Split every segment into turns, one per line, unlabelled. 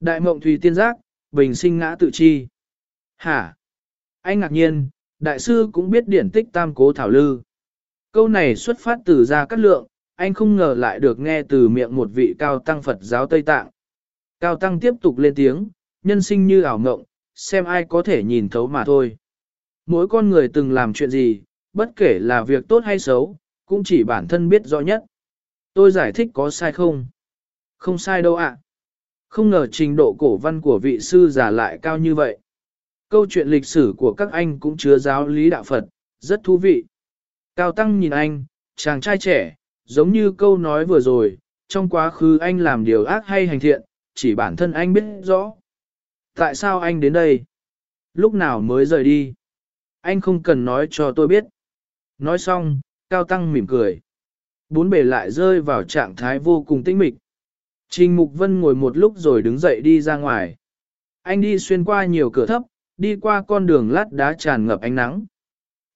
Đại mộng thùy tiên giác, bình sinh ngã tự chi. Hả? Anh ngạc nhiên, đại sư cũng biết điển tích tam cố thảo lư. Câu này xuất phát từ ra cắt lượng, anh không ngờ lại được nghe từ miệng một vị cao tăng Phật giáo Tây Tạng. Cao tăng tiếp tục lên tiếng, nhân sinh như ảo mộng, xem ai có thể nhìn thấu mà thôi. Mỗi con người từng làm chuyện gì, bất kể là việc tốt hay xấu, cũng chỉ bản thân biết rõ nhất. Tôi giải thích có sai không? Không sai đâu ạ. Không ngờ trình độ cổ văn của vị sư giả lại cao như vậy. Câu chuyện lịch sử của các anh cũng chứa giáo lý đạo Phật, rất thú vị. Cao Tăng nhìn anh, chàng trai trẻ, giống như câu nói vừa rồi, trong quá khứ anh làm điều ác hay hành thiện, chỉ bản thân anh biết rõ. Tại sao anh đến đây? Lúc nào mới rời đi? Anh không cần nói cho tôi biết. Nói xong, Cao Tăng mỉm cười. Bốn bề lại rơi vào trạng thái vô cùng tĩnh mịch. Trình Mục Vân ngồi một lúc rồi đứng dậy đi ra ngoài. Anh đi xuyên qua nhiều cửa thấp, đi qua con đường lát đá tràn ngập ánh nắng.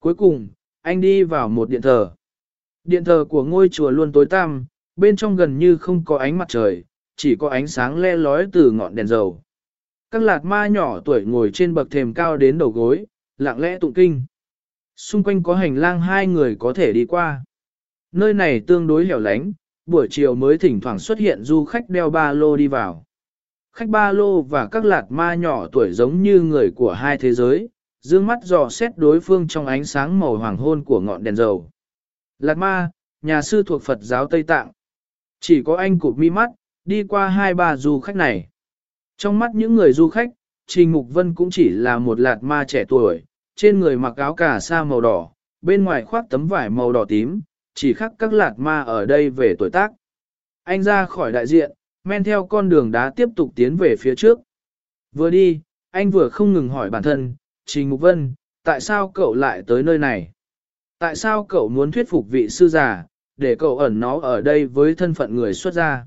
Cuối cùng, anh đi vào một điện thờ. Điện thờ của ngôi chùa luôn tối tăm, bên trong gần như không có ánh mặt trời, chỉ có ánh sáng le lói từ ngọn đèn dầu. Các lạt ma nhỏ tuổi ngồi trên bậc thềm cao đến đầu gối, lặng lẽ tụng kinh. Xung quanh có hành lang hai người có thể đi qua. Nơi này tương đối hẻo lánh, buổi chiều mới thỉnh thoảng xuất hiện du khách đeo ba lô đi vào. Khách ba lô và các lạt ma nhỏ tuổi giống như người của hai thế giới, dương mắt dò xét đối phương trong ánh sáng màu hoàng hôn của ngọn đèn dầu. Lạt ma, nhà sư thuộc Phật giáo Tây Tạng. Chỉ có anh cụp mi mắt, đi qua hai ba du khách này. Trong mắt những người du khách, Trình Mục Vân cũng chỉ là một lạt ma trẻ tuổi, trên người mặc áo cà sa màu đỏ, bên ngoài khoác tấm vải màu đỏ tím, chỉ khác các lạt ma ở đây về tuổi tác. Anh ra khỏi đại diện, men theo con đường đá tiếp tục tiến về phía trước. Vừa đi, anh vừa không ngừng hỏi bản thân, Trình Mục Vân, tại sao cậu lại tới nơi này? Tại sao cậu muốn thuyết phục vị sư già, để cậu ẩn nó ở đây với thân phận người xuất gia?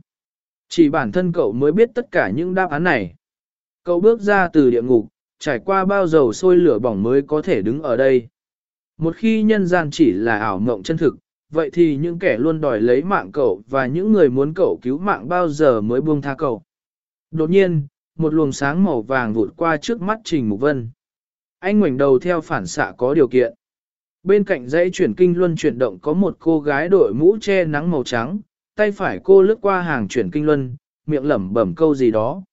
Chỉ bản thân cậu mới biết tất cả những đáp án này. Cậu bước ra từ địa ngục, trải qua bao dầu sôi lửa bỏng mới có thể đứng ở đây. Một khi nhân gian chỉ là ảo mộng chân thực, vậy thì những kẻ luôn đòi lấy mạng cậu và những người muốn cậu cứu mạng bao giờ mới buông tha cậu. Đột nhiên, một luồng sáng màu vàng vụt qua trước mắt Trình Mục Vân. Anh ngoảnh đầu theo phản xạ có điều kiện. Bên cạnh dãy chuyển kinh luân chuyển động có một cô gái đội mũ che nắng màu trắng, tay phải cô lướt qua hàng chuyển kinh luân, miệng lẩm bẩm câu gì đó.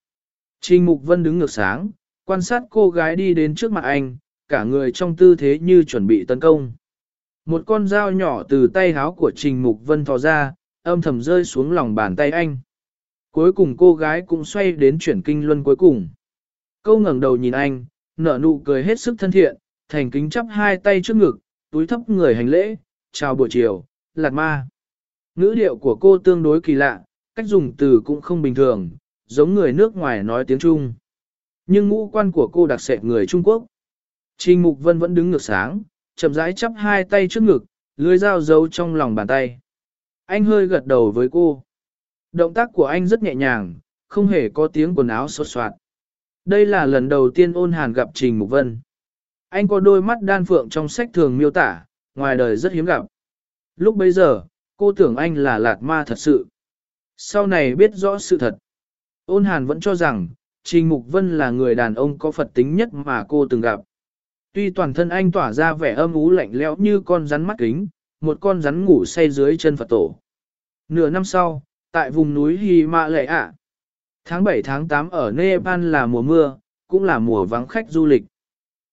Trình Mục Vân đứng ngược sáng, quan sát cô gái đi đến trước mặt anh, cả người trong tư thế như chuẩn bị tấn công. Một con dao nhỏ từ tay háo của Trình Mục Vân thò ra, âm thầm rơi xuống lòng bàn tay anh. Cuối cùng cô gái cũng xoay đến chuyển kinh luân cuối cùng. Câu ngẩng đầu nhìn anh, nở nụ cười hết sức thân thiện, thành kính chắp hai tay trước ngực, túi thấp người hành lễ, chào buổi chiều, lạt ma. Ngữ điệu của cô tương đối kỳ lạ, cách dùng từ cũng không bình thường, giống người nước ngoài nói tiếng Trung. Nhưng ngũ quan của cô đặc sệt người Trung Quốc. Trình Mục Vân vẫn đứng ngược sáng, chậm rãi chắp hai tay trước ngực, lưới dao giấu trong lòng bàn tay. Anh hơi gật đầu với cô. Động tác của anh rất nhẹ nhàng, không hề có tiếng quần áo sột soạt. Đây là lần đầu tiên ôn hàn gặp Trình Mục Vân. Anh có đôi mắt đan phượng trong sách thường miêu tả, ngoài đời rất hiếm gặp. Lúc bấy giờ, cô tưởng anh là lạt ma thật sự. Sau này biết rõ sự thật. Ôn hàn vẫn cho rằng, Trình Mục Vân là người đàn ông có Phật tính nhất mà cô từng gặp. Tuy toàn thân anh tỏa ra vẻ âm ú lạnh lẽo như con rắn mắt kính, một con rắn ngủ say dưới chân Phật tổ. Nửa năm sau, tại vùng núi Hy Mạ Lệ ạ, tháng 7 tháng 8 ở Nepal là mùa mưa, cũng là mùa vắng khách du lịch.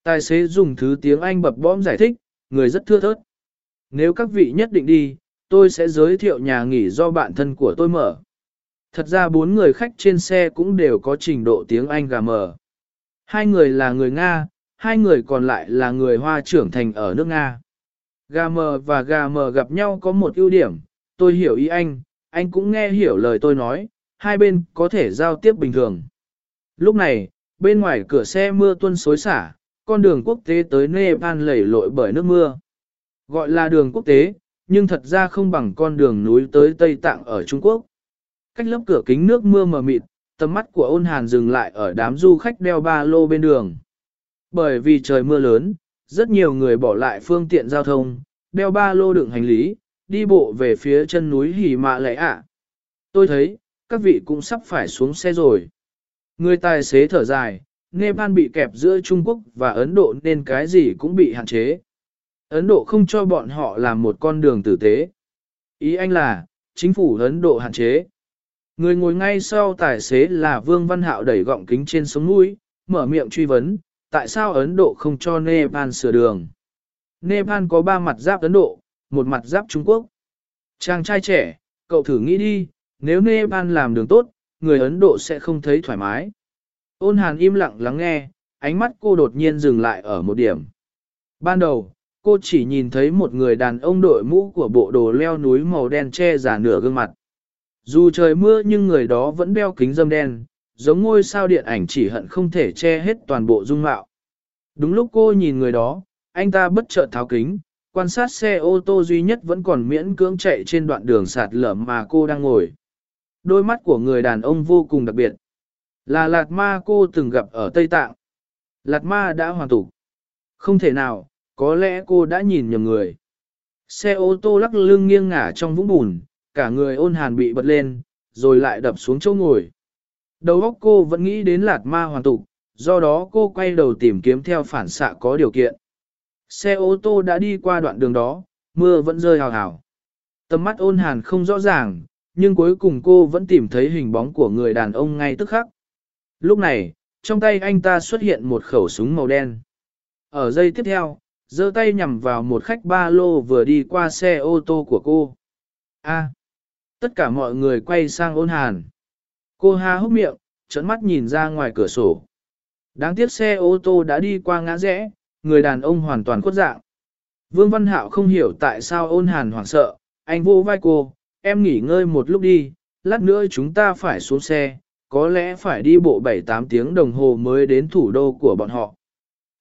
Tài xế dùng thứ tiếng Anh bập bõm giải thích, người rất thưa thớt. Nếu các vị nhất định đi, tôi sẽ giới thiệu nhà nghỉ do bạn thân của tôi mở. Thật ra bốn người khách trên xe cũng đều có trình độ tiếng Anh gà mờ. Hai người là người Nga, hai người còn lại là người Hoa trưởng thành ở nước Nga. Gà mờ và gà mờ gặp nhau có một ưu điểm, tôi hiểu ý anh, anh cũng nghe hiểu lời tôi nói, hai bên có thể giao tiếp bình thường. Lúc này, bên ngoài cửa xe mưa tuân xối xả, con đường quốc tế tới Nepal lầy lội bởi nước mưa. Gọi là đường quốc tế, nhưng thật ra không bằng con đường núi tới Tây Tạng ở Trung Quốc. Cách lớp cửa kính nước mưa mờ mịt, tầm mắt của ôn hàn dừng lại ở đám du khách đeo ba lô bên đường. Bởi vì trời mưa lớn, rất nhiều người bỏ lại phương tiện giao thông, đeo ba lô đựng hành lý, đi bộ về phía chân núi Hỉ Mạ Lệ ạ. Tôi thấy, các vị cũng sắp phải xuống xe rồi. Người tài xế thở dài, Nepal bị kẹp giữa Trung Quốc và Ấn Độ nên cái gì cũng bị hạn chế. Ấn Độ không cho bọn họ làm một con đường tử tế. Ý anh là, chính phủ Ấn Độ hạn chế. Người ngồi ngay sau tài xế là Vương Văn Hạo đẩy gọng kính trên sống mũi, mở miệng truy vấn, tại sao Ấn Độ không cho Nepal sửa đường? Nepal có ba mặt giáp Ấn Độ, một mặt giáp Trung Quốc. Chàng trai trẻ, cậu thử nghĩ đi, nếu Nepal làm đường tốt, người Ấn Độ sẽ không thấy thoải mái. Ôn hàn im lặng lắng nghe, ánh mắt cô đột nhiên dừng lại ở một điểm. Ban đầu, cô chỉ nhìn thấy một người đàn ông đội mũ của bộ đồ leo núi màu đen che giả nửa gương mặt. Dù trời mưa nhưng người đó vẫn đeo kính dâm đen, giống ngôi sao điện ảnh chỉ hận không thể che hết toàn bộ dung mạo. Đúng lúc cô nhìn người đó, anh ta bất chợt tháo kính, quan sát xe ô tô duy nhất vẫn còn miễn cưỡng chạy trên đoạn đường sạt lở mà cô đang ngồi. Đôi mắt của người đàn ông vô cùng đặc biệt. Là Lạt Ma cô từng gặp ở Tây Tạng. Lạt Ma đã hoàn tục. Không thể nào, có lẽ cô đã nhìn nhầm người. Xe ô tô lắc lưng nghiêng ngả trong vũng bùn, cả người ôn hàn bị bật lên, rồi lại đập xuống chỗ ngồi. Đầu óc cô vẫn nghĩ đến Lạt Ma hoàn tục, do đó cô quay đầu tìm kiếm theo phản xạ có điều kiện. Xe ô tô đã đi qua đoạn đường đó, mưa vẫn rơi hào hào. Tầm mắt ôn hàn không rõ ràng, nhưng cuối cùng cô vẫn tìm thấy hình bóng của người đàn ông ngay tức khắc. Lúc này, trong tay anh ta xuất hiện một khẩu súng màu đen. Ở giây tiếp theo, giơ tay nhằm vào một khách ba lô vừa đi qua xe ô tô của cô. A. tất cả mọi người quay sang ôn hàn. Cô há hốc miệng, trấn mắt nhìn ra ngoài cửa sổ. Đáng tiếc xe ô tô đã đi qua ngã rẽ, người đàn ông hoàn toàn khuất dạng. Vương Văn Hạo không hiểu tại sao ôn hàn hoảng sợ, anh vô vai cô, em nghỉ ngơi một lúc đi, lát nữa chúng ta phải xuống xe, có lẽ phải đi bộ 7-8 tiếng đồng hồ mới đến thủ đô của bọn họ.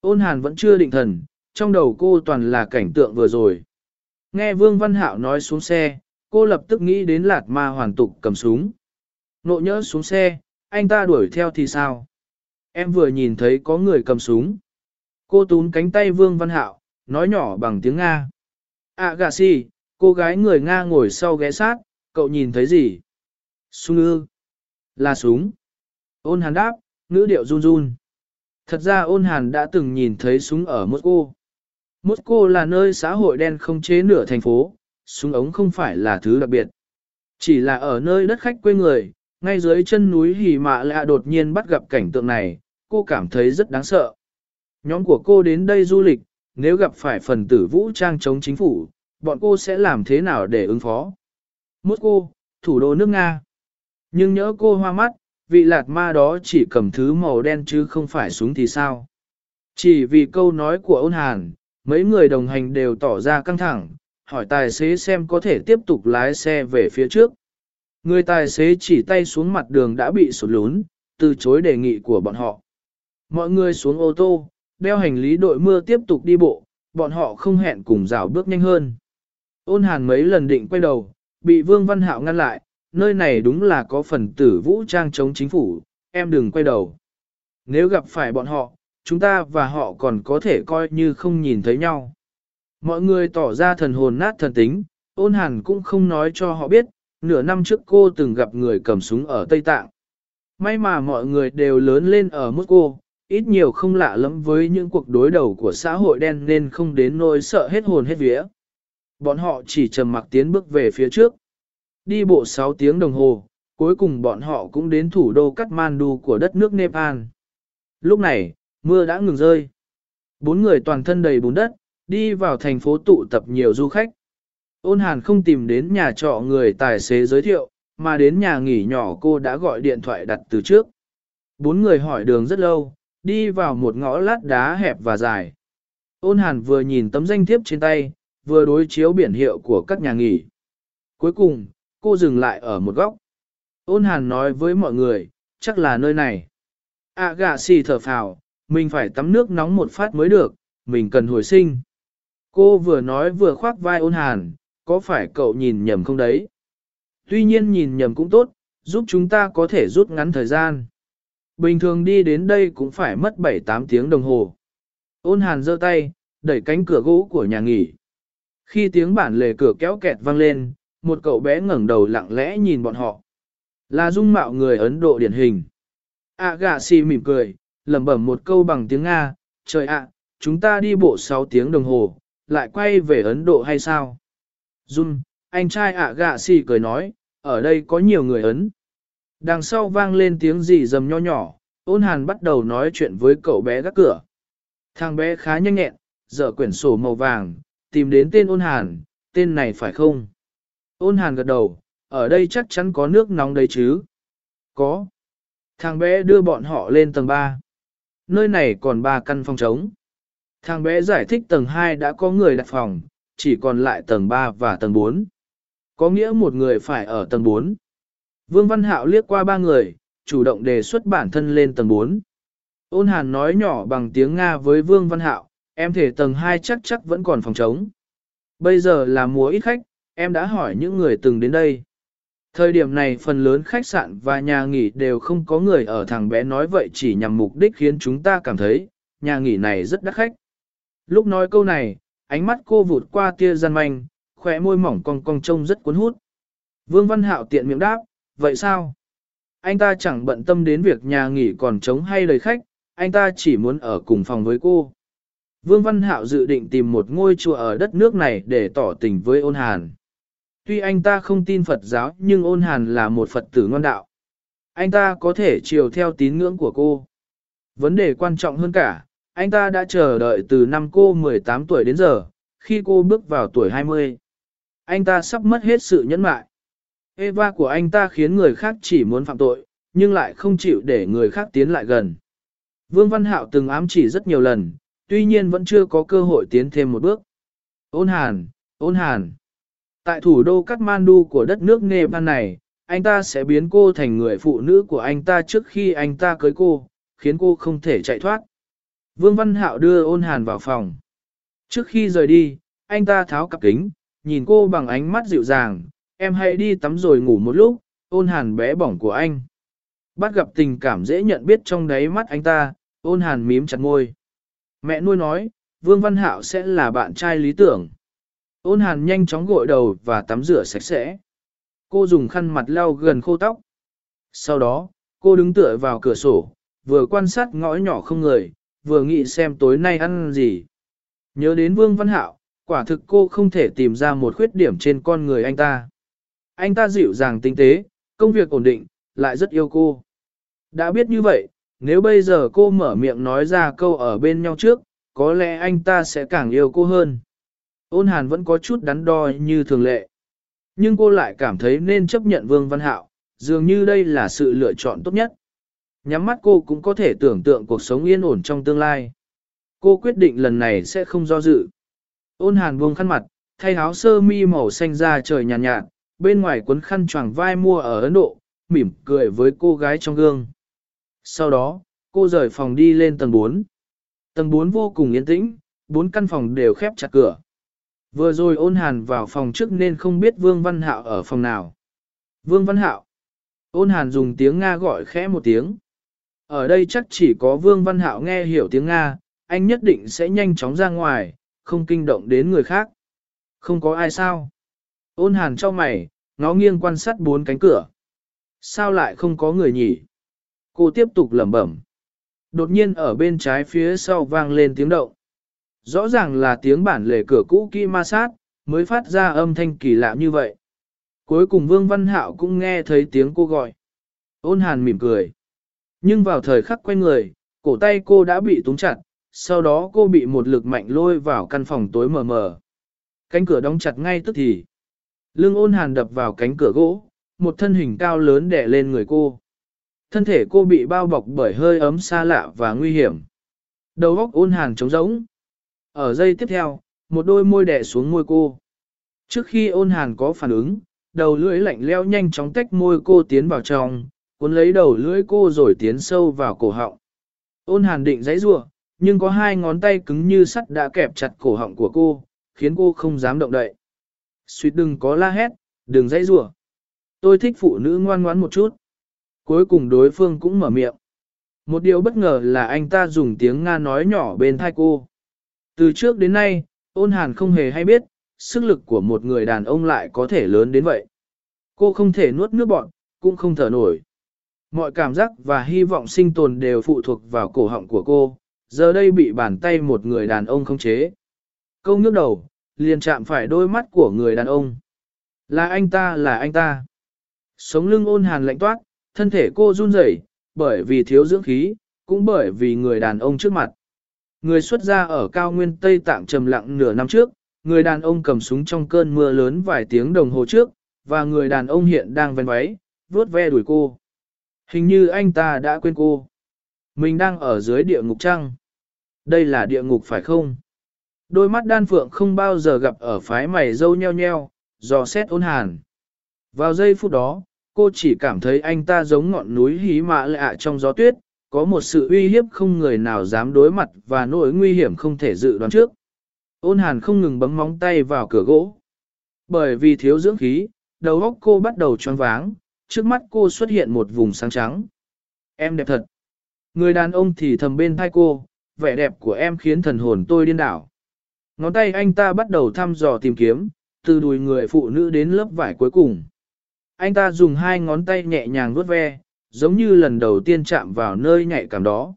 Ôn hàn vẫn chưa định thần, trong đầu cô toàn là cảnh tượng vừa rồi. Nghe Vương Văn Hạo nói xuống xe, cô lập tức nghĩ đến lạt ma hoàn tục cầm súng. Nộ nhỡ xuống xe, anh ta đuổi theo thì sao? Em vừa nhìn thấy có người cầm súng. Cô tún cánh tay Vương Văn Hạo, nói nhỏ bằng tiếng Nga. À gà si, cô gái người Nga ngồi sau ghé sát, cậu nhìn thấy gì? Súng ư? Là súng. Ôn hàn đáp, ngữ điệu run run. Thật ra ôn hàn đã từng nhìn thấy súng ở Moscow. Moscow là nơi xã hội đen không chế nửa thành phố, súng ống không phải là thứ đặc biệt. Chỉ là ở nơi đất khách quê người, ngay dưới chân núi hỉ Mạ Lạ đột nhiên bắt gặp cảnh tượng này, cô cảm thấy rất đáng sợ. Nhóm của cô đến đây du lịch, nếu gặp phải phần tử vũ trang chống chính phủ, bọn cô sẽ làm thế nào để ứng phó? Moscow, thủ đô nước Nga. Nhưng nhớ cô hoa mắt, vị lạt ma đó chỉ cầm thứ màu đen chứ không phải súng thì sao? Chỉ vì câu nói của ôn hàn, mấy người đồng hành đều tỏ ra căng thẳng, hỏi tài xế xem có thể tiếp tục lái xe về phía trước. Người tài xế chỉ tay xuống mặt đường đã bị sụt lún, từ chối đề nghị của bọn họ. Mọi người xuống ô tô, đeo hành lý đội mưa tiếp tục đi bộ, bọn họ không hẹn cùng rào bước nhanh hơn. Ôn hàn mấy lần định quay đầu, bị Vương Văn Hạo ngăn lại, nơi này đúng là có phần tử vũ trang chống chính phủ, em đừng quay đầu. Nếu gặp phải bọn họ, chúng ta và họ còn có thể coi như không nhìn thấy nhau. Mọi người tỏ ra thần hồn nát thần tính, ôn hàn cũng không nói cho họ biết, nửa năm trước cô từng gặp người cầm súng ở Tây Tạng. May mà mọi người đều lớn lên ở Moscow, ít nhiều không lạ lắm với những cuộc đối đầu của xã hội đen nên không đến nỗi sợ hết hồn hết vía. Bọn họ chỉ trầm mặc tiến bước về phía trước. Đi bộ 6 tiếng đồng hồ, cuối cùng bọn họ cũng đến thủ đô Kathmandu của đất nước Nepal. Lúc này, mưa đã ngừng rơi. Bốn người toàn thân đầy bùn đất, đi vào thành phố tụ tập nhiều du khách. Ôn hàn không tìm đến nhà trọ người tài xế giới thiệu, mà đến nhà nghỉ nhỏ cô đã gọi điện thoại đặt từ trước. Bốn người hỏi đường rất lâu, đi vào một ngõ lát đá hẹp và dài. Ôn hàn vừa nhìn tấm danh thiếp trên tay, vừa đối chiếu biển hiệu của các nhà nghỉ. Cuối cùng, cô dừng lại ở một góc. Ôn hàn nói với mọi người, chắc là nơi này. À gà xì thở phào, mình phải tắm nước nóng một phát mới được, mình cần hồi sinh. Cô vừa nói vừa khoác vai ôn hàn, có phải cậu nhìn nhầm không đấy? Tuy nhiên nhìn nhầm cũng tốt, giúp chúng ta có thể rút ngắn thời gian. Bình thường đi đến đây cũng phải mất 7-8 tiếng đồng hồ. Ôn hàn giơ tay, đẩy cánh cửa gỗ của nhà nghỉ. Khi tiếng bản lề cửa kéo kẹt vang lên, một cậu bé ngẩng đầu lặng lẽ nhìn bọn họ. Là dung mạo người Ấn Độ điển hình. ạ gà si mỉm cười, lẩm bẩm một câu bằng tiếng Nga, trời ạ, chúng ta đi bộ 6 tiếng đồng hồ, lại quay về Ấn Độ hay sao? Jun, anh trai ạ gạ xì cười nói, ở đây có nhiều người Ấn. Đằng sau vang lên tiếng gì dầm nho nhỏ, ôn hàn bắt đầu nói chuyện với cậu bé gác cửa. Thằng bé khá nhanh nhẹn, dở quyển sổ màu vàng, tìm đến tên ôn hàn, tên này phải không? Ôn hàn gật đầu, ở đây chắc chắn có nước nóng đấy chứ? Có. Thằng bé đưa bọn họ lên tầng 3. Nơi này còn 3 căn phòng trống. Thằng bé giải thích tầng 2 đã có người đặt phòng, chỉ còn lại tầng 3 và tầng 4. Có nghĩa một người phải ở tầng 4. Vương Văn Hạo liếc qua ba người, chủ động đề xuất bản thân lên tầng 4. Ôn hàn nói nhỏ bằng tiếng Nga với Vương Văn Hạo, em thể tầng 2 chắc chắc vẫn còn phòng trống. Bây giờ là mùa ít khách, em đã hỏi những người từng đến đây. Thời điểm này phần lớn khách sạn và nhà nghỉ đều không có người ở thằng bé nói vậy chỉ nhằm mục đích khiến chúng ta cảm thấy, nhà nghỉ này rất đắt khách. Lúc nói câu này, ánh mắt cô vụt qua tia gian manh, khỏe môi mỏng cong cong trông rất cuốn hút. Vương Văn Hạo tiện miệng đáp, vậy sao? Anh ta chẳng bận tâm đến việc nhà nghỉ còn trống hay lời khách, anh ta chỉ muốn ở cùng phòng với cô. Vương Văn Hạo dự định tìm một ngôi chùa ở đất nước này để tỏ tình với ôn hàn. Tuy anh ta không tin Phật giáo nhưng ôn hàn là một Phật tử ngoan đạo. Anh ta có thể chiều theo tín ngưỡng của cô. Vấn đề quan trọng hơn cả, anh ta đã chờ đợi từ năm cô 18 tuổi đến giờ, khi cô bước vào tuổi 20. Anh ta sắp mất hết sự nhẫn mại. Eva của anh ta khiến người khác chỉ muốn phạm tội, nhưng lại không chịu để người khác tiến lại gần. Vương Văn Hạo từng ám chỉ rất nhiều lần, tuy nhiên vẫn chưa có cơ hội tiến thêm một bước. Ôn hàn, ôn hàn. Tại thủ đô Kathmandu của đất nước Nepal này, anh ta sẽ biến cô thành người phụ nữ của anh ta trước khi anh ta cưới cô, khiến cô không thể chạy thoát. Vương Văn Hạo đưa ôn hàn vào phòng. Trước khi rời đi, anh ta tháo cặp kính, nhìn cô bằng ánh mắt dịu dàng, em hãy đi tắm rồi ngủ một lúc, ôn hàn bé bỏng của anh. Bắt gặp tình cảm dễ nhận biết trong đáy mắt anh ta, ôn hàn mím chặt môi. Mẹ nuôi nói, Vương Văn Hạo sẽ là bạn trai lý tưởng. Ôn hàn nhanh chóng gội đầu và tắm rửa sạch sẽ. Cô dùng khăn mặt lau gần khô tóc. Sau đó, cô đứng tựa vào cửa sổ, vừa quan sát ngõ nhỏ không người, vừa nghĩ xem tối nay ăn gì. Nhớ đến Vương Văn Hạo, quả thực cô không thể tìm ra một khuyết điểm trên con người anh ta. Anh ta dịu dàng tinh tế, công việc ổn định, lại rất yêu cô. Đã biết như vậy, nếu bây giờ cô mở miệng nói ra câu ở bên nhau trước, có lẽ anh ta sẽ càng yêu cô hơn. Ôn hàn vẫn có chút đắn đo như thường lệ. Nhưng cô lại cảm thấy nên chấp nhận Vương Văn Hạo, dường như đây là sự lựa chọn tốt nhất. Nhắm mắt cô cũng có thể tưởng tượng cuộc sống yên ổn trong tương lai. Cô quyết định lần này sẽ không do dự. Ôn hàn buông khăn mặt, thay áo sơ mi màu xanh ra trời nhàn nhạt, nhạt, bên ngoài cuốn khăn choàng vai mua ở Ấn Độ, mỉm cười với cô gái trong gương. Sau đó, cô rời phòng đi lên tầng 4. Tầng 4 vô cùng yên tĩnh, bốn căn phòng đều khép chặt cửa. Vừa rồi ôn hàn vào phòng trước nên không biết Vương Văn Hạo ở phòng nào. Vương Văn Hạo. Ôn hàn dùng tiếng Nga gọi khẽ một tiếng. Ở đây chắc chỉ có Vương Văn Hạo nghe hiểu tiếng Nga, anh nhất định sẽ nhanh chóng ra ngoài, không kinh động đến người khác. Không có ai sao. Ôn hàn cho mày, ngó nghiêng quan sát bốn cánh cửa. Sao lại không có người nhỉ? Cô tiếp tục lẩm bẩm. Đột nhiên ở bên trái phía sau vang lên tiếng động. Rõ ràng là tiếng bản lề cửa cũ kỹ ma sát, mới phát ra âm thanh kỳ lạ như vậy. Cuối cùng Vương Văn Hạo cũng nghe thấy tiếng cô gọi. Ôn hàn mỉm cười. Nhưng vào thời khắc quay người, cổ tay cô đã bị túng chặt, sau đó cô bị một lực mạnh lôi vào căn phòng tối mờ mờ. Cánh cửa đóng chặt ngay tức thì. Lương ôn hàn đập vào cánh cửa gỗ, một thân hình cao lớn đè lên người cô. Thân thể cô bị bao bọc bởi hơi ấm xa lạ và nguy hiểm. Đầu óc ôn hàn trống rỗng. Ở giây tiếp theo, một đôi môi đè xuống môi cô. Trước khi ôn hàn có phản ứng, đầu lưỡi lạnh leo nhanh chóng tách môi cô tiến vào trong, cuốn lấy đầu lưỡi cô rồi tiến sâu vào cổ họng. Ôn hàn định giãy giụa, nhưng có hai ngón tay cứng như sắt đã kẹp chặt cổ họng của cô, khiến cô không dám động đậy. Suýt đừng có la hét, đừng dãy giụa. Tôi thích phụ nữ ngoan ngoãn một chút. Cuối cùng đối phương cũng mở miệng. Một điều bất ngờ là anh ta dùng tiếng Nga nói nhỏ bên thai cô. Từ trước đến nay, ôn hàn không hề hay biết, sức lực của một người đàn ông lại có thể lớn đến vậy. Cô không thể nuốt nước bọn, cũng không thở nổi. Mọi cảm giác và hy vọng sinh tồn đều phụ thuộc vào cổ họng của cô, giờ đây bị bàn tay một người đàn ông khống chế. Câu ngước đầu, liền chạm phải đôi mắt của người đàn ông. Là anh ta, là anh ta. Sống lưng ôn hàn lạnh toát, thân thể cô run rẩy, bởi vì thiếu dưỡng khí, cũng bởi vì người đàn ông trước mặt. Người xuất gia ở cao nguyên Tây Tạng trầm lặng nửa năm trước, người đàn ông cầm súng trong cơn mưa lớn vài tiếng đồng hồ trước, và người đàn ông hiện đang ven váy, vuốt ve đuổi cô. Hình như anh ta đã quên cô. Mình đang ở dưới địa ngục trăng. Đây là địa ngục phải không? Đôi mắt đan phượng không bao giờ gặp ở phái mày dâu nheo nheo, dò xét ôn hàn. Vào giây phút đó, cô chỉ cảm thấy anh ta giống ngọn núi hí mạ lạ trong gió tuyết, có một sự uy hiếp không người nào dám đối mặt và nỗi nguy hiểm không thể dự đoán trước. Ôn hàn không ngừng bấm móng tay vào cửa gỗ. Bởi vì thiếu dưỡng khí, đầu óc cô bắt đầu choáng váng, trước mắt cô xuất hiện một vùng sáng trắng. Em đẹp thật. Người đàn ông thì thầm bên thai cô, vẻ đẹp của em khiến thần hồn tôi điên đảo. Ngón tay anh ta bắt đầu thăm dò tìm kiếm, từ đùi người phụ nữ đến lớp vải cuối cùng. Anh ta dùng hai ngón tay nhẹ nhàng vuốt ve, giống như lần đầu tiên chạm vào nơi nhạy cảm đó.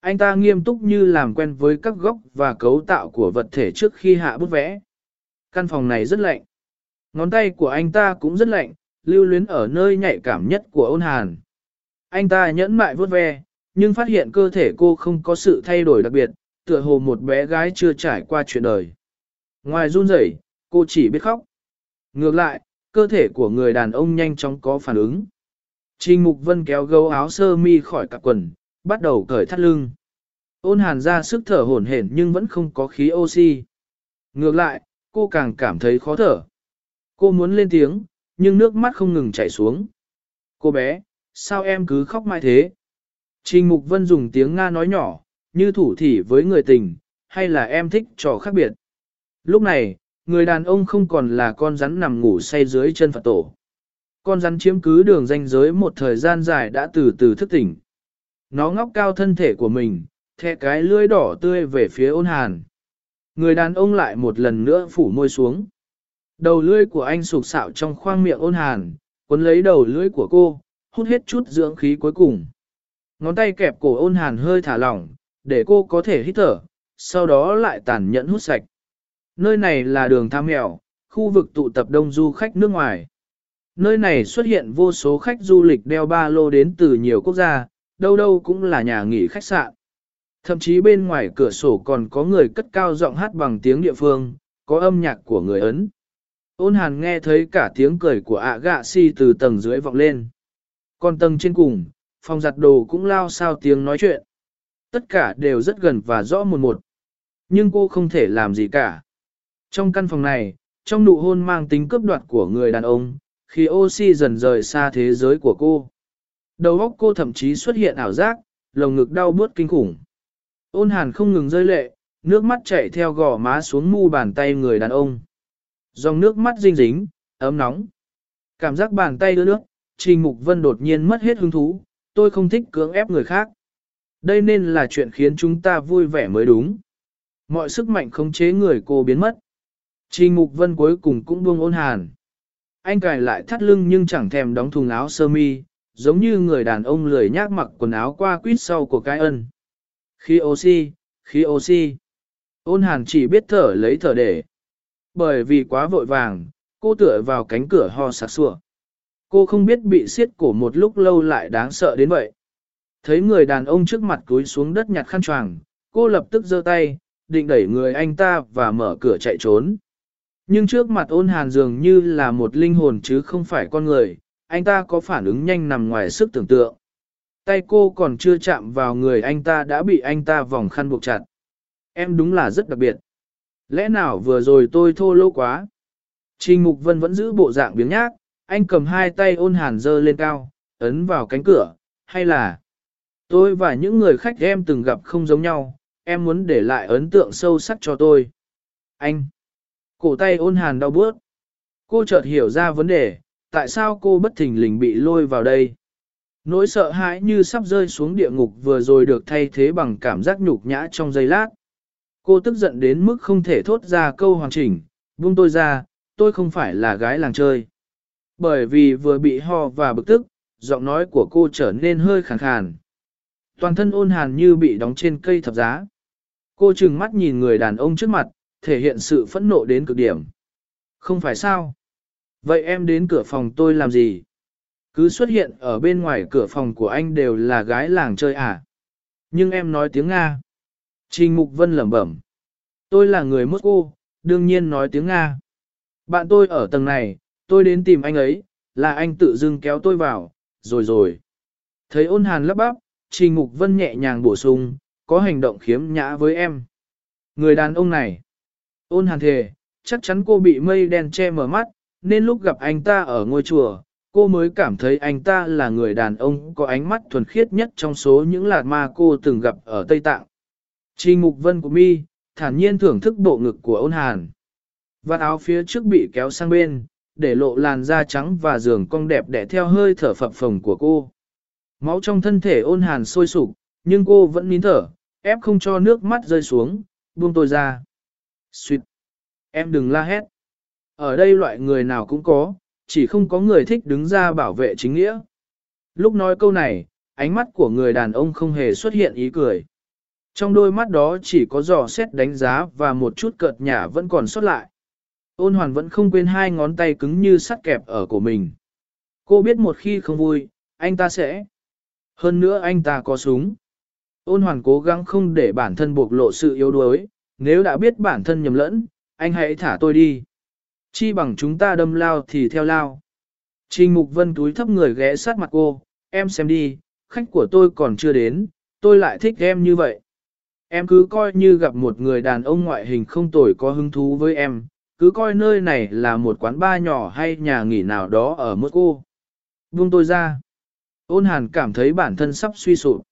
Anh ta nghiêm túc như làm quen với các góc và cấu tạo của vật thể trước khi hạ bút vẽ. Căn phòng này rất lạnh. Ngón tay của anh ta cũng rất lạnh, lưu luyến ở nơi nhạy cảm nhất của ôn hàn. Anh ta nhẫn mại vuốt ve, nhưng phát hiện cơ thể cô không có sự thay đổi đặc biệt, tựa hồ một bé gái chưa trải qua chuyện đời. Ngoài run rẩy, cô chỉ biết khóc. Ngược lại, cơ thể của người đàn ông nhanh chóng có phản ứng. Trình Mục Vân kéo gấu áo sơ mi khỏi cặp quần, bắt đầu cởi thắt lưng. Ôn hàn ra sức thở hổn hển nhưng vẫn không có khí oxy. Ngược lại, cô càng cảm thấy khó thở. Cô muốn lên tiếng, nhưng nước mắt không ngừng chảy xuống. Cô bé, sao em cứ khóc mãi thế? Trình Mục Vân dùng tiếng Nga nói nhỏ, như thủ thỉ với người tình, hay là em thích trò khác biệt. Lúc này, người đàn ông không còn là con rắn nằm ngủ say dưới chân Phật tổ. Con rắn chiếm cứ đường ranh giới một thời gian dài đã từ từ thức tỉnh. Nó ngóc cao thân thể của mình, thè cái lưỡi đỏ tươi về phía ôn hàn. Người đàn ông lại một lần nữa phủ môi xuống. Đầu lưỡi của anh sụp sạo trong khoang miệng ôn hàn, cuốn lấy đầu lưỡi của cô, hút hết chút dưỡng khí cuối cùng. Ngón tay kẹp cổ ôn hàn hơi thả lỏng, để cô có thể hít thở, sau đó lại tàn nhẫn hút sạch. Nơi này là đường tham mèo, khu vực tụ tập đông du khách nước ngoài. Nơi này xuất hiện vô số khách du lịch đeo ba lô đến từ nhiều quốc gia, đâu đâu cũng là nhà nghỉ khách sạn. Thậm chí bên ngoài cửa sổ còn có người cất cao giọng hát bằng tiếng địa phương, có âm nhạc của người Ấn. Ôn hàn nghe thấy cả tiếng cười của ạ gạ si từ tầng dưới vọng lên. Còn tầng trên cùng, phòng giặt đồ cũng lao sao tiếng nói chuyện. Tất cả đều rất gần và rõ một một. Nhưng cô không thể làm gì cả. Trong căn phòng này, trong nụ hôn mang tính cướp đoạt của người đàn ông, khi oxy dần rời xa thế giới của cô. Đầu óc cô thậm chí xuất hiện ảo giác, lồng ngực đau bớt kinh khủng. Ôn hàn không ngừng rơi lệ, nước mắt chảy theo gò má xuống mu bàn tay người đàn ông. Dòng nước mắt dinh dính, ấm nóng. Cảm giác bàn tay đưa nước, Trình Mục Vân đột nhiên mất hết hứng thú, tôi không thích cưỡng ép người khác. Đây nên là chuyện khiến chúng ta vui vẻ mới đúng. Mọi sức mạnh khống chế người cô biến mất. Trình Mục Vân cuối cùng cũng buông ôn hàn. Anh cài lại thắt lưng nhưng chẳng thèm đóng thùng áo sơ mi, giống như người đàn ông lười nhác mặc quần áo qua quýt sau của cái ân. Khí oxy, khí oxy. Ôn hàn chỉ biết thở lấy thở để. Bởi vì quá vội vàng, cô tựa vào cánh cửa ho sạc sủa. Cô không biết bị siết cổ một lúc lâu lại đáng sợ đến vậy. Thấy người đàn ông trước mặt cúi xuống đất nhặt khăn choàng, cô lập tức giơ tay, định đẩy người anh ta và mở cửa chạy trốn. Nhưng trước mặt ôn hàn dường như là một linh hồn chứ không phải con người, anh ta có phản ứng nhanh nằm ngoài sức tưởng tượng. Tay cô còn chưa chạm vào người anh ta đã bị anh ta vòng khăn buộc chặt. Em đúng là rất đặc biệt. Lẽ nào vừa rồi tôi thô lỗ quá? Trình Mục Vân vẫn giữ bộ dạng biếng nhác, anh cầm hai tay ôn hàn dơ lên cao, ấn vào cánh cửa, hay là tôi và những người khách em từng gặp không giống nhau, em muốn để lại ấn tượng sâu sắc cho tôi. Anh! Cổ tay ôn hàn đau bước. Cô chợt hiểu ra vấn đề, tại sao cô bất thình lình bị lôi vào đây. Nỗi sợ hãi như sắp rơi xuống địa ngục vừa rồi được thay thế bằng cảm giác nhục nhã trong giây lát. Cô tức giận đến mức không thể thốt ra câu hoàn chỉnh, buông tôi ra, tôi không phải là gái làng chơi. Bởi vì vừa bị ho và bực tức, giọng nói của cô trở nên hơi khàn khàn. Toàn thân ôn hàn như bị đóng trên cây thập giá. Cô trừng mắt nhìn người đàn ông trước mặt, thể hiện sự phẫn nộ đến cực điểm. Không phải sao? Vậy em đến cửa phòng tôi làm gì? Cứ xuất hiện ở bên ngoài cửa phòng của anh đều là gái làng chơi à? Nhưng em nói tiếng Nga. Trình Mục Vân lẩm bẩm. Tôi là người Moscow, đương nhiên nói tiếng Nga. Bạn tôi ở tầng này, tôi đến tìm anh ấy, là anh tự dưng kéo tôi vào, rồi rồi. Thấy ôn hàn lắp bắp, Trình Mục Vân nhẹ nhàng bổ sung, có hành động khiếm nhã với em. Người đàn ông này, ôn hàn thề, chắc chắn cô bị mây đen che mở mắt, nên lúc gặp anh ta ở ngôi chùa, cô mới cảm thấy anh ta là người đàn ông có ánh mắt thuần khiết nhất trong số những lạt ma cô từng gặp ở Tây Tạng. Trình Mục Vân của mi, thản nhiên thưởng thức bộ ngực của ôn hàn. Vạt áo phía trước bị kéo sang bên, để lộ làn da trắng và giường cong đẹp đẽ theo hơi thở phập phồng của cô. Máu trong thân thể ôn hàn sôi sục, nhưng cô vẫn nín thở, ép không cho nước mắt rơi xuống, buông tôi ra. Xuyệt! Em đừng la hét. Ở đây loại người nào cũng có, chỉ không có người thích đứng ra bảo vệ chính nghĩa. Lúc nói câu này, ánh mắt của người đàn ông không hề xuất hiện ý cười. Trong đôi mắt đó chỉ có dò xét đánh giá và một chút cợt nhả vẫn còn sót lại. Ôn hoàn vẫn không quên hai ngón tay cứng như sắt kẹp ở cổ mình. Cô biết một khi không vui, anh ta sẽ. Hơn nữa anh ta có súng. Ôn hoàn cố gắng không để bản thân bộc lộ sự yếu đuối, nếu đã biết bản thân nhầm lẫn, anh hãy thả tôi đi. Chi bằng chúng ta đâm lao thì theo lao. Trình Mục Vân túi thấp người ghé sát mặt cô, em xem đi, khách của tôi còn chưa đến, tôi lại thích em như vậy. Em cứ coi như gặp một người đàn ông ngoại hình không tồi có hứng thú với em, cứ coi nơi này là một quán bar nhỏ hay nhà nghỉ nào đó ở mức cô. Buông tôi ra. Ôn hàn cảm thấy bản thân sắp suy sụp.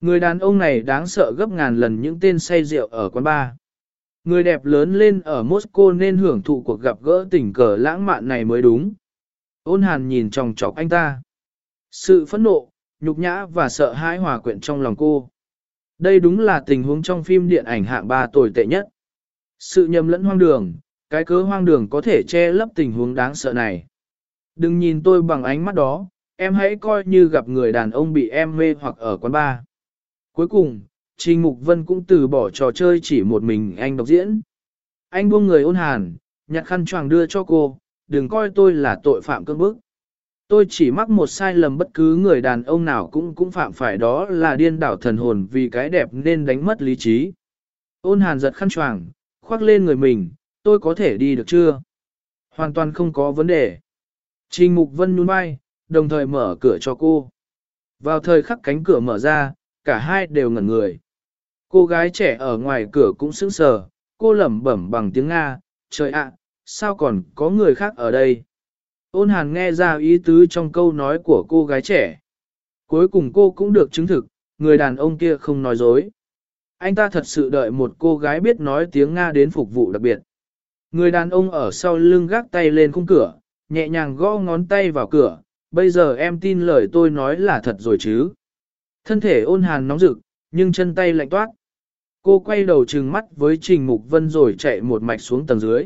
Người đàn ông này đáng sợ gấp ngàn lần những tên say rượu ở quán bar. Người đẹp lớn lên ở Moscow nên hưởng thụ cuộc gặp gỡ tình cờ lãng mạn này mới đúng. Ôn hàn nhìn tròng trọc anh ta. Sự phẫn nộ, nhục nhã và sợ hãi hòa quyện trong lòng cô. Đây đúng là tình huống trong phim điện ảnh hạng ba tồi tệ nhất. Sự nhầm lẫn hoang đường, cái cớ hoang đường có thể che lấp tình huống đáng sợ này. Đừng nhìn tôi bằng ánh mắt đó, em hãy coi như gặp người đàn ông bị em mê hoặc ở quán bar. Cuối cùng, Trình Mục Vân cũng từ bỏ trò chơi chỉ một mình anh độc diễn. Anh buông người ôn hàn, nhặt khăn choàng đưa cho cô, đừng coi tôi là tội phạm cơn bức. Tôi chỉ mắc một sai lầm bất cứ người đàn ông nào cũng cũng phạm phải đó là điên đảo thần hồn vì cái đẹp nên đánh mất lý trí. Ôn hàn giật khăn choàng, khoác lên người mình, tôi có thể đi được chưa? Hoàn toàn không có vấn đề. Trình Mục Vân nhún vai, đồng thời mở cửa cho cô. Vào thời khắc cánh cửa mở ra, cả hai đều ngẩn người. Cô gái trẻ ở ngoài cửa cũng sững sờ, cô lẩm bẩm bằng tiếng Nga, trời ạ, sao còn có người khác ở đây? Ôn hàn nghe ra ý tứ trong câu nói của cô gái trẻ. Cuối cùng cô cũng được chứng thực, người đàn ông kia không nói dối. Anh ta thật sự đợi một cô gái biết nói tiếng Nga đến phục vụ đặc biệt. Người đàn ông ở sau lưng gác tay lên khung cửa, nhẹ nhàng gõ ngón tay vào cửa, bây giờ em tin lời tôi nói là thật rồi chứ. Thân thể ôn hàn nóng rực, nhưng chân tay lạnh toát. Cô quay đầu trừng mắt với Trình Mục Vân rồi chạy một mạch xuống tầng dưới.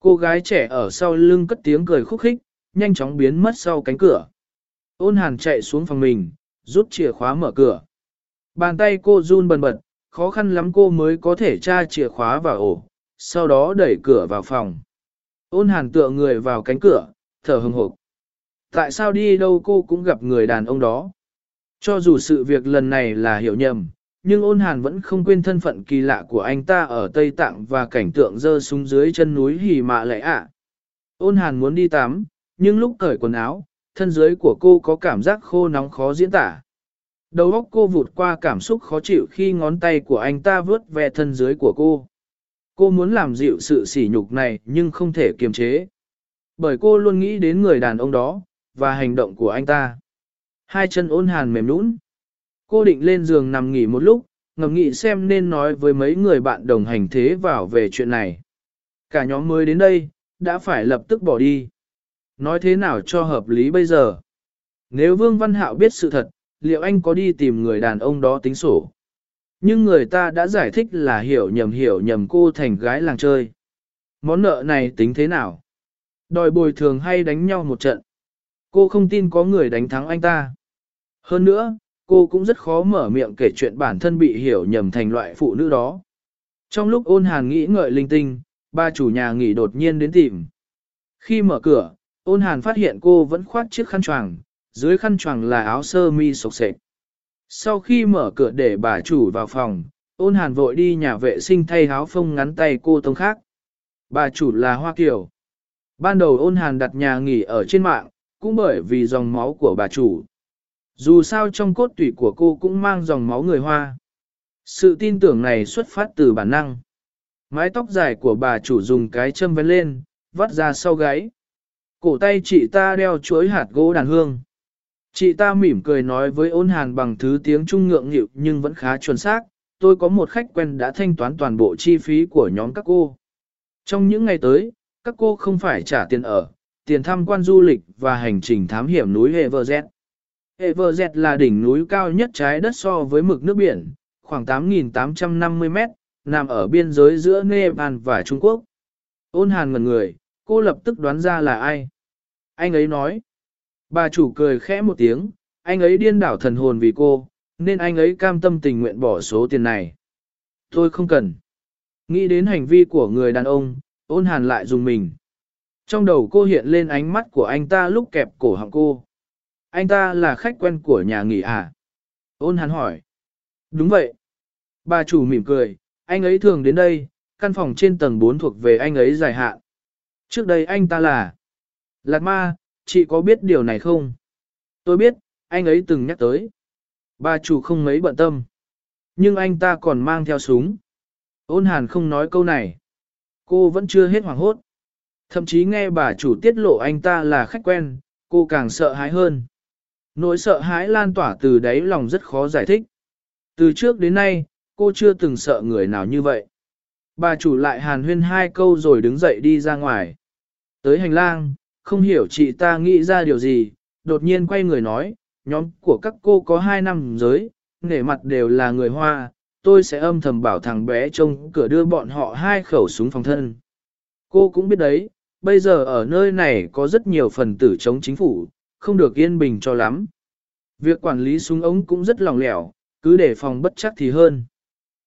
Cô gái trẻ ở sau lưng cất tiếng cười khúc khích, nhanh chóng biến mất sau cánh cửa. Ôn hàn chạy xuống phòng mình, rút chìa khóa mở cửa. Bàn tay cô run bần bật, khó khăn lắm cô mới có thể tra chìa khóa vào ổ, sau đó đẩy cửa vào phòng. Ôn hàn tựa người vào cánh cửa, thở hừng hộp. Tại sao đi đâu cô cũng gặp người đàn ông đó? Cho dù sự việc lần này là hiểu nhầm, nhưng ôn hàn vẫn không quên thân phận kỳ lạ của anh ta ở Tây Tạng và cảnh tượng dơ xuống dưới chân núi hì mạ lệ ạ. Ôn hàn muốn đi tắm, nhưng lúc cởi quần áo, thân dưới của cô có cảm giác khô nóng khó diễn tả. Đầu óc cô vụt qua cảm xúc khó chịu khi ngón tay của anh ta vướt ve thân dưới của cô. Cô muốn làm dịu sự sỉ nhục này nhưng không thể kiềm chế. Bởi cô luôn nghĩ đến người đàn ông đó, và hành động của anh ta. Hai chân ôn hàn mềm nũng. Cô định lên giường nằm nghỉ một lúc, ngầm nghĩ xem nên nói với mấy người bạn đồng hành thế vào về chuyện này. Cả nhóm mới đến đây, đã phải lập tức bỏ đi. Nói thế nào cho hợp lý bây giờ? Nếu Vương Văn Hạo biết sự thật, liệu anh có đi tìm người đàn ông đó tính sổ? Nhưng người ta đã giải thích là hiểu nhầm hiểu nhầm cô thành gái làng chơi. Món nợ này tính thế nào? Đòi bồi thường hay đánh nhau một trận? Cô không tin có người đánh thắng anh ta. Hơn nữa, cô cũng rất khó mở miệng kể chuyện bản thân bị hiểu nhầm thành loại phụ nữ đó. Trong lúc ôn hàn nghĩ ngợi linh tinh, ba chủ nhà nghỉ đột nhiên đến tìm. Khi mở cửa, ôn hàn phát hiện cô vẫn khoác chiếc khăn choàng, dưới khăn choàng là áo sơ mi sộc sệt. Sau khi mở cửa để bà chủ vào phòng, ôn hàn vội đi nhà vệ sinh thay áo phông ngắn tay cô tông khác. Bà chủ là Hoa Kiều. Ban đầu ôn hàn đặt nhà nghỉ ở trên mạng, cũng bởi vì dòng máu của bà chủ. Dù sao trong cốt tủy của cô cũng mang dòng máu người Hoa. Sự tin tưởng này xuất phát từ bản năng. Mái tóc dài của bà chủ dùng cái châm vén lên, vắt ra sau gáy. Cổ tay chị ta đeo chuối hạt gỗ đàn hương. Chị ta mỉm cười nói với ôn hàn bằng thứ tiếng trung ngượng nghịu nhưng vẫn khá chuẩn xác. Tôi có một khách quen đã thanh toán toàn bộ chi phí của nhóm các cô. Trong những ngày tới, các cô không phải trả tiền ở, tiền tham quan du lịch và hành trình thám hiểm núi Everest. Everest là đỉnh núi cao nhất trái đất so với mực nước biển, khoảng 8.850 mét, nằm ở biên giới giữa Nepal và Trung Quốc. Ôn hàn ngần người, cô lập tức đoán ra là ai. Anh ấy nói. Bà chủ cười khẽ một tiếng, anh ấy điên đảo thần hồn vì cô, nên anh ấy cam tâm tình nguyện bỏ số tiền này. Tôi không cần. Nghĩ đến hành vi của người đàn ông, ôn hàn lại dùng mình. Trong đầu cô hiện lên ánh mắt của anh ta lúc kẹp cổ họng cô. Anh ta là khách quen của nhà nghỉ à? Ôn hàn hỏi. Đúng vậy. Bà chủ mỉm cười, anh ấy thường đến đây, căn phòng trên tầng 4 thuộc về anh ấy dài hạn. Trước đây anh ta là... Lạc ma, chị có biết điều này không? Tôi biết, anh ấy từng nhắc tới. Bà chủ không mấy bận tâm. Nhưng anh ta còn mang theo súng. Ôn hàn không nói câu này. Cô vẫn chưa hết hoảng hốt. Thậm chí nghe bà chủ tiết lộ anh ta là khách quen, cô càng sợ hãi hơn. Nỗi sợ hãi lan tỏa từ đáy lòng rất khó giải thích. Từ trước đến nay, cô chưa từng sợ người nào như vậy. Bà chủ lại hàn huyên hai câu rồi đứng dậy đi ra ngoài. Tới hành lang, không hiểu chị ta nghĩ ra điều gì, đột nhiên quay người nói, nhóm của các cô có hai năm giới, nể mặt đều là người Hoa, tôi sẽ âm thầm bảo thằng bé trông cửa đưa bọn họ hai khẩu súng phòng thân. Cô cũng biết đấy, bây giờ ở nơi này có rất nhiều phần tử chống chính phủ, không được yên bình cho lắm. Việc quản lý súng ống cũng rất lòng lẻo, cứ để phòng bất chắc thì hơn.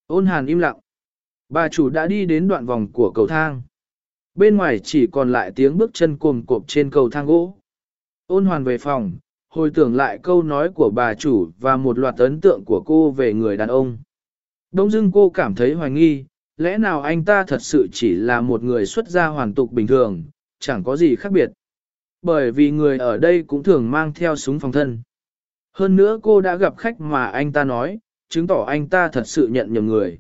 Ôn hàn im lặng. Bà chủ đã đi đến đoạn vòng của cầu thang. Bên ngoài chỉ còn lại tiếng bước chân cồm cộp trên cầu thang gỗ. Ôn hoàn về phòng, hồi tưởng lại câu nói của bà chủ và một loạt ấn tượng của cô về người đàn ông. Đông dưng cô cảm thấy hoài nghi, lẽ nào anh ta thật sự chỉ là một người xuất gia hoàn tục bình thường, chẳng có gì khác biệt. Bởi vì người ở đây cũng thường mang theo súng phòng thân. Hơn nữa cô đã gặp khách mà anh ta nói, chứng tỏ anh ta thật sự nhận nhầm người.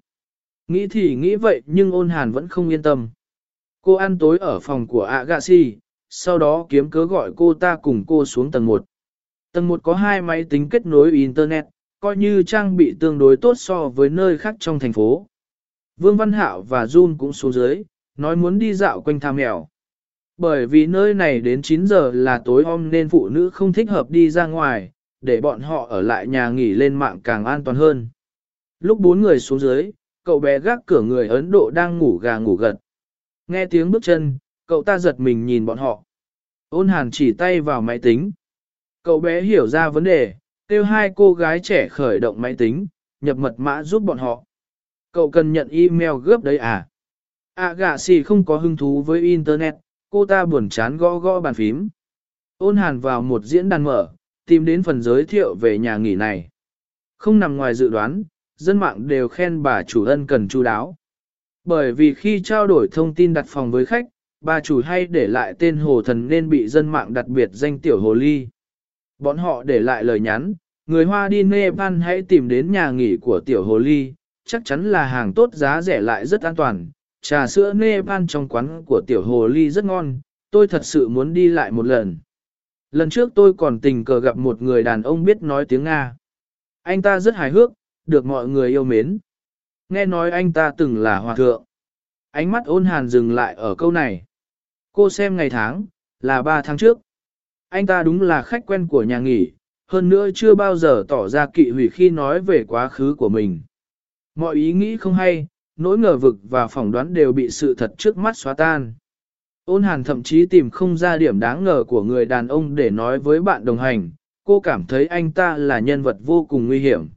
Nghĩ thì nghĩ vậy nhưng ôn hàn vẫn không yên tâm. Cô ăn tối ở phòng của Agassi, sau đó kiếm cớ gọi cô ta cùng cô xuống tầng 1. Tầng 1 có hai máy tính kết nối Internet, coi như trang bị tương đối tốt so với nơi khác trong thành phố. Vương Văn Hạo và Jun cũng xuống dưới, nói muốn đi dạo quanh tham mèo. Bởi vì nơi này đến 9 giờ là tối om nên phụ nữ không thích hợp đi ra ngoài, để bọn họ ở lại nhà nghỉ lên mạng càng an toàn hơn. Lúc bốn người xuống dưới, cậu bé gác cửa người Ấn Độ đang ngủ gà ngủ gật. Nghe tiếng bước chân, cậu ta giật mình nhìn bọn họ. Ôn hàn chỉ tay vào máy tính. Cậu bé hiểu ra vấn đề, kêu hai cô gái trẻ khởi động máy tính, nhập mật mã giúp bọn họ. Cậu cần nhận email gấp đấy à? À gạ xì không có hứng thú với Internet, cô ta buồn chán gõ gõ bàn phím. Ôn hàn vào một diễn đàn mở, tìm đến phần giới thiệu về nhà nghỉ này. Không nằm ngoài dự đoán, dân mạng đều khen bà chủ ân cần chu đáo. Bởi vì khi trao đổi thông tin đặt phòng với khách, bà chủ hay để lại tên hồ thần nên bị dân mạng đặc biệt danh tiểu hồ ly. Bọn họ để lại lời nhắn, người Hoa đi Nepal hãy tìm đến nhà nghỉ của tiểu hồ ly, chắc chắn là hàng tốt giá rẻ lại rất an toàn. Trà sữa Nepal trong quán của tiểu hồ ly rất ngon, tôi thật sự muốn đi lại một lần. Lần trước tôi còn tình cờ gặp một người đàn ông biết nói tiếng Nga. Anh ta rất hài hước, được mọi người yêu mến. Nghe nói anh ta từng là hòa thượng. Ánh mắt ôn hàn dừng lại ở câu này. Cô xem ngày tháng, là 3 tháng trước. Anh ta đúng là khách quen của nhà nghỉ, hơn nữa chưa bao giờ tỏ ra kỵ hủy khi nói về quá khứ của mình. Mọi ý nghĩ không hay, nỗi ngờ vực và phỏng đoán đều bị sự thật trước mắt xóa tan. Ôn hàn thậm chí tìm không ra điểm đáng ngờ của người đàn ông để nói với bạn đồng hành, cô cảm thấy anh ta là nhân vật vô cùng nguy hiểm.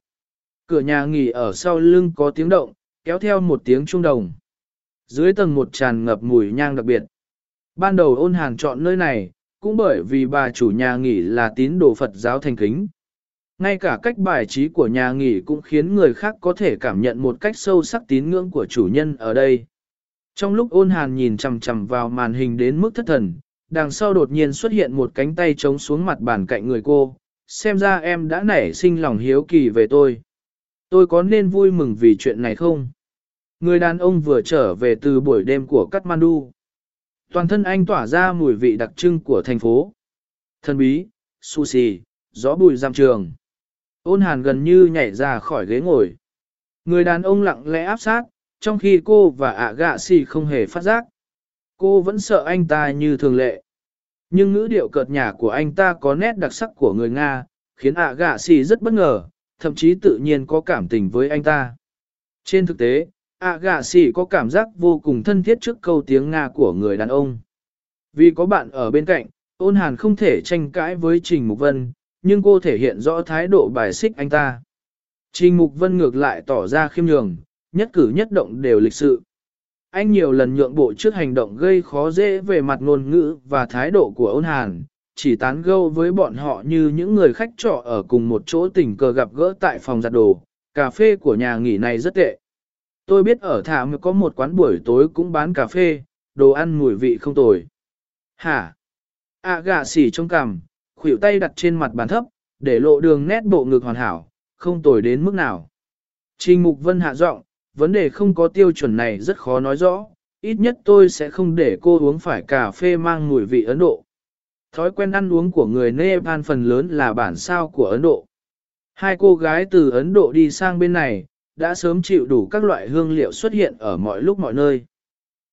Cửa nhà nghỉ ở sau lưng có tiếng động, kéo theo một tiếng trung đồng. Dưới tầng một tràn ngập mùi nhang đặc biệt. Ban đầu ôn hàng chọn nơi này, cũng bởi vì bà chủ nhà nghỉ là tín đồ Phật giáo thành kính. Ngay cả cách bài trí của nhà nghỉ cũng khiến người khác có thể cảm nhận một cách sâu sắc tín ngưỡng của chủ nhân ở đây. Trong lúc ôn hàn nhìn chằm chằm vào màn hình đến mức thất thần, đằng sau đột nhiên xuất hiện một cánh tay trống xuống mặt bàn cạnh người cô, xem ra em đã nảy sinh lòng hiếu kỳ về tôi. Tôi có nên vui mừng vì chuyện này không? Người đàn ông vừa trở về từ buổi đêm của Kathmandu. Toàn thân anh tỏa ra mùi vị đặc trưng của thành phố. Thân bí, sushi, gió bùi giam trường. Ôn hàn gần như nhảy ra khỏi ghế ngồi. Người đàn ông lặng lẽ áp sát, trong khi cô và ạ gạ xì không hề phát giác. Cô vẫn sợ anh ta như thường lệ. Nhưng ngữ điệu cợt nhả của anh ta có nét đặc sắc của người Nga, khiến ạ gạ xì rất bất ngờ, thậm chí tự nhiên có cảm tình với anh ta. Trên thực tế, ạ gạ sĩ có cảm giác vô cùng thân thiết trước câu tiếng Nga của người đàn ông. Vì có bạn ở bên cạnh, ôn hàn không thể tranh cãi với Trình Mục Vân, nhưng cô thể hiện rõ thái độ bài xích anh ta. Trình Mục Vân ngược lại tỏ ra khiêm nhường, nhất cử nhất động đều lịch sự. Anh nhiều lần nhượng bộ trước hành động gây khó dễ về mặt ngôn ngữ và thái độ của ôn hàn, chỉ tán gâu với bọn họ như những người khách trọ ở cùng một chỗ tình cờ gặp gỡ tại phòng giặt đồ. Cà phê của nhà nghỉ này rất tệ. Tôi biết ở Thảm có một quán buổi tối cũng bán cà phê, đồ ăn mùi vị không tồi. Hả? À gà xỉ trong cằm, khuỷu tay đặt trên mặt bàn thấp, để lộ đường nét bộ ngực hoàn hảo, không tồi đến mức nào. Trình Mục Vân hạ giọng, vấn đề không có tiêu chuẩn này rất khó nói rõ, ít nhất tôi sẽ không để cô uống phải cà phê mang mùi vị Ấn Độ. Thói quen ăn uống của người Nepal phần lớn là bản sao của Ấn Độ. Hai cô gái từ Ấn Độ đi sang bên này, đã sớm chịu đủ các loại hương liệu xuất hiện ở mọi lúc mọi nơi.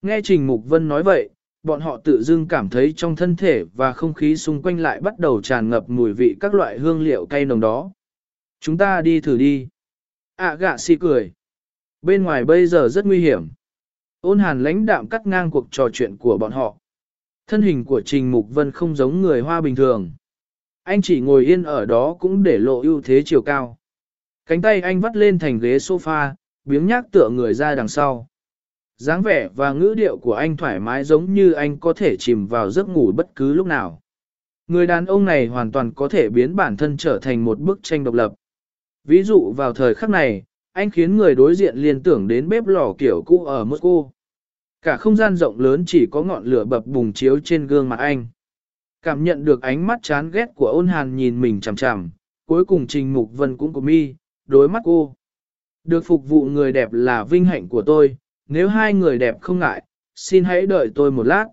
Nghe Trình Mục Vân nói vậy, bọn họ tự dưng cảm thấy trong thân thể và không khí xung quanh lại bắt đầu tràn ngập mùi vị các loại hương liệu cay nồng đó. Chúng ta đi thử đi. À gạ si cười. Bên ngoài bây giờ rất nguy hiểm. Ôn hàn lãnh đạm cắt ngang cuộc trò chuyện của bọn họ. Thân hình của Trình Mục Vân không giống người Hoa bình thường. Anh chỉ ngồi yên ở đó cũng để lộ ưu thế chiều cao. Cánh tay anh vắt lên thành ghế sofa, biếng nhác tựa người ra đằng sau. dáng vẻ và ngữ điệu của anh thoải mái giống như anh có thể chìm vào giấc ngủ bất cứ lúc nào. Người đàn ông này hoàn toàn có thể biến bản thân trở thành một bức tranh độc lập. Ví dụ vào thời khắc này, anh khiến người đối diện liên tưởng đến bếp lò kiểu cũ ở Moscow. Cả không gian rộng lớn chỉ có ngọn lửa bập bùng chiếu trên gương mặt anh. Cảm nhận được ánh mắt chán ghét của ôn hàn nhìn mình chằm chằm, cuối cùng Trình Mục Vân cũng của mi, đối mắt cô. Được phục vụ người đẹp là vinh hạnh của tôi, nếu hai người đẹp không ngại, xin hãy đợi tôi một lát.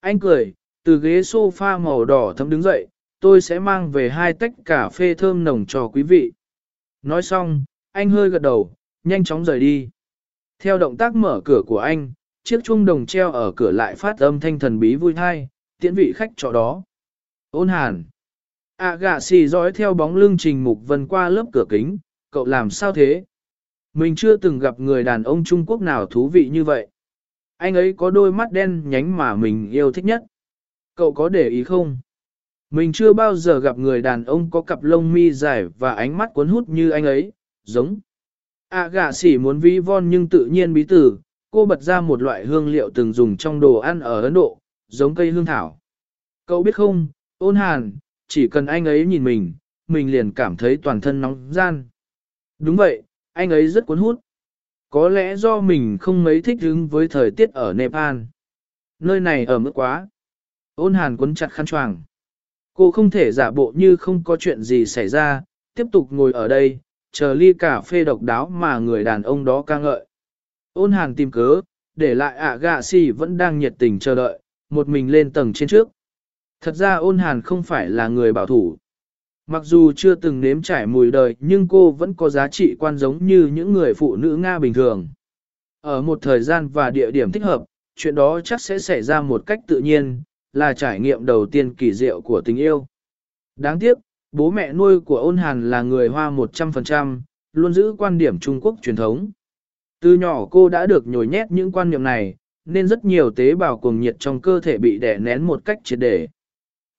Anh cười, từ ghế sofa màu đỏ thấm đứng dậy, tôi sẽ mang về hai tách cà phê thơm nồng cho quý vị. Nói xong, anh hơi gật đầu, nhanh chóng rời đi. Theo động tác mở cửa của anh, chiếc chuông đồng treo ở cửa lại phát âm thanh thần bí vui thai, tiễn vị khách trọ đó. Ôn hàn. À gạ xì dõi theo bóng lưng Trình Mục Vân qua lớp cửa kính, cậu làm sao thế? Mình chưa từng gặp người đàn ông Trung Quốc nào thú vị như vậy. Anh ấy có đôi mắt đen nhánh mà mình yêu thích nhất. Cậu có để ý không? Mình chưa bao giờ gặp người đàn ông có cặp lông mi dài và ánh mắt cuốn hút như anh ấy, giống. À gạ xỉ muốn ví von nhưng tự nhiên bí tử, cô bật ra một loại hương liệu từng dùng trong đồ ăn ở Ấn Độ, giống cây hương thảo. Cậu biết không, ôn hàn, chỉ cần anh ấy nhìn mình, mình liền cảm thấy toàn thân nóng gian. Đúng vậy, anh ấy rất cuốn hút. Có lẽ do mình không mấy thích ứng với thời tiết ở Nepal. Nơi này ở mức quá. Ôn hàn cuốn chặt khăn choàng. Cô không thể giả bộ như không có chuyện gì xảy ra, tiếp tục ngồi ở đây, chờ ly cà phê độc đáo mà người đàn ông đó ca ngợi. Ôn hàn tìm cớ, để lại ạ gạ si vẫn đang nhiệt tình chờ đợi, một mình lên tầng trên trước. Thật ra ôn hàn không phải là người bảo thủ. Mặc dù chưa từng nếm trải mùi đời nhưng cô vẫn có giá trị quan giống như những người phụ nữ Nga bình thường. Ở một thời gian và địa điểm thích hợp, chuyện đó chắc sẽ xảy ra một cách tự nhiên, là trải nghiệm đầu tiên kỳ diệu của tình yêu. Đáng tiếc, bố mẹ nuôi của ôn hàn là người Hoa 100%, luôn giữ quan điểm Trung Quốc truyền thống. Từ nhỏ cô đã được nhồi nhét những quan niệm này, nên rất nhiều tế bào cuồng nhiệt trong cơ thể bị đè nén một cách triệt để.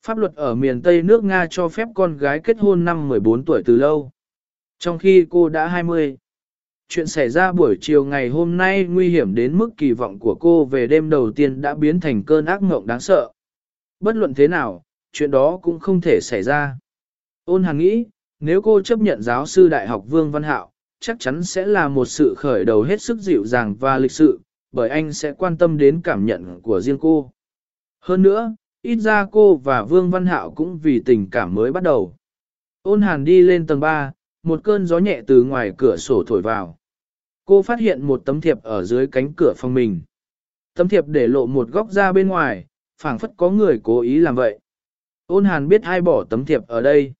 Pháp luật ở miền Tây nước Nga cho phép con gái kết hôn năm 14 tuổi từ lâu. Trong khi cô đã 20. Chuyện xảy ra buổi chiều ngày hôm nay nguy hiểm đến mức kỳ vọng của cô về đêm đầu tiên đã biến thành cơn ác mộng đáng sợ. Bất luận thế nào, chuyện đó cũng không thể xảy ra. Ôn Hằng nghĩ, nếu cô chấp nhận giáo sư đại học Vương Văn Hạo, chắc chắn sẽ là một sự khởi đầu hết sức dịu dàng và lịch sự, bởi anh sẽ quan tâm đến cảm nhận của riêng cô. Hơn nữa, ít ra cô và Vương Văn Hạo cũng vì tình cảm mới bắt đầu. Ôn hàn đi lên tầng 3, một cơn gió nhẹ từ ngoài cửa sổ thổi vào. Cô phát hiện một tấm thiệp ở dưới cánh cửa phòng mình. Tấm thiệp để lộ một góc ra bên ngoài, phảng phất có người cố ý làm vậy. Ôn hàn biết ai bỏ tấm thiệp ở đây.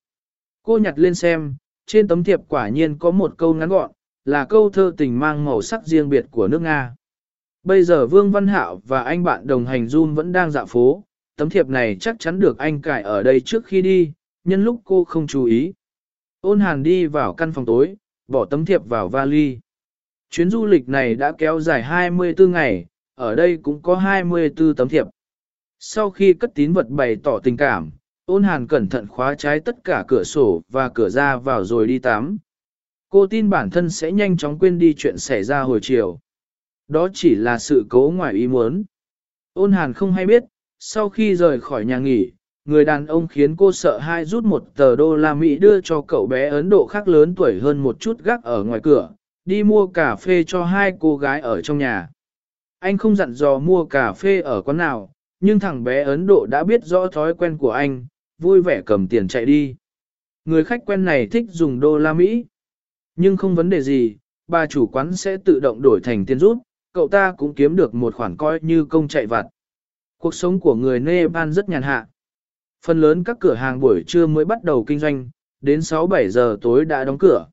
Cô nhặt lên xem, trên tấm thiệp quả nhiên có một câu ngắn gọn, là câu thơ tình mang màu sắc riêng biệt của nước Nga. Bây giờ Vương Văn Hạo và anh bạn đồng hành Jun vẫn đang dạo phố, tấm thiệp này chắc chắn được anh cài ở đây trước khi đi, nhân lúc cô không chú ý. Ôn hàn đi vào căn phòng tối, bỏ tấm thiệp vào vali. Chuyến du lịch này đã kéo dài 24 ngày, ở đây cũng có 24 tấm thiệp. Sau khi cất tín vật bày tỏ tình cảm, ôn hàn cẩn thận khóa trái tất cả cửa sổ và cửa ra vào rồi đi tắm. Cô tin bản thân sẽ nhanh chóng quên đi chuyện xảy ra hồi chiều. Đó chỉ là sự cố ngoài ý muốn. Ôn hàn không hay biết, sau khi rời khỏi nhà nghỉ, người đàn ông khiến cô sợ hai rút một tờ đô la Mỹ đưa cho cậu bé Ấn Độ khác lớn tuổi hơn một chút gác ở ngoài cửa, đi mua cà phê cho hai cô gái ở trong nhà. Anh không dặn dò mua cà phê ở quán nào, nhưng thằng bé Ấn Độ đã biết rõ thói quen của anh, vui vẻ cầm tiền chạy đi. Người khách quen này thích dùng đô la Mỹ, nhưng không vấn đề gì, bà chủ quán sẽ tự động đổi thành tiền rút, cậu ta cũng kiếm được một khoản coi như công chạy vặt. Cuộc sống của người Nepal rất nhàn hạ. Phần lớn các cửa hàng buổi trưa mới bắt đầu kinh doanh, đến 6-7 giờ tối đã đóng cửa.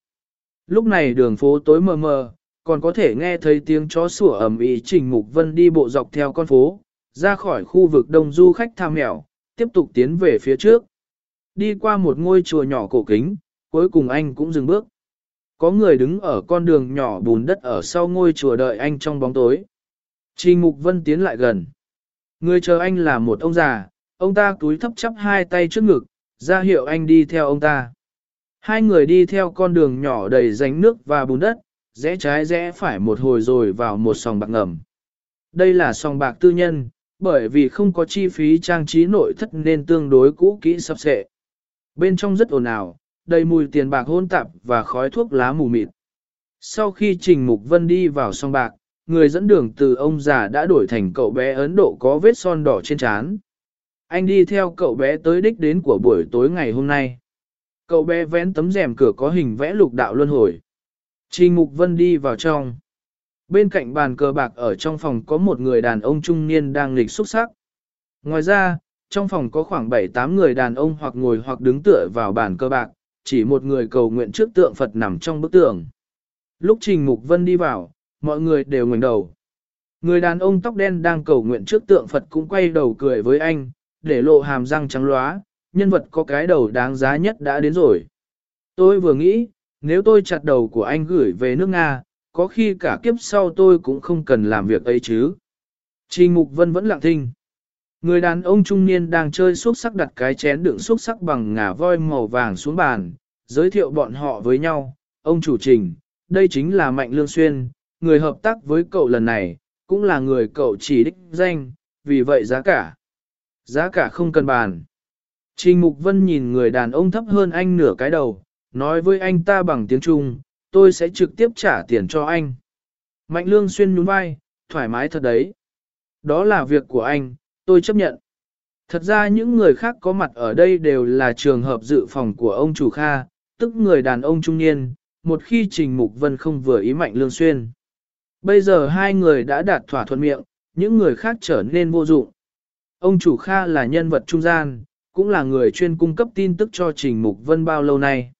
Lúc này đường phố tối mờ mờ, còn có thể nghe thấy tiếng chó sủa ầm ĩ Trình Mục Vân đi bộ dọc theo con phố, ra khỏi khu vực đông du khách tham mèo, tiếp tục tiến về phía trước. Đi qua một ngôi chùa nhỏ cổ kính, cuối cùng anh cũng dừng bước. Có người đứng ở con đường nhỏ bùn đất ở sau ngôi chùa đợi anh trong bóng tối. Trình Mục Vân tiến lại gần. Người chờ anh là một ông già, ông ta túi thấp chắp hai tay trước ngực, ra hiệu anh đi theo ông ta. Hai người đi theo con đường nhỏ đầy ránh nước và bùn đất, rẽ trái rẽ phải một hồi rồi vào một sòng bạc ngầm. Đây là sòng bạc tư nhân, bởi vì không có chi phí trang trí nội thất nên tương đối cũ kỹ sắp xệ. Bên trong rất ồn ào, đầy mùi tiền bạc hôn tạp và khói thuốc lá mù mịt. Sau khi Trình Mục Vân đi vào song bạc, người dẫn đường từ ông già đã đổi thành cậu bé Ấn Độ có vết son đỏ trên trán. Anh đi theo cậu bé tới đích đến của buổi tối ngày hôm nay. Cậu bé vén tấm rèm cửa có hình vẽ lục đạo luân hồi. Trình Mục Vân đi vào trong. Bên cạnh bàn cờ bạc ở trong phòng có một người đàn ông trung niên đang lịch xúc sắc. Ngoài ra, trong phòng có khoảng 7-8 người đàn ông hoặc ngồi hoặc đứng tựa vào bàn cờ bạc, chỉ một người cầu nguyện trước tượng Phật nằm trong bức tượng. Lúc Trình Mục Vân đi vào, mọi người đều ngoảnh đầu. Người đàn ông tóc đen đang cầu nguyện trước tượng Phật cũng quay đầu cười với anh, để lộ hàm răng trắng lóa, nhân vật có cái đầu đáng giá nhất đã đến rồi. Tôi vừa nghĩ, nếu tôi chặt đầu của anh gửi về nước Nga, có khi cả kiếp sau tôi cũng không cần làm việc ấy chứ. Trình Mục Vân vẫn lặng thinh. Người đàn ông trung niên đang chơi xúc sắc đặt cái chén đựng xúc sắc bằng ngà voi màu vàng xuống bàn, giới thiệu bọn họ với nhau. Ông chủ trình, đây chính là Mạnh Lương Xuyên, người hợp tác với cậu lần này, cũng là người cậu chỉ đích danh, vì vậy giá cả. Giá cả không cần bàn. Trình Mục Vân nhìn người đàn ông thấp hơn anh nửa cái đầu, nói với anh ta bằng tiếng Trung, tôi sẽ trực tiếp trả tiền cho anh. Mạnh Lương Xuyên nhún vai, thoải mái thật đấy. Đó là việc của anh, tôi chấp nhận. Thật ra những người khác có mặt ở đây đều là trường hợp dự phòng của ông chủ Kha, tức người đàn ông trung niên, một khi Trình Mục Vân không vừa ý Mạnh Lương Xuyên. Bây giờ hai người đã đạt thỏa thuận miệng, những người khác trở nên vô dụng. Ông chủ Kha là nhân vật trung gian, cũng là người chuyên cung cấp tin tức cho Trình Mục Vân bao lâu nay.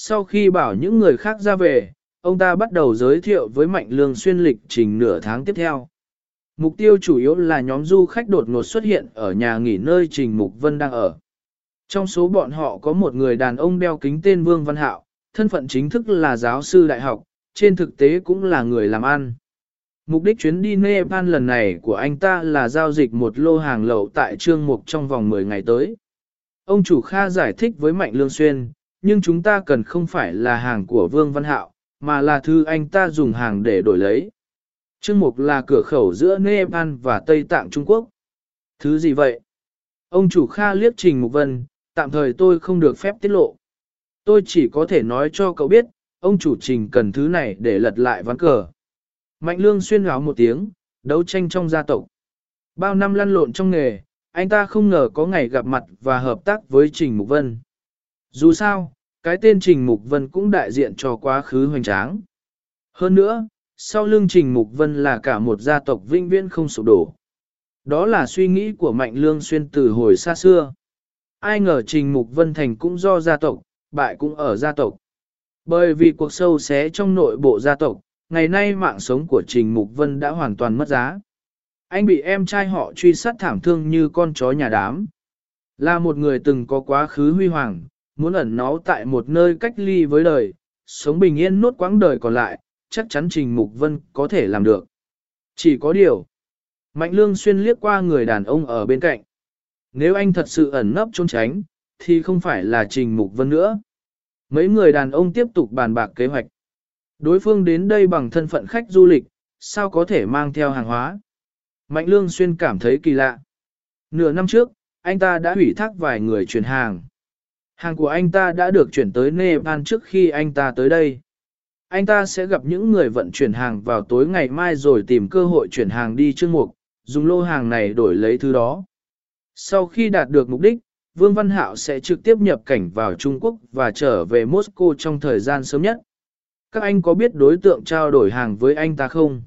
Sau khi bảo những người khác ra về, ông ta bắt đầu giới thiệu với Mạnh Lương Xuyên lịch trình nửa tháng tiếp theo. Mục tiêu chủ yếu là nhóm du khách đột ngột xuất hiện ở nhà nghỉ nơi Trình Mục Vân đang ở. Trong số bọn họ có một người đàn ông đeo kính tên Vương Văn Hạo, thân phận chính thức là giáo sư đại học, trên thực tế cũng là người làm ăn. Mục đích chuyến đi Nepal lần này của anh ta là giao dịch một lô hàng lậu tại Trương Mục trong vòng 10 ngày tới. Ông chủ Kha giải thích với Mạnh Lương Xuyên, nhưng chúng ta cần không phải là hàng của Vương Văn Hạo, mà là thư anh ta dùng hàng để đổi lấy. Trương Mục là cửa khẩu giữa Nepal và Tây Tạng Trung Quốc. Thứ gì vậy? Ông chủ Kha liếc Trình Mục Vân, tạm thời tôi không được phép tiết lộ. Tôi chỉ có thể nói cho cậu biết, ông chủ Trình cần thứ này để lật lại ván cờ. Mạnh Lương xuyên gáo một tiếng, đấu tranh trong gia tộc. Bao năm lăn lộn trong nghề, anh ta không ngờ có ngày gặp mặt và hợp tác với Trình Mục Vân. Dù sao, cái tên Trình Mục Vân cũng đại diện cho quá khứ hoành tráng. Hơn nữa, sau lưng Trình Mục Vân là cả một gia tộc vinh viễn không sụp đổ. Đó là suy nghĩ của Mạnh Lương Xuyên từ hồi xa xưa. Ai ngờ Trình Mục Vân Thành cũng do gia tộc, bại cũng ở gia tộc. Bởi vì cuộc sâu xé trong nội bộ gia tộc, ngày nay mạng sống của Trình Mục Vân đã hoàn toàn mất giá. Anh bị em trai họ truy sát thảm thương như con chó nhà đám. Là một người từng có quá khứ huy hoàng, muốn ẩn náu tại một nơi cách ly với đời, sống bình yên nốt quãng đời còn lại, chắc chắn Trình Mục Vân có thể làm được. Chỉ có điều, Mạnh Lương xuyên liếc qua người đàn ông ở bên cạnh. Nếu anh thật sự ẩn nấp trốn tránh, thì không phải là Trình Mục Vân nữa. Mấy người đàn ông tiếp tục bàn bạc kế hoạch. Đối phương đến đây bằng thân phận khách du lịch, sao có thể mang theo hàng hóa? Mạnh Lương Xuyên cảm thấy kỳ lạ. Nửa năm trước, anh ta đã hủy thác vài người chuyển hàng. Hàng của anh ta đã được chuyển tới Nepal trước khi anh ta tới đây. Anh ta sẽ gặp những người vận chuyển hàng vào tối ngày mai rồi tìm cơ hội chuyển hàng đi chương mục, dùng lô hàng này đổi lấy thứ đó. Sau khi đạt được mục đích, Vương Văn Hạo sẽ trực tiếp nhập cảnh vào Trung Quốc và trở về Moscow trong thời gian sớm nhất. Các anh có biết đối tượng trao đổi hàng với anh ta không?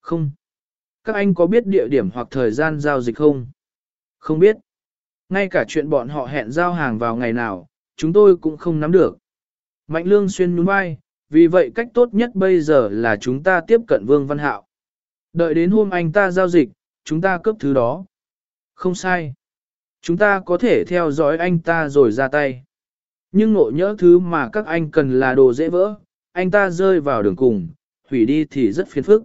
Không. Các anh có biết địa điểm hoặc thời gian giao dịch không? Không biết. Ngay cả chuyện bọn họ hẹn giao hàng vào ngày nào, chúng tôi cũng không nắm được. Mạnh lương xuyên nhún vai, vì vậy cách tốt nhất bây giờ là chúng ta tiếp cận Vương Văn Hạo. Đợi đến hôm anh ta giao dịch, chúng ta cướp thứ đó. Không sai. Chúng ta có thể theo dõi anh ta rồi ra tay. Nhưng ngộ nhỡ thứ mà các anh cần là đồ dễ vỡ, anh ta rơi vào đường cùng, hủy đi thì rất phiền phức.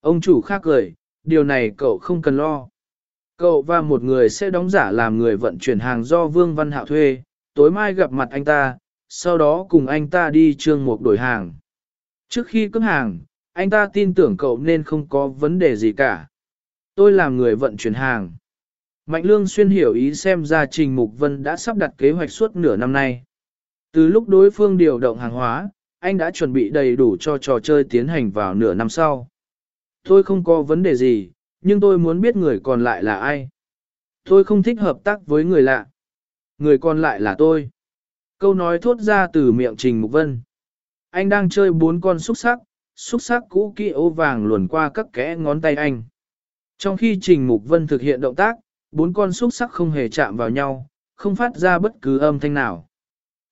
Ông chủ khác cười, điều này cậu không cần lo. Cậu và một người sẽ đóng giả làm người vận chuyển hàng do Vương Văn Hạo thuê, tối mai gặp mặt anh ta, sau đó cùng anh ta đi trương mục đổi hàng. Trước khi cướp hàng, anh ta tin tưởng cậu nên không có vấn đề gì cả. Tôi làm người vận chuyển hàng. Mạnh Lương Xuyên hiểu ý xem ra Trình Mục Vân đã sắp đặt kế hoạch suốt nửa năm nay. Từ lúc đối phương điều động hàng hóa, anh đã chuẩn bị đầy đủ cho trò chơi tiến hành vào nửa năm sau. Tôi không có vấn đề gì, nhưng tôi muốn biết người còn lại là ai. Tôi không thích hợp tác với người lạ. Người còn lại là tôi. Câu nói thốt ra từ miệng Trình Mục Vân. Anh đang chơi bốn con xúc sắc, xúc sắc cũ kỹ ô vàng luồn qua các kẽ ngón tay anh. Trong khi Trình Mục Vân thực hiện động tác, bốn con xúc sắc không hề chạm vào nhau, không phát ra bất cứ âm thanh nào.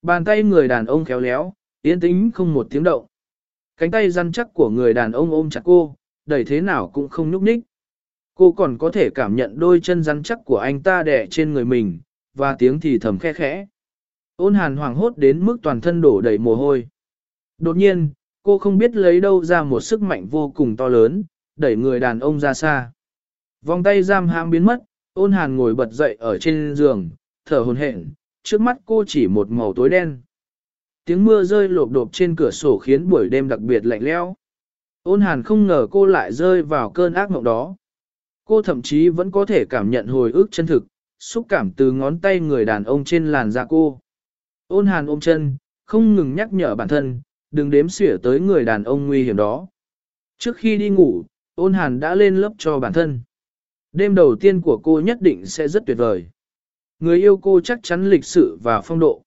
Bàn tay người đàn ông khéo léo, yên tĩnh không một tiếng động. Cánh tay răn chắc của người đàn ông ôm chặt cô, đẩy thế nào cũng không nhúc nhích. Cô còn có thể cảm nhận đôi chân rắn chắc của anh ta đè trên người mình, và tiếng thì thầm khe khẽ. Ôn hàn hoảng hốt đến mức toàn thân đổ đầy mồ hôi. Đột nhiên, cô không biết lấy đâu ra một sức mạnh vô cùng to lớn, đẩy người đàn ông ra xa. Vòng tay giam hãm biến mất, ôn hàn ngồi bật dậy ở trên giường, thở hồn hển, trước mắt cô chỉ một màu tối đen. Tiếng mưa rơi lộp đột trên cửa sổ khiến buổi đêm đặc biệt lạnh lẽo. Ôn hàn không ngờ cô lại rơi vào cơn ác mộng đó. Cô thậm chí vẫn có thể cảm nhận hồi ức chân thực, xúc cảm từ ngón tay người đàn ông trên làn da cô. Ôn hàn ôm chân, không ngừng nhắc nhở bản thân, đừng đếm xỉa tới người đàn ông nguy hiểm đó. Trước khi đi ngủ, ôn hàn đã lên lớp cho bản thân. Đêm đầu tiên của cô nhất định sẽ rất tuyệt vời. Người yêu cô chắc chắn lịch sự và phong độ.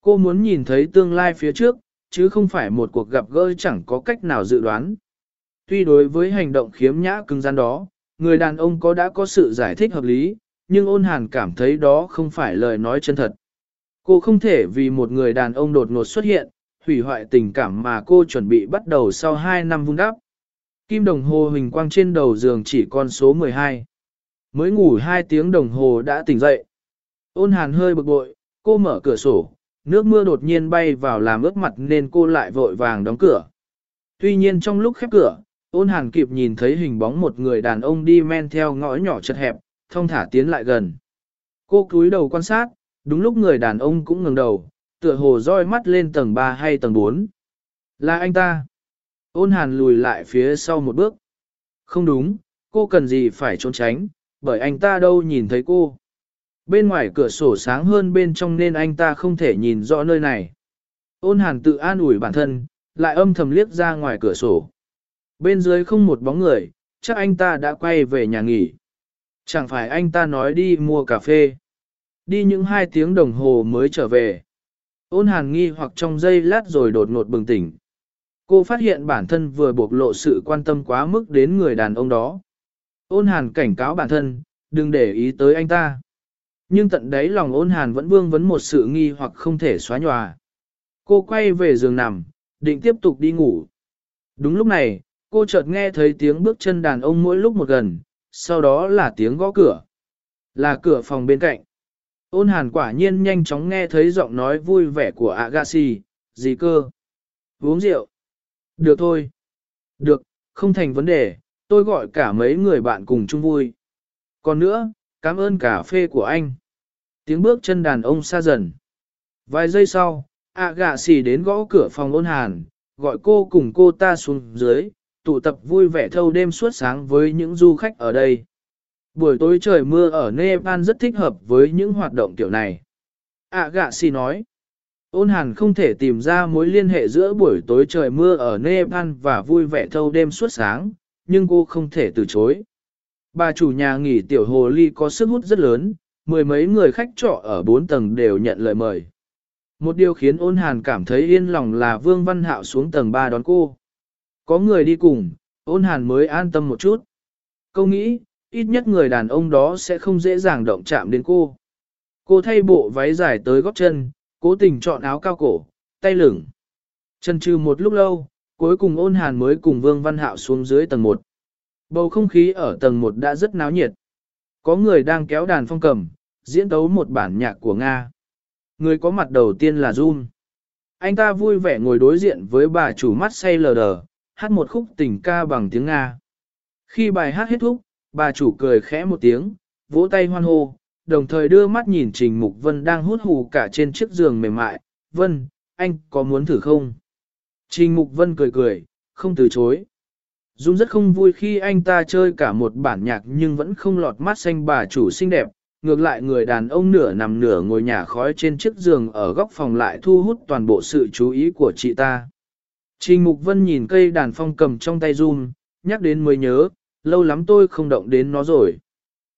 Cô muốn nhìn thấy tương lai phía trước, chứ không phải một cuộc gặp gỡ chẳng có cách nào dự đoán. Tuy đối với hành động khiếm nhã cứng rắn đó, người đàn ông có đã có sự giải thích hợp lý, nhưng ôn hàn cảm thấy đó không phải lời nói chân thật. Cô không thể vì một người đàn ông đột ngột xuất hiện, hủy hoại tình cảm mà cô chuẩn bị bắt đầu sau 2 năm vun đắp. Kim đồng hồ hình quang trên đầu giường chỉ con số 12. Mới ngủ 2 tiếng đồng hồ đã tỉnh dậy. Ôn hàn hơi bực bội, cô mở cửa sổ, nước mưa đột nhiên bay vào làm ướt mặt nên cô lại vội vàng đóng cửa. Tuy nhiên trong lúc khép cửa, ôn hàn kịp nhìn thấy hình bóng một người đàn ông đi men theo ngõ nhỏ chật hẹp, thông thả tiến lại gần. Cô cúi đầu quan sát, đúng lúc người đàn ông cũng ngừng đầu, tựa hồ roi mắt lên tầng 3 hay tầng 4. Là anh ta. Ôn hàn lùi lại phía sau một bước. Không đúng, cô cần gì phải trốn tránh, bởi anh ta đâu nhìn thấy cô. Bên ngoài cửa sổ sáng hơn bên trong nên anh ta không thể nhìn rõ nơi này. Ôn hàn tự an ủi bản thân, lại âm thầm liếc ra ngoài cửa sổ. Bên dưới không một bóng người, chắc anh ta đã quay về nhà nghỉ. Chẳng phải anh ta nói đi mua cà phê. Đi những hai tiếng đồng hồ mới trở về. Ôn hàn nghi hoặc trong giây lát rồi đột ngột bừng tỉnh. Cô phát hiện bản thân vừa bộc lộ sự quan tâm quá mức đến người đàn ông đó. Ôn hàn cảnh cáo bản thân, đừng để ý tới anh ta. Nhưng tận đấy lòng ôn hàn vẫn vương vấn một sự nghi hoặc không thể xóa nhòa. Cô quay về giường nằm, định tiếp tục đi ngủ. Đúng lúc này, cô chợt nghe thấy tiếng bước chân đàn ông mỗi lúc một gần, sau đó là tiếng gõ cửa. Là cửa phòng bên cạnh. Ôn hàn quả nhiên nhanh chóng nghe thấy giọng nói vui vẻ của Agassi, gì cơ? Uống rượu. Được thôi. Được, không thành vấn đề, tôi gọi cả mấy người bạn cùng chung vui. Còn nữa, cảm ơn cà phê của anh. Tiếng bước chân đàn ông xa dần. Vài giây sau, Agassi đến gõ cửa phòng ôn hàn, gọi cô cùng cô ta xuống dưới, tụ tập vui vẻ thâu đêm suốt sáng với những du khách ở đây. Buổi tối trời mưa ở Nepal rất thích hợp với những hoạt động kiểu này. À gạ si nói, ôn hàn không thể tìm ra mối liên hệ giữa buổi tối trời mưa ở Nepal và vui vẻ thâu đêm suốt sáng, nhưng cô không thể từ chối. Bà chủ nhà nghỉ tiểu hồ ly có sức hút rất lớn, mười mấy người khách trọ ở bốn tầng đều nhận lời mời. Một điều khiến ôn hàn cảm thấy yên lòng là Vương Văn Hạo xuống tầng 3 đón cô. Có người đi cùng, ôn hàn mới an tâm một chút. Câu nghĩ, ít nhất người đàn ông đó sẽ không dễ dàng động chạm đến cô. Cô thay bộ váy dài tới gót chân, cố tình chọn áo cao cổ, tay lửng. Chân trừ một lúc lâu, cuối cùng ôn hàn mới cùng Vương Văn Hạo xuống dưới tầng 1. Bầu không khí ở tầng 1 đã rất náo nhiệt. Có người đang kéo đàn phong cầm, diễn tấu một bản nhạc của Nga. Người có mặt đầu tiên là Jun. Anh ta vui vẻ ngồi đối diện với bà chủ mắt say lờ đờ, hát một khúc tình ca bằng tiếng Nga. Khi bài hát hết thúc, bà chủ cười khẽ một tiếng, vỗ tay hoan hô, đồng thời đưa mắt nhìn Trình Mục Vân đang hút hù cả trên chiếc giường mềm mại. Vân, anh có muốn thử không? Trình Mục Vân cười cười, không từ chối. Dung rất không vui khi anh ta chơi cả một bản nhạc nhưng vẫn không lọt mắt xanh bà chủ xinh đẹp. Ngược lại người đàn ông nửa nằm nửa ngồi nhả khói trên chiếc giường ở góc phòng lại thu hút toàn bộ sự chú ý của chị ta. Trình Mục Vân nhìn cây đàn phong cầm trong tay run, nhắc đến mới nhớ, lâu lắm tôi không động đến nó rồi.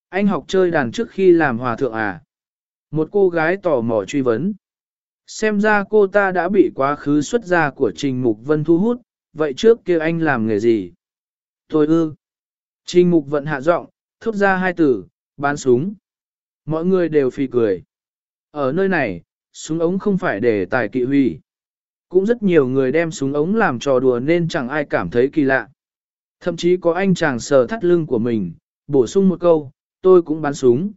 Anh học chơi đàn trước khi làm hòa thượng à? Một cô gái tò mò truy vấn. Xem ra cô ta đã bị quá khứ xuất gia của Trình Mục Vân thu hút, vậy trước kia anh làm nghề gì? Tôi ư. Trình Mục Vân hạ giọng, thốt ra hai từ, bán súng. Mọi người đều phì cười. Ở nơi này, súng ống không phải để tài kỵ huy. Cũng rất nhiều người đem súng ống làm trò đùa nên chẳng ai cảm thấy kỳ lạ. Thậm chí có anh chàng sờ thắt lưng của mình, bổ sung một câu, tôi cũng bắn súng.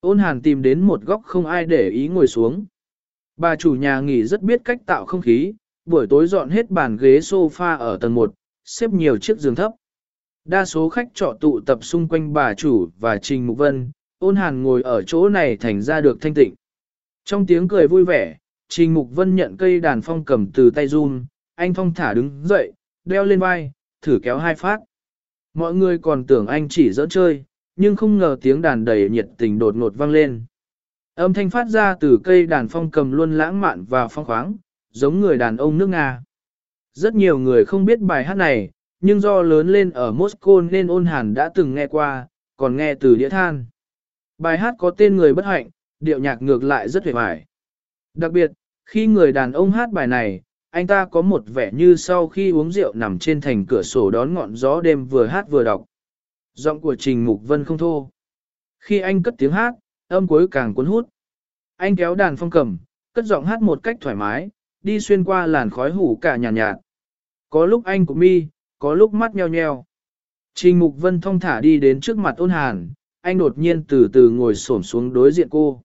Ôn hàn tìm đến một góc không ai để ý ngồi xuống. Bà chủ nhà nghỉ rất biết cách tạo không khí, buổi tối dọn hết bàn ghế sofa ở tầng 1, xếp nhiều chiếc giường thấp. Đa số khách trọ tụ tập xung quanh bà chủ và Trình Mục Vân, ôn hàn ngồi ở chỗ này thành ra được thanh tịnh. Trong tiếng cười vui vẻ, Trình Mục Vân nhận cây đàn phong cầm từ tay run, anh phong thả đứng dậy, đeo lên vai, thử kéo hai phát. Mọi người còn tưởng anh chỉ giỡn chơi, nhưng không ngờ tiếng đàn đầy nhiệt tình đột ngột vang lên. Âm thanh phát ra từ cây đàn phong cầm luôn lãng mạn và phong khoáng, giống người đàn ông nước Nga. Rất nhiều người không biết bài hát này, nhưng do lớn lên ở Moscow nên ôn hàn đã từng nghe qua, còn nghe từ đĩa than. Bài hát có tên người bất hạnh, điệu nhạc ngược lại rất hề vải. Đặc biệt, khi người đàn ông hát bài này, anh ta có một vẻ như sau khi uống rượu nằm trên thành cửa sổ đón ngọn gió đêm vừa hát vừa đọc. Giọng của Trình Mục Vân không thô. Khi anh cất tiếng hát, âm cuối càng cuốn hút. Anh kéo đàn phong cầm, cất giọng hát một cách thoải mái, đi xuyên qua làn khói hủ cả nhàn nhạt, nhạt. Có lúc anh cũng mi, có lúc mắt nheo nheo. Trình Mục Vân thong thả đi đến trước mặt ôn hàn, anh đột nhiên từ từ ngồi xổm xuống đối diện cô.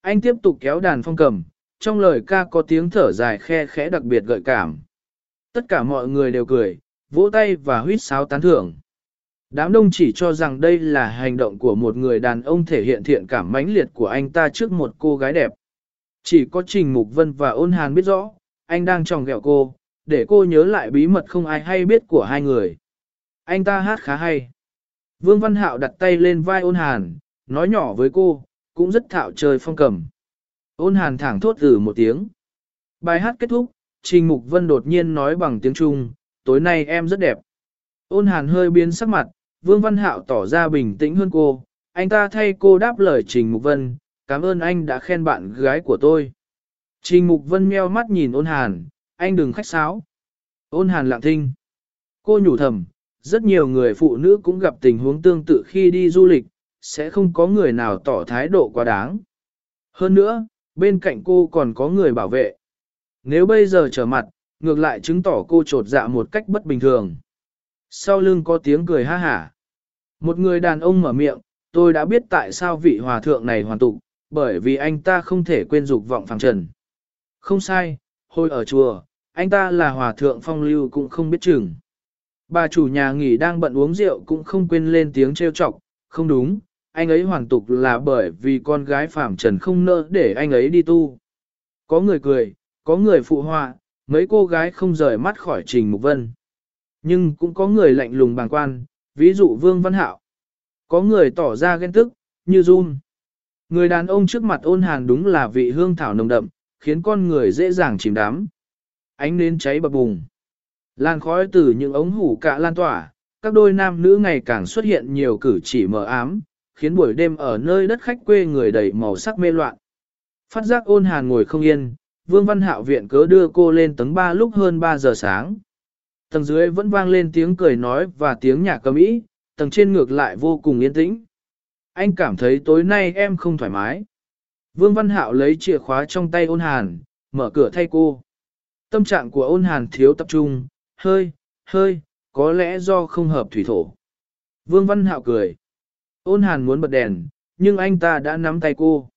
Anh tiếp tục kéo đàn phong cầm, trong lời ca có tiếng thở dài khe khẽ đặc biệt gợi cảm. Tất cả mọi người đều cười, vỗ tay và huýt sáo tán thưởng. Đám đông chỉ cho rằng đây là hành động của một người đàn ông thể hiện thiện cảm mãnh liệt của anh ta trước một cô gái đẹp. Chỉ có Trình Mục Vân và ôn hàn biết rõ, anh đang tròng ghẹo cô, để cô nhớ lại bí mật không ai hay biết của hai người. Anh ta hát khá hay. Vương Văn Hạo đặt tay lên vai ôn hàn, nói nhỏ với cô, cũng rất thạo chơi phong cầm. Ôn hàn thẳng thốt từ một tiếng. Bài hát kết thúc, Trình Mục Vân đột nhiên nói bằng tiếng Trung, tối nay em rất đẹp. Ôn hàn hơi biến sắc mặt, Vương Văn Hạo tỏ ra bình tĩnh hơn cô, anh ta thay cô đáp lời Trình Mục Vân, cảm ơn anh đã khen bạn gái của tôi. Trình Mục Vân meo mắt nhìn ôn hàn, anh đừng khách sáo. Ôn hàn lặng thinh. Cô nhủ thầm, rất nhiều người phụ nữ cũng gặp tình huống tương tự khi đi du lịch, sẽ không có người nào tỏ thái độ quá đáng. Hơn nữa, bên cạnh cô còn có người bảo vệ. Nếu bây giờ trở mặt, ngược lại chứng tỏ cô trột dạ một cách bất bình thường. Sau lưng có tiếng cười ha hả. Một người đàn ông mở miệng, tôi đã biết tại sao vị hòa thượng này hoàn tục, bởi vì anh ta không thể quên dục vọng phàng trần. Không sai, hồi ở chùa, anh ta là hòa thượng phong lưu cũng không biết chừng. Bà chủ nhà nghỉ đang bận uống rượu cũng không quên lên tiếng trêu chọc, không đúng, anh ấy hoàn tục là bởi vì con gái phạm trần không nỡ để anh ấy đi tu. Có người cười, có người phụ họa, mấy cô gái không rời mắt khỏi Trình Mục Vân. Nhưng cũng có người lạnh lùng bàng quan, ví dụ Vương Văn Hạo. Có người tỏ ra ghen tức, như Jun. Người đàn ông trước mặt ôn hàn đúng là vị hương thảo nồng đậm, khiến con người dễ dàng chìm đắm. Ánh nến cháy bập bùng. Lan khói từ những ống hủ cạ lan tỏa, các đôi nam nữ ngày càng xuất hiện nhiều cử chỉ mờ ám, khiến buổi đêm ở nơi đất khách quê người đầy màu sắc mê loạn. Phát giác ôn hàn ngồi không yên, Vương Văn Hạo viện cớ đưa cô lên tầng 3 lúc hơn 3 giờ sáng. Tầng dưới vẫn vang lên tiếng cười nói và tiếng nhạc cầm ý, tầng trên ngược lại vô cùng yên tĩnh. Anh cảm thấy tối nay em không thoải mái. Vương Văn Hạo lấy chìa khóa trong tay ôn hàn, mở cửa thay cô. Tâm trạng của ôn hàn thiếu tập trung, hơi, hơi, có lẽ do không hợp thủy thổ. Vương Văn Hạo cười. Ôn hàn muốn bật đèn, nhưng anh ta đã nắm tay cô.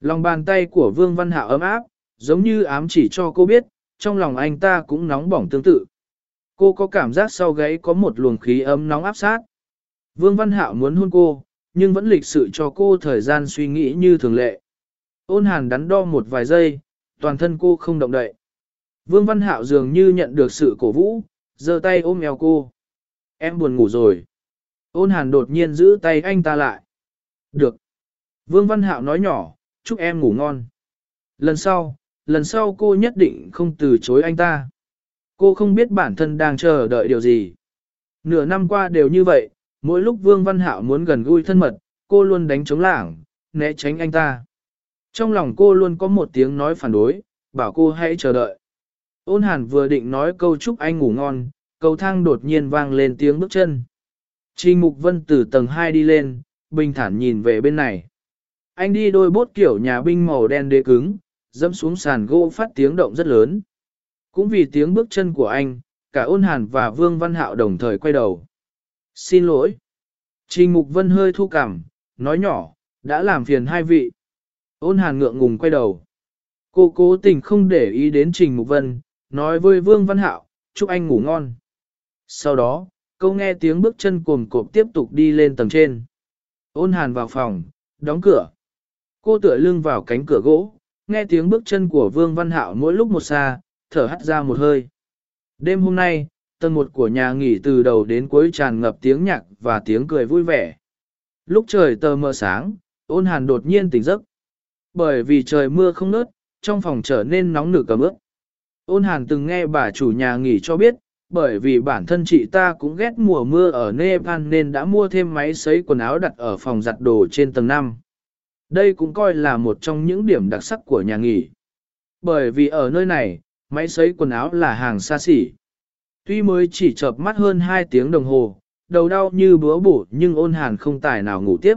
Lòng bàn tay của Vương Văn Hạo ấm áp, giống như ám chỉ cho cô biết, trong lòng anh ta cũng nóng bỏng tương tự. Cô có cảm giác sau gáy có một luồng khí ấm nóng áp sát. Vương Văn Hạo muốn hôn cô, nhưng vẫn lịch sự cho cô thời gian suy nghĩ như thường lệ. Ôn hàn đắn đo một vài giây, toàn thân cô không động đậy. Vương Văn Hạo dường như nhận được sự cổ vũ, giơ tay ôm eo cô. Em buồn ngủ rồi. Ôn hàn đột nhiên giữ tay anh ta lại. Được. Vương Văn Hạo nói nhỏ, chúc em ngủ ngon. Lần sau, lần sau cô nhất định không từ chối anh ta. Cô không biết bản thân đang chờ đợi điều gì. Nửa năm qua đều như vậy, mỗi lúc Vương Văn Hạo muốn gần gũi thân mật, cô luôn đánh chống lảng, né tránh anh ta. Trong lòng cô luôn có một tiếng nói phản đối, bảo cô hãy chờ đợi. Ôn hàn vừa định nói câu chúc anh ngủ ngon, cầu thang đột nhiên vang lên tiếng bước chân. Trình Mục Vân từ tầng 2 đi lên, bình thản nhìn về bên này. Anh đi đôi bốt kiểu nhà binh màu đen đế cứng, dẫm xuống sàn gỗ phát tiếng động rất lớn. Cũng vì tiếng bước chân của anh, cả ôn hàn và Vương Văn Hạo đồng thời quay đầu. Xin lỗi. Trình Mục Vân hơi thu cảm, nói nhỏ, đã làm phiền hai vị. Ôn hàn ngượng ngùng quay đầu. Cô cố tình không để ý đến Trình Mục Vân, nói với Vương Văn Hạo, chúc anh ngủ ngon. Sau đó, câu nghe tiếng bước chân cồm cộp tiếp tục đi lên tầng trên. Ôn hàn vào phòng, đóng cửa. Cô tựa lưng vào cánh cửa gỗ, nghe tiếng bước chân của Vương Văn Hạo mỗi lúc một xa, thở hắt ra một hơi. Đêm hôm nay, tầng một của nhà nghỉ từ đầu đến cuối tràn ngập tiếng nhạc và tiếng cười vui vẻ. Lúc trời tờ mờ sáng, ôn hàn đột nhiên tỉnh giấc. Bởi vì trời mưa không nớt, trong phòng trở nên nóng nực cầm ướp. Ôn hàn từng nghe bà chủ nhà nghỉ cho biết, bởi vì bản thân chị ta cũng ghét mùa mưa ở Nepal nên đã mua thêm máy sấy quần áo đặt ở phòng giặt đồ trên tầng 5. Đây cũng coi là một trong những điểm đặc sắc của nhà nghỉ. Bởi vì ở nơi này, máy sấy quần áo là hàng xa xỉ. Tuy mới chỉ chợp mắt hơn 2 tiếng đồng hồ, đầu đau như búa bổ nhưng ôn hàn không tài nào ngủ tiếp.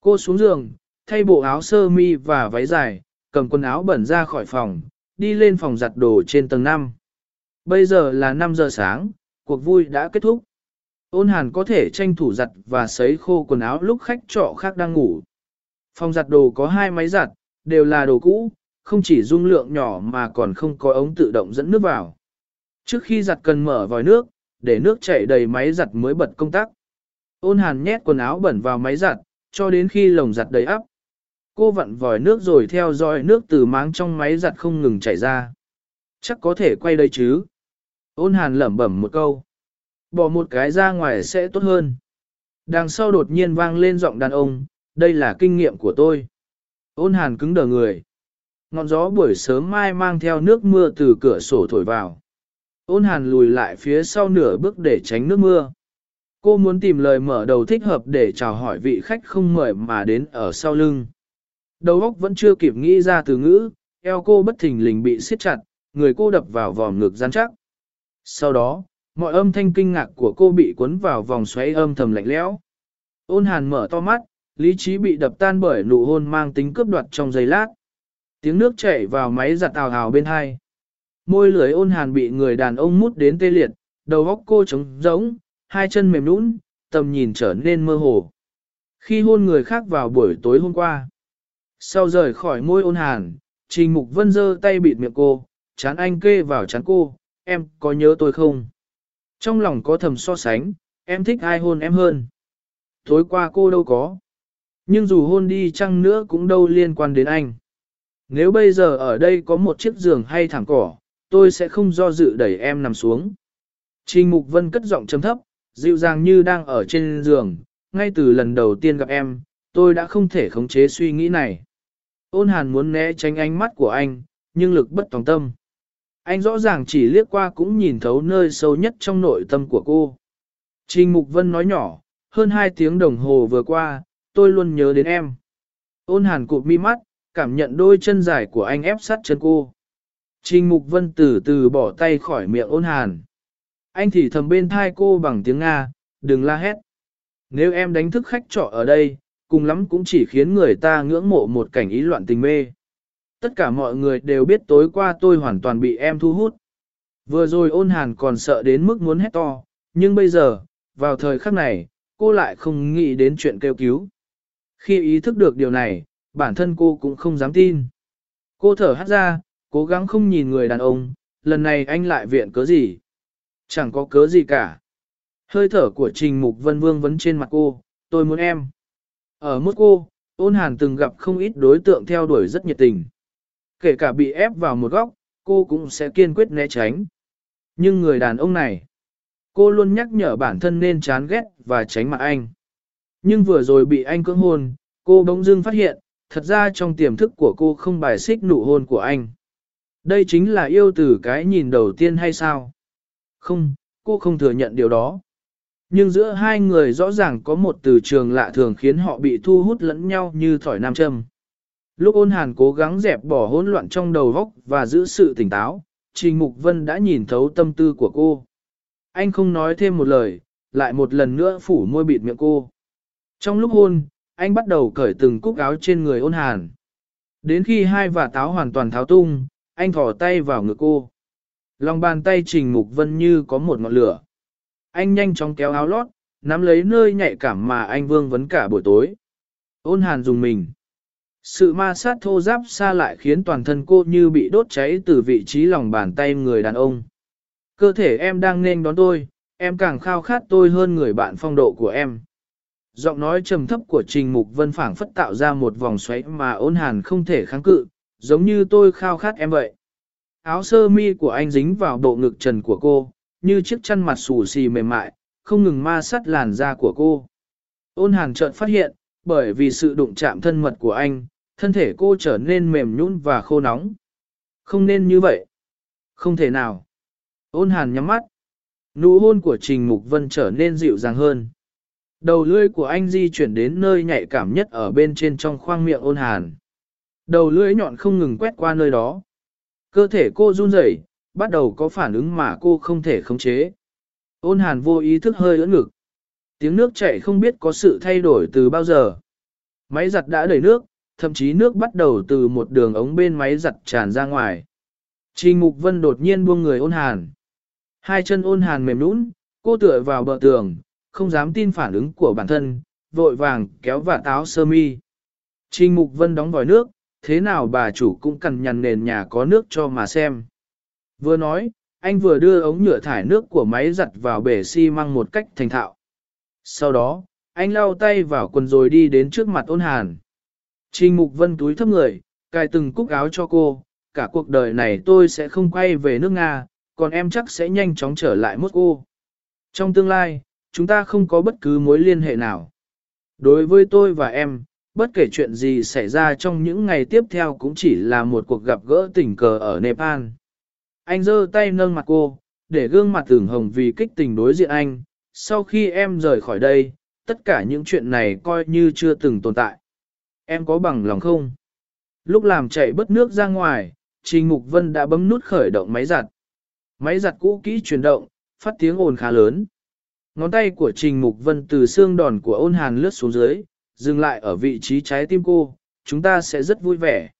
Cô xuống giường, thay bộ áo sơ mi và váy dài, cầm quần áo bẩn ra khỏi phòng, đi lên phòng giặt đồ trên tầng 5. Bây giờ là 5 giờ sáng, cuộc vui đã kết thúc. Ôn hàn có thể tranh thủ giặt và sấy khô quần áo lúc khách trọ khác đang ngủ. Phòng giặt đồ có hai máy giặt, đều là đồ cũ, không chỉ dung lượng nhỏ mà còn không có ống tự động dẫn nước vào. Trước khi giặt cần mở vòi nước, để nước chảy đầy máy giặt mới bật công tắc. Ôn hàn nhét quần áo bẩn vào máy giặt, cho đến khi lồng giặt đầy ắp. Cô vặn vòi nước rồi theo dõi nước từ máng trong máy giặt không ngừng chảy ra. Chắc có thể quay đây chứ. Ôn hàn lẩm bẩm một câu. Bỏ một cái ra ngoài sẽ tốt hơn. Đằng sau đột nhiên vang lên giọng đàn ông, đây là kinh nghiệm của tôi. Ôn hàn cứng đờ người. Ngọn gió buổi sớm mai mang theo nước mưa từ cửa sổ thổi vào. Ôn hàn lùi lại phía sau nửa bước để tránh nước mưa. Cô muốn tìm lời mở đầu thích hợp để chào hỏi vị khách không mời mà đến ở sau lưng. Đầu óc vẫn chưa kịp nghĩ ra từ ngữ, eo cô bất thình lình bị siết chặt, người cô đập vào vòm ngực gian chắc. Sau đó, mọi âm thanh kinh ngạc của cô bị cuốn vào vòng xoáy âm thầm lạnh lẽo. Ôn hàn mở to mắt, lý trí bị đập tan bởi nụ hôn mang tính cướp đoạt trong giây lát. Tiếng nước chảy vào máy giặt ào ào bên hai. Môi lưới ôn hàn bị người đàn ông mút đến tê liệt, đầu óc cô trống rỗng, hai chân mềm nũng, tầm nhìn trở nên mơ hồ. Khi hôn người khác vào buổi tối hôm qua, sau rời khỏi môi ôn hàn, Trình Mục Vân giơ tay bịt miệng cô, chán anh kê vào chán cô, em có nhớ tôi không? Trong lòng có thầm so sánh, em thích ai hôn em hơn. Tối qua cô đâu có. Nhưng dù hôn đi chăng nữa cũng đâu liên quan đến anh. Nếu bây giờ ở đây có một chiếc giường hay thảm cỏ, tôi sẽ không do dự đẩy em nằm xuống. Trình Mục Vân cất giọng trầm thấp, dịu dàng như đang ở trên giường, ngay từ lần đầu tiên gặp em, tôi đã không thể khống chế suy nghĩ này. Ôn hàn muốn né tránh ánh mắt của anh, nhưng lực bất tòng tâm. Anh rõ ràng chỉ liếc qua cũng nhìn thấu nơi sâu nhất trong nội tâm của cô. Trình Mục Vân nói nhỏ, hơn hai tiếng đồng hồ vừa qua, tôi luôn nhớ đến em. Ôn hàn cụp mi mắt, cảm nhận đôi chân dài của anh ép sát chân cô. Trình Mục Vân từ từ bỏ tay khỏi miệng ôn hàn. Anh thì thầm bên thai cô bằng tiếng Nga, đừng la hét. Nếu em đánh thức khách trọ ở đây, cùng lắm cũng chỉ khiến người ta ngưỡng mộ một cảnh ý loạn tình mê. Tất cả mọi người đều biết tối qua tôi hoàn toàn bị em thu hút. Vừa rồi ôn hàn còn sợ đến mức muốn hét to, nhưng bây giờ, vào thời khắc này, cô lại không nghĩ đến chuyện kêu cứu. Khi ý thức được điều này, bản thân cô cũng không dám tin. Cô thở hắt ra, cố gắng không nhìn người đàn ông, lần này anh lại viện cớ gì. Chẳng có cớ gì cả. Hơi thở của Trình Mục Vân Vương vấn trên mặt cô, tôi muốn em. Ở mức cô, ôn hàn từng gặp không ít đối tượng theo đuổi rất nhiệt tình. Kể cả bị ép vào một góc, cô cũng sẽ kiên quyết né tránh. Nhưng người đàn ông này, cô luôn nhắc nhở bản thân nên chán ghét và tránh mặt anh. Nhưng vừa rồi bị anh cưỡng hôn, cô bỗng dưng phát hiện, thật ra trong tiềm thức của cô không bài xích nụ hôn của anh. Đây chính là yêu từ cái nhìn đầu tiên hay sao? Không, cô không thừa nhận điều đó. Nhưng giữa hai người rõ ràng có một từ trường lạ thường khiến họ bị thu hút lẫn nhau như thỏi nam châm. Lúc ôn hàn cố gắng dẹp bỏ hỗn loạn trong đầu góc và giữ sự tỉnh táo, Trình Mục Vân đã nhìn thấu tâm tư của cô. Anh không nói thêm một lời, lại một lần nữa phủ môi bịt miệng cô. Trong lúc hôn, anh bắt đầu cởi từng cúc áo trên người ôn hàn. Đến khi hai và táo hoàn toàn tháo tung, anh thỏ tay vào ngực cô. Lòng bàn tay Trình Mục Vân như có một ngọn lửa. Anh nhanh chóng kéo áo lót, nắm lấy nơi nhạy cảm mà anh vương vấn cả buổi tối. Ôn hàn dùng mình. Sự ma sát thô giáp xa lại khiến toàn thân cô như bị đốt cháy từ vị trí lòng bàn tay người đàn ông. Cơ thể em đang nên đón tôi, em càng khao khát tôi hơn người bạn phong độ của em. Giọng nói trầm thấp của Trình Mục Vân phảng phất tạo ra một vòng xoáy mà ôn hàn không thể kháng cự, giống như tôi khao khát em vậy. Áo sơ mi của anh dính vào bộ ngực trần của cô, như chiếc chăn mặt xù xì mềm mại, không ngừng ma sát làn da của cô. Ôn hàn chợt phát hiện, bởi vì sự đụng chạm thân mật của anh, thân thể cô trở nên mềm nhũn và khô nóng. Không nên như vậy. Không thể nào. Ôn hàn nhắm mắt. Nụ hôn của Trình Mục Vân trở nên dịu dàng hơn. Đầu lưỡi của anh di chuyển đến nơi nhạy cảm nhất ở bên trên trong khoang miệng ôn hàn. Đầu lưỡi nhọn không ngừng quét qua nơi đó. Cơ thể cô run rẩy, bắt đầu có phản ứng mà cô không thể khống chế. Ôn hàn vô ý thức hơi ưỡn ngực. Tiếng nước chảy không biết có sự thay đổi từ bao giờ. Máy giặt đã đầy nước, thậm chí nước bắt đầu từ một đường ống bên máy giặt tràn ra ngoài. Trình Mục Vân đột nhiên buông người ôn hàn. Hai chân ôn hàn mềm nũng, cô tựa vào bờ tường, không dám tin phản ứng của bản thân, vội vàng kéo vạt áo sơ mi. Trình Mục Vân đóng vòi nước, thế nào bà chủ cũng cần nhằn nền nhà có nước cho mà xem. Vừa nói, anh vừa đưa ống nhựa thải nước của máy giặt vào bể xi măng một cách thành thạo. Sau đó, anh lau tay vào quần rồi đi đến trước mặt ôn hàn. Trình Mục Vân túi thấp người, cài từng cúc áo cho cô, cả cuộc đời này tôi sẽ không quay về nước Nga, còn em chắc sẽ nhanh chóng trở lại Moscow. Trong tương lai, chúng ta không có bất cứ mối liên hệ nào. Đối với tôi và em, bất kể chuyện gì xảy ra trong những ngày tiếp theo cũng chỉ là một cuộc gặp gỡ tình cờ ở Nepal. Anh giơ tay nâng mặt cô, để gương mặt tưởng hồng vì kích tình đối diện anh. Sau khi em rời khỏi đây, tất cả những chuyện này coi như chưa từng tồn tại. Em có bằng lòng không? Lúc làm chạy bớt nước ra ngoài, Trình Mục Vân đã bấm nút khởi động máy giặt. Máy giặt cũ kỹ chuyển động, phát tiếng ồn khá lớn. Ngón tay của Trình Mục Vân từ xương đòn của ôn hàn lướt xuống dưới, dừng lại ở vị trí trái tim cô, chúng ta sẽ rất vui vẻ.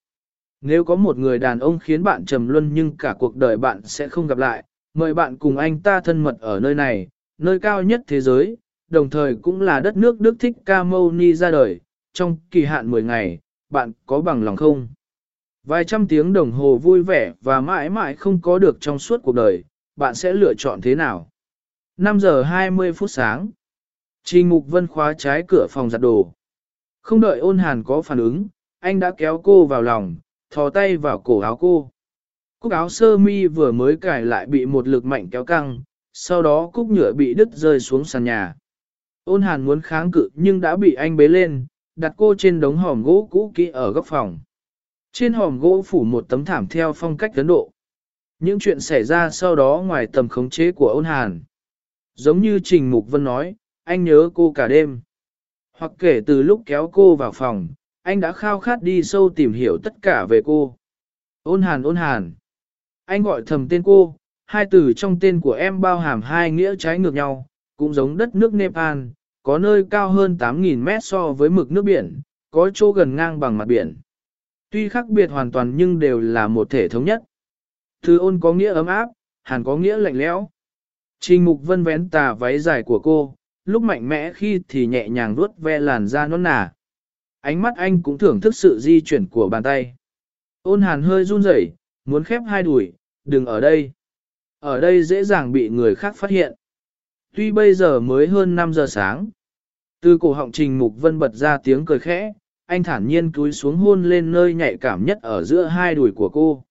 Nếu có một người đàn ông khiến bạn trầm luân nhưng cả cuộc đời bạn sẽ không gặp lại, mời bạn cùng anh ta thân mật ở nơi này, nơi cao nhất thế giới, đồng thời cũng là đất nước Đức thích ca mâu ni ra đời, trong kỳ hạn 10 ngày, bạn có bằng lòng không? Vài trăm tiếng đồng hồ vui vẻ và mãi mãi không có được trong suốt cuộc đời, bạn sẽ lựa chọn thế nào? 5 giờ 20 phút sáng. Trình Mục Vân khóa trái cửa phòng giặt đồ. Không đợi ôn hàn có phản ứng, anh đã kéo cô vào lòng, thò tay vào cổ áo cô. Cúc áo sơ mi vừa mới cài lại bị một lực mạnh kéo căng, sau đó cúc nhựa bị đứt rơi xuống sàn nhà. Ôn hàn muốn kháng cự nhưng đã bị anh bế lên, đặt cô trên đống hòm gỗ cũ kỹ ở góc phòng. Trên hòm gỗ phủ một tấm thảm theo phong cách Ấn Độ. Những chuyện xảy ra sau đó ngoài tầm khống chế của ôn hàn. Giống như Trình Mục Vân nói, anh nhớ cô cả đêm. Hoặc kể từ lúc kéo cô vào phòng, anh đã khao khát đi sâu tìm hiểu tất cả về cô. Ôn hàn ôn hàn. Anh gọi thầm tên cô, hai từ trong tên của em bao hàm hai nghĩa trái ngược nhau, cũng giống đất nước Nepal, có nơi cao hơn 8.000 mét so với mực nước biển, có chỗ gần ngang bằng mặt biển. Tuy khác biệt hoàn toàn nhưng đều là một thể thống nhất. Thư ôn có nghĩa ấm áp, hàn có nghĩa lạnh lẽo. Trình mục vân vén tà váy dài của cô, lúc mạnh mẽ khi thì nhẹ nhàng vuốt ve làn da non nà. Ánh mắt anh cũng thưởng thức sự di chuyển của bàn tay. Ôn hàn hơi run rẩy, muốn khép hai đùi, đừng ở đây. Ở đây dễ dàng bị người khác phát hiện. Tuy bây giờ mới hơn 5 giờ sáng. Từ cổ họng trình mục vân bật ra tiếng cười khẽ, anh thản nhiên cúi xuống hôn lên nơi nhạy cảm nhất ở giữa hai đùi của cô.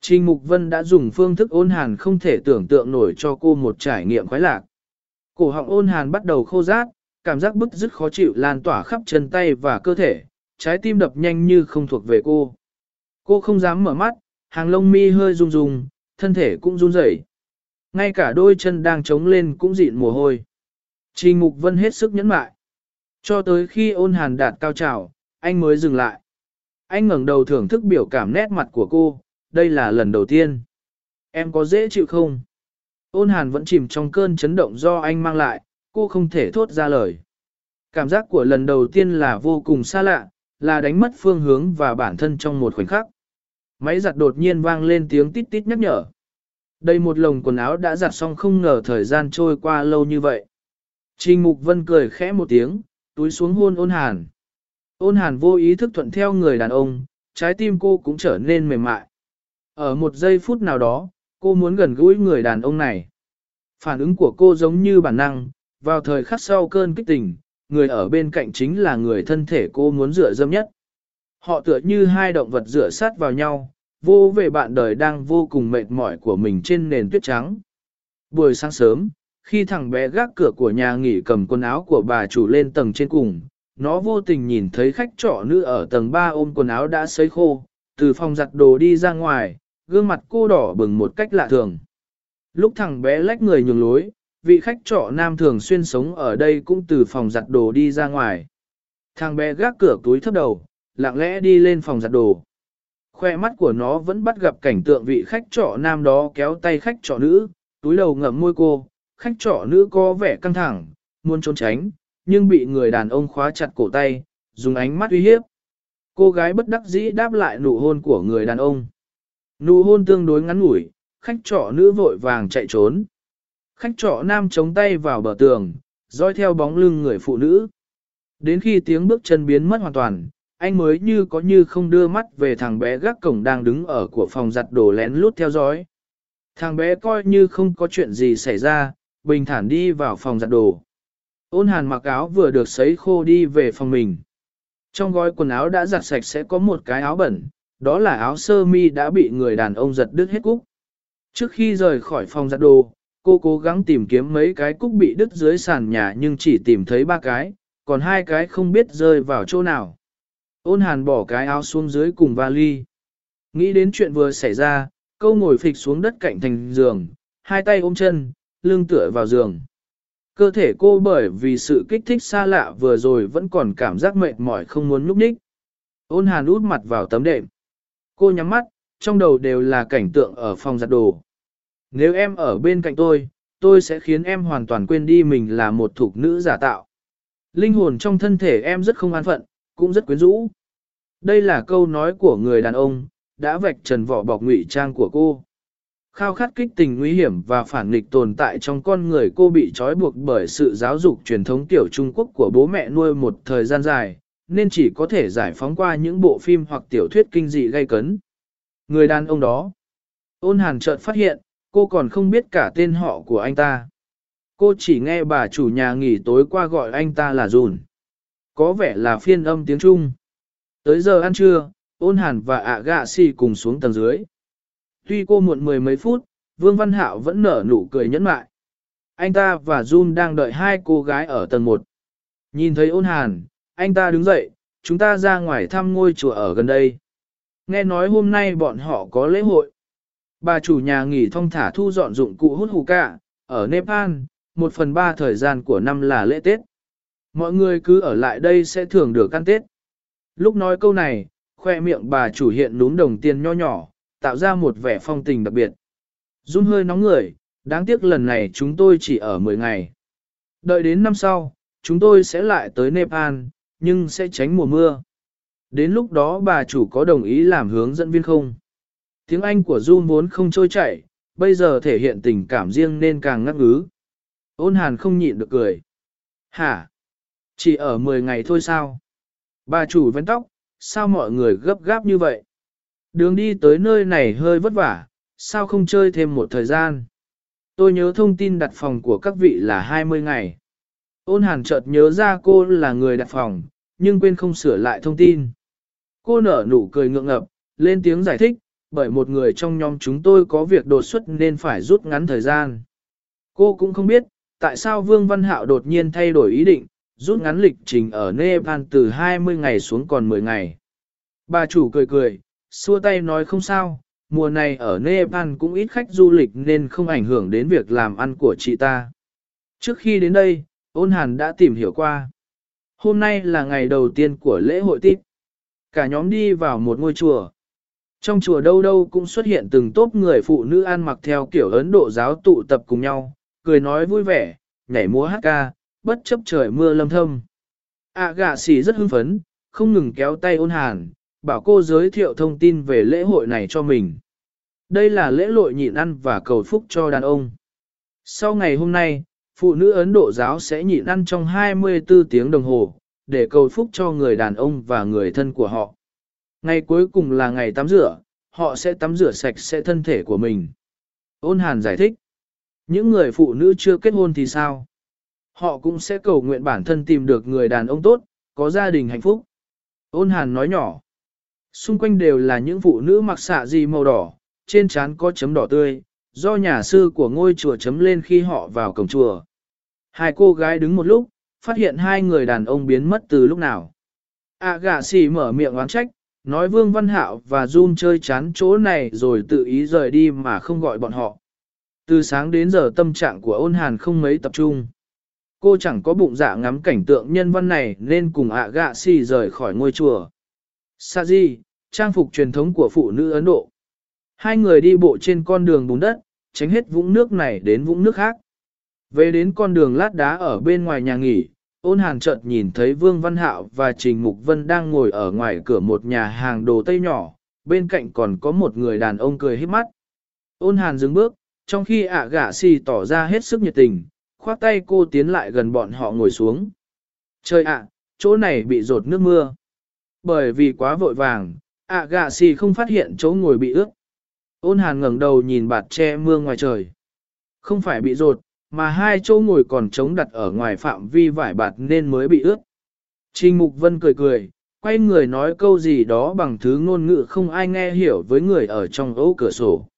Trình Mục Vân đã dùng phương thức ôn hàn không thể tưởng tượng nổi cho cô một trải nghiệm khoái lạc. Cổ họng ôn hàn bắt đầu khô rát, cảm giác bức dứt khó chịu lan tỏa khắp chân tay và cơ thể, trái tim đập nhanh như không thuộc về cô. Cô không dám mở mắt, hàng lông mi hơi rung rung, thân thể cũng run rẩy. Ngay cả đôi chân đang trống lên cũng dịn mồ hôi. Trình Mục Vân hết sức nhẫn mại. Cho tới khi ôn hàn đạt cao trào, anh mới dừng lại. Anh ngẩng đầu thưởng thức biểu cảm nét mặt của cô, đây là lần đầu tiên. Em có dễ chịu không? Ôn hàn vẫn chìm trong cơn chấn động do anh mang lại, cô không thể thốt ra lời. Cảm giác của lần đầu tiên là vô cùng xa lạ, là đánh mất phương hướng và bản thân trong một khoảnh khắc. Máy giặt đột nhiên vang lên tiếng tít tít nhắc nhở. Đây một lồng quần áo đã giặt xong không ngờ thời gian trôi qua lâu như vậy. Trình Mục Vân cười khẽ một tiếng, túi xuống hôn ôn hàn. Ôn hàn vô ý thức thuận theo người đàn ông, trái tim cô cũng trở nên mềm mại. Ở một giây phút nào đó, cô muốn gần gũi người đàn ông này. Phản ứng của cô giống như bản năng, vào thời khắc sau cơn kích tình, người ở bên cạnh chính là người thân thể cô muốn dựa dâm nhất. Họ tựa như hai động vật dựa sát vào nhau, vô về bạn đời đang vô cùng mệt mỏi của mình trên nền tuyết trắng. Buổi sáng sớm, khi thằng bé gác cửa của nhà nghỉ cầm quần áo của bà chủ lên tầng trên cùng, nó vô tình nhìn thấy khách trọ nữ ở tầng 3 ôm quần áo đã sấy khô, từ phòng giặt đồ đi ra ngoài, gương mặt cô đỏ bừng một cách lạ thường. Lúc thằng bé lách người nhường lối, vị khách trọ nam thường xuyên sống ở đây cũng từ phòng giặt đồ đi ra ngoài. Thằng bé gác cửa túi thấp đầu, lặng lẽ đi lên phòng giặt đồ. Khoe mắt của nó vẫn bắt gặp cảnh tượng vị khách trọ nam đó kéo tay khách trọ nữ, túi đầu ngậm môi cô, khách trọ nữ có vẻ căng thẳng, muốn trốn tránh, nhưng bị người đàn ông khóa chặt cổ tay, dùng ánh mắt uy hiếp. Cô gái bất đắc dĩ đáp lại nụ hôn của người đàn ông. Nụ hôn tương đối ngắn ngủi, khách trọ nữ vội vàng chạy trốn. Khách trọ nam chống tay vào bờ tường, dõi theo bóng lưng người phụ nữ. Đến khi tiếng bước chân biến mất hoàn toàn, anh mới như có như không đưa mắt về thằng bé gác cổng đang đứng ở của phòng giặt đồ lén lút theo dõi. Thằng bé coi như không có chuyện gì xảy ra, bình thản đi vào phòng giặt đồ. Ôn hàn mặc áo vừa được sấy khô đi về phòng mình. Trong gói quần áo đã giặt sạch sẽ có một cái áo bẩn, đó là áo sơ mi đã bị người đàn ông giật đứt hết cúc. Trước khi rời khỏi phòng giặt đồ, cô cố gắng tìm kiếm mấy cái cúc bị đứt dưới sàn nhà nhưng chỉ tìm thấy ba cái, còn hai cái không biết rơi vào chỗ nào. Ôn hàn bỏ cái áo xuống dưới cùng vali. Nghĩ đến chuyện vừa xảy ra, câu ngồi phịch xuống đất cạnh thành giường, hai tay ôm chân, lưng tựa vào giường. Cơ thể cô bởi vì sự kích thích xa lạ vừa rồi vẫn còn cảm giác mệt mỏi không muốn núp ních. Ôn hàn út mặt vào tấm đệm. Cô nhắm mắt, trong đầu đều là cảnh tượng ở phòng giặt đồ. Nếu em ở bên cạnh tôi, tôi sẽ khiến em hoàn toàn quên đi mình là một thục nữ giả tạo. Linh hồn trong thân thể em rất không an phận, cũng rất quyến rũ. Đây là câu nói của người đàn ông, đã vạch trần vỏ bọc ngụy trang của cô. Khao khát kích tình nguy hiểm và phản nghịch tồn tại trong con người cô bị trói buộc bởi sự giáo dục truyền thống tiểu Trung Quốc của bố mẹ nuôi một thời gian dài, nên chỉ có thể giải phóng qua những bộ phim hoặc tiểu thuyết kinh dị gây cấn. Người đàn ông đó, ôn hàn chợt phát hiện, cô còn không biết cả tên họ của anh ta. Cô chỉ nghe bà chủ nhà nghỉ tối qua gọi anh ta là Dùn. Có vẻ là phiên âm tiếng Trung. Tới giờ ăn trưa, ôn hàn và ạ gạ si cùng xuống tầng dưới. Tuy cô muộn mười mấy phút, Vương Văn Hạo vẫn nở nụ cười nhẫn mại. Anh ta và Jun đang đợi hai cô gái ở tầng 1. Nhìn thấy ôn hàn, anh ta đứng dậy, chúng ta ra ngoài thăm ngôi chùa ở gần đây. Nghe nói hôm nay bọn họ có lễ hội. Bà chủ nhà nghỉ thong thả thu dọn dụng cụ hút hù cả, ở Nepal, một phần ba thời gian của năm là lễ Tết. Mọi người cứ ở lại đây sẽ thường được ăn Tết. Lúc nói câu này, khoe miệng bà chủ hiện núm đồng tiền nho nhỏ, tạo ra một vẻ phong tình đặc biệt. Dung hơi nóng người, đáng tiếc lần này chúng tôi chỉ ở 10 ngày. Đợi đến năm sau, chúng tôi sẽ lại tới Nepal, nhưng sẽ tránh mùa mưa. Đến lúc đó bà chủ có đồng ý làm hướng dẫn viên không? Tiếng Anh của Du vốn không trôi chảy, bây giờ thể hiện tình cảm riêng nên càng ngắc ngứ. Ôn hàn không nhịn được cười. Hả? Chỉ ở 10 ngày thôi sao? Bà chủ vén tóc, sao mọi người gấp gáp như vậy? Đường đi tới nơi này hơi vất vả, sao không chơi thêm một thời gian? Tôi nhớ thông tin đặt phòng của các vị là 20 ngày. Ôn hàn chợt nhớ ra cô là người đặt phòng, nhưng quên không sửa lại thông tin. Cô nở nụ cười ngượng ngập, lên tiếng giải thích, bởi một người trong nhóm chúng tôi có việc đột xuất nên phải rút ngắn thời gian. Cô cũng không biết, tại sao Vương Văn Hạo đột nhiên thay đổi ý định, rút ngắn lịch trình ở Nepal từ 20 ngày xuống còn 10 ngày. Bà chủ cười cười, xua tay nói không sao, mùa này ở Nepal cũng ít khách du lịch nên không ảnh hưởng đến việc làm ăn của chị ta. Trước khi đến đây, ôn hàn đã tìm hiểu qua. Hôm nay là ngày đầu tiên của lễ hội tít. Cả nhóm đi vào một ngôi chùa. Trong chùa đâu đâu cũng xuất hiện từng tốp người phụ nữ ăn mặc theo kiểu Ấn Độ giáo tụ tập cùng nhau, cười nói vui vẻ, nhảy múa hát ca, bất chấp trời mưa lâm thâm. À gạ xỉ rất hưng phấn, không ngừng kéo tay ôn hàn, bảo cô giới thiệu thông tin về lễ hội này cho mình. Đây là lễ hội nhịn ăn và cầu phúc cho đàn ông. Sau ngày hôm nay, phụ nữ Ấn Độ giáo sẽ nhịn ăn trong 24 tiếng đồng hồ, để cầu phúc cho người đàn ông và người thân của họ. Ngày cuối cùng là ngày tắm rửa, họ sẽ tắm rửa sạch sẽ thân thể của mình. Ôn hàn giải thích. Những người phụ nữ chưa kết hôn thì sao? Họ cũng sẽ cầu nguyện bản thân tìm được người đàn ông tốt, có gia đình hạnh phúc. Ôn hàn nói nhỏ. Xung quanh đều là những phụ nữ mặc xạ gì màu đỏ, trên trán có chấm đỏ tươi, do nhà sư của ngôi chùa chấm lên khi họ vào cổng chùa. Hai cô gái đứng một lúc, phát hiện hai người đàn ông biến mất từ lúc nào. À gà xì mở miệng oán trách, nói Vương Văn Hạo và Jun chơi chán chỗ này rồi tự ý rời đi mà không gọi bọn họ. Từ sáng đến giờ tâm trạng của ôn hàn không mấy tập trung. Cô chẳng có bụng dạ ngắm cảnh tượng nhân văn này nên cùng ạ gạ si rời khỏi ngôi chùa. Sa di, trang phục truyền thống của phụ nữ Ấn Độ. Hai người đi bộ trên con đường bùn đất, tránh hết vũng nước này đến vũng nước khác. Về đến con đường lát đá ở bên ngoài nhà nghỉ, ôn hàn chợt nhìn thấy Vương Văn Hạo và Trình Mục Vân đang ngồi ở ngoài cửa một nhà hàng đồ tây nhỏ, bên cạnh còn có một người đàn ông cười hết mắt. Ôn hàn dừng bước, trong khi ạ gạ xì tỏ ra hết sức nhiệt tình, khoác tay cô tiến lại gần bọn họ ngồi xuống. Trời ạ, chỗ này bị rột nước mưa. Bởi vì quá vội vàng, ạ gạ xì không phát hiện chỗ ngồi bị ướt. Ôn hàn ngẩng đầu nhìn bạt che mưa ngoài trời. Không phải bị rột, mà hai chỗ ngồi còn trống đặt ở ngoài phạm vi vải bạt nên mới bị ướt. Trình Mục Vân cười cười, quay người nói câu gì đó bằng thứ ngôn ngữ không ai nghe hiểu với người ở trong ấu cửa sổ.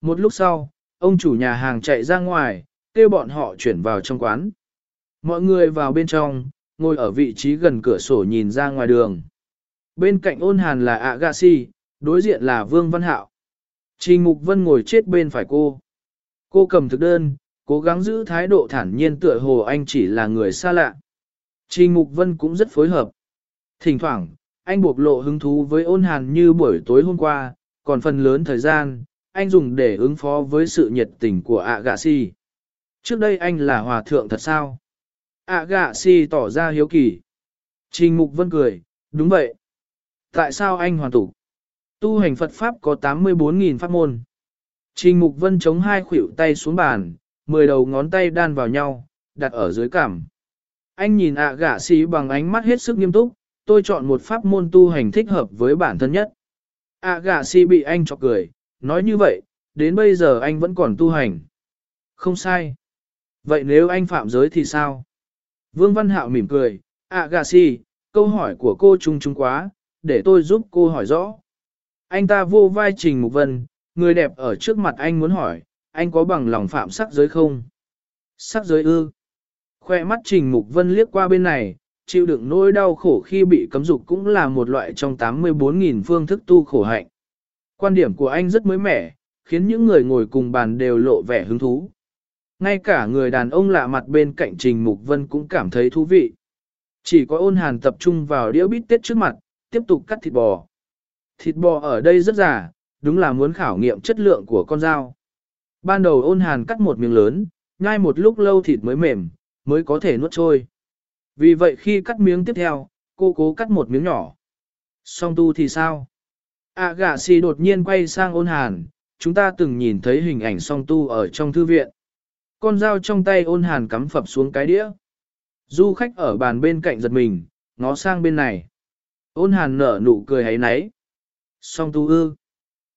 Một lúc sau, ông chủ nhà hàng chạy ra ngoài, kêu bọn họ chuyển vào trong quán. Mọi người vào bên trong, ngồi ở vị trí gần cửa sổ nhìn ra ngoài đường. Bên cạnh ôn hàn là Agassi, đối diện là Vương Văn Hạo. Trình Mục Vân ngồi chết bên phải cô. Cô cầm thực đơn, cố gắng giữ thái độ thản nhiên tựa hồ anh chỉ là người xa lạ. Trình Mục Vân cũng rất phối hợp. Thỉnh thoảng, anh buộc lộ hứng thú với ôn hàn như buổi tối hôm qua, còn phần lớn thời gian, anh dùng để ứng phó với sự nhiệt tình của ạ Gà si. Trước đây anh là hòa thượng thật sao? ạ gạ si tỏ ra hiếu kỳ. Trình Mục Vân cười, đúng vậy. Tại sao anh hoàn tục? Tu hành Phật Pháp có 84.000 pháp môn. Trình Mục Vân chống hai khuỷu tay xuống bàn, mười đầu ngón tay đan vào nhau, đặt ở dưới cằm. Anh nhìn ạ gạ xí bằng ánh mắt hết sức nghiêm túc, tôi chọn một pháp môn tu hành thích hợp với bản thân nhất. ạ gạ xí bị anh chọc cười, nói như vậy, đến bây giờ anh vẫn còn tu hành. Không sai. Vậy nếu anh phạm giới thì sao? Vương Văn Hạo mỉm cười, ạ gà si, câu hỏi của cô trung trung quá, để tôi giúp cô hỏi rõ. Anh ta vô vai Trình Mục Vân, người đẹp ở trước mặt anh muốn hỏi, anh có bằng lòng phạm sắc giới không? Sắc giới ư? Khoe mắt Trình Mục Vân liếc qua bên này, chịu đựng nỗi đau khổ khi bị cấm dục cũng là một loại trong 84.000 phương thức tu khổ hạnh. Quan điểm của anh rất mới mẻ, khiến những người ngồi cùng bàn đều lộ vẻ hứng thú. Ngay cả người đàn ông lạ mặt bên cạnh Trình Mục Vân cũng cảm thấy thú vị. Chỉ có ôn hàn tập trung vào đĩa bít tết trước mặt, tiếp tục cắt thịt bò. Thịt bò ở đây rất giả, đúng là muốn khảo nghiệm chất lượng của con dao. Ban đầu ôn hàn cắt một miếng lớn, nhai một lúc lâu thịt mới mềm, mới có thể nuốt trôi. Vì vậy khi cắt miếng tiếp theo, cô cố cắt một miếng nhỏ. Song tu thì sao? À gạ xì đột nhiên quay sang ôn hàn, chúng ta từng nhìn thấy hình ảnh song tu ở trong thư viện. Con dao trong tay ôn hàn cắm phập xuống cái đĩa. Du khách ở bàn bên cạnh giật mình, ngó sang bên này. Ôn hàn nở nụ cười hấy náy. Song tu ư.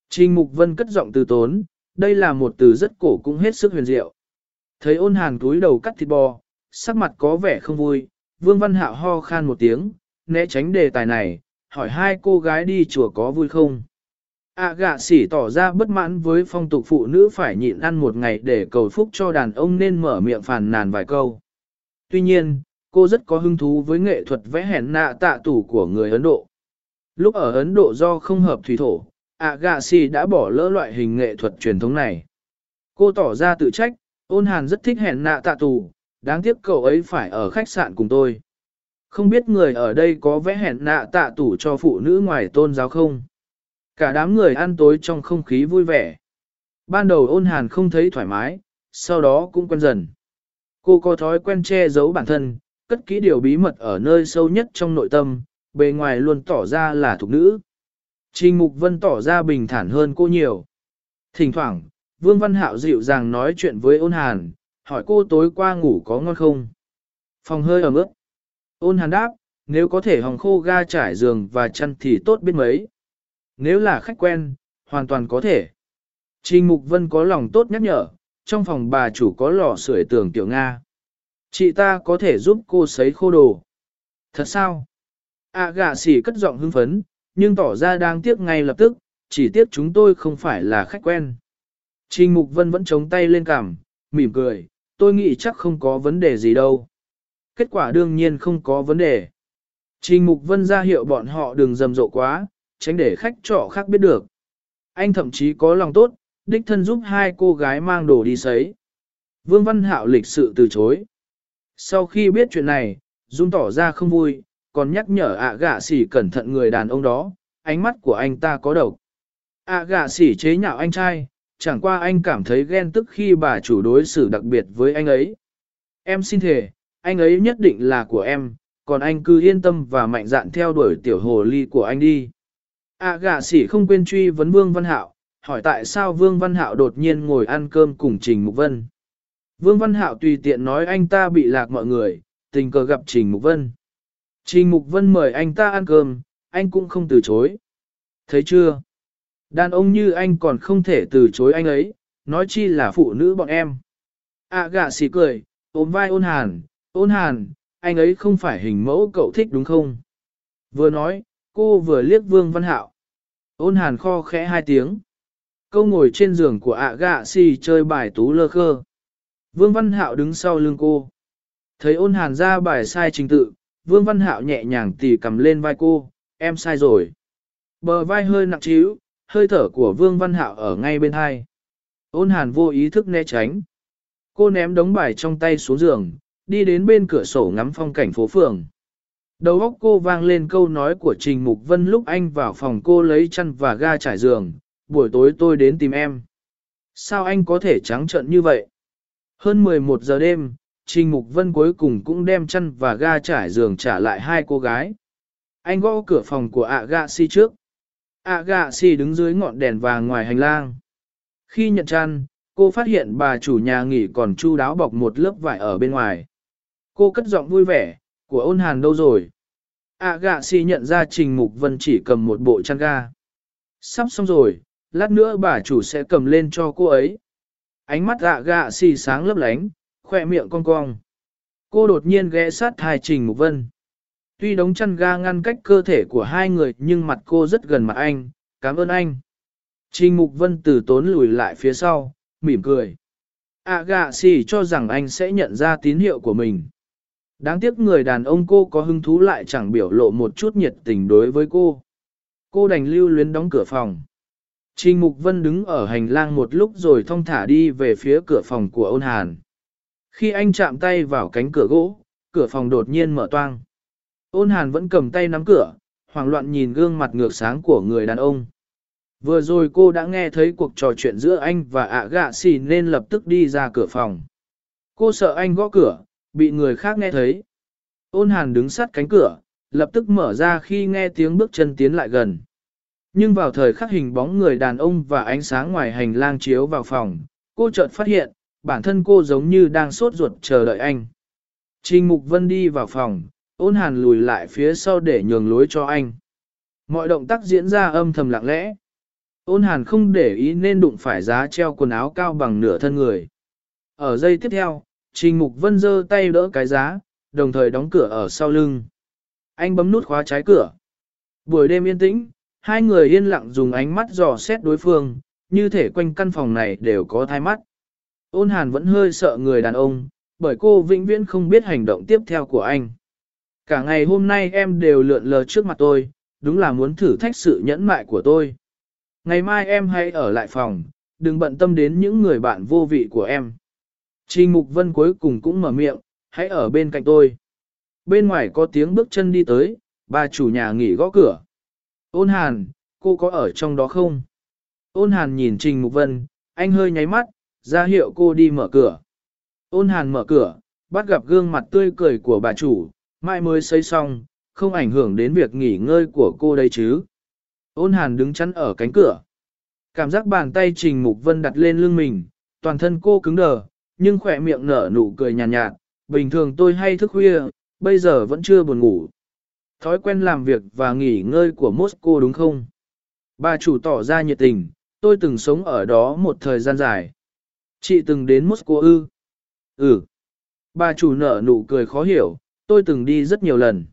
Trình Mục Vân cất giọng từ tốn, đây là một từ rất cổ cũng hết sức huyền diệu. Thấy ôn hàn túi đầu cắt thịt bò, sắc mặt có vẻ không vui, Vương Văn Hạo ho khan một tiếng, né tránh đề tài này, hỏi hai cô gái đi chùa có vui không. À gạ sỉ tỏ ra bất mãn với phong tục phụ nữ phải nhịn ăn một ngày để cầu phúc cho đàn ông nên mở miệng phàn nàn vài câu. Tuy nhiên, cô rất có hứng thú với nghệ thuật vẽ hèn nạ tạ tủ của người Ấn Độ. Lúc ở Ấn Độ do không hợp thủy thổ, Agassi đã bỏ lỡ loại hình nghệ thuật truyền thống này. Cô tỏ ra tự trách, ôn hàn rất thích hẹn nạ tạ tủ, đáng tiếc cậu ấy phải ở khách sạn cùng tôi. Không biết người ở đây có vẽ hẹn nạ tạ tủ cho phụ nữ ngoài tôn giáo không? Cả đám người ăn tối trong không khí vui vẻ. Ban đầu ôn hàn không thấy thoải mái, sau đó cũng quen dần. Cô có thói quen che giấu bản thân, cất kỹ điều bí mật ở nơi sâu nhất trong nội tâm, bề ngoài luôn tỏ ra là thục nữ. Trình Mục Vân tỏ ra bình thản hơn cô nhiều. Thỉnh thoảng, Vương Văn Hạo dịu dàng nói chuyện với ôn hàn, hỏi cô tối qua ngủ có ngon không? Phòng hơi ẩm ướt. Ôn hàn đáp, nếu có thể hòng khô ga trải giường và chăn thì tốt biết mấy. Nếu là khách quen, hoàn toàn có thể. Trình Mục Vân có lòng tốt nhắc nhở, trong phòng bà chủ có lò sưởi tường tiểu Nga. Chị ta có thể giúp cô sấy khô đồ. Thật sao? À gạ sỉ cất giọng hưng phấn, nhưng tỏ ra đang tiếc ngay lập tức, chỉ tiếc chúng tôi không phải là khách quen. Trình Mục Vân vẫn chống tay lên cằm, mỉm cười, tôi nghĩ chắc không có vấn đề gì đâu. Kết quả đương nhiên không có vấn đề. Trình Mục Vân ra hiệu bọn họ đừng rầm rộ quá, tránh để khách trọ khác biết được. Anh thậm chí có lòng tốt, đích thân giúp hai cô gái mang đồ đi sấy. Vương Văn Hạo lịch sự từ chối. Sau khi biết chuyện này, Dung tỏ ra không vui, còn nhắc nhở ạ gạ sỉ cẩn thận người đàn ông đó, ánh mắt của anh ta có độc. ạ gạ sỉ chế nhạo anh trai, chẳng qua anh cảm thấy ghen tức khi bà chủ đối xử đặc biệt với anh ấy. Em xin thề, anh ấy nhất định là của em, còn anh cứ yên tâm và mạnh dạn theo đuổi tiểu hồ ly của anh đi. A gạ sỉ không quên truy vấn Vương Văn Hạo, hỏi tại sao Vương Văn Hạo đột nhiên ngồi ăn cơm cùng Trình Mục Vân. Vương Văn Hạo tùy tiện nói anh ta bị lạc mọi người, tình cờ gặp Trình Mục Vân. Trình Mục Vân mời anh ta ăn cơm, anh cũng không từ chối. Thấy chưa? Đàn ông như anh còn không thể từ chối anh ấy, nói chi là phụ nữ bọn em. À gạ xì cười, ôm vai ôn hàn, ôn hàn, anh ấy không phải hình mẫu cậu thích đúng không? Vừa nói, cô vừa liếc Vương Văn Hạo. Ôn hàn kho khẽ hai tiếng. Câu ngồi trên giường của ạ gạ xì chơi bài tú lơ khơ. Vương Văn Hạo đứng sau lưng cô. Thấy ôn hàn ra bài sai trình tự, Vương Văn Hạo nhẹ nhàng tỉ cầm lên vai cô, em sai rồi. Bờ vai hơi nặng trĩu, hơi thở của Vương Văn Hạo ở ngay bên hai. Ôn hàn vô ý thức né tránh. Cô ném đống bài trong tay xuống giường, đi đến bên cửa sổ ngắm phong cảnh phố phường. Đầu óc cô vang lên câu nói của Trình Mục Vân lúc anh vào phòng cô lấy chăn và ga trải giường, buổi tối tôi đến tìm em. Sao anh có thể trắng trợn như vậy? Hơn 11 giờ đêm, Trình Mục Vân cuối cùng cũng đem chăn và ga trải giường trả lại hai cô gái. Anh gõ cửa phòng của ạ gạ si trước. ạ gạ si đứng dưới ngọn đèn vàng ngoài hành lang. Khi nhận chăn, cô phát hiện bà chủ nhà nghỉ còn chu đáo bọc một lớp vải ở bên ngoài. Cô cất giọng vui vẻ, của ôn hàn đâu rồi? ạ gạ si nhận ra Trình Mục Vân chỉ cầm một bộ chăn ga. Sắp xong rồi, lát nữa bà chủ sẽ cầm lên cho cô ấy. Ánh mắt ạ gạ si sáng lấp lánh, khoe miệng cong cong. Cô đột nhiên ghé sát thai Trình Mục Vân. Tuy đống chăn ga ngăn cách cơ thể của hai người nhưng mặt cô rất gần mặt anh, cảm ơn anh. Trình Mục Vân từ tốn lùi lại phía sau, mỉm cười. À gạ si cho rằng anh sẽ nhận ra tín hiệu của mình. Đáng tiếc người đàn ông cô có hứng thú lại chẳng biểu lộ một chút nhiệt tình đối với cô. Cô đành lưu luyến đóng cửa phòng. Trình Mục Vân đứng ở hành lang một lúc rồi thong thả đi về phía cửa phòng của ôn hàn. Khi anh chạm tay vào cánh cửa gỗ, cửa phòng đột nhiên mở toang. Ôn hàn vẫn cầm tay nắm cửa, hoảng loạn nhìn gương mặt ngược sáng của người đàn ông. Vừa rồi cô đã nghe thấy cuộc trò chuyện giữa anh và ạ gạ xì nên lập tức đi ra cửa phòng. Cô sợ anh gõ cửa, bị người khác nghe thấy. Ôn hàn đứng sát cánh cửa, lập tức mở ra khi nghe tiếng bước chân tiến lại gần. Nhưng vào thời khắc hình bóng người đàn ông và ánh sáng ngoài hành lang chiếu vào phòng, cô chợt phát hiện, bản thân cô giống như đang sốt ruột chờ đợi anh. Trình Mục Vân đi vào phòng, ôn hàn lùi lại phía sau để nhường lối cho anh. Mọi động tác diễn ra âm thầm lặng lẽ. Ôn hàn không để ý nên đụng phải giá treo quần áo cao bằng nửa thân người. Ở giây tiếp theo, Trình Mục Vân giơ tay đỡ cái giá, đồng thời đóng cửa ở sau lưng. Anh bấm nút khóa trái cửa. Buổi đêm yên tĩnh, hai người yên lặng dùng ánh mắt dò xét đối phương, như thể quanh căn phòng này đều có thai mắt. Ôn hàn vẫn hơi sợ người đàn ông, bởi cô vĩnh viễn không biết hành động tiếp theo của anh. Cả ngày hôm nay em đều lượn lờ trước mặt tôi, đúng là muốn thử thách sự nhẫn mại của tôi. Ngày mai em hãy ở lại phòng, đừng bận tâm đến những người bạn vô vị của em. Trình Mục Vân cuối cùng cũng mở miệng, hãy ở bên cạnh tôi. Bên ngoài có tiếng bước chân đi tới, bà chủ nhà nghỉ gõ cửa. Ôn hàn, cô có ở trong đó không? Ôn hàn nhìn Trình Mục Vân, anh hơi nháy mắt, ra hiệu cô đi mở cửa. Ôn hàn mở cửa, bắt gặp gương mặt tươi cười của bà chủ, mai mới xây xong, không ảnh hưởng đến việc nghỉ ngơi của cô đây chứ. Ôn hàn đứng chắn ở cánh cửa. Cảm giác bàn tay Trình Mục Vân đặt lên lưng mình, toàn thân cô cứng đờ, nhưng khỏe miệng nở nụ cười nhàn nhạt, nhạt. Bình thường tôi hay thức khuya, bây giờ vẫn chưa buồn ngủ. Thói quen làm việc và nghỉ ngơi của Moscow đúng không? Bà chủ tỏ ra nhiệt tình, tôi từng sống ở đó một thời gian dài. Chị từng đến Moscow ư? Ừ. Bà chủ nở nụ cười khó hiểu, tôi từng đi rất nhiều lần.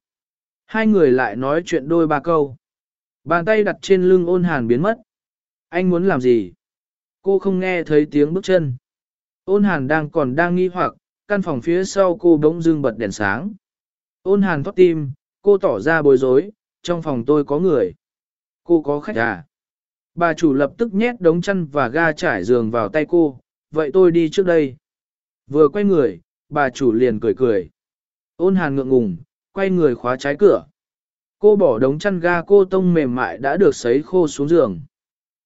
Hai người lại nói chuyện đôi ba câu. Bàn tay đặt trên lưng ôn hàn biến mất. Anh muốn làm gì? Cô không nghe thấy tiếng bước chân. Ôn hàn đang còn đang nghi hoặc, căn phòng phía sau cô bỗng dưng bật đèn sáng. Ôn hàn thoát tim, cô tỏ ra bối rối, trong phòng tôi có người. Cô có khách à? Bà chủ lập tức nhét đống chăn và ga trải giường vào tay cô, vậy tôi đi trước đây. Vừa quay người, bà chủ liền cười cười. Ôn hàn ngượng ngùng, quay người khóa trái cửa. Cô bỏ đống chăn ga cô tông mềm mại đã được sấy khô xuống giường.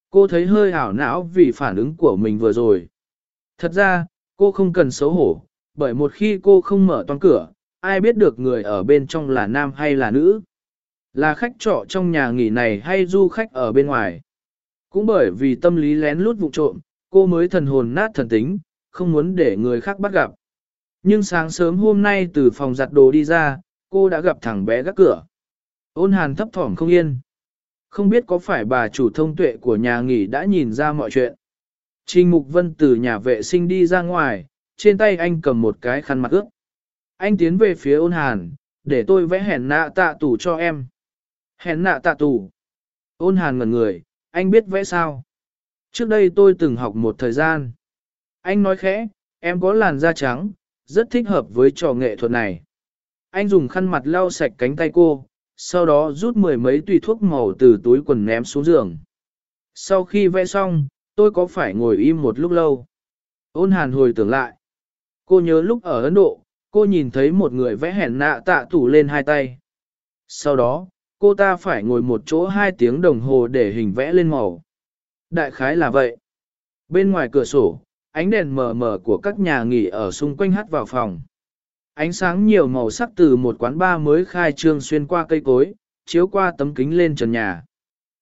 Cô thấy hơi ảo não vì phản ứng của mình vừa rồi. Thật ra, cô không cần xấu hổ, bởi một khi cô không mở toàn cửa, ai biết được người ở bên trong là nam hay là nữ. Là khách trọ trong nhà nghỉ này hay du khách ở bên ngoài. Cũng bởi vì tâm lý lén lút vụ trộm, cô mới thần hồn nát thần tính, không muốn để người khác bắt gặp. Nhưng sáng sớm hôm nay từ phòng giặt đồ đi ra, cô đã gặp thằng bé gác cửa. Ôn hàn thấp thỏm không yên. Không biết có phải bà chủ thông tuệ của nhà nghỉ đã nhìn ra mọi chuyện. Trình Mục Vân từ nhà vệ sinh đi ra ngoài, trên tay anh cầm một cái khăn mặt ướt. Anh tiến về phía ôn hàn, để tôi vẽ hèn nạ tạ tủ cho em. Hèn nạ tạ tủ. Ôn hàn ngẩn người, anh biết vẽ sao? Trước đây tôi từng học một thời gian. Anh nói khẽ, em có làn da trắng, rất thích hợp với trò nghệ thuật này. Anh dùng khăn mặt lau sạch cánh tay cô, sau đó rút mười mấy tùy thuốc màu từ túi quần ném xuống giường. Sau khi vẽ xong, tôi có phải ngồi im một lúc lâu? Ôn hàn hồi tưởng lại. Cô nhớ lúc ở Ấn Độ, cô nhìn thấy một người vẽ hẻn nạ tạ tủ lên hai tay. Sau đó, cô ta phải ngồi một chỗ hai tiếng đồng hồ để hình vẽ lên màu. Đại khái là vậy. Bên ngoài cửa sổ, ánh đèn mờ mờ của các nhà nghỉ ở xung quanh hắt vào phòng. Ánh sáng nhiều màu sắc từ một quán bar mới khai trương xuyên qua cây cối, chiếu qua tấm kính lên trần nhà.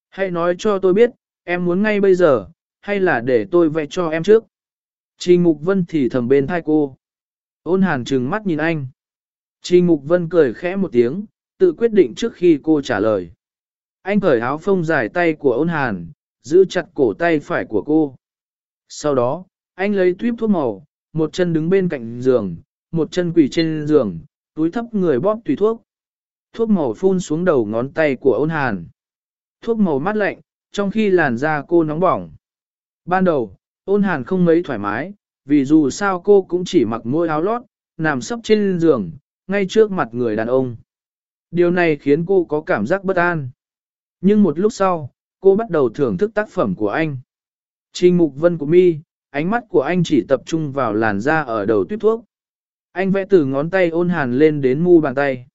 Hãy nói cho tôi biết, em muốn ngay bây giờ, hay là để tôi vẽ cho em trước? Trình Mục Vân thì thầm bên thai cô. Ôn hàn trừng mắt nhìn anh. Trình Mục Vân cười khẽ một tiếng, tự quyết định trước khi cô trả lời. Anh cởi áo phông dài tay của ôn hàn, giữ chặt cổ tay phải của cô. Sau đó, anh lấy tuyếp thuốc màu, một chân đứng bên cạnh giường, một chân quỳ trên giường, túi thấp người bóp tùy thuốc. Thuốc màu phun xuống đầu ngón tay của ôn hàn. Thuốc màu mát lạnh, trong khi làn da cô nóng bỏng. Ban đầu, ôn hàn không mấy thoải mái, vì dù sao cô cũng chỉ mặc mỗi áo lót, nằm sấp trên giường, ngay trước mặt người đàn ông. Điều này khiến cô có cảm giác bất an. Nhưng một lúc sau, cô bắt đầu thưởng thức tác phẩm của anh. Trình mục vân của mi, ánh mắt của anh chỉ tập trung vào làn da ở đầu tuyết thuốc. Anh vẽ từ ngón tay ôn hàn lên đến mu bàn tay.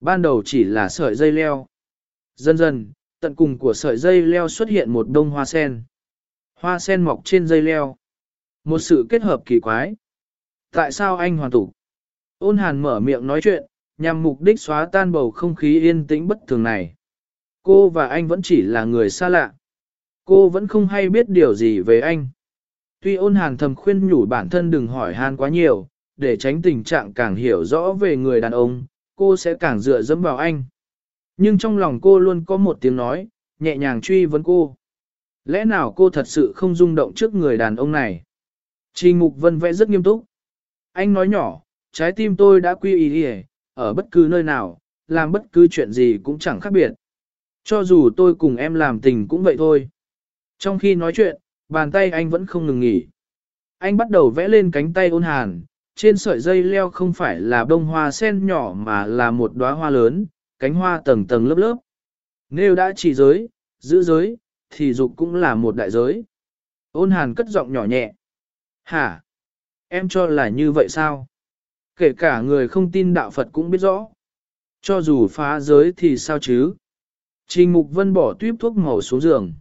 Ban đầu chỉ là sợi dây leo. Dần dần, tận cùng của sợi dây leo xuất hiện một đông hoa sen. Hoa sen mọc trên dây leo. Một sự kết hợp kỳ quái. Tại sao anh hoàn tục? Ôn hàn mở miệng nói chuyện, nhằm mục đích xóa tan bầu không khí yên tĩnh bất thường này. Cô và anh vẫn chỉ là người xa lạ. Cô vẫn không hay biết điều gì về anh. Tuy ôn hàn thầm khuyên nhủ bản thân đừng hỏi han quá nhiều, để tránh tình trạng càng hiểu rõ về người đàn ông, cô sẽ càng dựa dẫm vào anh. Nhưng trong lòng cô luôn có một tiếng nói, nhẹ nhàng truy vấn cô. Lẽ nào cô thật sự không rung động trước người đàn ông này? Trình Mục Vân vẽ rất nghiêm túc. Anh nói nhỏ, trái tim tôi đã quy ý hề, ở bất cứ nơi nào, làm bất cứ chuyện gì cũng chẳng khác biệt. Cho dù tôi cùng em làm tình cũng vậy thôi. Trong khi nói chuyện, bàn tay anh vẫn không ngừng nghỉ. Anh bắt đầu vẽ lên cánh tay ôn hàn, trên sợi dây leo không phải là bông hoa sen nhỏ mà là một đóa hoa lớn, cánh hoa tầng tầng lớp lớp. Nếu đã chỉ giới, giữ giới, thì dục cũng là một đại giới. Ôn hàn cất giọng nhỏ nhẹ. Hả? Em cho là như vậy sao? Kể cả người không tin đạo Phật cũng biết rõ. Cho dù phá giới thì sao chứ? Trình Mục Vân bỏ tuyếp thuốc màu xuống giường.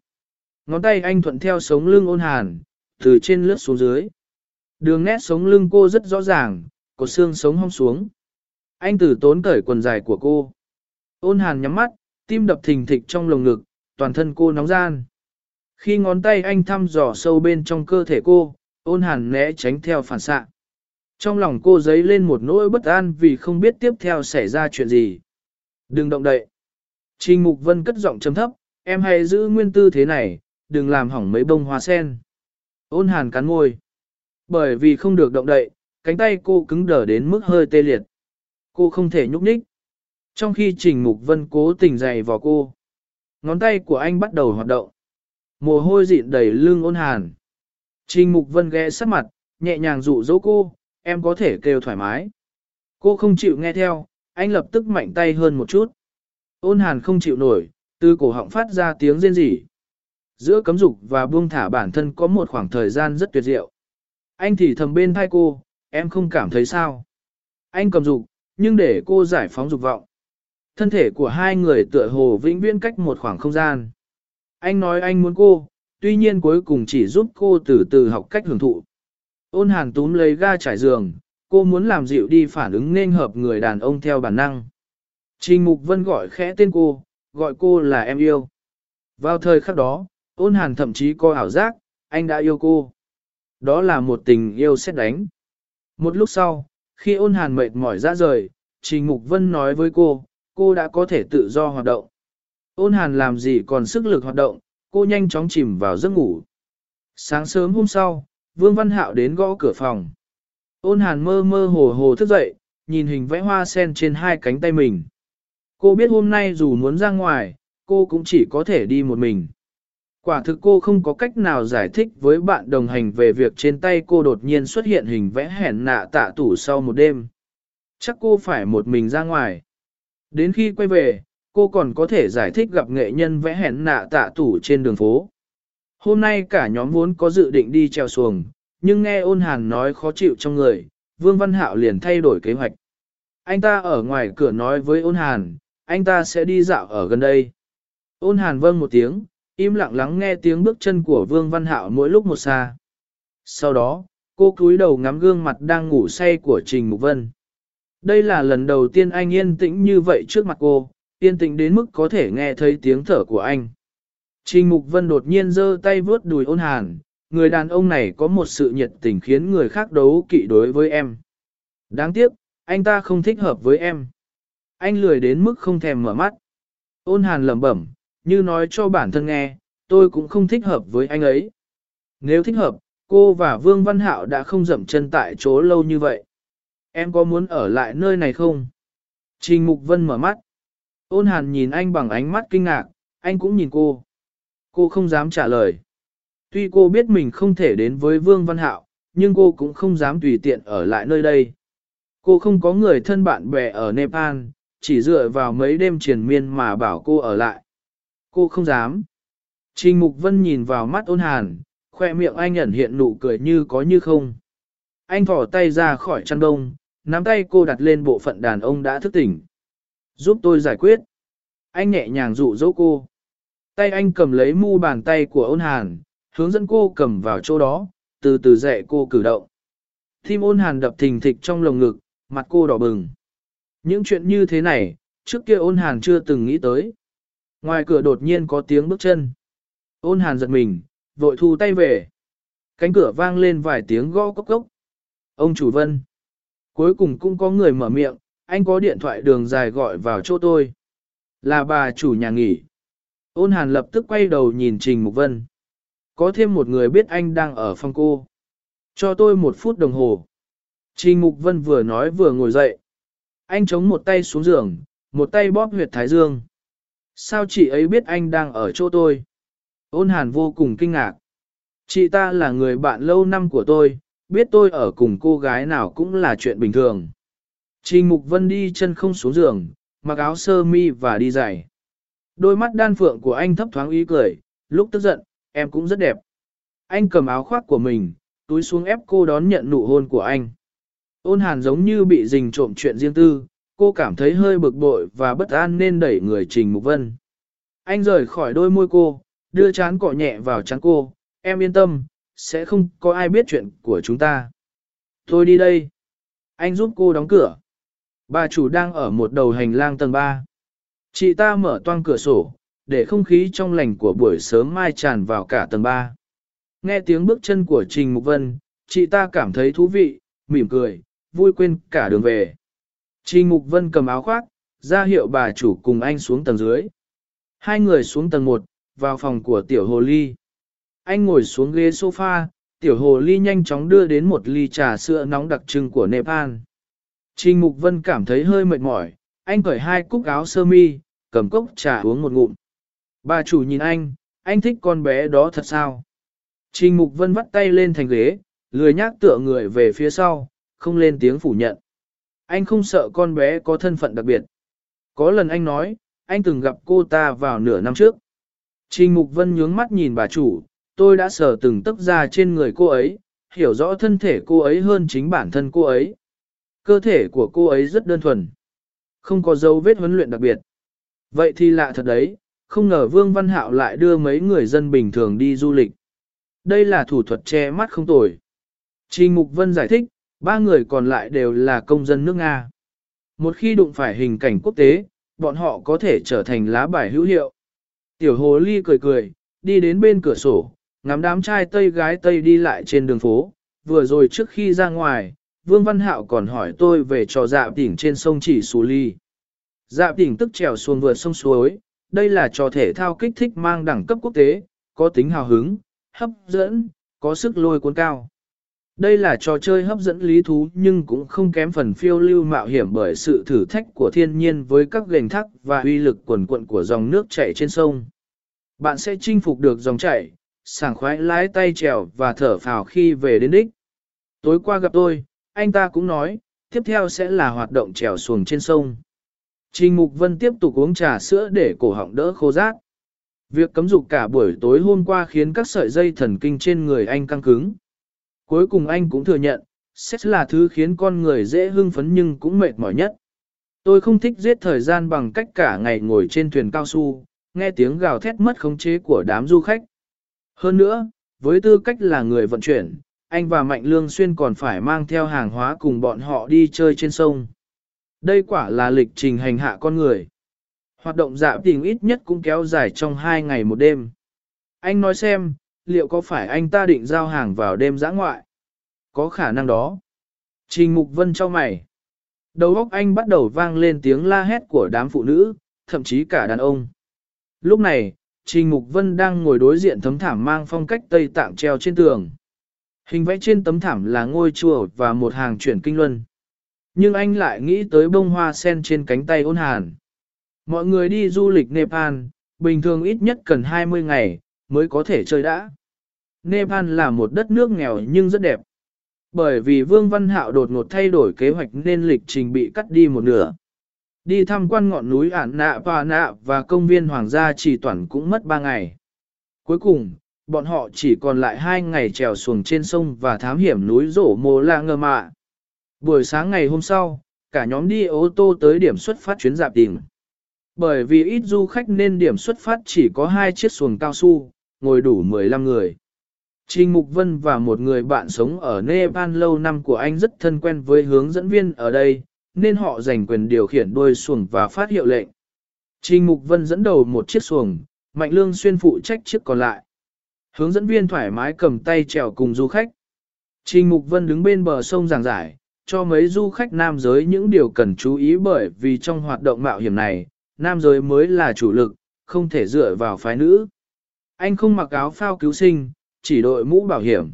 Ngón tay anh thuận theo sống lưng ôn hàn, từ trên lướt xuống dưới. Đường nét sống lưng cô rất rõ ràng, có xương sống hong xuống. Anh tử tốn cởi quần dài của cô. Ôn hàn nhắm mắt, tim đập thình thịch trong lồng ngực, toàn thân cô nóng gian. Khi ngón tay anh thăm dò sâu bên trong cơ thể cô, ôn hàn né tránh theo phản xạ. Trong lòng cô dấy lên một nỗi bất an vì không biết tiếp theo xảy ra chuyện gì. Đừng động đậy. Trình Mục Vân cất giọng trầm thấp, em hãy giữ nguyên tư thế này, đừng làm hỏng mấy bông hoa sen. Ôn hàn cắn môi. Bởi vì không được động đậy, cánh tay cô cứng đờ đến mức hơi tê liệt. Cô không thể nhúc nhích. Trong khi Trình Mục Vân cố tình dày vào cô, ngón tay của anh bắt đầu hoạt động. Mồ hôi dịn đầy lưng ôn hàn. Trình Mục Vân ghé sát mặt, nhẹ nhàng dụ dỗ cô, em có thể kêu thoải mái. Cô không chịu nghe theo, anh lập tức mạnh tay hơn một chút. Ôn hàn không chịu nổi, từ cổ họng phát ra tiếng rên rỉ. Giữa cấm dục và buông thả bản thân có một khoảng thời gian rất tuyệt diệu. Anh thì thầm bên thai cô, em không cảm thấy sao. Anh cầm dục, nhưng để cô giải phóng dục vọng. Thân thể của hai người tựa hồ vĩnh viễn cách một khoảng không gian. Anh nói anh muốn cô, tuy nhiên cuối cùng chỉ giúp cô từ từ học cách hưởng thụ. Ôn hàn túm lấy ga trải giường, cô muốn làm dịu đi phản ứng nên hợp người đàn ông theo bản năng. Trình Mục Vân gọi khẽ tên cô, gọi cô là em yêu. Vào thời khắc đó, ôn hàn thậm chí có ảo giác, anh đã yêu cô. Đó là một tình yêu xét đánh. Một lúc sau, khi ôn hàn mệt mỏi ra rời, Trình Mục Vân nói với cô, cô đã có thể tự do hoạt động. Ôn hàn làm gì còn sức lực hoạt động, cô nhanh chóng chìm vào giấc ngủ. Sáng sớm hôm sau, Vương Văn Hạo đến gõ cửa phòng. Ôn hàn mơ mơ hồ hồ thức dậy, nhìn hình vẽ hoa sen trên hai cánh tay mình. Cô biết hôm nay dù muốn ra ngoài, cô cũng chỉ có thể đi một mình. Quả thực cô không có cách nào giải thích với bạn đồng hành về việc trên tay cô đột nhiên xuất hiện hình vẽ hẻn nạ tạ tủ sau một đêm. Chắc cô phải một mình ra ngoài. Đến khi quay về, cô còn có thể giải thích gặp nghệ nhân vẽ hẹn nạ tạ tủ trên đường phố. Hôm nay cả nhóm vốn có dự định đi treo xuồng, nhưng nghe ôn hàn nói khó chịu trong người, Vương Văn Hạo liền thay đổi kế hoạch. Anh ta ở ngoài cửa nói với ôn hàn, anh ta sẽ đi dạo ở gần đây. Ôn hàn vâng một tiếng, im lặng lắng nghe tiếng bước chân của Vương Văn Hạo mỗi lúc một xa. Sau đó, cô cúi đầu ngắm gương mặt đang ngủ say của Trình Mục Vân. Đây là lần đầu tiên anh yên tĩnh như vậy trước mặt cô, yên tĩnh đến mức có thể nghe thấy tiếng thở của anh. Trình Mục Vân đột nhiên giơ tay vướt đùi ôn hàn, người đàn ông này có một sự nhiệt tình khiến người khác đấu kỵ đối với em. Đáng tiếc, anh ta không thích hợp với em. Anh lười đến mức không thèm mở mắt. Ôn hàn lẩm bẩm, như nói cho bản thân nghe, tôi cũng không thích hợp với anh ấy. Nếu thích hợp, cô và Vương Văn Hạo đã không dậm chân tại chỗ lâu như vậy. Em có muốn ở lại nơi này không? Trình Mục Vân mở mắt. Ôn hàn nhìn anh bằng ánh mắt kinh ngạc, anh cũng nhìn cô. Cô không dám trả lời. Tuy cô biết mình không thể đến với Vương Văn Hạo, nhưng cô cũng không dám tùy tiện ở lại nơi đây. Cô không có người thân bạn bè ở Nepal, chỉ dựa vào mấy đêm triền miên mà bảo cô ở lại. Cô không dám. Trình Mục Vân nhìn vào mắt ôn hàn, khoe miệng anh ẩn hiện nụ cười như có như không. Anh thỏ tay ra khỏi chăn đông, nắm tay cô đặt lên bộ phận đàn ông đã thức tỉnh. Giúp tôi giải quyết. Anh nhẹ nhàng dụ dỗ cô. Tay anh cầm lấy mu bàn tay của ôn hàn, hướng dẫn cô cầm vào chỗ đó, từ từ dạy cô cử động. Tim ôn hàn đập thình thịch trong lồng ngực, mặt cô đỏ bừng. Những chuyện như thế này, trước kia ôn hàn chưa từng nghĩ tới. Ngoài cửa đột nhiên có tiếng bước chân. Ôn hàn giật mình, vội thu tay về. Cánh cửa vang lên vài tiếng gõ cốc cốc. Ông chủ vân. Cuối cùng cũng có người mở miệng, anh có điện thoại đường dài gọi vào chỗ tôi. Là bà chủ nhà nghỉ. Ôn hàn lập tức quay đầu nhìn Trình Mục Vân. Có thêm một người biết anh đang ở phòng cô. Cho tôi một phút đồng hồ. Trình Mục Vân vừa nói vừa ngồi dậy. Anh chống một tay xuống giường, một tay bóp huyệt thái dương. Sao chị ấy biết anh đang ở chỗ tôi? Ôn hàn vô cùng kinh ngạc. Chị ta là người bạn lâu năm của tôi, biết tôi ở cùng cô gái nào cũng là chuyện bình thường. Trình Mục Vân đi chân không xuống giường, mặc áo sơ mi và đi giày. Đôi mắt đan phượng của anh thấp thoáng ý cười, lúc tức giận, em cũng rất đẹp. Anh cầm áo khoác của mình, túi xuống ép cô đón nhận nụ hôn của anh. Ôn hàn giống như bị rình trộm chuyện riêng tư, cô cảm thấy hơi bực bội và bất an nên đẩy người Trình Mục Vân. Anh rời khỏi đôi môi cô, đưa chán cọ nhẹ vào chán cô, em yên tâm, sẽ không có ai biết chuyện của chúng ta. Tôi đi đây. Anh giúp cô đóng cửa. Bà chủ đang ở một đầu hành lang tầng 3. Chị ta mở toang cửa sổ, để không khí trong lành của buổi sớm mai tràn vào cả tầng 3. Nghe tiếng bước chân của Trình Mục Vân, chị ta cảm thấy thú vị, mỉm cười, vui quên cả đường về. Trình Mục Vân cầm áo khoác, ra hiệu bà chủ cùng anh xuống tầng dưới. Hai người xuống tầng 1, vào phòng của tiểu hồ ly. Anh ngồi xuống ghế sofa, tiểu hồ ly nhanh chóng đưa đến một ly trà sữa nóng đặc trưng của Nepal. Trình Mục Vân cảm thấy hơi mệt mỏi, anh cởi hai cúc áo sơ mi, cầm cốc trà uống một ngụm. Bà chủ nhìn anh, anh thích con bé đó thật sao? Trình Mục Vân vắt tay lên thành ghế, lười nhác tựa người về phía sau, không lên tiếng phủ nhận. Anh không sợ con bé có thân phận đặc biệt. Có lần anh nói, anh từng gặp cô ta vào nửa năm trước. Trình Mục Vân nhướng mắt nhìn bà chủ, tôi đã sờ từng tấc ra trên người cô ấy, hiểu rõ thân thể cô ấy hơn chính bản thân cô ấy. Cơ thể của cô ấy rất đơn thuần, không có dấu vết huấn luyện đặc biệt. Vậy thì lạ thật đấy, không ngờ Vương Văn Hạo lại đưa mấy người dân bình thường đi du lịch. Đây là thủ thuật che mắt không tồi. Trình Mục Vân giải thích, ba người còn lại đều là công dân nước Nga. Một khi đụng phải hình cảnh quốc tế, bọn họ có thể trở thành lá bài hữu hiệu. Tiểu hồ ly cười cười, đi đến bên cửa sổ, ngắm đám trai tây gái tây đi lại trên đường phố. Vừa rồi trước khi ra ngoài, Vương Văn Hạo còn hỏi tôi về trò dạ tỉnh trên sông chỉ xù Ly. Dạ tỉnh tức trèo xuồng vượt sông suối, đây là trò thể thao kích thích mang đẳng cấp quốc tế, có tính hào hứng, hấp dẫn, có sức lôi cuốn cao. Đây là trò chơi hấp dẫn lý thú nhưng cũng không kém phần phiêu lưu mạo hiểm bởi sự thử thách của thiên nhiên với các gành thác và uy lực quần quận của dòng nước chảy trên sông. Bạn sẽ chinh phục được dòng chảy, sảng khoái lái tay trèo và thở phào khi về đến đích. Tối qua gặp tôi, anh ta cũng nói, tiếp theo sẽ là hoạt động trèo xuồng trên sông. Trình Mục Vân tiếp tục uống trà sữa để cổ họng đỡ khô rác. Việc cấm dục cả buổi tối hôm qua khiến các sợi dây thần kinh trên người anh căng cứng. Cuối cùng anh cũng thừa nhận, sex là thứ khiến con người dễ hưng phấn nhưng cũng mệt mỏi nhất. Tôi không thích giết thời gian bằng cách cả ngày ngồi trên thuyền cao su, nghe tiếng gào thét mất khống chế của đám du khách. Hơn nữa, với tư cách là người vận chuyển, anh và Mạnh Lương Xuyên còn phải mang theo hàng hóa cùng bọn họ đi chơi trên sông. Đây quả là lịch trình hành hạ con người. Hoạt động dạ tình ít nhất cũng kéo dài trong hai ngày một đêm. Anh nói xem, liệu có phải anh ta định giao hàng vào đêm giã ngoại? Có khả năng đó. Trình Mục Vân cho mày. Đầu óc anh bắt đầu vang lên tiếng la hét của đám phụ nữ, thậm chí cả đàn ông. Lúc này, Trình Mục Vân đang ngồi đối diện tấm thảm mang phong cách Tây Tạng treo trên tường. Hình vẽ trên tấm thảm là ngôi chùa và một hàng chuyển kinh luân. Nhưng anh lại nghĩ tới bông hoa sen trên cánh tay ôn hàn. Mọi người đi du lịch Nepal, bình thường ít nhất cần 20 ngày, mới có thể chơi đã. Nepal là một đất nước nghèo nhưng rất đẹp. Bởi vì Vương Văn Hạo đột ngột thay đổi kế hoạch nên lịch trình bị cắt đi một nửa. Đi tham quan ngọn núi Ản Nạ và Nạ và công viên Hoàng gia chỉ toàn cũng mất 3 ngày. Cuối cùng, bọn họ chỉ còn lại 2 ngày trèo xuồng trên sông và thám hiểm núi rổ mồ la ngơ mạ. Buổi sáng ngày hôm sau, cả nhóm đi ô tô tới điểm xuất phát chuyến dạp tìm. Bởi vì ít du khách nên điểm xuất phát chỉ có hai chiếc xuồng cao su, ngồi đủ 15 người. Trình Mục Vân và một người bạn sống ở Nepal lâu năm của anh rất thân quen với hướng dẫn viên ở đây, nên họ giành quyền điều khiển đuôi xuồng và phát hiệu lệnh. Trình Mục Vân dẫn đầu một chiếc xuồng, Mạnh Lương xuyên phụ trách chiếc còn lại. Hướng dẫn viên thoải mái cầm tay trèo cùng du khách. Trình Mục Vân đứng bên bờ sông giảng giải, cho mấy du khách nam giới những điều cần chú ý bởi vì trong hoạt động mạo hiểm này, nam giới mới là chủ lực, không thể dựa vào phái nữ. Anh không mặc áo phao cứu sinh, chỉ đội mũ bảo hiểm.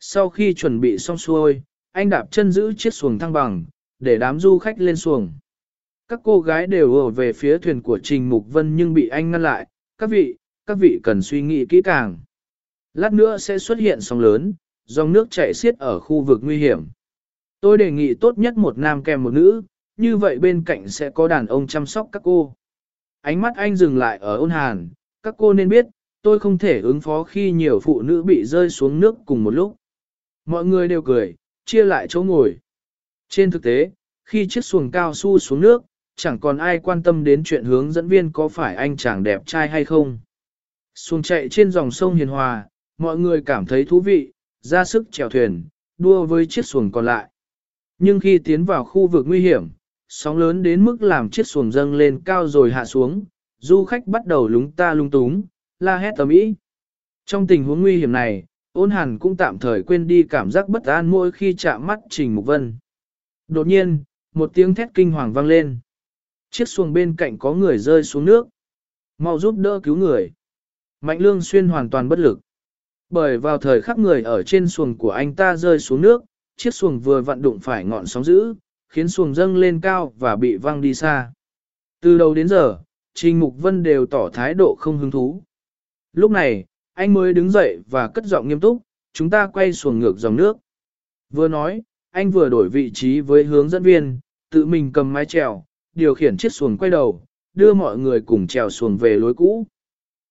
Sau khi chuẩn bị xong xuôi, anh đạp chân giữ chiếc xuồng thăng bằng, để đám du khách lên xuồng. Các cô gái đều ở về phía thuyền của Trình Mục Vân nhưng bị anh ngăn lại, các vị, các vị cần suy nghĩ kỹ càng. Lát nữa sẽ xuất hiện sóng lớn, dòng nước chảy xiết ở khu vực nguy hiểm. Tôi đề nghị tốt nhất một nam kèm một nữ, như vậy bên cạnh sẽ có đàn ông chăm sóc các cô. Ánh mắt anh dừng lại ở ôn hàn, các cô nên biết, tôi không thể ứng phó khi nhiều phụ nữ bị rơi xuống nước cùng một lúc. Mọi người đều cười, chia lại chỗ ngồi. Trên thực tế, khi chiếc xuồng cao su xuống nước, chẳng còn ai quan tâm đến chuyện hướng dẫn viên có phải anh chàng đẹp trai hay không. Xuồng chạy trên dòng sông Hiền Hòa, mọi người cảm thấy thú vị, ra sức chèo thuyền, đua với chiếc xuồng còn lại. Nhưng khi tiến vào khu vực nguy hiểm, sóng lớn đến mức làm chiếc xuồng dâng lên cao rồi hạ xuống, du khách bắt đầu lúng ta lung túng, la hét tầm ý. Trong tình huống nguy hiểm này, ôn hàn cũng tạm thời quên đi cảm giác bất an mỗi khi chạm mắt Trình Mục Vân. Đột nhiên, một tiếng thét kinh hoàng vang lên. Chiếc xuồng bên cạnh có người rơi xuống nước. Mau giúp đỡ cứu người. Mạnh lương xuyên hoàn toàn bất lực. Bởi vào thời khắc người ở trên xuồng của anh ta rơi xuống nước, chiếc xuồng vừa vặn đụng phải ngọn sóng dữ, khiến xuồng dâng lên cao và bị văng đi xa. Từ đầu đến giờ, Trình Mục Vân đều tỏ thái độ không hứng thú. Lúc này, anh mới đứng dậy và cất giọng nghiêm túc, chúng ta quay xuồng ngược dòng nước. Vừa nói, anh vừa đổi vị trí với hướng dẫn viên, tự mình cầm mái chèo, điều khiển chiếc xuồng quay đầu, đưa mọi người cùng chèo xuồng về lối cũ.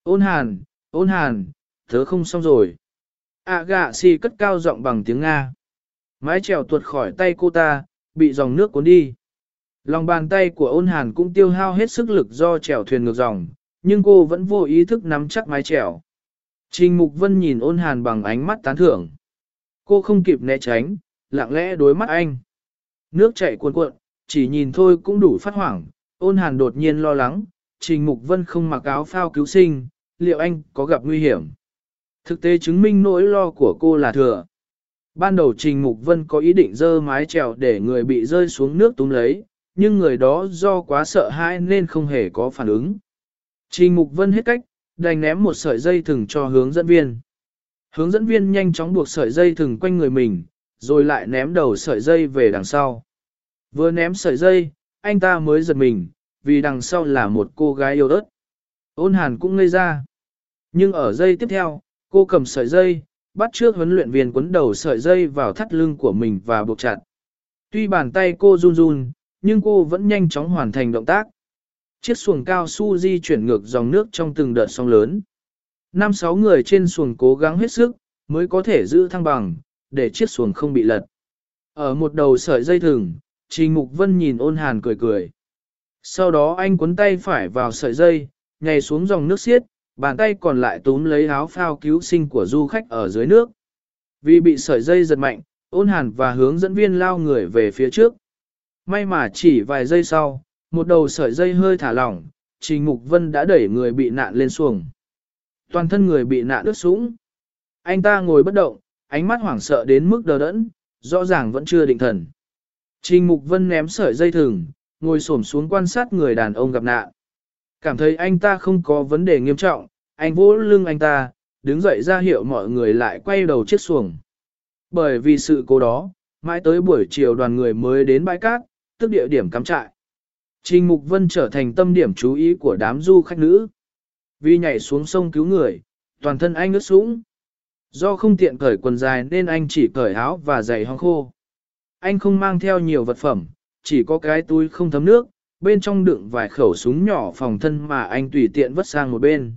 Ôn hàn, ôn hàn, thớ không xong rồi. À gạ si cất cao giọng bằng tiếng Nga. Mái chèo tuột khỏi tay cô ta, bị dòng nước cuốn đi. Lòng bàn tay của ôn hàn cũng tiêu hao hết sức lực do chèo thuyền ngược dòng, nhưng cô vẫn vô ý thức nắm chắc mái chèo. Trình Mục Vân nhìn ôn hàn bằng ánh mắt tán thưởng. Cô không kịp né tránh, lặng lẽ đối mắt anh. Nước chảy cuồn cuộn, chỉ nhìn thôi cũng đủ phát hoảng, ôn hàn đột nhiên lo lắng, Trình Mục Vân không mặc áo phao cứu sinh, liệu anh có gặp nguy hiểm? Thực tế chứng minh nỗi lo của cô là thừa. Ban đầu Trình Mục Vân có ý định dơ mái chèo để người bị rơi xuống nước túm lấy, nhưng người đó do quá sợ hãi nên không hề có phản ứng. Trình Mục Vân hết cách, đành ném một sợi dây thừng cho hướng dẫn viên. Hướng dẫn viên nhanh chóng buộc sợi dây thừng quanh người mình, rồi lại ném đầu sợi dây về đằng sau. Vừa ném sợi dây, anh ta mới giật mình, vì đằng sau là một cô gái yêu ớt. Ôn hàn cũng ngây ra. Nhưng ở dây tiếp theo, cô cầm sợi dây, bắt trước huấn luyện viên quấn đầu sợi dây vào thắt lưng của mình và buộc chặt. Tuy bàn tay cô run run, nhưng cô vẫn nhanh chóng hoàn thành động tác. Chiếc xuồng cao su di chuyển ngược dòng nước trong từng đợt sóng lớn. Năm sáu người trên xuồng cố gắng hết sức, mới có thể giữ thăng bằng, để chiếc xuồng không bị lật. Ở một đầu sợi dây thừng, Trình Mục Vân nhìn ôn hàn cười cười. Sau đó anh cuốn tay phải vào sợi dây, nhảy xuống dòng nước xiết, bàn tay còn lại túm lấy áo phao cứu sinh của du khách ở dưới nước. Vì bị sợi dây giật mạnh, ôn hàn và hướng dẫn viên lao người về phía trước. May mà chỉ vài giây sau, một đầu sợi dây hơi thả lỏng, Trình Mục Vân đã đẩy người bị nạn lên xuồng. Toàn thân người bị nạn ướt sũng. Anh ta ngồi bất động, ánh mắt hoảng sợ đến mức đờ đẫn, rõ ràng vẫn chưa định thần. Trình Mục Vân ném sợi dây thừng, ngồi xổm xuống quan sát người đàn ông gặp nạn. Cảm thấy anh ta không có vấn đề nghiêm trọng, anh vỗ lưng anh ta, đứng dậy ra hiệu mọi người lại quay đầu chiếc xuồng. Bởi vì sự cố đó, mãi tới buổi chiều đoàn người mới đến bãi cát, tức địa điểm cắm trại. Trình Mục Vân trở thành tâm điểm chú ý của đám du khách nữ. Vì nhảy xuống sông cứu người, toàn thân anh ướt sũng. Do không tiện cởi quần dài nên anh chỉ cởi áo và giày hong khô. Anh không mang theo nhiều vật phẩm, chỉ có cái túi không thấm nước, bên trong đựng vài khẩu súng nhỏ phòng thân mà anh tùy tiện vứt sang một bên.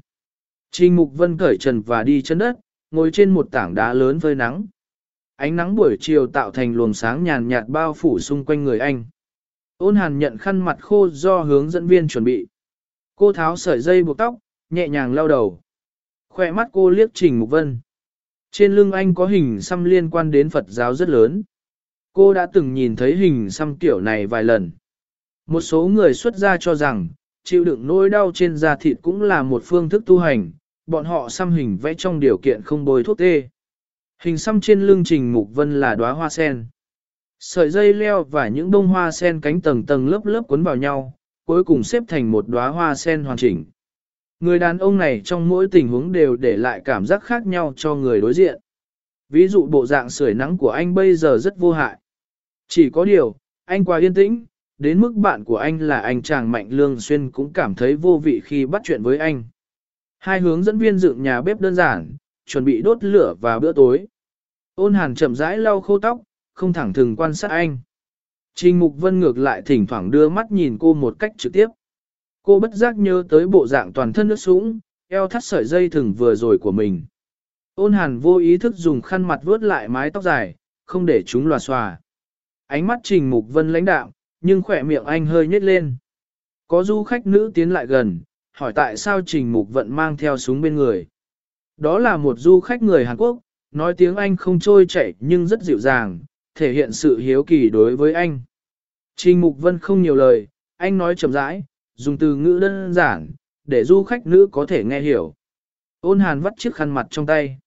Trình Mục Vân cởi trần và đi chân đất, ngồi trên một tảng đá lớn với nắng. Ánh nắng buổi chiều tạo thành luồng sáng nhàn nhạt bao phủ xung quanh người anh. Ôn hàn nhận khăn mặt khô do hướng dẫn viên chuẩn bị. Cô tháo sợi dây buộc tóc, nhẹ nhàng lau đầu. Khoe mắt cô liếc Trình Mục Vân. Trên lưng anh có hình xăm liên quan đến Phật giáo rất lớn. Cô đã từng nhìn thấy hình xăm kiểu này vài lần. Một số người xuất gia cho rằng, chịu đựng nỗi đau trên da thịt cũng là một phương thức tu hành, bọn họ xăm hình vẽ trong điều kiện không bôi thuốc tê. Hình xăm trên lưng Trình Mục Vân là đóa hoa sen. Sợi dây leo và những bông hoa sen cánh tầng tầng lớp lớp cuốn vào nhau, cuối cùng xếp thành một đóa hoa sen hoàn chỉnh. Người đàn ông này trong mỗi tình huống đều để lại cảm giác khác nhau cho người đối diện. Ví dụ bộ dạng sưởi nắng của anh bây giờ rất vô hại. Chỉ có điều, anh quá yên tĩnh, đến mức bạn của anh là anh chàng Mạnh Lương Xuyên cũng cảm thấy vô vị khi bắt chuyện với anh. Hai hướng dẫn viên dựng nhà bếp đơn giản, chuẩn bị đốt lửa vào bữa tối. Ôn hàn chậm rãi lau khô tóc, không thẳng thừng quan sát anh. Trình Mục Vân ngược lại thỉnh thoảng đưa mắt nhìn cô một cách trực tiếp. Cô bất giác nhớ tới bộ dạng toàn thân nước sũng, eo thắt sợi dây thừng vừa rồi của mình. Ôn hàn vô ý thức dùng khăn mặt vớt lại mái tóc dài, không để chúng lòa xòa. Ánh mắt Trình Mục Vân lãnh đạo, nhưng khỏe miệng anh hơi nhếch lên. Có du khách nữ tiến lại gần, hỏi tại sao Trình Mục Vận mang theo súng bên người. Đó là một du khách người Hàn Quốc, nói tiếng Anh không trôi chảy nhưng rất dịu dàng, thể hiện sự hiếu kỳ đối với anh. Trình Mục Vân không nhiều lời, anh nói chậm rãi, dùng từ ngữ đơn giản, để du khách nữ có thể nghe hiểu. Ôn hàn vắt chiếc khăn mặt trong tay.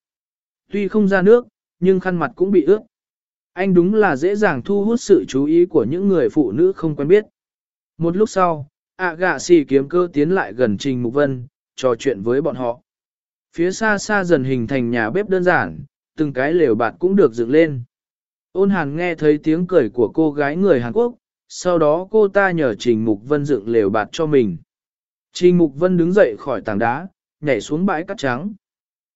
Tuy không ra nước, nhưng khăn mặt cũng bị ướt. Anh đúng là dễ dàng thu hút sự chú ý của những người phụ nữ không quen biết. Một lúc sau, ạ gạ xì kiếm cơ tiến lại gần Trình Mục Vân, trò chuyện với bọn họ. Phía xa xa dần hình thành nhà bếp đơn giản, từng cái lều bạt cũng được dựng lên. Ôn hàn nghe thấy tiếng cười của cô gái người Hàn Quốc, sau đó cô ta nhờ Trình Mục Vân dựng lều bạt cho mình. Trình Mục Vân đứng dậy khỏi tảng đá, nhảy xuống bãi cát trắng.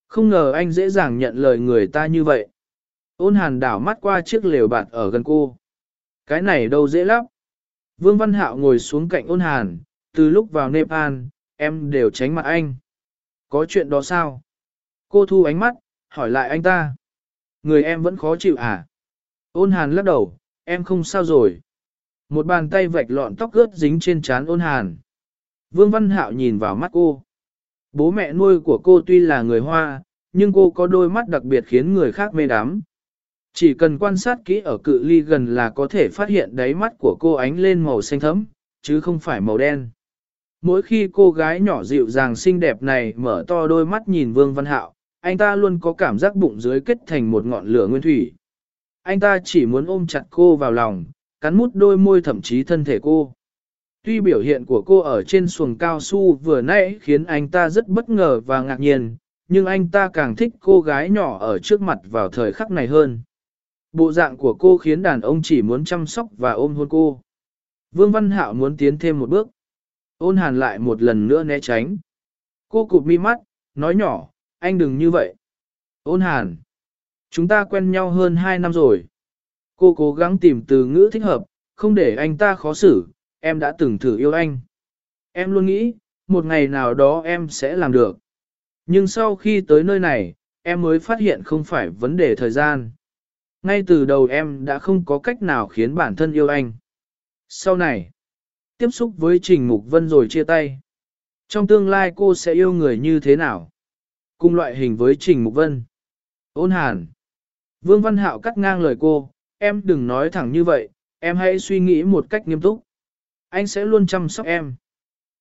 Không ngờ anh dễ dàng nhận lời người ta như vậy. Ôn hàn đảo mắt qua chiếc lều bạt ở gần cô. Cái này đâu dễ lắm. Vương Văn Hạo ngồi xuống cạnh ôn hàn, từ lúc vào Nepal, em đều tránh mặt anh. Có chuyện đó sao? Cô thu ánh mắt, hỏi lại anh ta. Người em vẫn khó chịu à? Ôn hàn lắc đầu, em không sao rồi. Một bàn tay vạch lọn tóc ướt dính trên trán ôn hàn. Vương Văn Hạo nhìn vào mắt cô. Bố mẹ nuôi của cô tuy là người Hoa, nhưng cô có đôi mắt đặc biệt khiến người khác mê đắm. Chỉ cần quan sát kỹ ở cự ly gần là có thể phát hiện đáy mắt của cô ánh lên màu xanh thẫm, chứ không phải màu đen. Mỗi khi cô gái nhỏ dịu dàng xinh đẹp này mở to đôi mắt nhìn Vương Văn Hạo, anh ta luôn có cảm giác bụng dưới kết thành một ngọn lửa nguyên thủy. Anh ta chỉ muốn ôm chặt cô vào lòng, cắn mút đôi môi thậm chí thân thể cô. Tuy biểu hiện của cô ở trên xuồng cao su vừa nãy khiến anh ta rất bất ngờ và ngạc nhiên, nhưng anh ta càng thích cô gái nhỏ ở trước mặt vào thời khắc này hơn. Bộ dạng của cô khiến đàn ông chỉ muốn chăm sóc và ôm hôn cô. Vương Văn Hạo muốn tiến thêm một bước. Ôn hàn lại một lần nữa né tránh. Cô cụp mi mắt, nói nhỏ, anh đừng như vậy. Ôn hàn. Chúng ta quen nhau hơn 2 năm rồi. Cô cố gắng tìm từ ngữ thích hợp, không để anh ta khó xử, em đã từng thử yêu anh. Em luôn nghĩ, một ngày nào đó em sẽ làm được. Nhưng sau khi tới nơi này, em mới phát hiện không phải vấn đề thời gian. Ngay từ đầu em đã không có cách nào khiến bản thân yêu anh. Sau này, tiếp xúc với Trình Mục Vân rồi chia tay. Trong tương lai cô sẽ yêu người như thế nào? Cùng loại hình với Trình Mục Vân. Ôn hàn. Vương Văn Hạo cắt ngang lời cô, em đừng nói thẳng như vậy, em hãy suy nghĩ một cách nghiêm túc. Anh sẽ luôn chăm sóc em.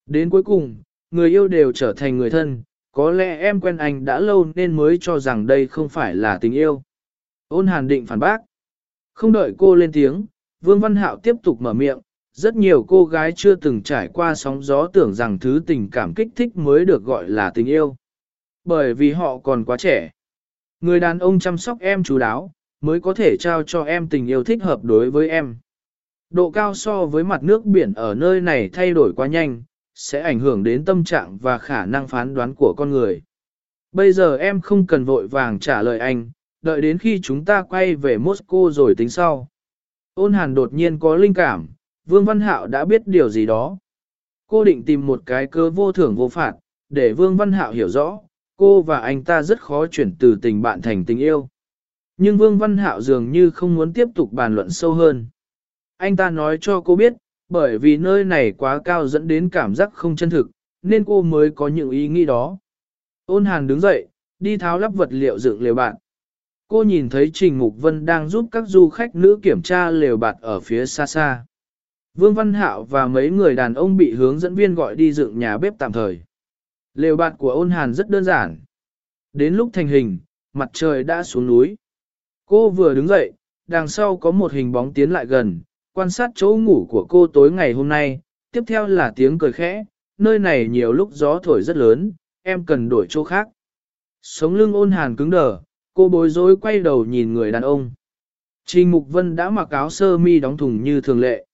Đến cuối cùng, người yêu đều trở thành người thân, có lẽ em quen anh đã lâu nên mới cho rằng đây không phải là tình yêu. Ôn hàn định phản bác. Không đợi cô lên tiếng, Vương Văn Hạo tiếp tục mở miệng, rất nhiều cô gái chưa từng trải qua sóng gió tưởng rằng thứ tình cảm kích thích mới được gọi là tình yêu. Bởi vì họ còn quá trẻ. Người đàn ông chăm sóc em chú đáo, mới có thể trao cho em tình yêu thích hợp đối với em. Độ cao so với mặt nước biển ở nơi này thay đổi quá nhanh, sẽ ảnh hưởng đến tâm trạng và khả năng phán đoán của con người. Bây giờ em không cần vội vàng trả lời anh, đợi đến khi chúng ta quay về Moscow rồi tính sau. Ôn hàn đột nhiên có linh cảm, Vương Văn Hạo đã biết điều gì đó. Cô định tìm một cái cơ vô thưởng vô phạt, để Vương Văn Hạo hiểu rõ, cô và anh ta rất khó chuyển từ tình bạn thành tình yêu. Nhưng Vương Văn Hạo dường như không muốn tiếp tục bàn luận sâu hơn. Anh ta nói cho cô biết, bởi vì nơi này quá cao dẫn đến cảm giác không chân thực, nên cô mới có những ý nghĩ đó. Ôn hàn đứng dậy, đi tháo lắp vật liệu dựng lều bạn. Cô nhìn thấy Trình Mục Vân đang giúp các du khách nữ kiểm tra lều bạt ở phía xa xa. Vương Văn Hạo và mấy người đàn ông bị hướng dẫn viên gọi đi dựng nhà bếp tạm thời. Lều bạt của ôn hàn rất đơn giản. Đến lúc thành hình, mặt trời đã xuống núi. Cô vừa đứng dậy, đằng sau có một hình bóng tiến lại gần, quan sát chỗ ngủ của cô tối ngày hôm nay, tiếp theo là tiếng cười khẽ, nơi này nhiều lúc gió thổi rất lớn, em cần đổi chỗ khác. Sống lưng ôn hàn cứng đờ, cô bối rối quay đầu nhìn người đàn ông. Trình Mục Vân đã mặc áo sơ mi đóng thùng như thường lệ.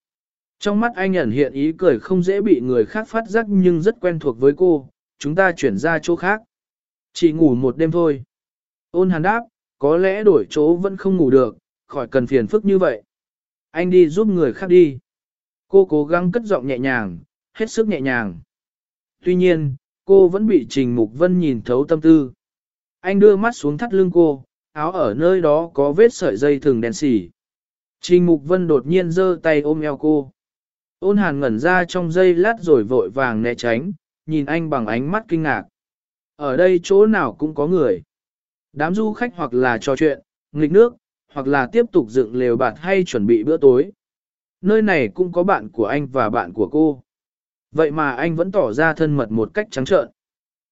Trong mắt anh ẩn hiện ý cười không dễ bị người khác phát giác nhưng rất quen thuộc với cô, chúng ta chuyển ra chỗ khác. Chỉ ngủ một đêm thôi. Ôn hàn đáp, có lẽ đổi chỗ vẫn không ngủ được, khỏi cần phiền phức như vậy. Anh đi giúp người khác đi. Cô cố gắng cất giọng nhẹ nhàng, hết sức nhẹ nhàng. Tuy nhiên, cô vẫn bị Trình Mục Vân nhìn thấu tâm tư. Anh đưa mắt xuống thắt lưng cô, áo ở nơi đó có vết sợi dây thường đen xỉ. Trình Mục Vân đột nhiên giơ tay ôm eo cô. Ôn hàn ngẩn ra trong giây lát rồi vội vàng né tránh, nhìn anh bằng ánh mắt kinh ngạc. Ở đây chỗ nào cũng có người. Đám du khách hoặc là trò chuyện, nghịch nước, hoặc là tiếp tục dựng lều bạt hay chuẩn bị bữa tối. Nơi này cũng có bạn của anh và bạn của cô. Vậy mà anh vẫn tỏ ra thân mật một cách trắng trợn.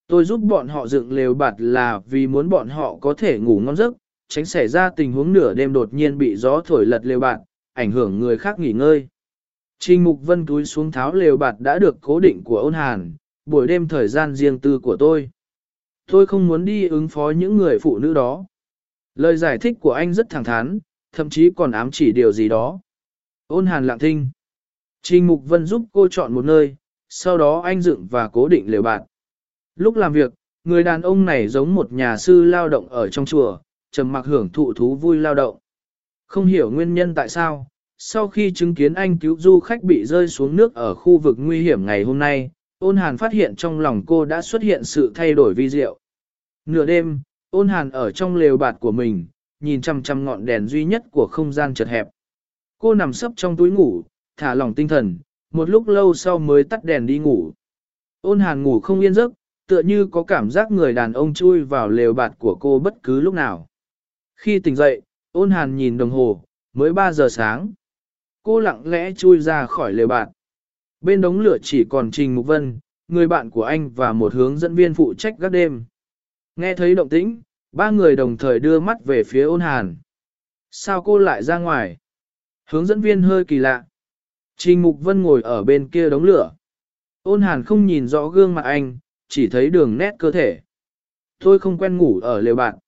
Tôi giúp bọn họ dựng lều bạt là vì muốn bọn họ có thể ngủ ngon giấc, tránh xảy ra tình huống nửa đêm đột nhiên bị gió thổi lật lều bạt, ảnh hưởng người khác nghỉ ngơi. Trình Mục Vân túi xuống tháo lều bạt đã được cố định của ôn hàn, buổi đêm thời gian riêng tư của tôi. Tôi không muốn đi ứng phó những người phụ nữ đó. Lời giải thích của anh rất thẳng thắn, thậm chí còn ám chỉ điều gì đó. Ôn hàn lặng thinh. Trình Mục Vân giúp cô chọn một nơi, sau đó anh dựng và cố định lều bạt. Lúc làm việc, người đàn ông này giống một nhà sư lao động ở trong chùa, trầm mặc hưởng thụ thú vui lao động. Không hiểu nguyên nhân tại sao, sau khi chứng kiến anh cứu du khách bị rơi xuống nước ở khu vực nguy hiểm ngày hôm nay, ôn hàn phát hiện trong lòng cô đã xuất hiện sự thay đổi vi diệu. Nửa đêm, ôn hàn ở trong lều bạt của mình, nhìn chăm chăm ngọn đèn duy nhất của không gian chật hẹp. Cô nằm sấp trong túi ngủ, thả lỏng tinh thần, một lúc lâu sau mới tắt đèn đi ngủ. Ôn hàn ngủ không yên giấc, tựa như có cảm giác người đàn ông chui vào lều bạt của cô bất cứ lúc nào. Khi tỉnh dậy, ôn hàn nhìn đồng hồ, mới 3 giờ sáng. Cô lặng lẽ chui ra khỏi lều bạt. Bên đống lửa chỉ còn Trình Mục Vân, người bạn của anh và một hướng dẫn viên phụ trách các đêm. Nghe thấy động tĩnh, ba người đồng thời đưa mắt về phía ôn hàn. Sao cô lại ra ngoài? Hướng dẫn viên hơi kỳ lạ. Trình Mục Vân ngồi ở bên kia đống lửa. Ôn hàn không nhìn rõ gương mặt anh, chỉ thấy đường nét cơ thể. Tôi không quen ngủ ở lều bạn.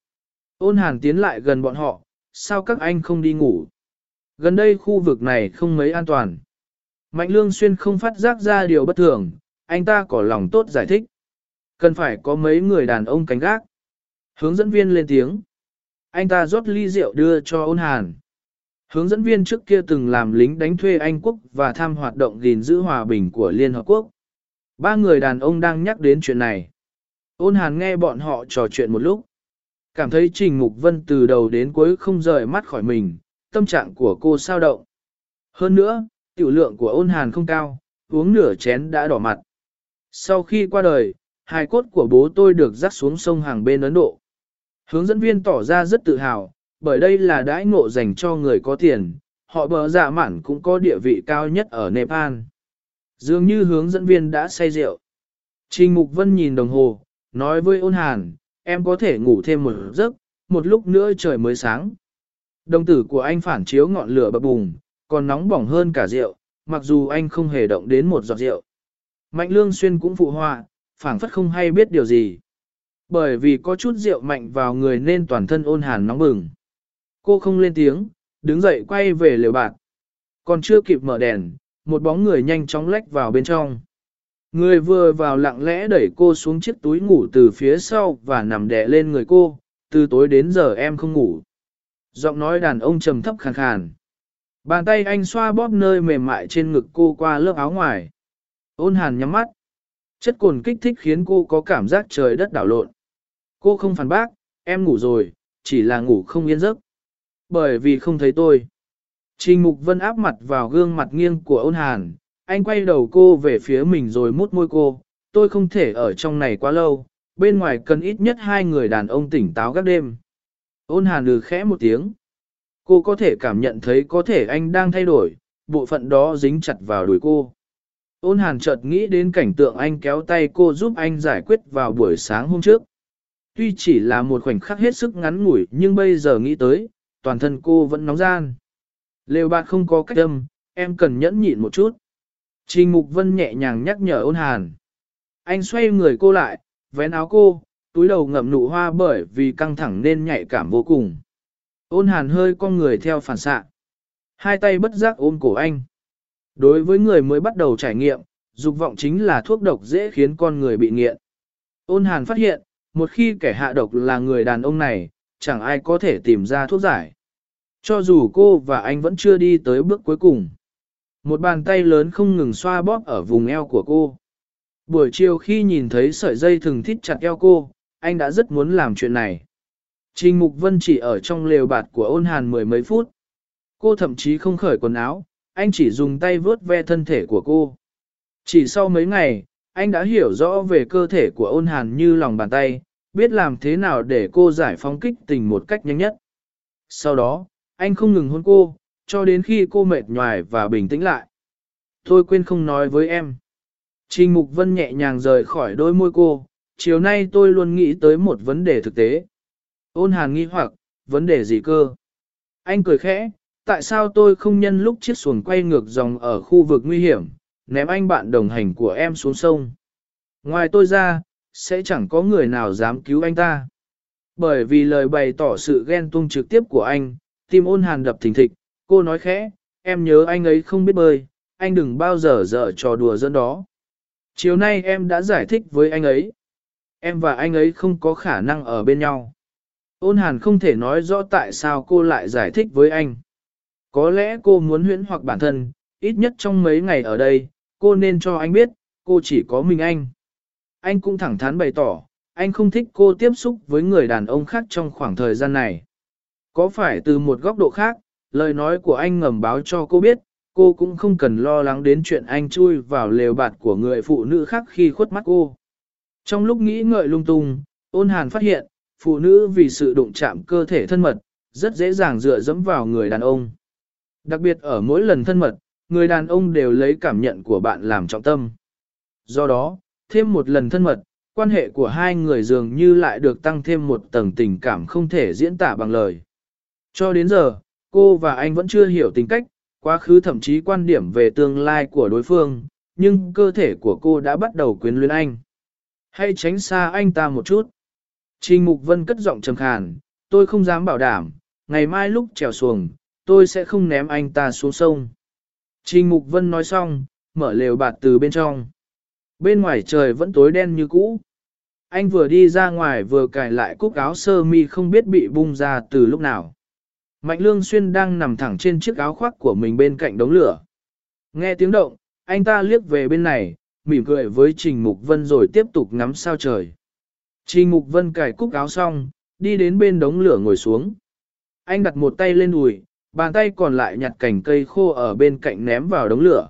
Ôn hàn tiến lại gần bọn họ, sao các anh không đi ngủ? Gần đây khu vực này không mấy an toàn. Mạnh lương xuyên không phát giác ra điều bất thường, anh ta có lòng tốt giải thích. Cần phải có mấy người đàn ông cánh gác. Hướng dẫn viên lên tiếng. Anh ta rót ly rượu đưa cho ôn hàn. Hướng dẫn viên trước kia từng làm lính đánh thuê Anh quốc và tham hoạt động gìn giữ hòa bình của Liên Hợp Quốc. Ba người đàn ông đang nhắc đến chuyện này. Ôn hàn nghe bọn họ trò chuyện một lúc. Cảm thấy Trình Mục Vân từ đầu đến cuối không rời mắt khỏi mình, tâm trạng của cô sao động. Hơn nữa, tiểu lượng của ôn hàn không cao, uống nửa chén đã đỏ mặt. Sau khi qua đời, hài cốt của bố tôi được dắt xuống sông hàng bên Ấn Độ. Hướng dẫn viên tỏ ra rất tự hào, bởi đây là đãi ngộ dành cho người có tiền, họ bờ dạ mạn cũng có địa vị cao nhất ở Nepal. Dường như hướng dẫn viên đã say rượu. Trình Mục Vân nhìn đồng hồ, nói với ôn hàn, em có thể ngủ thêm một giấc, một lúc nữa trời mới sáng. Đồng tử của anh phản chiếu ngọn lửa bập bùng, còn nóng bỏng hơn cả rượu, mặc dù anh không hề động đến một giọt rượu. Mạnh lương xuyên cũng phụ họa, phảng phất không hay biết điều gì. Bởi vì có chút rượu mạnh vào người nên toàn thân ôn hàn nóng bừng. Cô không lên tiếng, đứng dậy quay về lều bạc. Còn chưa kịp mở đèn, một bóng người nhanh chóng lách vào bên trong. Người vừa vào lặng lẽ đẩy cô xuống chiếc túi ngủ từ phía sau và nằm đè lên người cô, từ tối đến giờ em không ngủ. Giọng nói đàn ông trầm thấp khàn khàn. Bàn tay anh xoa bóp nơi mềm mại trên ngực cô qua lớp áo ngoài. Ôn hàn nhắm mắt. Chất cồn kích thích khiến cô có cảm giác trời đất đảo lộn. Cô không phản bác, em ngủ rồi, chỉ là ngủ không yên giấc. Bởi vì không thấy tôi. Trình Mục Vân áp mặt vào gương mặt nghiêng của ôn hàn, anh quay đầu cô về phía mình rồi mút môi cô, tôi không thể ở trong này quá lâu, bên ngoài cần ít nhất hai người đàn ông tỉnh táo các đêm. Ôn hàn lừ khẽ một tiếng. Cô có thể cảm nhận thấy có thể anh đang thay đổi, bộ phận đó dính chặt vào đùi cô. Ôn hàn chợt nghĩ đến cảnh tượng anh kéo tay cô giúp anh giải quyết vào buổi sáng hôm trước. Tuy chỉ là một khoảnh khắc hết sức ngắn ngủi nhưng bây giờ nghĩ tới, toàn thân cô vẫn nóng gian. Lều bạn không có cách âm, em cần nhẫn nhịn một chút. Trình Mục Vân nhẹ nhàng nhắc nhở ôn hàn. Anh xoay người cô lại, vén áo cô, túi đầu ngậm nụ hoa bởi vì căng thẳng nên nhạy cảm vô cùng. Ôn hàn hơi con người theo phản xạ. Hai tay bất giác ôm cổ anh. Đối với người mới bắt đầu trải nghiệm, dục vọng chính là thuốc độc dễ khiến con người bị nghiện. Ôn hàn phát hiện, một khi kẻ hạ độc là người đàn ông này, chẳng ai có thể tìm ra thuốc giải. Cho dù cô và anh vẫn chưa đi tới bước cuối cùng. Một bàn tay lớn không ngừng xoa bóp ở vùng eo của cô. Buổi chiều khi nhìn thấy sợi dây thừng thít chặt eo cô, anh đã rất muốn làm chuyện này. Trình Mục Vân chỉ ở trong lều bạt của ôn hàn mười mấy phút. Cô thậm chí không khởi quần áo, anh chỉ dùng tay vớt ve thân thể của cô. Chỉ sau mấy ngày, anh đã hiểu rõ về cơ thể của ôn hàn như lòng bàn tay, biết làm thế nào để cô giải phóng kích tình một cách nhanh nhất. Sau đó, anh không ngừng hôn cô, cho đến khi cô mệt nhoài và bình tĩnh lại. Thôi quên không nói với em. Trình Mục Vân nhẹ nhàng rời khỏi đôi môi cô, chiều nay tôi luôn nghĩ tới một vấn đề thực tế. Ôn hàn nghi hoặc, vấn đề gì cơ? Anh cười khẽ, tại sao tôi không nhân lúc chiếc xuồng quay ngược dòng ở khu vực nguy hiểm, ném anh bạn đồng hành của em xuống sông? Ngoài tôi ra, sẽ chẳng có người nào dám cứu anh ta. Bởi vì lời bày tỏ sự ghen tung trực tiếp của anh, tim ôn hàn đập thình thịch, cô nói khẽ, em nhớ anh ấy không biết bơi, anh đừng bao giờ dở trò đùa dân đó. Chiều nay em đã giải thích với anh ấy. Em và anh ấy không có khả năng ở bên nhau. Ôn hàn không thể nói rõ tại sao cô lại giải thích với anh. Có lẽ cô muốn huyễn hoặc bản thân, ít nhất trong mấy ngày ở đây, cô nên cho anh biết, cô chỉ có mình anh. Anh cũng thẳng thắn bày tỏ, anh không thích cô tiếp xúc với người đàn ông khác trong khoảng thời gian này. Có phải từ một góc độ khác, lời nói của anh ngầm báo cho cô biết, cô cũng không cần lo lắng đến chuyện anh chui vào lều bạt của người phụ nữ khác khi khuất mắt cô. Trong lúc nghĩ ngợi lung tung, ôn hàn phát hiện, phụ nữ vì sự đụng chạm cơ thể thân mật, rất dễ dàng dựa dẫm vào người đàn ông. Đặc biệt ở mỗi lần thân mật, người đàn ông đều lấy cảm nhận của bạn làm trọng tâm. Do đó, thêm một lần thân mật, quan hệ của hai người dường như lại được tăng thêm một tầng tình cảm không thể diễn tả bằng lời. Cho đến giờ, cô và anh vẫn chưa hiểu tính cách, quá khứ thậm chí quan điểm về tương lai của đối phương, nhưng cơ thể của cô đã bắt đầu quyến luyến anh. Hãy tránh xa anh ta một chút. Trình Mục Vân cất giọng trầm khàn, tôi không dám bảo đảm, ngày mai lúc trèo xuồng, tôi sẽ không ném anh ta xuống sông. Trình Mục Vân nói xong, mở lều bạt từ bên trong. Bên ngoài trời vẫn tối đen như cũ. Anh vừa đi ra ngoài vừa cài lại cúc áo sơ mi không biết bị bung ra từ lúc nào. Mạnh Lương Xuyên đang nằm thẳng trên chiếc áo khoác của mình bên cạnh đống lửa. Nghe tiếng động, anh ta liếc về bên này, mỉm cười với Trình Mục Vân rồi tiếp tục ngắm sao trời. Trình Mục Vân cài cúc áo xong, đi đến bên đống lửa ngồi xuống. Anh đặt một tay lên đùi, bàn tay còn lại nhặt cành cây khô ở bên cạnh ném vào đống lửa.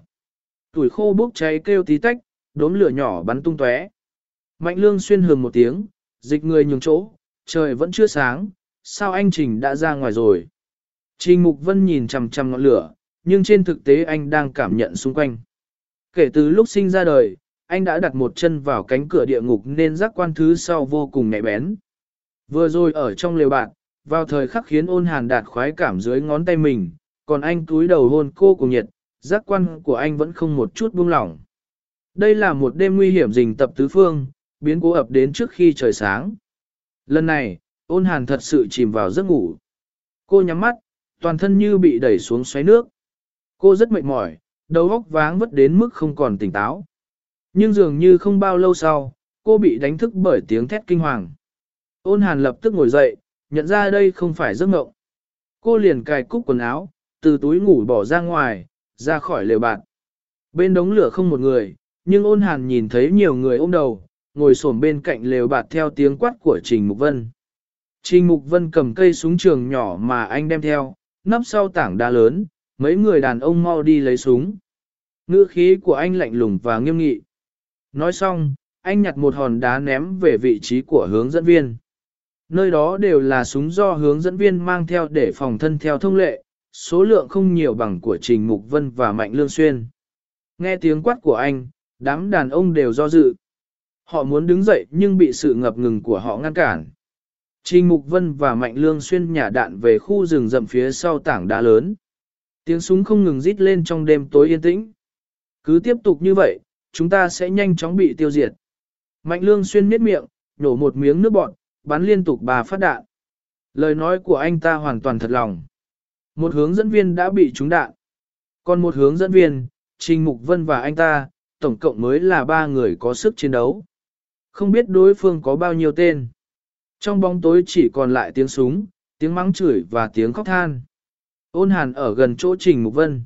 Tuổi khô bốc cháy kêu tí tách, đốm lửa nhỏ bắn tung tóe. Mạnh lương xuyên hừng một tiếng, dịch người nhường chỗ, trời vẫn chưa sáng, sao anh Trình đã ra ngoài rồi. Trình Mục Vân nhìn chằm chằm ngọn lửa, nhưng trên thực tế anh đang cảm nhận xung quanh. Kể từ lúc sinh ra đời, anh đã đặt một chân vào cánh cửa địa ngục nên giác quan thứ sau vô cùng nhạy bén. Vừa rồi ở trong lều bạn, vào thời khắc khiến ôn hàn đạt khoái cảm dưới ngón tay mình, còn anh túi đầu hôn cô cùng nhiệt, giác quan của anh vẫn không một chút buông lỏng. Đây là một đêm nguy hiểm rình tập tứ phương, biến cố ập đến trước khi trời sáng. Lần này, ôn hàn thật sự chìm vào giấc ngủ. Cô nhắm mắt, toàn thân như bị đẩy xuống xoáy nước. Cô rất mệt mỏi, đầu óc váng vất đến mức không còn tỉnh táo. Nhưng dường như không bao lâu sau, cô bị đánh thức bởi tiếng thét kinh hoàng. Ôn hàn lập tức ngồi dậy, nhận ra đây không phải giấc mộng. Cô liền cài cúc quần áo, từ túi ngủ bỏ ra ngoài, ra khỏi lều bạt. Bên đống lửa không một người, nhưng ôn hàn nhìn thấy nhiều người ôm đầu, ngồi xổm bên cạnh lều bạt theo tiếng quát của Trình Mục Vân. Trình Mục Vân cầm cây súng trường nhỏ mà anh đem theo, nấp sau tảng đá lớn, mấy người đàn ông mau đi lấy súng. Ngữ khí của anh lạnh lùng và nghiêm nghị. Nói xong, anh nhặt một hòn đá ném về vị trí của hướng dẫn viên. Nơi đó đều là súng do hướng dẫn viên mang theo để phòng thân theo thông lệ, số lượng không nhiều bằng của Trình Mục Vân và Mạnh Lương Xuyên. Nghe tiếng quát của anh, đám đàn ông đều do dự. Họ muốn đứng dậy nhưng bị sự ngập ngừng của họ ngăn cản. Trình Mục Vân và Mạnh Lương xuyên nhả đạn về khu rừng rậm phía sau tảng đá lớn. Tiếng súng không ngừng rít lên trong đêm tối yên tĩnh. Cứ tiếp tục như vậy, chúng ta sẽ nhanh chóng bị tiêu diệt. Mạnh Lương xuyên miết miệng, nổ một miếng nước bọt, bắn liên tục bà phát đạn. Lời nói của anh ta hoàn toàn thật lòng. Một hướng dẫn viên đã bị trúng đạn. Còn một hướng dẫn viên, Trình Mục Vân và anh ta, tổng cộng mới là ba người có sức chiến đấu. Không biết đối phương có bao nhiêu tên. Trong bóng tối chỉ còn lại tiếng súng, tiếng mắng chửi và tiếng khóc than. Ôn hàn ở gần chỗ Trình Mục Vân.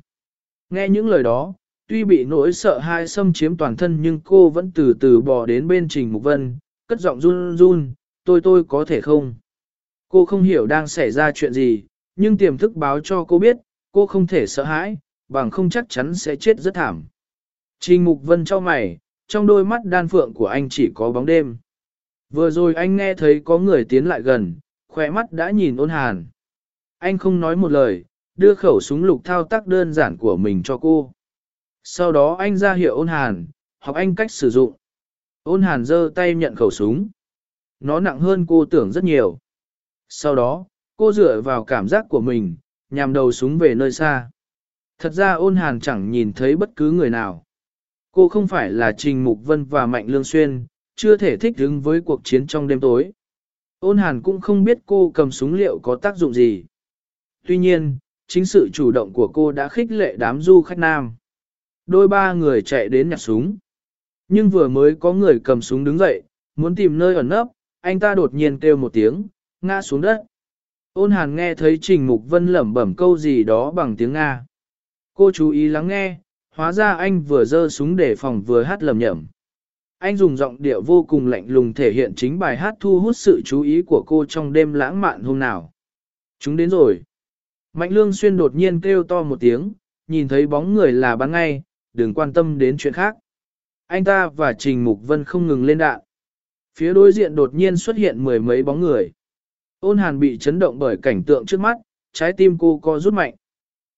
Nghe những lời đó, tuy bị nỗi sợ hai xâm chiếm toàn thân nhưng cô vẫn từ từ bò đến bên Trình Mục Vân, cất giọng run run, tôi tôi có thể không? Cô không hiểu đang xảy ra chuyện gì, nhưng tiềm thức báo cho cô biết, cô không thể sợ hãi, bằng không chắc chắn sẽ chết rất thảm. Trình Mục Vân cho mày, trong đôi mắt đan phượng của anh chỉ có bóng đêm. Vừa rồi anh nghe thấy có người tiến lại gần, khỏe mắt đã nhìn ôn hàn. Anh không nói một lời, đưa khẩu súng lục thao tác đơn giản của mình cho cô. Sau đó anh ra hiệu ôn hàn, học anh cách sử dụng. Ôn hàn giơ tay nhận khẩu súng. Nó nặng hơn cô tưởng rất nhiều. Sau đó, cô dựa vào cảm giác của mình, nhằm đầu súng về nơi xa. Thật ra ôn hàn chẳng nhìn thấy bất cứ người nào. Cô không phải là Trình Mục Vân và Mạnh Lương Xuyên, chưa thể thích ứng với cuộc chiến trong đêm tối. Ôn hàn cũng không biết cô cầm súng liệu có tác dụng gì. Tuy nhiên, chính sự chủ động của cô đã khích lệ đám du khách nam. Đôi ba người chạy đến nhặt súng. Nhưng vừa mới có người cầm súng đứng dậy, muốn tìm nơi ẩn nấp, anh ta đột nhiên kêu một tiếng, ngã xuống đất. Ôn hàn nghe thấy Trình Mục Vân lẩm bẩm câu gì đó bằng tiếng Nga. Cô chú ý lắng nghe, hóa ra anh vừa giơ súng để phòng vừa hát lầm nhẩm. Anh dùng giọng điệu vô cùng lạnh lùng thể hiện chính bài hát thu hút sự chú ý của cô trong đêm lãng mạn hôm nào. Chúng đến rồi. Mạnh lương xuyên đột nhiên kêu to một tiếng, nhìn thấy bóng người là bắn ngay, đừng quan tâm đến chuyện khác. Anh ta và Trình Mục Vân không ngừng lên đạn. Phía đối diện đột nhiên xuất hiện mười mấy bóng người. Ôn hàn bị chấn động bởi cảnh tượng trước mắt, trái tim cô co rút mạnh.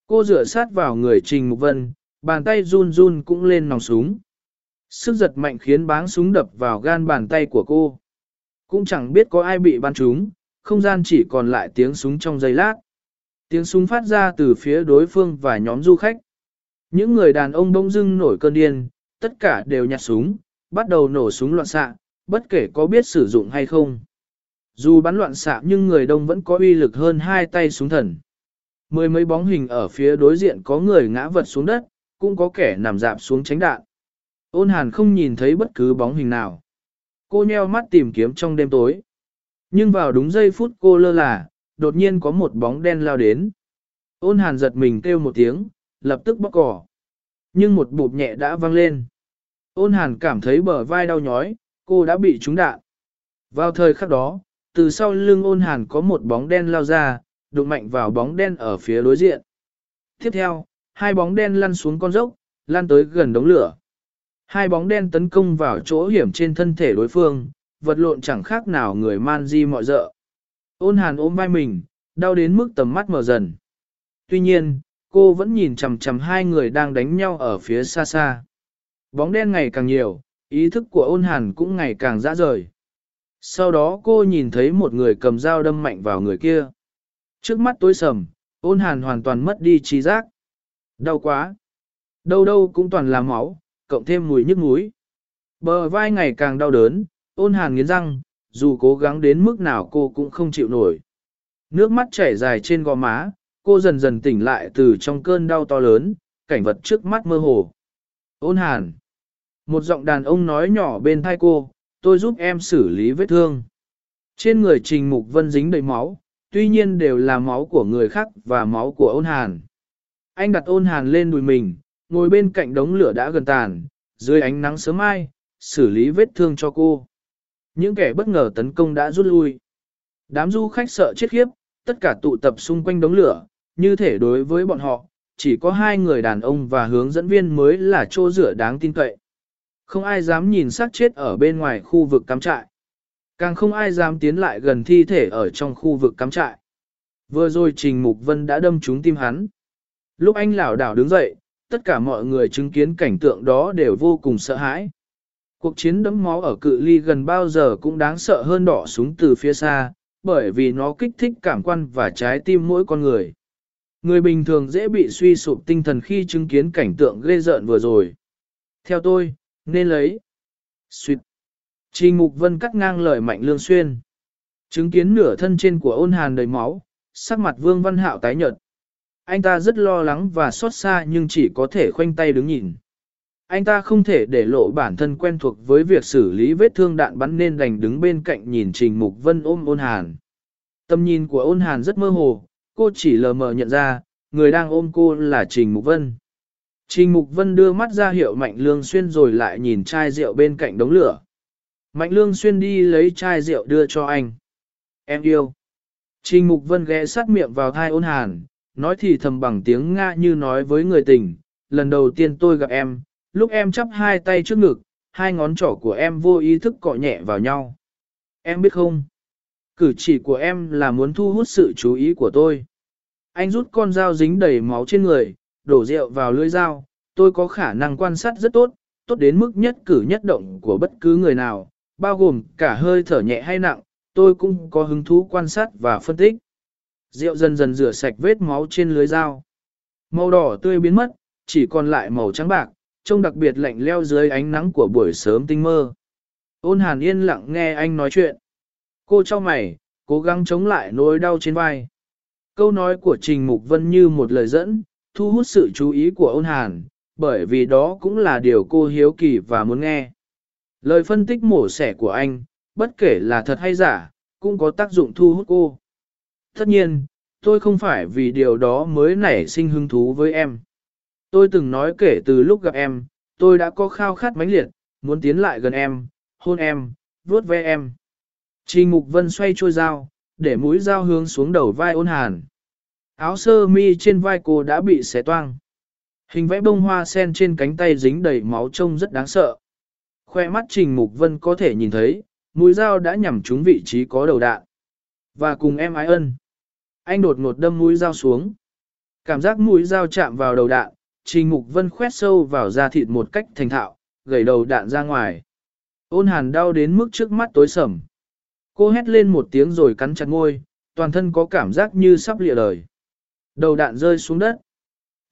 Cô rửa sát vào người Trình Mục Vân, bàn tay run run cũng lên nòng súng. Sức giật mạnh khiến báng súng đập vào gan bàn tay của cô. Cũng chẳng biết có ai bị bắn trúng, không gian chỉ còn lại tiếng súng trong giây lát. Tiếng súng phát ra từ phía đối phương và nhóm du khách. Những người đàn ông bỗng dưng nổi cơn điên, tất cả đều nhặt súng, bắt đầu nổ súng loạn xạ, bất kể có biết sử dụng hay không. Dù bắn loạn xạ nhưng người đông vẫn có uy lực hơn hai tay súng thần. Mười mấy bóng hình ở phía đối diện có người ngã vật xuống đất, cũng có kẻ nằm dạp xuống tránh đạn. Ôn hàn không nhìn thấy bất cứ bóng hình nào. Cô nheo mắt tìm kiếm trong đêm tối. Nhưng vào đúng giây phút cô lơ là, đột nhiên có một bóng đen lao đến. Ôn hàn giật mình kêu một tiếng, lập tức bóc cỏ. Nhưng một bụp nhẹ đã vang lên. Ôn hàn cảm thấy bờ vai đau nhói, cô đã bị trúng đạn. Vào thời khắc đó, từ sau lưng ôn hàn có một bóng đen lao ra, đụng mạnh vào bóng đen ở phía đối diện. Tiếp theo, hai bóng đen lăn xuống con dốc, lăn tới gần đống lửa. Hai bóng đen tấn công vào chỗ hiểm trên thân thể đối phương, vật lộn chẳng khác nào người man di mọi dợ. Ôn hàn ôm vai mình, đau đến mức tầm mắt mở dần. Tuy nhiên, cô vẫn nhìn chằm chằm hai người đang đánh nhau ở phía xa xa. Bóng đen ngày càng nhiều, ý thức của ôn hàn cũng ngày càng dã rời. Sau đó cô nhìn thấy một người cầm dao đâm mạnh vào người kia. Trước mắt tối sầm, ôn hàn hoàn toàn mất đi trí giác. Đau quá. Đâu đâu cũng toàn là máu, cộng thêm mùi nhức mũi. Bờ vai ngày càng đau đớn, ôn hàn nghiến răng, dù cố gắng đến mức nào cô cũng không chịu nổi. Nước mắt chảy dài trên gò má, cô dần dần tỉnh lại từ trong cơn đau to lớn, cảnh vật trước mắt mơ hồ. Ôn hàn. Một giọng đàn ông nói nhỏ bên thai cô, tôi giúp em xử lý vết thương. Trên người Trình Mục Vân dính đầy máu, tuy nhiên đều là máu của người khác và máu của ôn hàn. Anh đặt ôn hàn lên đùi mình, ngồi bên cạnh đống lửa đã gần tàn, dưới ánh nắng sớm mai, xử lý vết thương cho cô. Những kẻ bất ngờ tấn công đã rút lui. Đám du khách sợ chết khiếp, tất cả tụ tập xung quanh đống lửa, như thể đối với bọn họ, chỉ có hai người đàn ông và hướng dẫn viên mới là chỗ rửa đáng tin cậy. Không ai dám nhìn xác chết ở bên ngoài khu vực cắm trại. Càng không ai dám tiến lại gần thi thể ở trong khu vực cắm trại. Vừa rồi Trình Mục Vân đã đâm trúng tim hắn. Lúc anh lảo đảo đứng dậy, tất cả mọi người chứng kiến cảnh tượng đó đều vô cùng sợ hãi. Cuộc chiến đẫm máu ở cự ly gần bao giờ cũng đáng sợ hơn đỏ súng từ phía xa, bởi vì nó kích thích cảm quan và trái tim mỗi con người. Người bình thường dễ bị suy sụp tinh thần khi chứng kiến cảnh tượng ghê rợn vừa rồi. Theo tôi, nên lấy. Xuyệt. Trình Mục Vân cắt ngang lời Mạnh Lương Xuyên. Chứng kiến nửa thân trên của ôn hàn đầy máu, sắc mặt Vương Văn Hạo tái nhợt. Anh ta rất lo lắng và xót xa nhưng chỉ có thể khoanh tay đứng nhìn. Anh ta không thể để lộ bản thân quen thuộc với việc xử lý vết thương đạn bắn nên đành đứng bên cạnh nhìn Trình Mục Vân ôm ôn hàn. Tâm nhìn của ôn hàn rất mơ hồ, cô chỉ lờ mờ nhận ra, người đang ôm cô là Trình Mục Vân. Trình Mục Vân đưa mắt ra hiệu Mạnh Lương Xuyên rồi lại nhìn chai rượu bên cạnh đống lửa. Mạnh Lương Xuyên đi lấy chai rượu đưa cho anh. Em yêu. Trình Mục Vân ghé sát miệng vào thai ôn hàn, nói thì thầm bằng tiếng Nga như nói với người tình. Lần đầu tiên tôi gặp em, lúc em chắp hai tay trước ngực, hai ngón trỏ của em vô ý thức cọ nhẹ vào nhau. Em biết không? Cử chỉ của em là muốn thu hút sự chú ý của tôi. Anh rút con dao dính đầy máu trên người, đổ rượu vào lưỡi dao, tôi có khả năng quan sát rất tốt, tốt đến mức nhất cử nhất động của bất cứ người nào, bao gồm cả hơi thở nhẹ hay nặng, tôi cũng có hứng thú quan sát và phân tích. Rượu dần dần rửa sạch vết máu trên lưới dao. Màu đỏ tươi biến mất, chỉ còn lại màu trắng bạc, trông đặc biệt lạnh leo dưới ánh nắng của buổi sớm tinh mơ. Ôn hàn yên lặng nghe anh nói chuyện. Cô cho mày, cố gắng chống lại nỗi đau trên vai. Câu nói của Trình Mục Vân như một lời dẫn, thu hút sự chú ý của ôn hàn, bởi vì đó cũng là điều cô hiếu kỳ và muốn nghe. Lời phân tích mổ xẻ của anh, bất kể là thật hay giả, cũng có tác dụng thu hút cô. Tất nhiên, tôi không phải vì điều đó mới nảy sinh hứng thú với em. Tôi từng nói kể từ lúc gặp em, tôi đã có khao khát mãnh liệt, muốn tiến lại gần em, hôn em, vuốt ve em. Trình Mục Vân xoay trôi dao, để mũi dao hướng xuống đầu vai ôn hàn. Áo sơ mi trên vai cô đã bị xé toang. Hình vẽ bông hoa sen trên cánh tay dính đầy máu trông rất đáng sợ. Khoe mắt Trình Mục Vân có thể nhìn thấy, mũi dao đã nhằm trúng vị trí có đầu đạn. Và cùng em ái ân. Anh đột ngột đâm mũi dao xuống. Cảm giác mũi dao chạm vào đầu đạn, Trình Mục Vân khoét sâu vào da thịt một cách thành thạo, gầy đầu đạn ra ngoài. Ôn hàn đau đến mức trước mắt tối sầm. Cô hét lên một tiếng rồi cắn chặt ngôi, toàn thân có cảm giác như sắp lịa đời. Đầu đạn rơi xuống đất.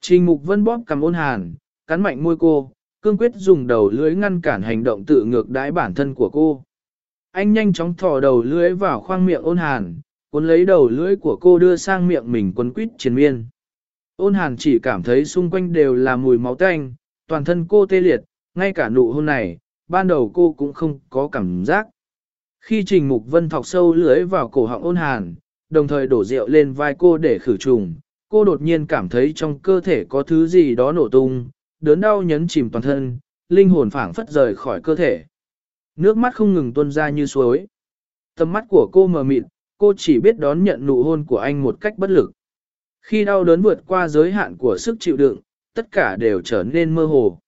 Trình Mục Vân bóp cầm ôn hàn, cắn mạnh môi cô, cương quyết dùng đầu lưới ngăn cản hành động tự ngược đãi bản thân của cô. Anh nhanh chóng thò đầu lưới vào khoang miệng ôn hàn, cuốn lấy đầu lưỡi của cô đưa sang miệng mình quấn quýt triền miên. Ôn hàn chỉ cảm thấy xung quanh đều là mùi máu tanh, toàn thân cô tê liệt, ngay cả nụ hôn này, ban đầu cô cũng không có cảm giác. Khi Trình Mục Vân thọc sâu lưới vào cổ họng ôn hàn, đồng thời đổ rượu lên vai cô để khử trùng, cô đột nhiên cảm thấy trong cơ thể có thứ gì đó nổ tung, đớn đau nhấn chìm toàn thân, linh hồn phảng phất rời khỏi cơ thể. Nước mắt không ngừng tuôn ra như suối. Tầm mắt của cô mờ mịt, cô chỉ biết đón nhận nụ hôn của anh một cách bất lực. Khi đau đớn vượt qua giới hạn của sức chịu đựng, tất cả đều trở nên mơ hồ.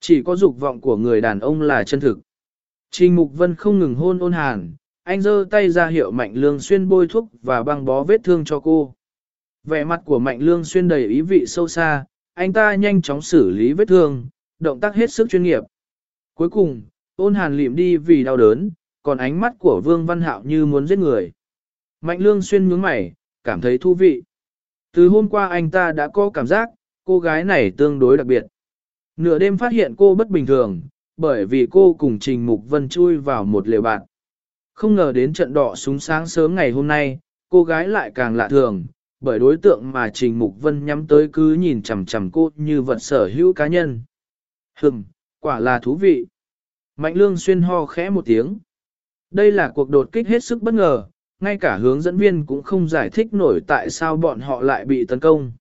Chỉ có dục vọng của người đàn ông là chân thực. Trình Mục Vân không ngừng hôn ôn hàn, anh giơ tay ra hiệu Mạnh Lương Xuyên bôi thuốc và băng bó vết thương cho cô. Vẻ mặt của Mạnh Lương Xuyên đầy ý vị sâu xa, anh ta nhanh chóng xử lý vết thương, động tác hết sức chuyên nghiệp. Cuối cùng, ôn hàn lịm đi vì đau đớn, còn ánh mắt của Vương Văn Hạo như muốn giết người. Mạnh Lương Xuyên nhướng mày, cảm thấy thú vị. Từ hôm qua anh ta đã có cảm giác, cô gái này tương đối đặc biệt. Nửa đêm phát hiện cô bất bình thường, bởi vì cô cùng Trình Mục Vân chui vào một lều bạn. Không ngờ đến trận đỏ súng sáng sớm ngày hôm nay, cô gái lại càng lạ thường, bởi đối tượng mà Trình Mục Vân nhắm tới cứ nhìn chằm chằm cô như vật sở hữu cá nhân. Hừm, quả là thú vị. Mạnh lương xuyên ho khẽ một tiếng. Đây là cuộc đột kích hết sức bất ngờ, ngay cả hướng dẫn viên cũng không giải thích nổi tại sao bọn họ lại bị tấn công.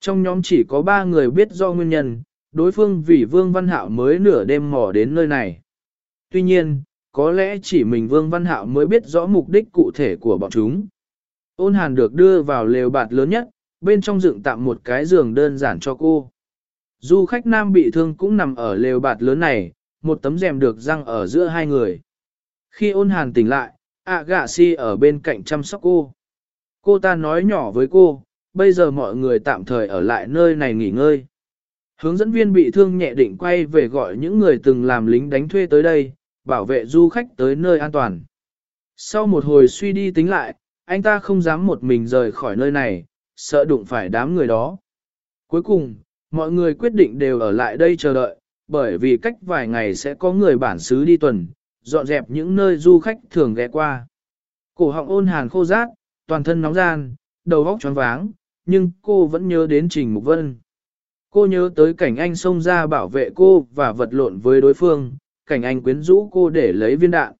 Trong nhóm chỉ có ba người biết do nguyên nhân, đối phương vì Vương Văn Hạo mới nửa đêm mò đến nơi này. Tuy nhiên, có lẽ chỉ mình Vương Văn Hạo mới biết rõ mục đích cụ thể của bọn chúng. Ôn hàn được đưa vào lều bạt lớn nhất, bên trong dựng tạm một cái giường đơn giản cho cô. Du khách nam bị thương cũng nằm ở lều bạt lớn này, một tấm rèm được răng ở giữa hai người. Khi ôn hàn tỉnh lại, ạ gạ si ở bên cạnh chăm sóc cô. Cô ta nói nhỏ với cô, bây giờ mọi người tạm thời ở lại nơi này nghỉ ngơi. Hướng dẫn viên bị thương nhẹ định quay về gọi những người từng làm lính đánh thuê tới đây, bảo vệ du khách tới nơi an toàn. Sau một hồi suy đi tính lại, anh ta không dám một mình rời khỏi nơi này, sợ đụng phải đám người đó. Cuối cùng, mọi người quyết định đều ở lại đây chờ đợi, bởi vì cách vài ngày sẽ có người bản xứ đi tuần, dọn dẹp những nơi du khách thường ghé qua. Cổ họng ôn hàn khô rát, toàn thân nóng gian, đầu óc choáng váng, nhưng cô vẫn nhớ đến Trình Mục Vân. Cô nhớ tới cảnh anh xông ra bảo vệ cô và vật lộn với đối phương, cảnh anh quyến rũ cô để lấy viên đạn.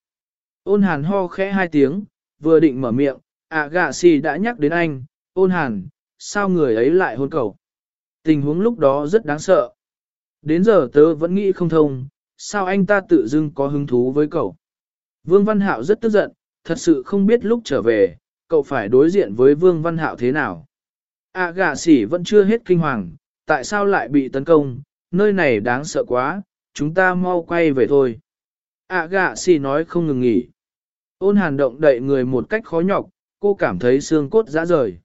Ôn hàn ho khẽ hai tiếng, vừa định mở miệng, ạ gạ xì đã nhắc đến anh, ôn hàn, sao người ấy lại hôn cầu. Tình huống lúc đó rất đáng sợ. Đến giờ tớ vẫn nghĩ không thông, sao anh ta tự dưng có hứng thú với cậu. Vương Văn Hạo rất tức giận, thật sự không biết lúc trở về, cậu phải đối diện với Vương Văn Hạo thế nào. À gà sỉ vẫn chưa hết kinh hoàng, tại sao lại bị tấn công, nơi này đáng sợ quá, chúng ta mau quay về thôi. À gạ xì nói không ngừng nghỉ. Ôn hàn động đậy người một cách khó nhọc, cô cảm thấy xương cốt rã rời.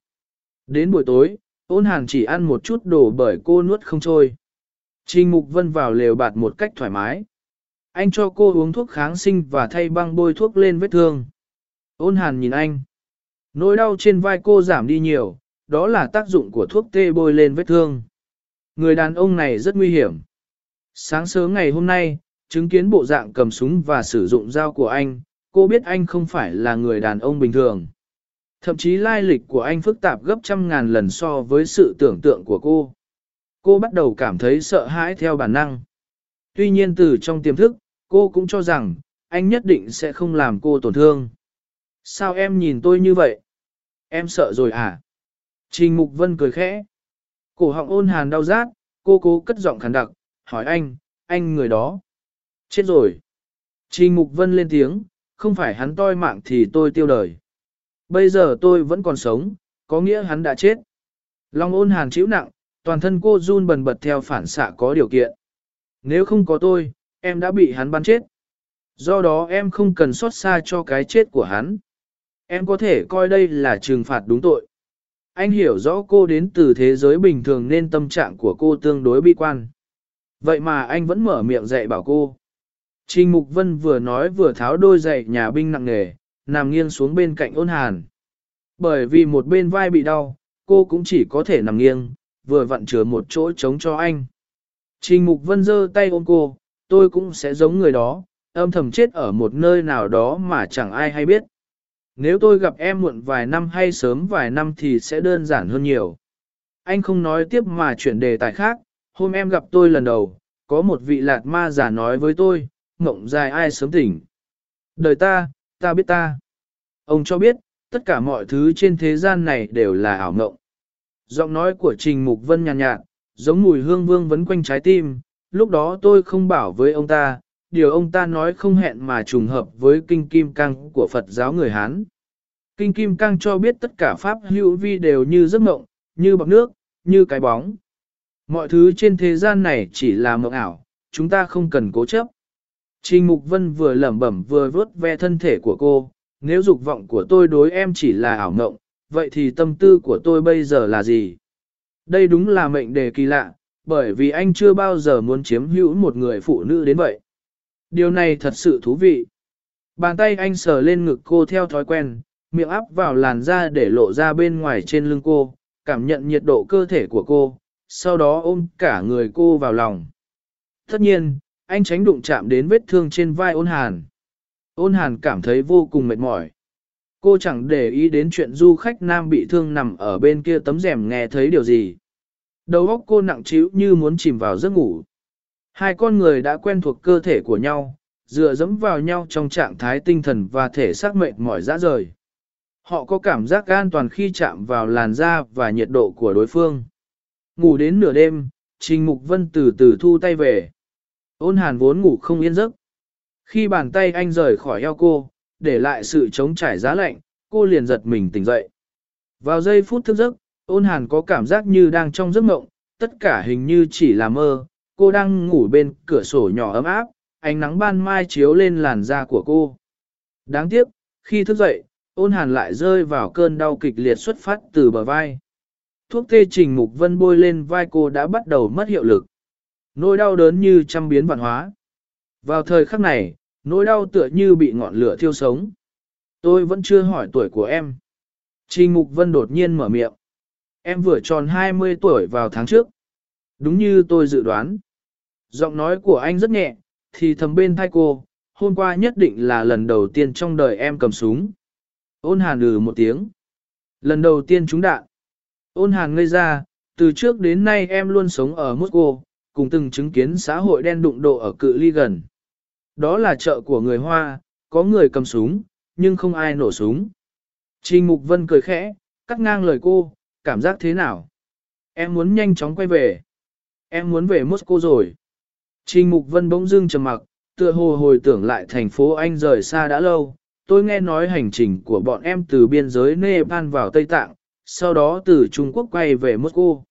Đến buổi tối, ôn hàn chỉ ăn một chút đồ bởi cô nuốt không trôi. Trình Mục Vân vào lều bạt một cách thoải mái. Anh cho cô uống thuốc kháng sinh và thay băng bôi thuốc lên vết thương. Ôn hàn nhìn anh. Nỗi đau trên vai cô giảm đi nhiều, đó là tác dụng của thuốc tê bôi lên vết thương. Người đàn ông này rất nguy hiểm. Sáng sớm ngày hôm nay, chứng kiến bộ dạng cầm súng và sử dụng dao của anh, cô biết anh không phải là người đàn ông bình thường. Thậm chí lai lịch của anh phức tạp gấp trăm ngàn lần so với sự tưởng tượng của cô. Cô bắt đầu cảm thấy sợ hãi theo bản năng. Tuy nhiên từ trong tiềm thức, cô cũng cho rằng, anh nhất định sẽ không làm cô tổn thương. Sao em nhìn tôi như vậy? Em sợ rồi à? Trình Mục Vân cười khẽ. Cổ họng ôn hàn đau rát, cô cố cất giọng khàn đặc, hỏi anh, anh người đó. Chết rồi. Trình Mục Vân lên tiếng, không phải hắn toi mạng thì tôi tiêu đời. Bây giờ tôi vẫn còn sống, có nghĩa hắn đã chết. Long ôn hàn chịu nặng, toàn thân cô run bần bật theo phản xạ có điều kiện. Nếu không có tôi, em đã bị hắn bắn chết. Do đó em không cần xót xa cho cái chết của hắn. Em có thể coi đây là trừng phạt đúng tội. Anh hiểu rõ cô đến từ thế giới bình thường nên tâm trạng của cô tương đối bi quan. Vậy mà anh vẫn mở miệng dạy bảo cô. Trình Mục Vân vừa nói vừa tháo đôi giày nhà binh nặng nề, nằm nghiêng xuống bên cạnh ôn hàn. Bởi vì một bên vai bị đau, cô cũng chỉ có thể nằm nghiêng, vừa vặn chứa một chỗ trống cho anh. Trình Mục Vân giơ tay ôm cô, tôi cũng sẽ giống người đó, âm thầm chết ở một nơi nào đó mà chẳng ai hay biết. Nếu tôi gặp em muộn vài năm hay sớm vài năm thì sẽ đơn giản hơn nhiều. Anh không nói tiếp mà chuyển đề tài khác, hôm em gặp tôi lần đầu, có một vị lạt ma giả nói với tôi, mộng dài ai sớm tỉnh. Đời ta, ta biết ta. Ông cho biết, tất cả mọi thứ trên thế gian này đều là ảo mộng. Giọng nói của Trình Mục Vân nhàn nhạt, nhạt, giống mùi hương vương vấn quanh trái tim, lúc đó tôi không bảo với ông ta, điều ông ta nói không hẹn mà trùng hợp với kinh kim cang của Phật giáo người Hán. Kinh kim cang cho biết tất cả pháp hữu vi đều như giấc mộng, như bọc nước, như cái bóng. Mọi thứ trên thế gian này chỉ là mộng ảo, chúng ta không cần cố chấp. Trình Mục Vân vừa lẩm bẩm vừa vớt ve thân thể của cô, nếu dục vọng của tôi đối em chỉ là ảo mộng, vậy thì tâm tư của tôi bây giờ là gì? Đây đúng là mệnh đề kỳ lạ, bởi vì anh chưa bao giờ muốn chiếm hữu một người phụ nữ đến vậy. Điều này thật sự thú vị. Bàn tay anh sờ lên ngực cô theo thói quen, miệng áp vào làn da để lộ ra bên ngoài trên lưng cô, cảm nhận nhiệt độ cơ thể của cô, sau đó ôm cả người cô vào lòng. Tất nhiên, anh tránh đụng chạm đến vết thương trên vai ôn hàn. Ôn hàn cảm thấy vô cùng mệt mỏi. Cô chẳng để ý đến chuyện du khách nam bị thương nằm ở bên kia tấm rèm nghe thấy điều gì. Đầu óc cô nặng trĩu như muốn chìm vào giấc ngủ. Hai con người đã quen thuộc cơ thể của nhau, dựa dẫm vào nhau trong trạng thái tinh thần và thể xác mệt mỏi dã rời. Họ có cảm giác an toàn khi chạm vào làn da và nhiệt độ của đối phương. Ngủ đến nửa đêm, Trình Mục Vân từ từ thu tay về. Ôn hàn vốn ngủ không yên giấc. Khi bàn tay anh rời khỏi eo cô, để lại sự chống trải giá lạnh, cô liền giật mình tỉnh dậy. Vào giây phút thức giấc, ôn hàn có cảm giác như đang trong giấc mộng, tất cả hình như chỉ là mơ, cô đang ngủ bên cửa sổ nhỏ ấm áp, ánh nắng ban mai chiếu lên làn da của cô. Đáng tiếc, khi thức dậy, ôn hàn lại rơi vào cơn đau kịch liệt xuất phát từ bờ vai. Thuốc tê trình mục vân bôi lên vai cô đã bắt đầu mất hiệu lực. Nỗi đau đớn như trăm biến vạn hóa. Vào thời khắc này, nỗi đau tựa như bị ngọn lửa thiêu sống. Tôi vẫn chưa hỏi tuổi của em. Trình Mục Vân đột nhiên mở miệng. Em vừa tròn 20 tuổi vào tháng trước. Đúng như tôi dự đoán. Giọng nói của anh rất nhẹ, thì thầm bên thai cô, hôm qua nhất định là lần đầu tiên trong đời em cầm súng. Ôn hàn lừ một tiếng. Lần đầu tiên trúng đạn. Ôn hàn ngây ra, từ trước đến nay em luôn sống ở Moscow, cùng từng chứng kiến xã hội đen đụng độ ở cự ly gần. Đó là chợ của người Hoa, có người cầm súng, nhưng không ai nổ súng. Trình Mục Vân cười khẽ, cắt ngang lời cô, cảm giác thế nào? Em muốn nhanh chóng quay về. Em muốn về Moscow rồi. Trình Mục Vân bỗng dưng trầm mặc, tựa hồ hồi tưởng lại thành phố Anh rời xa đã lâu. Tôi nghe nói hành trình của bọn em từ biên giới Nepal vào Tây Tạng, sau đó từ Trung Quốc quay về Moscow.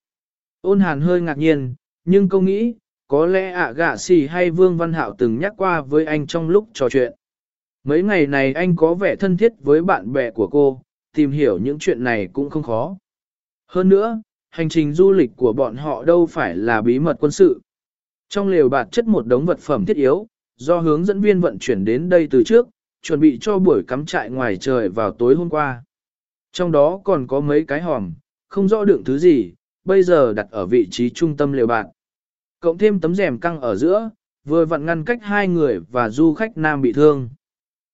Ôn hàn hơi ngạc nhiên, nhưng câu nghĩ, có lẽ ạ gạ xì hay Vương Văn Hạo từng nhắc qua với anh trong lúc trò chuyện. Mấy ngày này anh có vẻ thân thiết với bạn bè của cô, tìm hiểu những chuyện này cũng không khó. Hơn nữa, hành trình du lịch của bọn họ đâu phải là bí mật quân sự. Trong lều bạt chất một đống vật phẩm thiết yếu, do hướng dẫn viên vận chuyển đến đây từ trước, chuẩn bị cho buổi cắm trại ngoài trời vào tối hôm qua. Trong đó còn có mấy cái hòm, không rõ đựng thứ gì, bây giờ đặt ở vị trí trung tâm liều bạn. Cộng thêm tấm rèm căng ở giữa, vừa vặn ngăn cách hai người và du khách nam bị thương.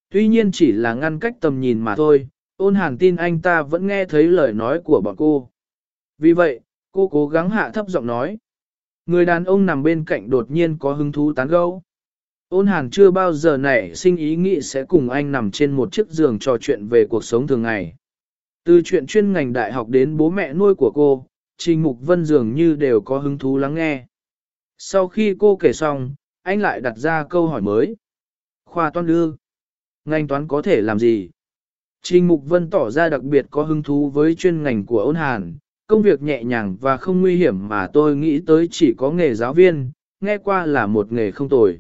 Tuy nhiên chỉ là ngăn cách tầm nhìn mà thôi, ôn hàn tin anh ta vẫn nghe thấy lời nói của bọn cô. Vì vậy, cô cố gắng hạ thấp giọng nói. Người đàn ông nằm bên cạnh đột nhiên có hứng thú tán gẫu. Ôn hàn chưa bao giờ nảy sinh ý nghĩ sẽ cùng anh nằm trên một chiếc giường trò chuyện về cuộc sống thường ngày. Từ chuyện chuyên ngành đại học đến bố mẹ nuôi của cô, Trình Mục Vân dường như đều có hứng thú lắng nghe. Sau khi cô kể xong, anh lại đặt ra câu hỏi mới. Khoa toán đưa. Ngành toán có thể làm gì? Trình Mục Vân tỏ ra đặc biệt có hứng thú với chuyên ngành của ôn hàn, công việc nhẹ nhàng và không nguy hiểm mà tôi nghĩ tới chỉ có nghề giáo viên, nghe qua là một nghề không tồi.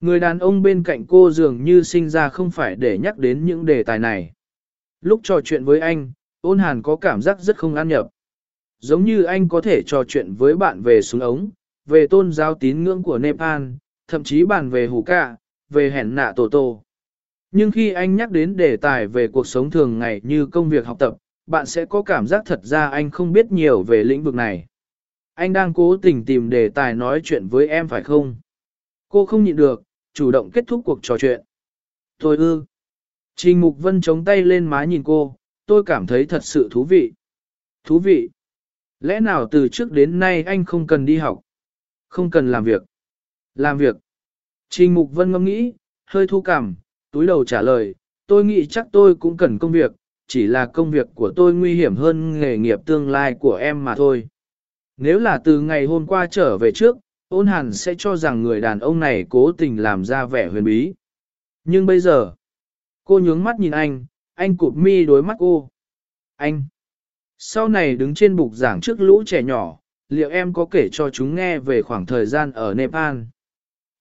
Người đàn ông bên cạnh cô dường như sinh ra không phải để nhắc đến những đề tài này. Lúc trò chuyện với anh, ôn hàn có cảm giác rất không an nhập. Giống như anh có thể trò chuyện với bạn về súng ống, về tôn giáo tín ngưỡng của Nepal, thậm chí bàn về hủ cạ, về hẻn nạ tổ tổ. Nhưng khi anh nhắc đến đề tài về cuộc sống thường ngày như công việc học tập, bạn sẽ có cảm giác thật ra anh không biết nhiều về lĩnh vực này. Anh đang cố tình tìm đề tài nói chuyện với em phải không? Cô không nhịn được, chủ động kết thúc cuộc trò chuyện. Tôi ư. Trình Mục Vân chống tay lên má nhìn cô, tôi cảm thấy thật sự thú vị. Thú vị. Lẽ nào từ trước đến nay anh không cần đi học? Không cần làm việc. Làm việc. Trình Mục Vân ngẫm nghĩ, hơi thu cảm, túi đầu trả lời, tôi nghĩ chắc tôi cũng cần công việc, chỉ là công việc của tôi nguy hiểm hơn nghề nghiệp tương lai của em mà thôi. Nếu là từ ngày hôm qua trở về trước, ôn hàn sẽ cho rằng người đàn ông này cố tình làm ra vẻ huyền bí. Nhưng bây giờ, cô nhướng mắt nhìn anh, anh cụp mi đối mắt cô. Anh, sau này đứng trên bục giảng trước lũ trẻ nhỏ, liệu em có kể cho chúng nghe về khoảng thời gian ở Nepal?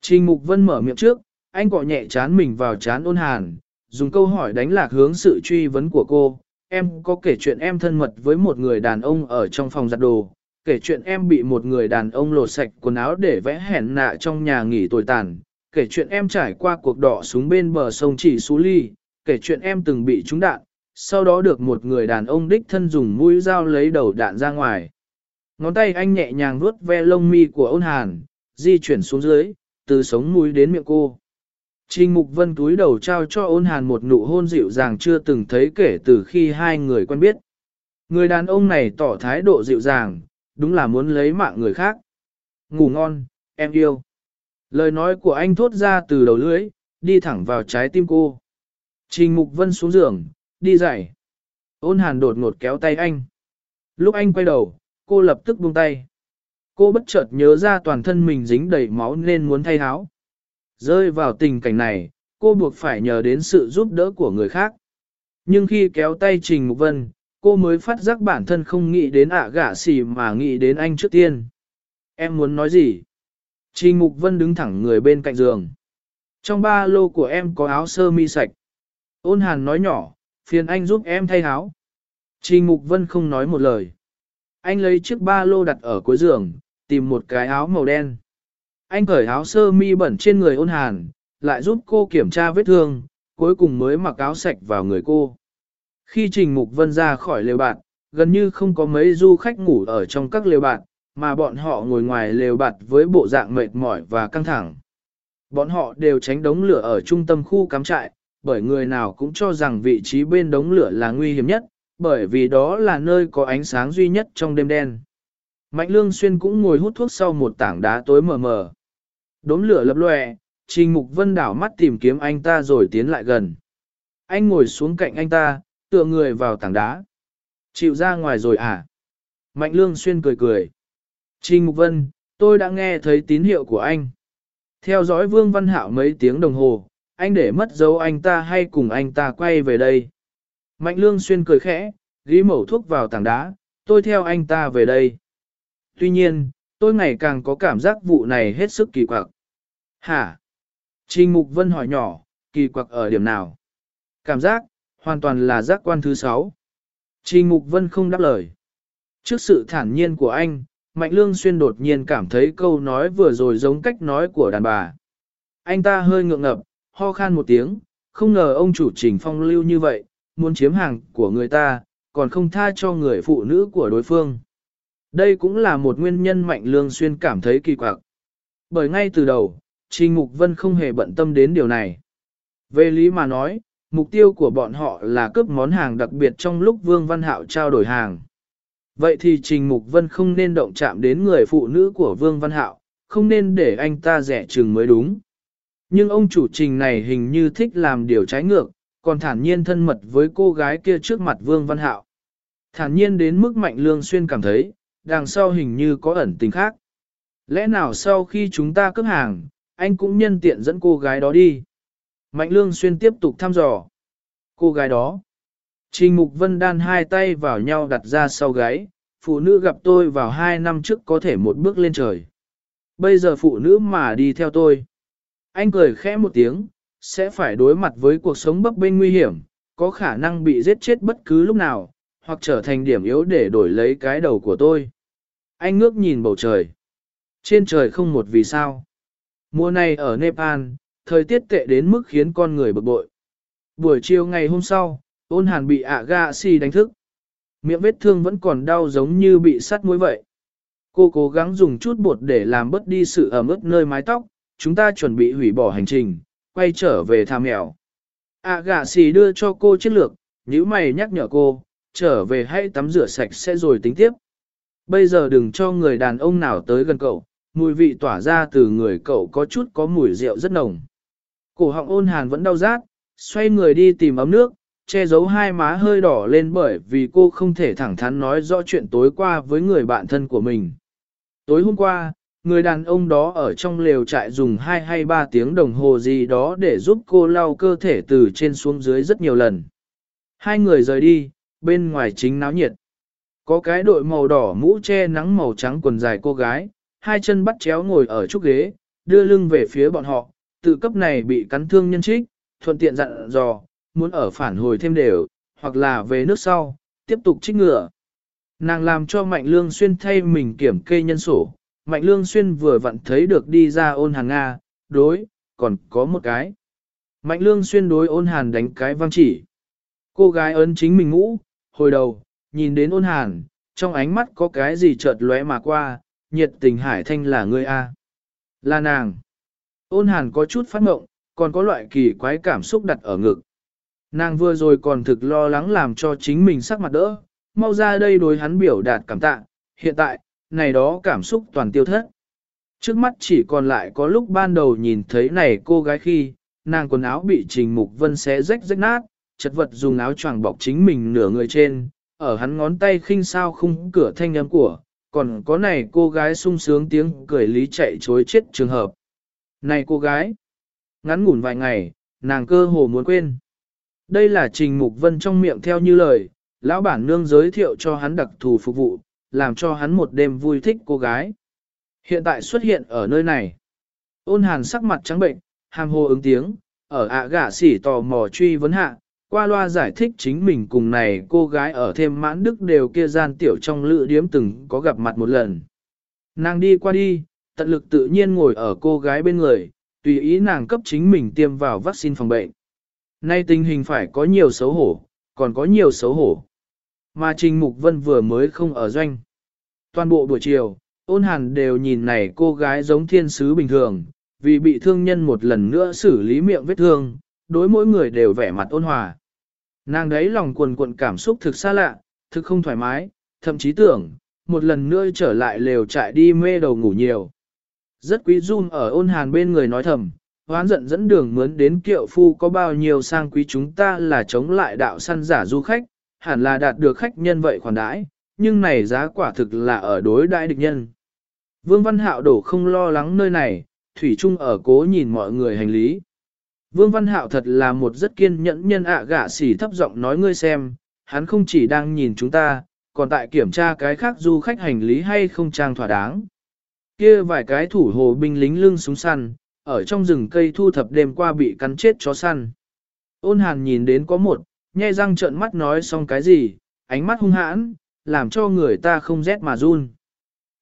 Trình Mục Vân mở miệng trước, anh cọ nhẹ chán mình vào chán ôn hàn, dùng câu hỏi đánh lạc hướng sự truy vấn của cô. Em có kể chuyện em thân mật với một người đàn ông ở trong phòng giặt đồ, kể chuyện em bị một người đàn ông lột sạch quần áo để vẽ hẹn nạ trong nhà nghỉ tồi tàn, kể chuyện em trải qua cuộc đỏ súng bên bờ sông chỉ xú ly, kể chuyện em từng bị trúng đạn, sau đó được một người đàn ông đích thân dùng mũi dao lấy đầu đạn ra ngoài. Ngón tay anh nhẹ nhàng vuốt ve lông mi của ôn hàn, di chuyển xuống dưới, từ sống mũi đến miệng cô. Trình Mục Vân túi đầu trao cho ôn hàn một nụ hôn dịu dàng chưa từng thấy kể từ khi hai người quen biết. Người đàn ông này tỏ thái độ dịu dàng, đúng là muốn lấy mạng người khác. Ngủ ngon, em yêu. Lời nói của anh thốt ra từ đầu lưỡi, đi thẳng vào trái tim cô. Trình Mục Vân xuống giường, đi dậy. Ôn hàn đột ngột kéo tay anh. Lúc anh quay đầu, cô lập tức buông tay. Cô bất chợt nhớ ra toàn thân mình dính đầy máu nên muốn thay áo. Rơi vào tình cảnh này, cô buộc phải nhờ đến sự giúp đỡ của người khác. Nhưng khi kéo tay Trình Mục Vân, cô mới phát giác bản thân không nghĩ đến ạ gả xì mà nghĩ đến anh trước tiên. Em muốn nói gì? Trình Mục Vân đứng thẳng người bên cạnh giường. Trong ba lô của em có áo sơ mi sạch. Ôn hàn nói nhỏ, phiền anh giúp em thay áo. Trình Mục Vân không nói một lời. Anh lấy chiếc ba lô đặt ở cuối giường, tìm một cái áo màu đen. Anh cởi áo sơ mi bẩn trên người ôn hàn, lại giúp cô kiểm tra vết thương, cuối cùng mới mặc áo sạch vào người cô. Khi Trình Mục Vân ra khỏi lều bạt, gần như không có mấy du khách ngủ ở trong các lều bạt, mà bọn họ ngồi ngoài lều bạt với bộ dạng mệt mỏi và căng thẳng. Bọn họ đều tránh đống lửa ở trung tâm khu cắm trại, bởi người nào cũng cho rằng vị trí bên đống lửa là nguy hiểm nhất, bởi vì đó là nơi có ánh sáng duy nhất trong đêm đen. Mạnh Lương Xuyên cũng ngồi hút thuốc sau một tảng đá tối mờ mờ. Đốm lửa lập lòe, Trình Mục Vân đảo mắt tìm kiếm anh ta rồi tiến lại gần. Anh ngồi xuống cạnh anh ta, tựa người vào tảng đá. Chịu ra ngoài rồi à? Mạnh Lương Xuyên cười cười. Trình Mục Vân, tôi đã nghe thấy tín hiệu của anh. Theo dõi Vương Văn Hạo mấy tiếng đồng hồ, anh để mất dấu anh ta hay cùng anh ta quay về đây. Mạnh Lương Xuyên cười khẽ, ghi mẩu thuốc vào tảng đá, tôi theo anh ta về đây. Tuy nhiên, tôi ngày càng có cảm giác vụ này hết sức kỳ quặc. Hả? Trình Mục Vân hỏi nhỏ, kỳ quặc ở điểm nào? Cảm giác, hoàn toàn là giác quan thứ sáu. Trình Mục Vân không đáp lời. Trước sự thản nhiên của anh, Mạnh Lương Xuyên đột nhiên cảm thấy câu nói vừa rồi giống cách nói của đàn bà. Anh ta hơi ngượng ngập, ho khan một tiếng, không ngờ ông chủ trình phong lưu như vậy, muốn chiếm hàng của người ta, còn không tha cho người phụ nữ của đối phương. Đây cũng là một nguyên nhân Mạnh Lương Xuyên cảm thấy kỳ quặc. Bởi ngay từ đầu, Trình Mục Vân không hề bận tâm đến điều này. Về lý mà nói, mục tiêu của bọn họ là cướp món hàng đặc biệt trong lúc Vương Văn Hạo trao đổi hàng. Vậy thì Trình Mục Vân không nên động chạm đến người phụ nữ của Vương Văn Hạo, không nên để anh ta rẻ chừng mới đúng. Nhưng ông chủ trình này hình như thích làm điều trái ngược, còn thản nhiên thân mật với cô gái kia trước mặt Vương Văn Hạo. Thản nhiên đến mức Mạnh Lương Xuyên cảm thấy, đằng sau hình như có ẩn tình khác. Lẽ nào sau khi chúng ta cướp hàng, anh cũng nhân tiện dẫn cô gái đó đi. Mạnh Lương Xuyên tiếp tục thăm dò. Cô gái đó. Trình Mục Vân đan hai tay vào nhau đặt ra sau gáy, phụ nữ gặp tôi vào hai năm trước có thể một bước lên trời. Bây giờ phụ nữ mà đi theo tôi. Anh cười khẽ một tiếng, sẽ phải đối mặt với cuộc sống bấp bênh nguy hiểm, có khả năng bị giết chết bất cứ lúc nào, hoặc trở thành điểm yếu để đổi lấy cái đầu của tôi. Anh ngước nhìn bầu trời. Trên trời không một vì sao. Mùa này ở Nepal, thời tiết tệ đến mức khiến con người bực bội. Buổi chiều ngày hôm sau, ôn hàn bị ạ gạ si đánh thức. Miệng vết thương vẫn còn đau giống như bị sắt muối vậy. Cô cố gắng dùng chút bột để làm bớt đi sự ẩm ướt nơi mái tóc, chúng ta chuẩn bị hủy bỏ hành trình, quay trở về Tham mèo. À gạ xì đưa cho cô chiến lược, nhíu mày nhắc nhở cô, trở về hãy tắm rửa sạch sẽ rồi tính tiếp. Bây giờ đừng cho người đàn ông nào tới gần cậu, mùi vị tỏa ra từ người cậu có chút có mùi rượu rất nồng. Cổ họng ôn hàn vẫn đau rát, xoay người đi tìm ấm nước, che giấu hai má hơi đỏ lên bởi vì cô không thể thẳng thắn nói rõ chuyện tối qua với người bạn thân của mình. Tối hôm qua, người đàn ông đó ở trong lều trại dùng 2 hay 3 tiếng đồng hồ gì đó để giúp cô lau cơ thể từ trên xuống dưới rất nhiều lần. Hai người rời đi, bên ngoài chính náo nhiệt. Có cái đội màu đỏ mũ che nắng màu trắng quần dài cô gái, hai chân bắt chéo ngồi ở trúc ghế, đưa lưng về phía bọn họ, tự cấp này bị cắn thương nhân trích, thuận tiện dặn dò, muốn ở phản hồi thêm đều, hoặc là về nước sau, tiếp tục trích ngựa. Nàng làm cho Mạnh Lương Xuyên thay mình kiểm kê nhân sổ, Mạnh Lương Xuyên vừa vặn thấy được đi ra ôn hàng Nga, đối, còn có một cái. Mạnh Lương Xuyên đối ôn hàn đánh cái vang chỉ. Cô gái ấn chính mình ngũ, hồi đầu, nhìn đến ôn hàn, trong ánh mắt có cái gì chợt lóe mà qua, nhiệt tình hải thanh là ngươi A. Là nàng. Ôn hàn có chút phát ngộng, còn có loại kỳ quái cảm xúc đặt ở ngực. Nàng vừa rồi còn thực lo lắng làm cho chính mình sắc mặt đỡ, mau ra đây đối hắn biểu đạt cảm tạ, hiện tại, này đó cảm xúc toàn tiêu thất. Trước mắt chỉ còn lại có lúc ban đầu nhìn thấy này cô gái khi, nàng quần áo bị Trình Mục Vân xé rách rách nát, chật vật dùng áo choàng bọc chính mình nửa người trên, ở hắn ngón tay khinh sao khung cửa thanh âm của, còn có này cô gái sung sướng tiếng cười lý chạy chối chết trường hợp. Này cô gái, ngắn ngủn vài ngày, nàng cơ hồ muốn quên. Đây là Trình Mục Vân trong miệng theo như lời, lão bản nương giới thiệu cho hắn đặc thù phục vụ, làm cho hắn một đêm vui thích cô gái. Hiện tại xuất hiện ở nơi này. Ôn hàn sắc mặt trắng bệnh, hàm hồ ứng tiếng, ở ạ gả sỉ tò mò truy vấn hạ, qua loa giải thích chính mình cùng này cô gái ở thêm mãn đức đều kia gian tiểu trong lự điếm từng có gặp mặt một lần. Nàng đi qua đi, tận lực tự nhiên ngồi ở cô gái bên người, tùy ý nàng cấp chính mình tiêm vào vaccine phòng bệnh. Nay tình hình phải có nhiều xấu hổ, còn có nhiều xấu hổ. Mà Trình Mục Vân vừa mới không ở doanh. Toàn bộ buổi chiều, ôn hàn đều nhìn này cô gái giống thiên sứ bình thường, vì bị thương nhân một lần nữa xử lý miệng vết thương, đối mỗi người đều vẻ mặt ôn hòa. Nàng đấy lòng quần cuộn cảm xúc thực xa lạ, thực không thoải mái, thậm chí tưởng, một lần nữa trở lại lều trại đi mê đầu ngủ nhiều. Rất quý run ở ôn hàn bên người nói thầm, hoán giận dẫn đường mướn đến kiệu phu có bao nhiêu sang quý chúng ta là chống lại đạo săn giả du khách, hẳn là đạt được khách nhân vậy khoản đãi, nhưng này giá quả thực là ở đối đãi địch nhân. Vương Văn Hạo đổ không lo lắng nơi này, Thủy Trung ở cố nhìn mọi người hành lý. Vương Văn Hạo thật là một rất kiên nhẫn nhân ạ gạ xỉ thấp giọng nói ngươi xem, hắn không chỉ đang nhìn chúng ta, còn tại kiểm tra cái khác du khách hành lý hay không trang thỏa đáng. Kia vài cái thủ hồ binh lính lưng súng săn, ở trong rừng cây thu thập đêm qua bị cắn chết chó săn. Ôn hàn nhìn đến có một, nhai răng trợn mắt nói xong cái gì, ánh mắt hung hãn, làm cho người ta không rét mà run.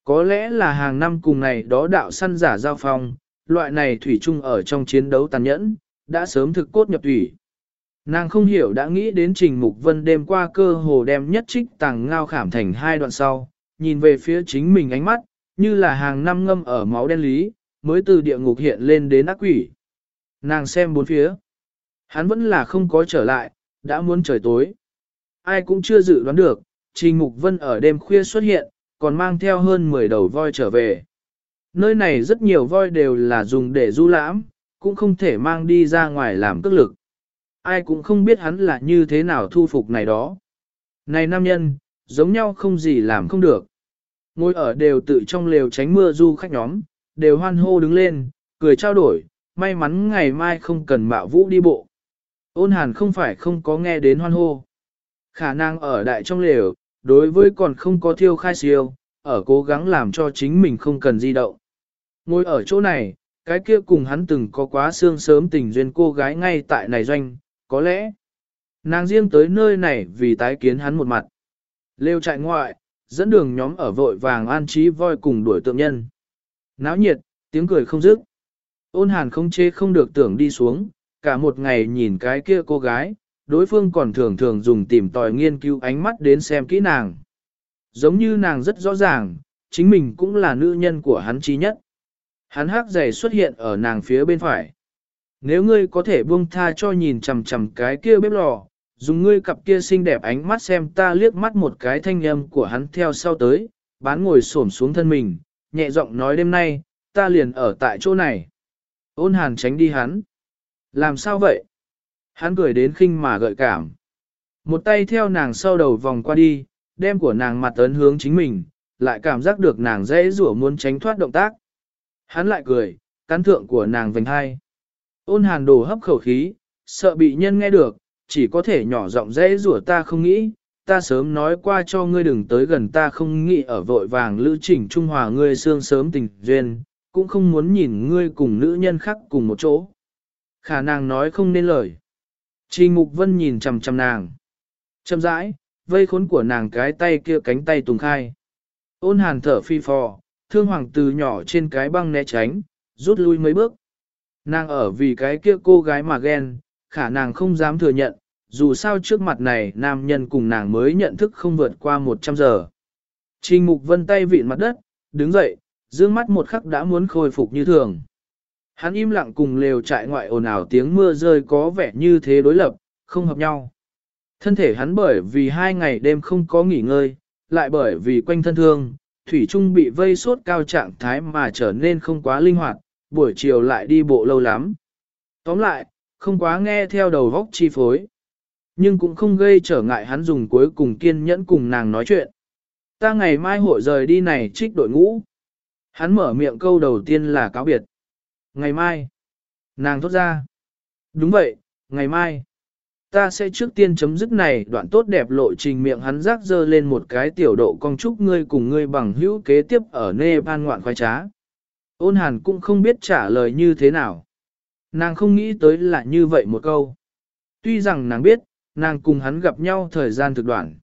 Có lẽ là hàng năm cùng này đó đạo săn giả giao phong, loại này thủy chung ở trong chiến đấu tàn nhẫn, đã sớm thực cốt nhập thủy. Nàng không hiểu đã nghĩ đến Trình Mục Vân đêm qua cơ hồ đem nhất trích tàng ngao khảm thành hai đoạn sau, nhìn về phía chính mình ánh mắt, như là hàng năm ngâm ở máu đen lý, mới từ địa ngục hiện lên đến ác quỷ. Nàng xem bốn phía. Hắn vẫn là không có trở lại, đã muốn trời tối. Ai cũng chưa dự đoán được, Trình Mục Vân ở đêm khuya xuất hiện, còn mang theo hơn 10 đầu voi trở về. Nơi này rất nhiều voi đều là dùng để du lãm, cũng không thể mang đi ra ngoài làm cước lực. Ai cũng không biết hắn là như thế nào thu phục này đó. Này nam nhân, giống nhau không gì làm không được. Ngồi ở đều tự trong lều tránh mưa du khách nhóm, đều hoan hô đứng lên, cười trao đổi, may mắn ngày mai không cần mạo vũ đi bộ. Ôn hàn không phải không có nghe đến hoan hô. Khả năng ở đại trong lều, đối với còn không có thiêu khai siêu, ở cố gắng làm cho chính mình không cần di động. Ngồi ở chỗ này, cái kia cùng hắn từng có quá xương sớm tình duyên cô gái ngay tại này doanh, có lẽ nàng riêng tới nơi này vì tái kiến hắn một mặt. Lêu chạy ngoại, dẫn đường nhóm ở vội vàng an trí voi cùng đuổi tượng nhân. Náo nhiệt, tiếng cười không dứt. Ôn hàn không chê không được tưởng đi xuống, cả một ngày nhìn cái kia cô gái, đối phương còn thường thường dùng tìm tòi nghiên cứu ánh mắt đến xem kỹ nàng. Giống như nàng rất rõ ràng, chính mình cũng là nữ nhân của hắn chí nhất. Hắn hắc giày xuất hiện ở nàng phía bên phải. Nếu ngươi có thể buông tha cho nhìn chằm chằm cái kia bếp lò, dùng ngươi cặp kia xinh đẹp ánh mắt xem ta liếc mắt một cái thanh âm của hắn theo sau tới, bán ngồi xổm xuống thân mình, nhẹ giọng nói đêm nay, ta liền ở tại chỗ này. Ôn hàn tránh đi hắn. Làm sao vậy? Hắn cười đến khinh mà gợi cảm. Một tay theo nàng sau đầu vòng qua đi, đem của nàng mặt ấn hướng chính mình, lại cảm giác được nàng dễ rủa muốn tránh thoát động tác. Hắn lại cười, cắn thượng của nàng vành hai. Ôn hàn đồ hấp khẩu khí, sợ bị nhân nghe được, chỉ có thể nhỏ giọng dễ rủa ta không nghĩ, ta sớm nói qua cho ngươi đừng tới gần ta không nghĩ ở vội vàng lữ trình Trung Hòa ngươi xương sớm tình duyên, cũng không muốn nhìn ngươi cùng nữ nhân khác cùng một chỗ. Khả nàng nói không nên lời. Trình Mục Vân nhìn chằm chằm nàng. Chậm rãi, vây khốn của nàng cái tay kia cánh tay tùng khai. Ôn hàn thở phi phò, thương hoàng từ nhỏ trên cái băng né tránh, rút lui mấy bước. Nàng ở vì cái kia cô gái mà ghen, khả nàng không dám thừa nhận, dù sao trước mặt này nam nhân cùng nàng mới nhận thức không vượt qua 100 giờ. Trình Mục Vân tay vịn mặt đất, đứng dậy, dương mắt một khắc đã muốn khôi phục như thường. Hắn im lặng cùng lều trại ngoại ồn ào tiếng mưa rơi có vẻ như thế đối lập, không hợp nhau. Thân thể hắn bởi vì hai ngày đêm không có nghỉ ngơi, lại bởi vì quanh thân thương, Thủy Trung bị vây sốt cao trạng thái mà trở nên không quá linh hoạt, buổi chiều lại đi bộ lâu lắm. Tóm lại, không quá nghe theo đầu vóc chi phối. Nhưng cũng không gây trở ngại hắn dùng cuối cùng kiên nhẫn cùng nàng nói chuyện. Ta ngày mai hội rời đi này trích đội ngũ. Hắn mở miệng câu đầu tiên là cáo biệt. Ngày mai. Nàng thốt ra. Đúng vậy, ngày mai. Ta sẽ trước tiên chấm dứt này đoạn tốt đẹp lộ trình miệng hắn rác dơ lên một cái tiểu độ con chúc ngươi cùng ngươi bằng hữu kế tiếp ở Nepal ngoạn khoai trá. Ôn hàn cũng không biết trả lời như thế nào. Nàng không nghĩ tới là như vậy một câu. Tuy rằng nàng biết, nàng cùng hắn gặp nhau thời gian thực đoạn.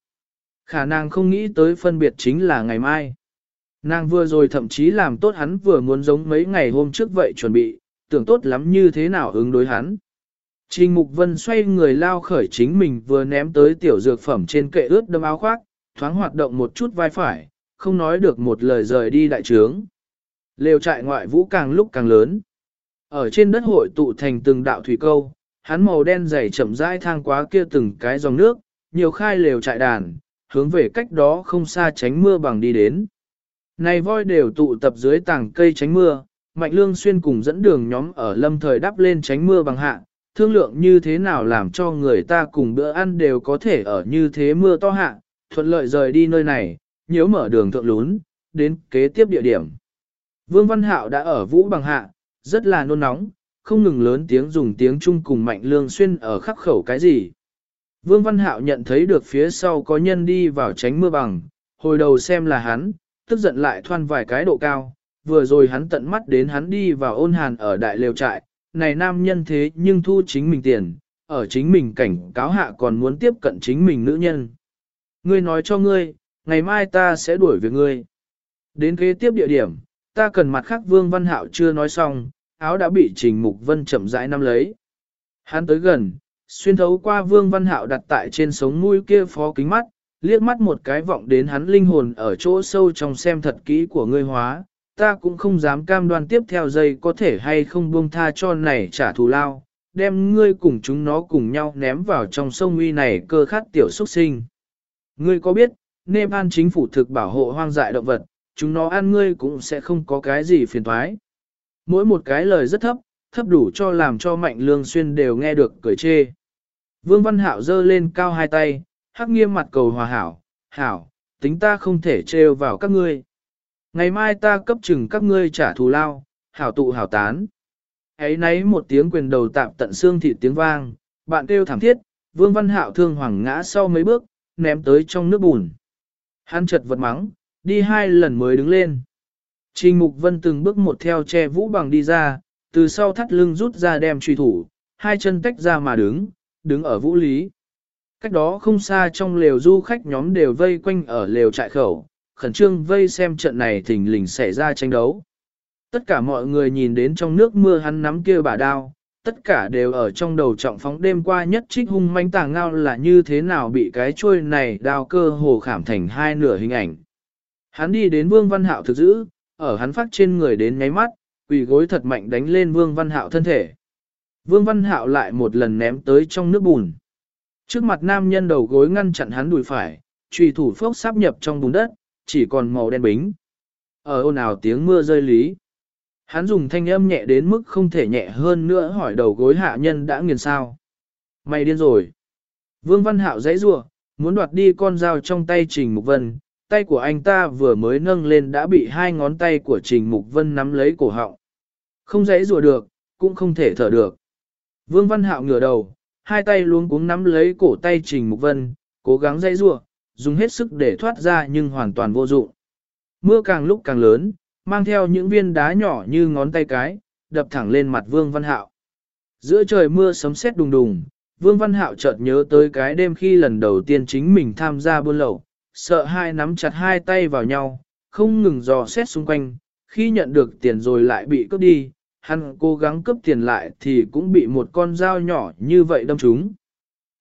Khả năng không nghĩ tới phân biệt chính là ngày mai. Nàng vừa rồi thậm chí làm tốt hắn vừa muốn giống mấy ngày hôm trước vậy chuẩn bị, tưởng tốt lắm như thế nào ứng đối hắn. Trình Mục Vân xoay người lao khởi chính mình vừa ném tới tiểu dược phẩm trên kệ ướt đâm áo khoác, thoáng hoạt động một chút vai phải, không nói được một lời rời đi đại trướng. Lều trại ngoại vũ càng lúc càng lớn. Ở trên đất hội tụ thành từng đạo thủy câu, hắn màu đen dày chậm rãi thang quá kia từng cái dòng nước, nhiều khai lều trại đàn, hướng về cách đó không xa tránh mưa bằng đi đến. Này voi đều tụ tập dưới tảng cây tránh mưa, Mạnh Lương Xuyên cùng dẫn đường nhóm ở lâm thời đắp lên tránh mưa bằng hạ, thương lượng như thế nào làm cho người ta cùng bữa ăn đều có thể ở như thế mưa to hạ, thuận lợi rời đi nơi này, nhớ mở đường thượng lún, đến kế tiếp địa điểm. Vương Văn Hạo đã ở vũ bằng hạ, rất là nôn nóng, không ngừng lớn tiếng dùng tiếng Trung cùng Mạnh Lương Xuyên ở khắc khẩu cái gì. Vương Văn Hạo nhận thấy được phía sau có nhân đi vào tránh mưa bằng, hồi đầu xem là hắn, tức giận lại thoan vài cái độ cao, vừa rồi hắn tận mắt đến hắn đi vào ôn hàn ở đại lều trại, này nam nhân thế nhưng thu chính mình tiền, ở chính mình cảnh cáo hạ còn muốn tiếp cận chính mình nữ nhân. Ngươi nói cho ngươi, ngày mai ta sẽ đuổi về ngươi. Đến kế tiếp địa điểm, ta cần mặt khác Vương Văn Hạo chưa nói xong, áo đã bị Trình Mục Vân chậm rãi nắm lấy. Hắn tới gần, xuyên thấu qua Vương Văn Hạo đặt tại trên sống mũi kia phó kính mắt, liếc mắt một cái vọng đến hắn linh hồn ở chỗ sâu trong xem thật kỹ của ngươi hóa, ta cũng không dám cam đoan tiếp theo giây có thể hay không buông tha cho này trả thù lao, đem ngươi cùng chúng nó cùng nhau ném vào trong sông uy này cơ khát tiểu xuất sinh. Ngươi có biết, Nepal chính phủ thực bảo hộ hoang dại động vật, chúng nó ăn ngươi cũng sẽ không có cái gì phiền thoái. Mỗi một cái lời rất thấp, thấp đủ cho làm cho mạnh lương xuyên đều nghe được cười chê. Vương Văn Hạo giơ lên cao hai tay, hắc nghiêm mặt cầu hòa hảo, hảo, tính ta không thể trêu vào các ngươi. Ngày mai ta cấp chừng các ngươi trả thù lao, hảo tụ hảo tán. Ấy nấy một tiếng quyền đầu tạm tận xương thịt tiếng vang, bạn kêu thảm thiết, vương văn hạo thương hoàng ngã sau mấy bước, ném tới trong nước bùn. Hắn chợt vật mắng, đi hai lần mới đứng lên. Trình Mục Vân từng bước một theo che vũ bằng đi ra, từ sau thắt lưng rút ra đem truy thủ, hai chân tách ra mà đứng, đứng ở vũ lý. Cách đó không xa trong lều du khách nhóm đều vây quanh ở lều trại khẩu, khẩn trương vây xem trận này thình lình xảy ra tranh đấu. Tất cả mọi người nhìn đến trong nước mưa hắn nắm kia bà đao, tất cả đều ở trong đầu trọng phóng đêm qua nhất trích hung manh tàng ngao là như thế nào bị cái chuôi này đao cơ hồ khảm thành hai nửa hình ảnh. Hắn đi đến Vương Văn Hạo thực giữ, ở hắn phát trên người đến nháy mắt, quỳ gối thật mạnh đánh lên Vương Văn Hạo thân thể. Vương Văn Hạo lại một lần ném tới trong nước bùn. Trước mặt nam nhân đầu gối ngăn chặn hắn đùi phải, trùy thủ phốc sáp nhập trong bùn đất, chỉ còn màu đen bính. Ở ồn ào tiếng mưa rơi lý. Hắn dùng thanh âm nhẹ đến mức không thể nhẹ hơn nữa hỏi đầu gối hạ nhân đã nghiền sao. Mày điên rồi. Vương Văn Hạo dãy rủa muốn đoạt đi con dao trong tay Trình Mục Vân, tay của anh ta vừa mới nâng lên đã bị hai ngón tay của Trình Mục Vân nắm lấy cổ họng. Không dãy rùa được, cũng không thể thở được. Vương Văn Hạo ngửa đầu, hai tay luống cuống nắm lấy cổ tay Trình Mục Vân, cố gắng dãy rùa, dùng hết sức để thoát ra nhưng hoàn toàn vô dụng. Mưa càng lúc càng lớn, mang theo những viên đá nhỏ như ngón tay cái, đập thẳng lên mặt Vương Văn Hạo. Giữa trời mưa sấm sét đùng đùng, Vương Văn Hạo chợt nhớ tới cái đêm khi lần đầu tiên chính mình tham gia buôn lậu, sợ hai nắm chặt hai tay vào nhau, không ngừng dò xét xung quanh, khi nhận được tiền rồi lại bị cướp đi, hắn cố gắng cướp tiền lại thì cũng bị một con dao nhỏ như vậy đâm trúng.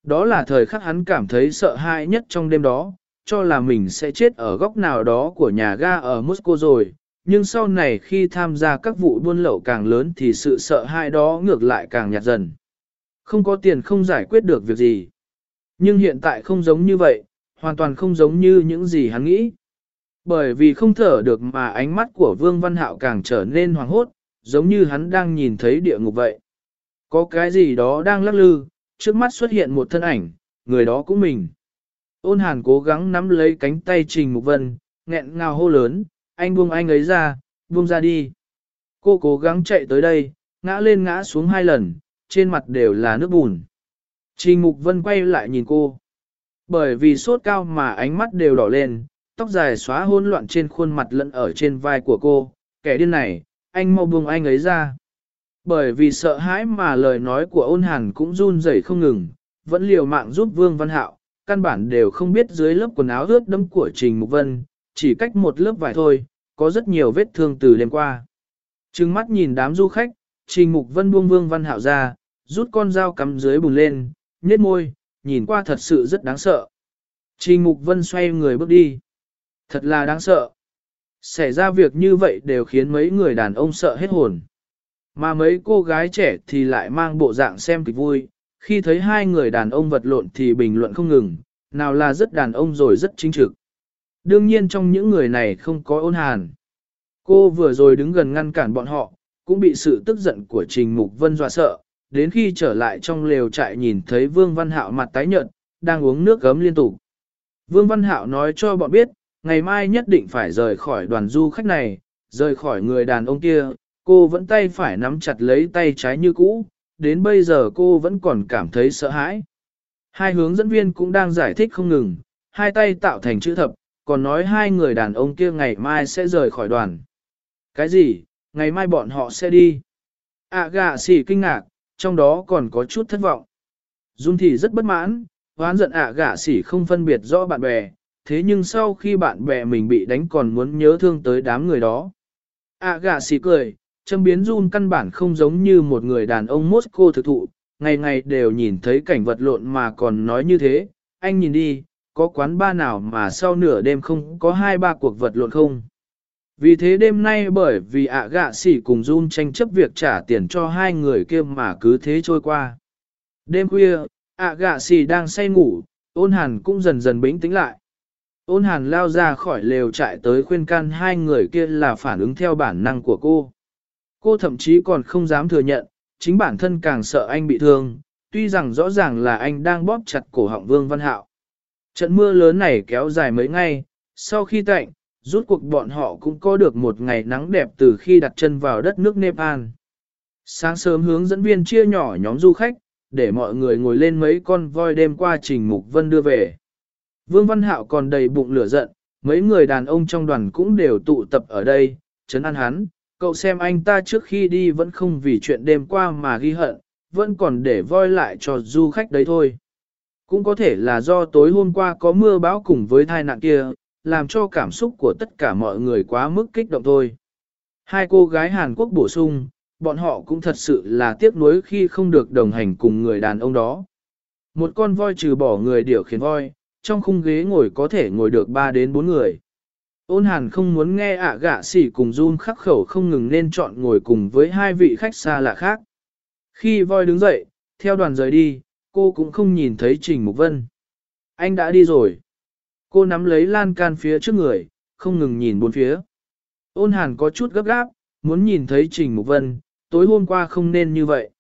Đó là thời khắc hắn cảm thấy sợ hãi nhất trong đêm đó, cho là mình sẽ chết ở góc nào đó của nhà ga ở Moscow rồi, nhưng sau này khi tham gia các vụ buôn lậu càng lớn thì sự sợ hãi đó ngược lại càng nhạt dần. Không có tiền không giải quyết được việc gì. Nhưng hiện tại không giống như vậy, hoàn toàn không giống như những gì hắn nghĩ. Bởi vì không thở được mà ánh mắt của Vương Văn Hạo càng trở nên hoàng hốt, giống như hắn đang nhìn thấy địa ngục vậy. Có cái gì đó đang lắc lư, trước mắt xuất hiện một thân ảnh, người đó cũng mình. Ôn hàn cố gắng nắm lấy cánh tay Trình Mục Vân, nghẹn ngào hô lớn, anh buông anh ấy ra, buông ra đi. Cô cố gắng chạy tới đây, ngã lên ngã xuống hai lần, trên mặt đều là nước bùn. Trình Mục Vân quay lại nhìn cô. Bởi vì sốt cao mà ánh mắt đều đỏ lên, tóc dài xóa hỗn loạn trên khuôn mặt lẫn ở trên vai của cô. Kẻ điên này, anh mau buông anh ấy ra. Bởi vì sợ hãi mà lời nói của ôn hàn cũng run rẩy không ngừng, vẫn liều mạng giúp Vương Văn Hạo, căn bản đều không biết dưới lớp quần áo ướt đẫm của Trình Mục Vân, chỉ cách một lớp vải thôi, có rất nhiều vết thương từ đêm qua. Trừng mắt nhìn đám du khách, Trình Mục Vân buông Vương Văn Hạo ra, rút con dao cắm dưới bùn lên, nhếch môi, nhìn qua thật sự rất đáng sợ. Trình Mục Vân xoay người bước đi. Thật là đáng sợ. Xảy ra việc như vậy đều khiến mấy người đàn ông sợ hết hồn. Mà mấy cô gái trẻ thì lại mang bộ dạng xem kịch vui, khi thấy hai người đàn ông vật lộn thì bình luận không ngừng, nào là rất đàn ông rồi rất chính trực. Đương nhiên trong những người này không có ôn hàn. Cô vừa rồi đứng gần ngăn cản bọn họ, cũng bị sự tức giận của Trình Mục Vân dọa sợ, đến khi trở lại trong lều trại nhìn thấy Vương Văn Hạo mặt tái nhợt, đang uống nước gấm liên tục. Vương Văn Hạo nói cho bọn biết, ngày mai nhất định phải rời khỏi đoàn du khách này, rời khỏi người đàn ông kia, cô vẫn tay phải nắm chặt lấy tay trái như cũ, đến bây giờ cô vẫn còn cảm thấy sợ hãi. Hai hướng dẫn viên cũng đang giải thích không ngừng, hai tay tạo thành chữ thập, còn nói hai người đàn ông kia ngày mai sẽ rời khỏi đoàn. Cái gì, ngày mai bọn họ sẽ đi? À gà xỉ kinh ngạc, trong đó còn có chút thất vọng. Dung thì rất bất mãn, hoán giận ạ à gả xỉ không phân biệt rõ bạn bè, thế nhưng sau khi bạn bè mình bị đánh còn muốn nhớ thương tới đám người đó. ạ à gả xỉ cười, châm biến Jun căn bản không giống như một người đàn ông Moscow thực thụ, ngày ngày đều nhìn thấy cảnh vật lộn mà còn nói như thế, anh nhìn đi, có quán ba nào mà sau nửa đêm không có hai ba cuộc vật lộn không? Vì thế đêm nay bởi vì ạ gạ sỉ cùng Jun tranh chấp việc trả tiền cho hai người kia mà cứ thế trôi qua. Đêm khuya, ạ gạ sỉ đang say ngủ, ôn hàn cũng dần dần bình tĩnh lại. Ôn hàn lao ra khỏi lều chạy tới khuyên can hai người kia là phản ứng theo bản năng của cô. Cô thậm chí còn không dám thừa nhận, chính bản thân càng sợ anh bị thương, tuy rằng rõ ràng là anh đang bóp chặt cổ họng Vương Văn Hạo. Trận mưa lớn này kéo dài mấy ngày, sau khi tạnh, rút cuộc bọn họ cũng có được một ngày nắng đẹp từ khi đặt chân vào đất nước Nepal. Sáng sớm hướng dẫn viên chia nhỏ nhóm du khách, để mọi người ngồi lên mấy con voi đêm qua Trình Mục Vân đưa về. Vương Văn Hạo còn đầy bụng lửa giận, mấy người đàn ông trong đoàn cũng đều tụ tập ở đây, chấn an hắn, cậu xem anh ta trước khi đi vẫn không vì chuyện đêm qua mà ghi hận, vẫn còn để voi lại cho du khách đấy thôi. Cũng có thể là do tối hôm qua có mưa bão cùng với thai nạn kia, làm cho cảm xúc của tất cả mọi người quá mức kích động thôi. Hai cô gái Hàn Quốc bổ sung, bọn họ cũng thật sự là tiếc nuối khi không được đồng hành cùng người đàn ông đó. Một con voi trừ bỏ người điều khiển voi, trong khung ghế ngồi có thể ngồi được 3 đến 4 người. Ôn hàn không muốn nghe ạ gạ xỉ cùng Jun khắc khẩu không ngừng nên chọn ngồi cùng với hai vị khách xa lạ khác. Khi voi đứng dậy, theo đoàn rời đi, cô cũng không nhìn thấy Trình Mục Vân. Anh đã đi rồi. Cô nắm lấy lan can phía trước người, không ngừng nhìn bốn phía. Ôn hàn có chút gấp gáp, muốn nhìn thấy Trình Mục Vân, tối hôm qua không nên như vậy.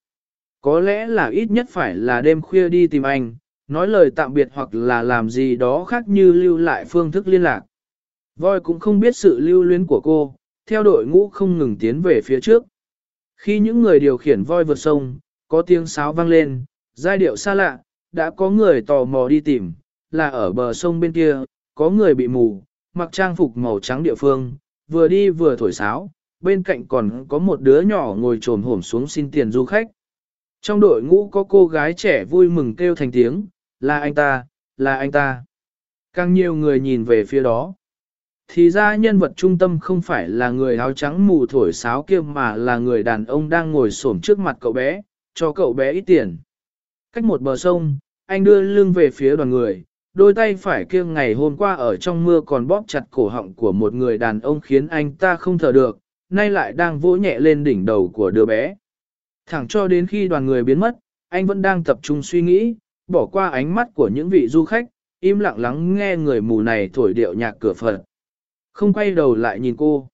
Có lẽ là ít nhất phải là đêm khuya đi tìm anh, nói lời tạm biệt hoặc là làm gì đó khác như lưu lại phương thức liên lạc. Voi cũng không biết sự lưu luyến của cô, theo đội ngũ không ngừng tiến về phía trước. Khi những người điều khiển voi vượt sông, có tiếng sáo vang lên, giai điệu xa lạ, đã có người tò mò đi tìm, là ở bờ sông bên kia, có người bị mù, mặc trang phục màu trắng địa phương, vừa đi vừa thổi sáo, bên cạnh còn có một đứa nhỏ ngồi trồm hổm xuống xin tiền du khách. Trong đội ngũ có cô gái trẻ vui mừng kêu thành tiếng, là anh ta, là anh ta. Càng nhiều người nhìn về phía đó. Thì ra nhân vật trung tâm không phải là người áo trắng mù thổi sáo kia mà là người đàn ông đang ngồi xổm trước mặt cậu bé, cho cậu bé ít tiền. Cách một bờ sông, anh đưa lưng về phía đoàn người, đôi tay phải kia ngày hôm qua ở trong mưa còn bóp chặt cổ họng của một người đàn ông khiến anh ta không thở được, nay lại đang vỗ nhẹ lên đỉnh đầu của đứa bé. Thẳng cho đến khi đoàn người biến mất, anh vẫn đang tập trung suy nghĩ, bỏ qua ánh mắt của những vị du khách, im lặng lắng nghe người mù này thổi điệu nhạc cửa Phật. Không quay đầu lại nhìn cô.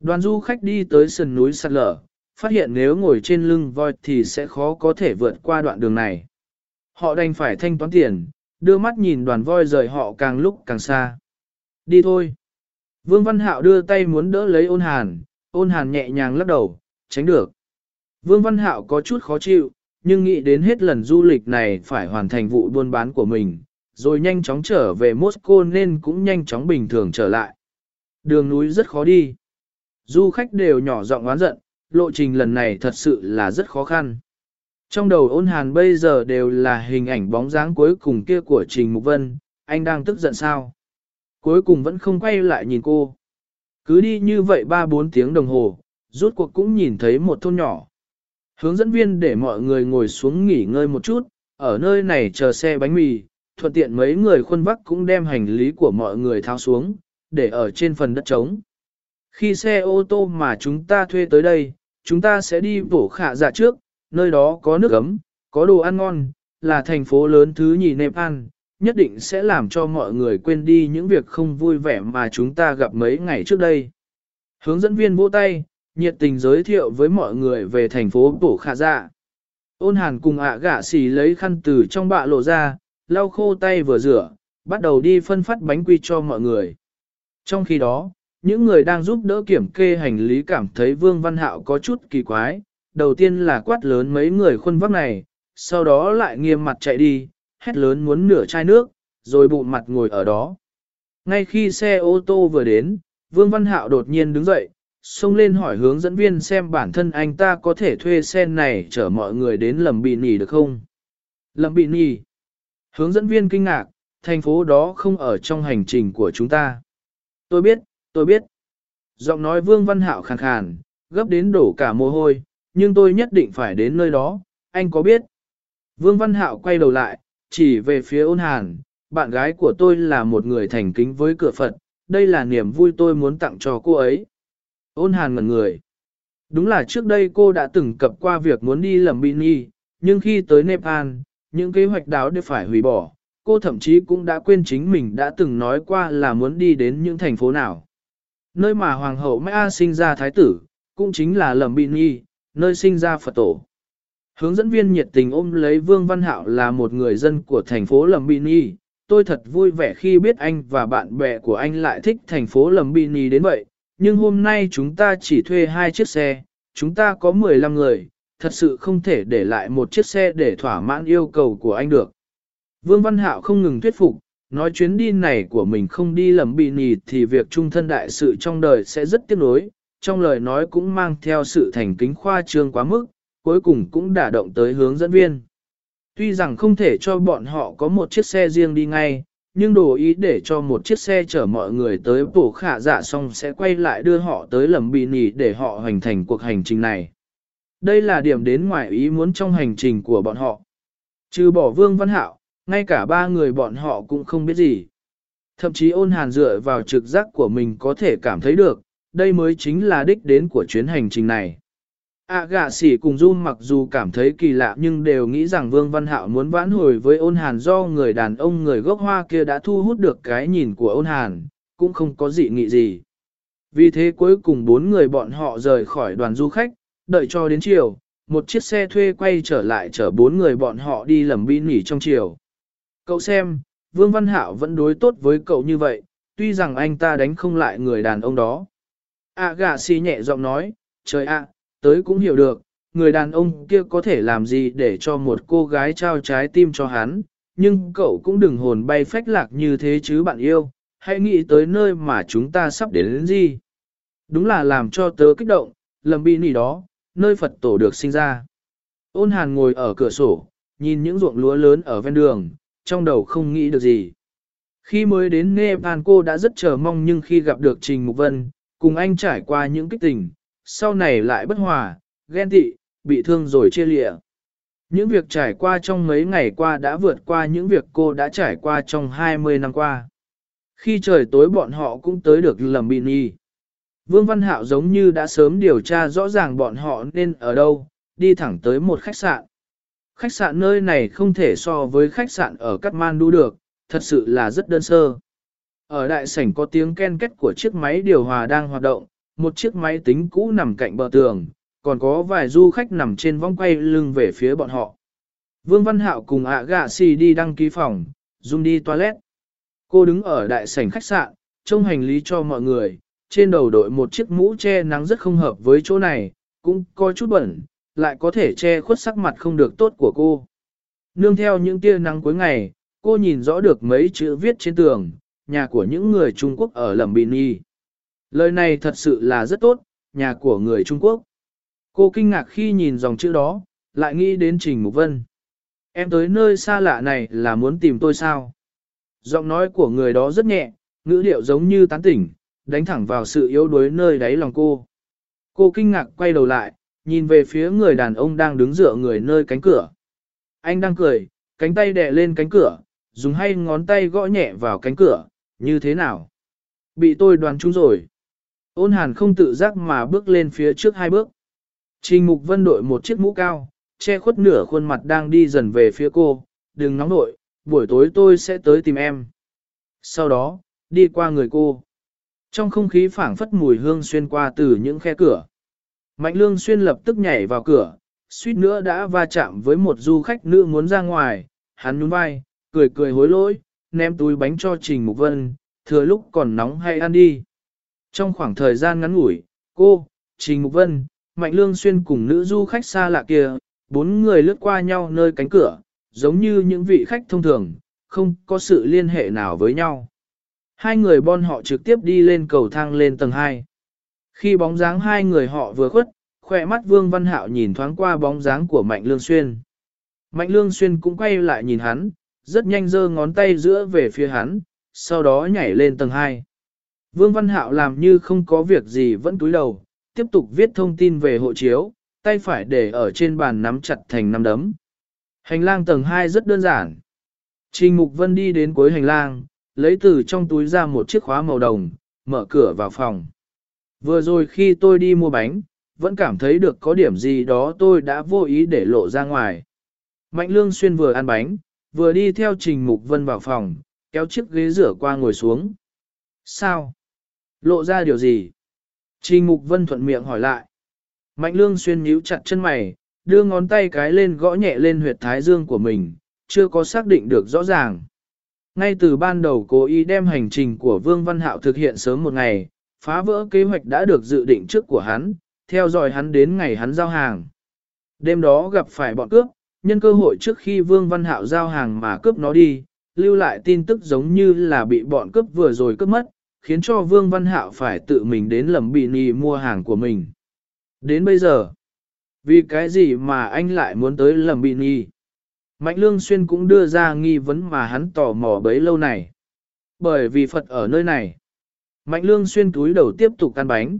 Đoàn du khách đi tới sườn núi sạt lở, phát hiện nếu ngồi trên lưng voi thì sẽ khó có thể vượt qua đoạn đường này. Họ đành phải thanh toán tiền, đưa mắt nhìn đoàn voi rời họ càng lúc càng xa. Đi thôi. Vương Văn Hạo đưa tay muốn đỡ lấy ôn hàn, ôn hàn nhẹ nhàng lắc đầu, tránh được. Vương Văn Hạo có chút khó chịu, nhưng nghĩ đến hết lần du lịch này phải hoàn thành vụ buôn bán của mình, rồi nhanh chóng trở về Moscow nên cũng nhanh chóng bình thường trở lại. Đường núi rất khó đi. Du khách đều nhỏ giọng oán giận, lộ trình lần này thật sự là rất khó khăn. Trong đầu ôn hàn bây giờ đều là hình ảnh bóng dáng cuối cùng kia của Trình Mục Vân, anh đang tức giận sao? Cuối cùng vẫn không quay lại nhìn cô. Cứ đi như vậy 3-4 tiếng đồng hồ, rút cuộc cũng nhìn thấy một thôn nhỏ. Hướng dẫn viên để mọi người ngồi xuống nghỉ ngơi một chút, ở nơi này chờ xe bánh mì, thuận tiện mấy người khuân vắc cũng đem hành lý của mọi người tháo xuống, để ở trên phần đất trống. Khi xe ô tô mà chúng ta thuê tới đây, chúng ta sẽ đi bổ khả giả trước, nơi đó có nước ấm, có đồ ăn ngon, là thành phố lớn thứ nhì Nepal, nhất định sẽ làm cho mọi người quên đi những việc không vui vẻ mà chúng ta gặp mấy ngày trước đây. Hướng dẫn viên vỗ tay, nhiệt tình giới thiệu với mọi người về thành phố Bổ Khả Dạ. Ôn hàn cùng ạ gạ xì lấy khăn từ trong bạ lộ ra, lau khô tay vừa rửa, bắt đầu đi phân phát bánh quy cho mọi người. Trong khi đó, những người đang giúp đỡ kiểm kê hành lý cảm thấy Vương Văn Hạo có chút kỳ quái, đầu tiên là quát lớn mấy người khuôn vác này, sau đó lại nghiêm mặt chạy đi, hét lớn muốn nửa chai nước, rồi bụng mặt ngồi ở đó. Ngay khi xe ô tô vừa đến, Vương Văn Hạo đột nhiên đứng dậy, xông lên hỏi hướng dẫn viên xem bản thân anh ta có thể thuê xe này chở mọi người đến lầm bị nỉ được không. Lầm bị nỉ. Hướng dẫn viên kinh ngạc, thành phố đó không ở trong hành trình của chúng ta. Tôi biết, tôi biết. Giọng nói Vương Văn Hạo khàn khàn, gấp đến đổ cả mồ hôi, nhưng tôi nhất định phải đến nơi đó, anh có biết? Vương Văn Hạo quay đầu lại, chỉ về phía ôn hàn, bạn gái của tôi là một người thành kính với cửa Phật, đây là niềm vui tôi muốn tặng cho cô ấy. Ôn hàn ngẩn người. Đúng là trước đây cô đã từng cập qua việc muốn đi lầm Bini, nhưng khi tới Nepal, những kế hoạch đó đều phải hủy bỏ. Cô thậm chí cũng đã quên chính mình đã từng nói qua là muốn đi đến những thành phố nào. Nơi mà Hoàng hậu Mã sinh ra thái tử, cũng chính là lầm Bini, nơi sinh ra Phật tổ. Hướng dẫn viên nhiệt tình ôm lấy Vương Văn Hạo là một người dân của thành phố Lầm Bini. Tôi thật vui vẻ khi biết anh và bạn bè của anh lại thích thành phố Lầm Bini đến vậy, nhưng hôm nay chúng ta chỉ thuê hai chiếc xe, chúng ta có 15 người, thật sự không thể để lại một chiếc xe để thỏa mãn yêu cầu của anh được. Vương Văn Hạo không ngừng thuyết phục, nói chuyến đi này của mình không đi lầm bị nì thì việc trung thân đại sự trong đời sẽ rất tiếc nuối, trong lời nói cũng mang theo sự thành kính khoa trương quá mức, cuối cùng cũng đả động tới hướng dẫn viên. Tuy rằng không thể cho bọn họ có một chiếc xe riêng đi ngay, nhưng đồ ý để cho một chiếc xe chở mọi người tới bổ khả dạ xong sẽ quay lại đưa họ tới lầm bị nỉ để họ hoàn thành cuộc hành trình này. Đây là điểm đến ngoài ý muốn trong hành trình của bọn họ. Trừ bỏ Vương Văn Hạo, ngay cả ba người bọn họ cũng không biết gì. Thậm chí ôn hàn dựa vào trực giác của mình có thể cảm thấy được, đây mới chính là đích đến của chuyến hành trình này. À gạ sỉ cùng Jun mặc dù cảm thấy kỳ lạ nhưng đều nghĩ rằng Vương Văn Hạo muốn vãn hồi với ôn hàn do người đàn ông người gốc hoa kia đã thu hút được cái nhìn của ôn hàn, cũng không có dị nghị gì. Vì thế cuối cùng bốn người bọn họ rời khỏi đoàn du khách, đợi cho đến chiều, một chiếc xe thuê quay trở lại chở bốn người bọn họ đi lầm bi nghỉ trong chiều. Cậu xem, Vương Văn Hạo vẫn đối tốt với cậu như vậy, tuy rằng anh ta đánh không lại người đàn ông đó. À gà xì nhẹ giọng nói, trời ạ, tới cũng hiểu được, người đàn ông kia có thể làm gì để cho một cô gái trao trái tim cho hắn, nhưng cậu cũng đừng hồn bay phách lạc như thế chứ bạn yêu, hãy nghĩ tới nơi mà chúng ta sắp đến đến gì. Đúng là làm cho tớ kích động, lầm bi nỉ đó, nơi Phật tổ được sinh ra. Ôn hàn ngồi ở cửa sổ, nhìn những ruộng lúa lớn ở ven đường, trong đầu không nghĩ được gì. Khi mới đến Nepal cô đã rất chờ mong nhưng khi gặp được Trình Mục Vân, cùng anh trải qua những kích tình, sau này lại bất hòa, ghen tị, bị thương rồi chia lịa. Những việc trải qua trong mấy ngày qua đã vượt qua những việc cô đã trải qua trong 20 năm qua. Khi trời tối bọn họ cũng tới được lầm bị nghi. Vương Văn Hạo giống như đã sớm điều tra rõ ràng bọn họ nên ở đâu, đi thẳng tới một khách sạn. Khách sạn nơi này không thể so với khách sạn ở Kathmandu được, thật sự là rất đơn sơ. Ở đại sảnh có tiếng ken két của chiếc máy điều hòa đang hoạt động, một chiếc máy tính cũ nằm cạnh bờ tường, còn có vài du khách nằm trên vong quay lưng về phía bọn họ. Vương Văn Hạo cùng ạ gạ xì đi đăng ký phòng, Dung đi toilet. Cô đứng ở đại sảnh khách sạn, trông hành lý cho mọi người, trên đầu đội một chiếc mũ che nắng rất không hợp với chỗ này, cũng có chút bẩn, lại có thể che khuất sắc mặt không được tốt của cô. Nương theo những tia nắng cuối ngày, cô nhìn rõ được mấy chữ viết trên tường, nhà của những người Trung Quốc ở Lầm Bình Y. Lời này thật sự là rất tốt, nhà của người Trung Quốc. Cô kinh ngạc khi nhìn dòng chữ đó, lại nghĩ đến Trình Mục Vân. Em tới nơi xa lạ này là muốn tìm tôi sao? Giọng nói của người đó rất nhẹ, ngữ điệu giống như tán tỉnh, đánh thẳng vào sự yếu đuối nơi đáy lòng cô. Cô kinh ngạc quay đầu lại, nhìn về phía người đàn ông đang đứng dựa người nơi cánh cửa. Anh đang cười, cánh tay đè lên cánh cửa, dùng hai ngón tay gõ nhẹ vào cánh cửa, như thế nào? Bị tôi đoán trúng rồi. Ôn hàn không tự giác mà bước lên phía trước hai bước. Trình Mục Vân đội một chiếc mũ cao, che khuất nửa khuôn mặt đang đi dần về phía cô, đừng nóng nội, buổi tối tôi sẽ tới tìm em. Sau đó, đi qua người cô. Trong không khí phảng phất mùi hương xuyên qua từ những khe cửa. Mạnh lương xuyên lập tức nhảy vào cửa, suýt nữa đã va chạm với một du khách nữ muốn ra ngoài, hắn nhún vai, cười cười hối lỗi, ném túi bánh cho Trình Mục Vân, thừa lúc còn nóng hay ăn đi. Trong khoảng thời gian ngắn ngủi, cô, Trình Mục Vân, Mạnh Lương Xuyên cùng nữ du khách xa lạ kia, bốn người lướt qua nhau nơi cánh cửa, giống như những vị khách thông thường, không có sự liên hệ nào với nhau. Hai người bon họ trực tiếp đi lên cầu thang lên tầng 2. Khi bóng dáng hai người họ vừa khuất, khỏe mắt Vương Văn Hạo nhìn thoáng qua bóng dáng của Mạnh Lương Xuyên. Mạnh Lương Xuyên cũng quay lại nhìn hắn, rất nhanh giơ ngón tay giữa về phía hắn, sau đó nhảy lên tầng 2. Vương Văn Hạo làm như không có việc gì vẫn túi đầu, tiếp tục viết thông tin về hộ chiếu, tay phải để ở trên bàn nắm chặt thành nắm đấm. Hành lang tầng 2 rất đơn giản. Trình Mục Vân đi đến cuối hành lang, lấy từ trong túi ra một chiếc khóa màu đồng, mở cửa vào phòng. Vừa rồi khi tôi đi mua bánh, vẫn cảm thấy được có điểm gì đó tôi đã vô ý để lộ ra ngoài. Mạnh Lương Xuyên vừa ăn bánh, vừa đi theo Trình Mục Vân vào phòng, kéo chiếc ghế rửa qua ngồi xuống. Sao? Lộ ra điều gì? Trình Mục Vân thuận miệng hỏi lại. Mạnh Lương Xuyên nhíu chặt chân mày, đưa ngón tay cái lên gõ nhẹ lên huyệt thái dương của mình, chưa có xác định được rõ ràng. Ngay từ ban đầu cố ý đem hành trình của Vương Văn Hạo thực hiện sớm một ngày, phá vỡ kế hoạch đã được dự định trước của hắn, theo dõi hắn đến ngày hắn giao hàng. Đêm đó gặp phải bọn cướp, nhân cơ hội trước khi Vương Văn Hạo giao hàng mà cướp nó đi, lưu lại tin tức giống như là bị bọn cướp vừa rồi cướp mất, khiến cho Vương Văn Hạo phải tự mình đến lầm bị nì mua hàng của mình. Đến bây giờ, vì cái gì mà anh lại muốn tới lầm bị nì? Mạnh Lương Xuyên cũng đưa ra nghi vấn mà hắn tò mò bấy lâu này. Bởi vì Phật ở nơi này. Mạnh Lương Xuyên túi đầu tiếp tục ăn bánh.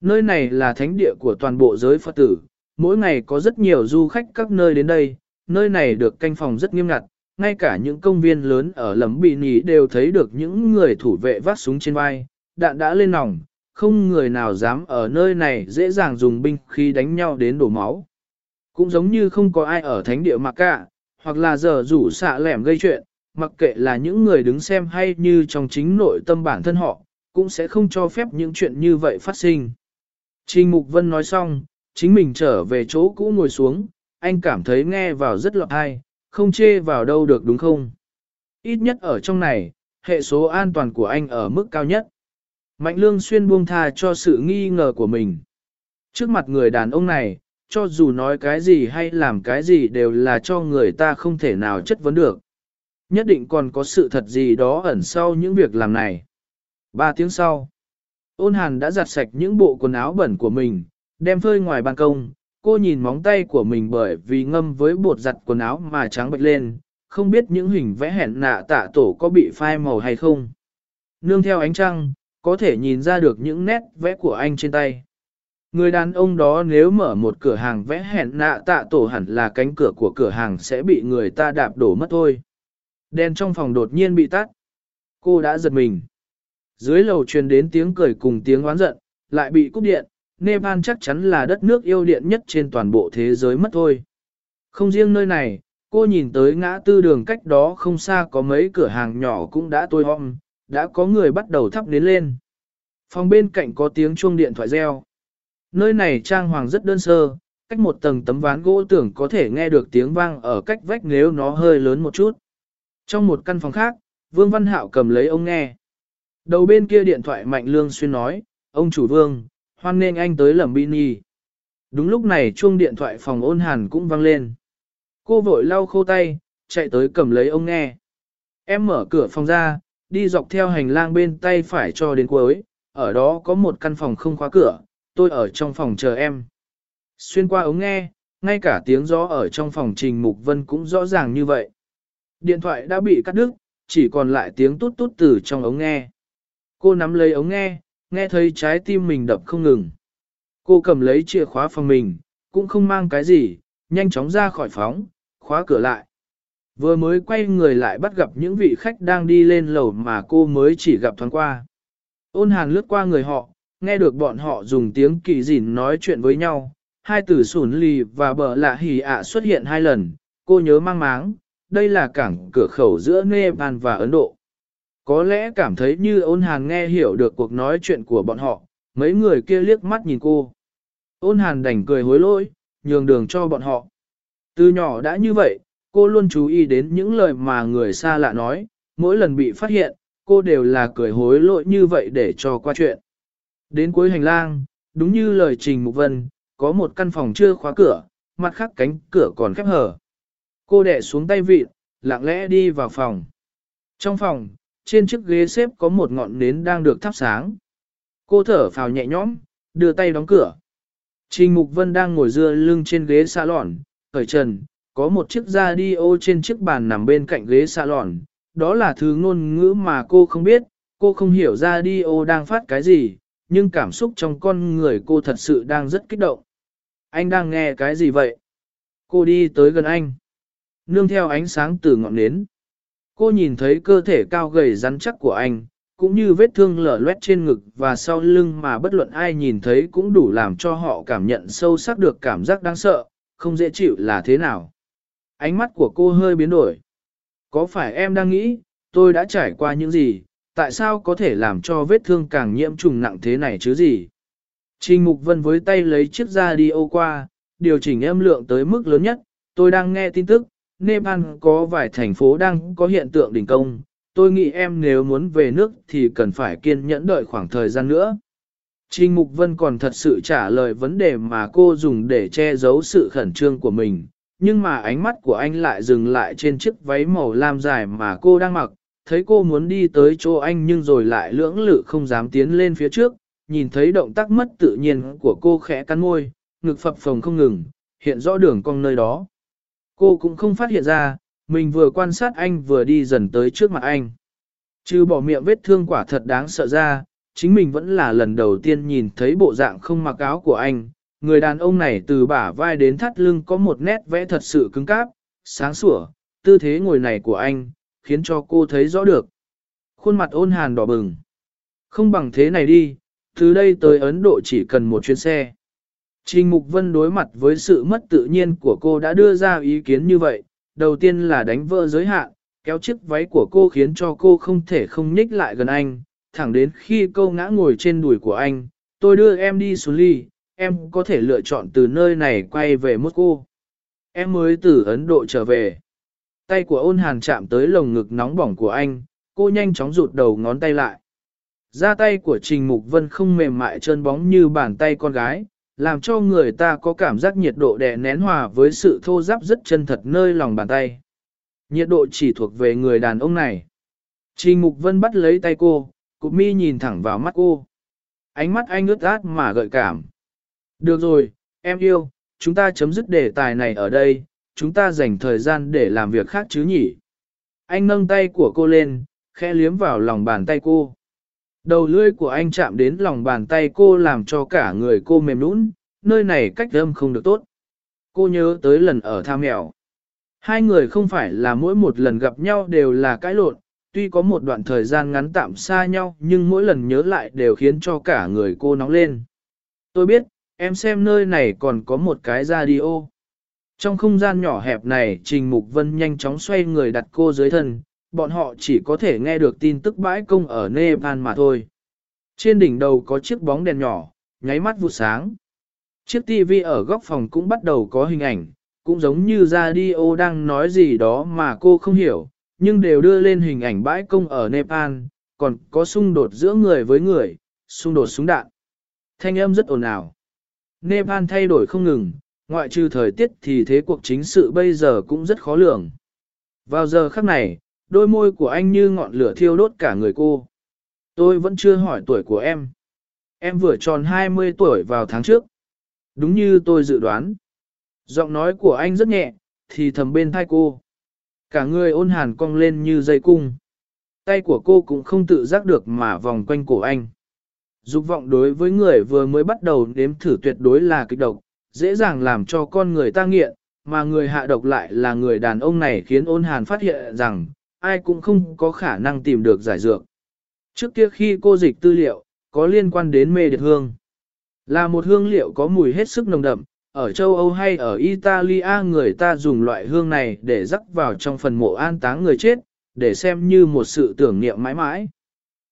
Nơi này là thánh địa của toàn bộ giới Phật tử, mỗi ngày có rất nhiều du khách các nơi đến đây, nơi này được canh phòng rất nghiêm ngặt, ngay cả những công viên lớn ở lấm bị nhí đều thấy được những người thủ vệ vác súng trên vai, đạn đã lên nòng, không người nào dám ở nơi này dễ dàng dùng binh khi đánh nhau đến đổ máu. Cũng giống như không có ai ở thánh địa mặc cả, hoặc là giờ rủ xạ lẻm gây chuyện, mặc kệ là những người đứng xem hay như trong chính nội tâm bản thân họ, cũng sẽ không cho phép những chuyện như vậy phát sinh. Trình Mục Vân nói xong, chính mình trở về chỗ cũ ngồi xuống, anh cảm thấy nghe vào rất lọt hay, không chê vào đâu được đúng không? Ít nhất ở trong này, hệ số an toàn của anh ở mức cao nhất. Mạnh lương xuyên buông tha cho sự nghi ngờ của mình. Trước mặt người đàn ông này, cho dù nói cái gì hay làm cái gì đều là cho người ta không thể nào chất vấn được. Nhất định còn có sự thật gì đó ẩn sau những việc làm này. Ba tiếng sau, ôn hàn đã giặt sạch những bộ quần áo bẩn của mình, đem phơi ngoài ban công. Cô nhìn móng tay của mình bởi vì ngâm với bột giặt quần áo mà trắng bệch lên, không biết những hình vẽ hẹn nạ tạ tổ có bị phai màu hay không. Nương theo ánh trăng, có thể nhìn ra được những nét vẽ của anh trên tay. Người đàn ông đó nếu mở một cửa hàng vẽ hẹn nạ tạ tổ hẳn là cánh cửa của cửa hàng sẽ bị người ta đạp đổ mất thôi. Đèn trong phòng đột nhiên bị tắt. Cô đã giật mình. Dưới lầu truyền đến tiếng cười cùng tiếng oán giận, lại bị cúp điện, Nepal chắc chắn là đất nước yêu điện nhất trên toàn bộ thế giới mất thôi. Không riêng nơi này, cô nhìn tới ngã tư đường cách đó không xa có mấy cửa hàng nhỏ cũng đã tôi hôm, đã có người bắt đầu thắp đến lên. Phòng bên cạnh có tiếng chuông điện thoại reo. Nơi này trang hoàng rất đơn sơ, cách một tầng tấm ván gỗ tưởng có thể nghe được tiếng vang ở cách vách nếu nó hơi lớn một chút. Trong một căn phòng khác, Vương Văn Hạo cầm lấy ông nghe. Đầu bên kia điện thoại Mạnh Lương Xuyên nói, ông chủ Vương, hoan nên anh tới lầm bini. Đúng lúc này chuông điện thoại phòng ôn hàn cũng vang lên. Cô vội lau khô tay, chạy tới cầm lấy ông nghe. Em mở cửa phòng ra, đi dọc theo hành lang bên tay phải cho đến cuối, ở đó có một căn phòng không khóa cửa, tôi ở trong phòng chờ em. Xuyên qua ống nghe, ngay cả tiếng gió ở trong phòng Trình Mục Vân cũng rõ ràng như vậy. Điện thoại đã bị cắt đứt, chỉ còn lại tiếng tút tút từ trong ống nghe. Cô nắm lấy ống nghe, nghe thấy trái tim mình đập không ngừng. Cô cầm lấy chìa khóa phòng mình, cũng không mang cái gì, nhanh chóng ra khỏi phóng, khóa cửa lại. Vừa mới quay người lại bắt gặp những vị khách đang đi lên lầu mà cô mới chỉ gặp thoáng qua. Ôn hàn lướt qua người họ, nghe được bọn họ dùng tiếng kỳ dịn nói chuyện với nhau. Hai từ sủn lì và bờ lạ hỉ ạ xuất hiện hai lần, cô nhớ mang máng, đây là cảng cửa khẩu giữa Nepal và Ấn Độ. Có lẽ cảm thấy như ôn hàn nghe hiểu được cuộc nói chuyện của bọn họ, mấy người kia liếc mắt nhìn cô. Ôn hàn đành cười hối lỗi, nhường đường cho bọn họ. Từ nhỏ đã như vậy, cô luôn chú ý đến những lời mà người xa lạ nói, mỗi lần bị phát hiện, cô đều là cười hối lỗi như vậy để cho qua chuyện. Đến cuối hành lang, đúng như lời Trình Mục Vân, có một căn phòng chưa khóa cửa, mặt khác cánh cửa còn khép hở. Cô đẻ xuống tay vịt, lặng lẽ đi vào phòng. Trong phòng, trên chiếc ghế xếp có một ngọn nến đang được thắp sáng. Cô thở phào nhẹ nhõm, đưa tay đóng cửa. Trình Mục Vân đang ngồi dưa lưng trên ghế salon, cởi trần, có một chiếc radio trên chiếc bàn nằm bên cạnh ghế salon. Đó là thứ ngôn ngữ mà cô không biết, cô không hiểu radio đang phát cái gì, nhưng cảm xúc trong con người cô thật sự đang rất kích động. Anh đang nghe cái gì vậy? Cô đi tới gần anh. Nương theo ánh sáng từ ngọn nến. Cô nhìn thấy cơ thể cao gầy rắn chắc của anh, cũng như vết thương lở loét trên ngực và sau lưng mà bất luận ai nhìn thấy cũng đủ làm cho họ cảm nhận sâu sắc được cảm giác đáng sợ, không dễ chịu là thế nào. Ánh mắt của cô hơi biến đổi. Có phải em đang nghĩ, tôi đã trải qua những gì, tại sao có thể làm cho vết thương càng nhiễm trùng nặng thế này chứ gì? Trình Mục Vân với tay lấy chiếc radio qua, điều chỉnh âm lượng tới mức lớn nhất, tôi đang nghe tin tức, Nepal có vài thành phố đang có hiện tượng đình công, tôi nghĩ em nếu muốn về nước thì cần phải kiên nhẫn đợi khoảng thời gian nữa. Trình Mục Vân còn thật sự trả lời vấn đề mà cô dùng để che giấu sự khẩn trương của mình, nhưng mà ánh mắt của anh lại dừng lại trên chiếc váy màu lam dài mà cô đang mặc, thấy cô muốn đi tới chỗ anh nhưng rồi lại lưỡng lự không dám tiến lên phía trước, nhìn thấy động tác mất tự nhiên của cô khẽ cắn môi, ngực phập phồng không ngừng, hiện rõ đường cong nơi đó. Cô cũng không phát hiện ra, mình vừa quan sát anh vừa đi dần tới trước mặt anh. Chứ bỏ miệng vết thương quả thật đáng sợ ra, chính mình vẫn là lần đầu tiên nhìn thấy bộ dạng không mặc áo của anh, người đàn ông này từ bả vai đến thắt lưng có một nét vẽ thật sự cứng cáp, sáng sủa, tư thế ngồi này của anh, khiến cho cô thấy rõ được. Khuôn mặt ôn hàn đỏ bừng. Không bằng thế này đi, từ đây tới Ấn Độ chỉ cần một chuyến xe. Trình Mục Vân đối mặt với sự mất tự nhiên của cô đã đưa ra ý kiến như vậy, đầu tiên là đánh vỡ giới hạn, kéo chiếc váy của cô khiến cho cô không thể không nhích lại gần anh, thẳng đến khi cô ngã ngồi trên đùi của anh, tôi đưa em đi xuống ly, em có thể lựa chọn từ nơi này quay về Moscow. Em mới từ Ấn Độ trở về. Tay của ôn hàn chạm tới lồng ngực nóng bỏng của anh, cô nhanh chóng rụt đầu ngón tay lại. Da tay của Trình Mục Vân không mềm mại trơn bóng như bàn tay con gái, làm cho người ta có cảm giác nhiệt độ đè nén hòa với sự thô giáp rất chân thật nơi lòng bàn tay. Nhiệt độ chỉ thuộc về người đàn ông này. Trình Mục Vân bắt lấy tay cô, cụp mi nhìn thẳng vào mắt cô. Ánh mắt anh ướt át mà gợi cảm. Được rồi, em yêu, chúng ta chấm dứt đề tài này ở đây, chúng ta dành thời gian để làm việc khác chứ nhỉ. Anh nâng tay của cô lên, khẽ liếm vào lòng bàn tay cô. Đầu lưỡi của anh chạm đến lòng bàn tay cô làm cho cả người cô mềm nũng, nơi này cách âm không được tốt. Cô nhớ tới lần ở Tha Mèo. Hai người không phải là mỗi một lần gặp nhau đều là cãi lộn, tuy có một đoạn thời gian ngắn tạm xa nhau nhưng mỗi lần nhớ lại đều khiến cho cả người cô nóng lên. Tôi biết, em xem nơi này còn có một cái radio. Trong không gian nhỏ hẹp này Trình Mục Vân nhanh chóng xoay người đặt cô dưới thân, bọn họ chỉ có thể nghe được tin tức bãi công ở Nepal mà thôi. Trên đỉnh đầu có chiếc bóng đèn nhỏ, nháy mắt vụ sáng. Chiếc TV ở góc phòng cũng bắt đầu có hình ảnh, cũng giống như radio đang nói gì đó mà cô không hiểu, nhưng đều đưa lên hình ảnh bãi công ở Nepal, còn có xung đột giữa người với người, xung đột súng đạn. Thanh âm rất ồn ào. Nepal thay đổi không ngừng, ngoại trừ thời tiết thì thế cuộc chính sự bây giờ cũng rất khó lường. Vào giờ khắc này, đôi môi của anh như ngọn lửa thiêu đốt cả người cô. Tôi vẫn chưa hỏi tuổi của em. Em vừa tròn 20 tuổi vào tháng trước. Đúng như tôi dự đoán. Giọng nói của anh rất nhẹ, thì thầm bên thai cô. Cả người ôn hàn cong lên như dây cung. Tay của cô cũng không tự giác được mà vòng quanh cổ anh. Dục vọng đối với người vừa mới bắt đầu nếm thử tuyệt đối là kịch độc, dễ dàng làm cho con người ta nghiện, mà người hạ độc lại là người đàn ông này khiến ôn hàn phát hiện rằng, ai cũng không có khả năng tìm được giải dược. Trước kia khi cô dịch tư liệu, có liên quan đến mê điệt hương. Là một hương liệu có mùi hết sức nồng đậm, ở châu Âu hay ở Italia người ta dùng loại hương này để rắc vào trong phần mộ an táng người chết, để xem như một sự tưởng niệm mãi mãi.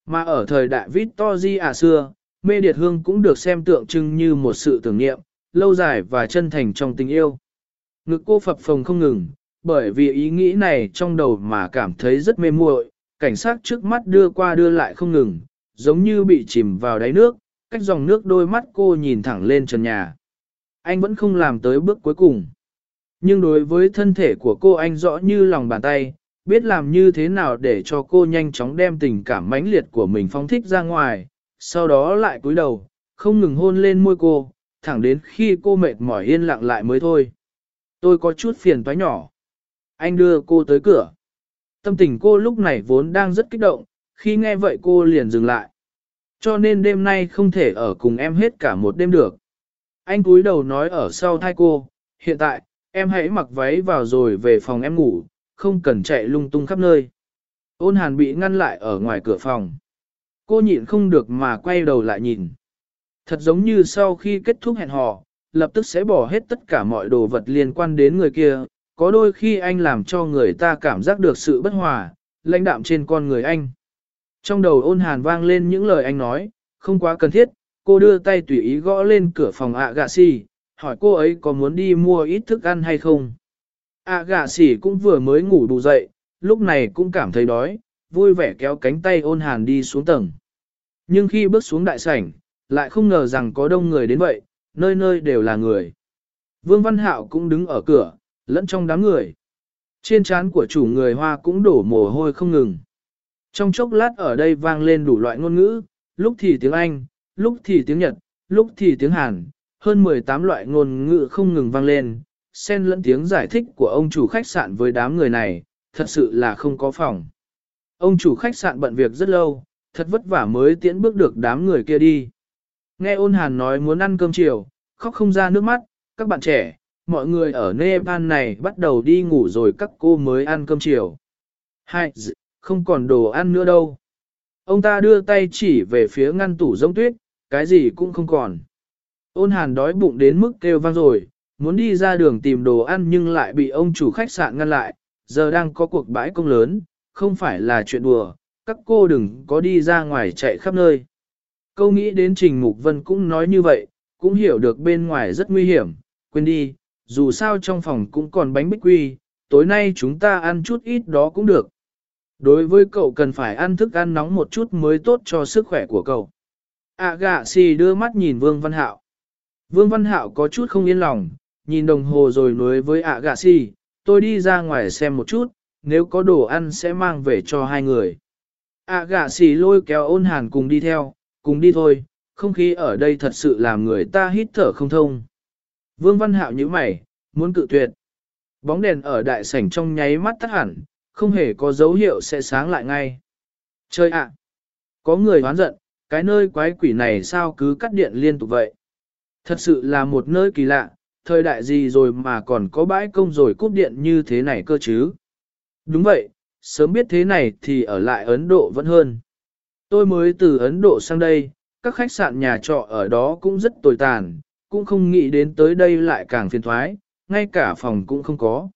Mà ở thời đại Victoria xưa, mê điệt hương cũng được xem tượng trưng như một sự tưởng niệm, lâu dài và chân thành trong tình yêu. Ngực cô phập phồng không ngừng, bởi vì ý nghĩ này trong đầu mà cảm thấy rất mê muội, cảnh sát trước mắt đưa qua đưa lại không ngừng, giống như bị chìm vào đáy nước, cách dòng nước đôi mắt cô nhìn thẳng lên trần nhà. Anh vẫn không làm tới bước cuối cùng. Nhưng đối với thân thể của cô anh rõ như lòng bàn tay, biết làm như thế nào để cho cô nhanh chóng đem tình cảm mãnh liệt của mình phóng thích ra ngoài, sau đó lại cúi đầu, không ngừng hôn lên môi cô, thẳng đến khi cô mệt mỏi yên lặng lại mới thôi. Tôi có chút phiền toái nhỏ. Anh đưa cô tới cửa. Tâm tình cô lúc này vốn đang rất kích động, khi nghe vậy cô liền dừng lại. Cho nên đêm nay không thể ở cùng em hết cả một đêm được. Anh cúi đầu nói ở sau thai cô, hiện tại, em hãy mặc váy vào rồi về phòng em ngủ, không cần chạy lung tung khắp nơi. Ôn hàn bị ngăn lại ở ngoài cửa phòng. Cô nhịn không được mà quay đầu lại nhìn. Thật giống như sau khi kết thúc hẹn hò, lập tức sẽ bỏ hết tất cả mọi đồ vật liên quan đến người kia, có đôi khi anh làm cho người ta cảm giác được sự bất hòa, lãnh đạm trên con người anh. Trong đầu ôn hàn vang lên những lời anh nói, không quá cần thiết, cô đưa tay tùy ý gõ lên cửa phòng ạ gạ xì, hỏi cô ấy có muốn đi mua ít thức ăn hay không. ạ gạ xì cũng vừa mới ngủ đủ dậy, lúc này cũng cảm thấy đói, vui vẻ kéo cánh tay ôn hàn đi xuống tầng. Nhưng khi bước xuống đại sảnh, lại không ngờ rằng có đông người đến vậy, nơi nơi đều là người. Vương Văn Hạo cũng đứng ở cửa, lẫn trong đám người. Trên trán của chủ người Hoa cũng đổ mồ hôi không ngừng. Trong chốc lát ở đây vang lên đủ loại ngôn ngữ, lúc thì tiếng Anh, lúc thì tiếng Nhật, lúc thì tiếng Hàn, hơn 18 loại ngôn ngữ không ngừng vang lên, xen lẫn tiếng giải thích của ông chủ khách sạn với đám người này, thật sự là không có phòng. Ông chủ khách sạn bận việc rất lâu, thật vất vả mới tiễn bước được đám người kia đi. Nghe ôn hàn nói muốn ăn cơm chiều, khóc không ra nước mắt, các bạn trẻ, mọi người ở Nepal này bắt đầu đi ngủ rồi các cô mới ăn cơm chiều. Hai, không còn đồ ăn nữa đâu. Ông ta đưa tay chỉ về phía ngăn tủ giống tuyết, cái gì cũng không còn. Ôn hàn đói bụng đến mức kêu vang rồi, muốn đi ra đường tìm đồ ăn nhưng lại bị ông chủ khách sạn ngăn lại, giờ đang có cuộc bãi công lớn, không phải là chuyện đùa, các cô đừng có đi ra ngoài chạy khắp nơi. Câu nghĩ đến Trình Mục Vân cũng nói như vậy, cũng hiểu được bên ngoài rất nguy hiểm, quên đi, dù sao trong phòng cũng còn bánh bích quy, tối nay chúng ta ăn chút ít đó cũng được. Đối với cậu cần phải ăn thức ăn nóng một chút mới tốt cho sức khỏe của cậu. À gạ xì đưa mắt nhìn Vương Văn Hạo. Vương Văn Hạo có chút không yên lòng, nhìn đồng hồ rồi nói với ạ gạ xì, tôi đi ra ngoài xem một chút, nếu có đồ ăn sẽ mang về cho hai người. ạ gạ xì lôi kéo ôn hàn cùng đi theo, cùng đi thôi, không khí ở đây thật sự làm người ta hít thở không thông. Vương Văn Hạo như mày, muốn cự tuyệt. Bóng đèn ở đại sảnh trong nháy mắt tắt hẳn, không hề có dấu hiệu sẽ sáng lại ngay. Chơi ạ! Có người hoán giận, cái nơi quái quỷ này sao cứ cắt điện liên tục vậy? Thật sự là một nơi kỳ lạ, thời đại gì rồi mà còn có bãi công rồi cúp điện như thế này cơ chứ? Đúng vậy, sớm biết thế này thì ở lại Ấn Độ vẫn hơn. Tôi mới từ Ấn Độ sang đây, các khách sạn nhà trọ ở đó cũng rất tồi tàn, cũng không nghĩ đến tới đây lại càng phiền thoái, ngay cả phòng cũng không có.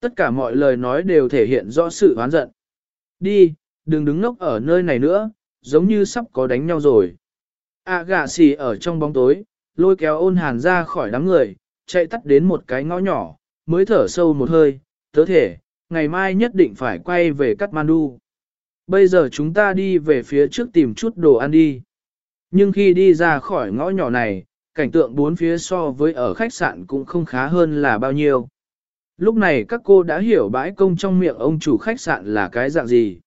Tất cả mọi lời nói đều thể hiện rõ sự oán giận. Đi, đừng đứng ngốc ở nơi này nữa, giống như sắp có đánh nhau rồi. À gà xì ở trong bóng tối, lôi kéo ôn hàn ra khỏi đám người, chạy tắt đến một cái ngõ nhỏ, mới thở sâu một hơi, tớ thể, ngày mai nhất định phải quay về Kathmandu. Bây giờ chúng ta đi về phía trước tìm chút đồ ăn đi. Nhưng khi đi ra khỏi ngõ nhỏ này, cảnh tượng bốn phía so với ở khách sạn cũng không khá hơn là bao nhiêu. Lúc này các cô đã hiểu bãi công trong miệng ông chủ khách sạn là cái dạng gì.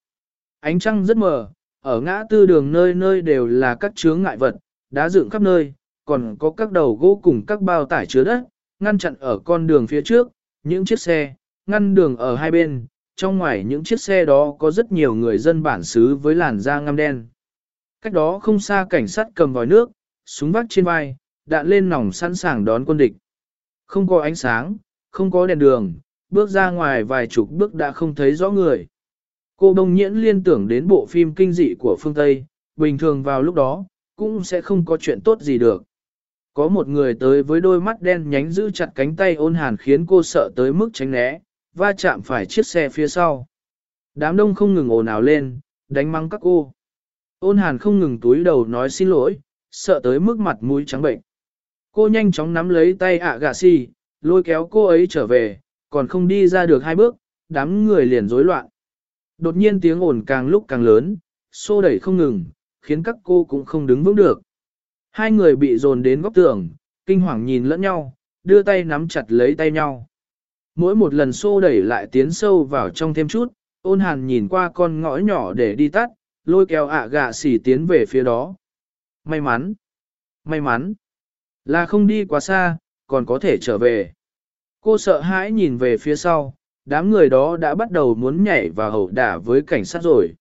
Ánh trăng rất mờ, ở ngã tư đường nơi nơi đều là các chướng ngại vật, đá dựng khắp nơi, còn có các đầu gỗ cùng các bao tải chứa đất, ngăn chặn ở con đường phía trước, những chiếc xe, ngăn đường ở hai bên, trong ngoài những chiếc xe đó có rất nhiều người dân bản xứ với làn da ngăm đen. Cách đó không xa cảnh sát cầm vòi nước, súng vắt trên vai, đạn lên nòng sẵn sàng đón quân địch. Không có ánh sáng, không có đèn đường, bước ra ngoài vài chục bước đã không thấy rõ người. Cô đông nhiễn liên tưởng đến bộ phim kinh dị của phương Tây, bình thường vào lúc đó, cũng sẽ không có chuyện tốt gì được. Có một người tới với đôi mắt đen nhánh giữ chặt cánh tay ôn hàn khiến cô sợ tới mức tránh né, va chạm phải chiếc xe phía sau. Đám đông không ngừng ồn ào lên, đánh mắng các cô. Ôn hàn không ngừng túi đầu nói xin lỗi, sợ tới mức mặt mũi trắng bệnh. Cô nhanh chóng nắm lấy tay ạ gà si, lôi kéo cô ấy trở về, còn không đi ra được hai bước, đám người liền rối loạn. Đột nhiên tiếng ồn càng lúc càng lớn, xô đẩy không ngừng, khiến các cô cũng không đứng vững được. Hai người bị dồn đến góc tường, kinh hoàng nhìn lẫn nhau, đưa tay nắm chặt lấy tay nhau. Mỗi một lần xô đẩy lại tiến sâu vào trong thêm chút, ôn hàn nhìn qua con ngõ nhỏ để đi tắt, lôi kéo ạ gà xỉ tiến về phía đó. May mắn! May mắn! Là không đi quá xa, còn có thể trở về. Cô sợ hãi nhìn về phía sau, đám người đó đã bắt đầu muốn nhảy và hậu đả với cảnh sát rồi.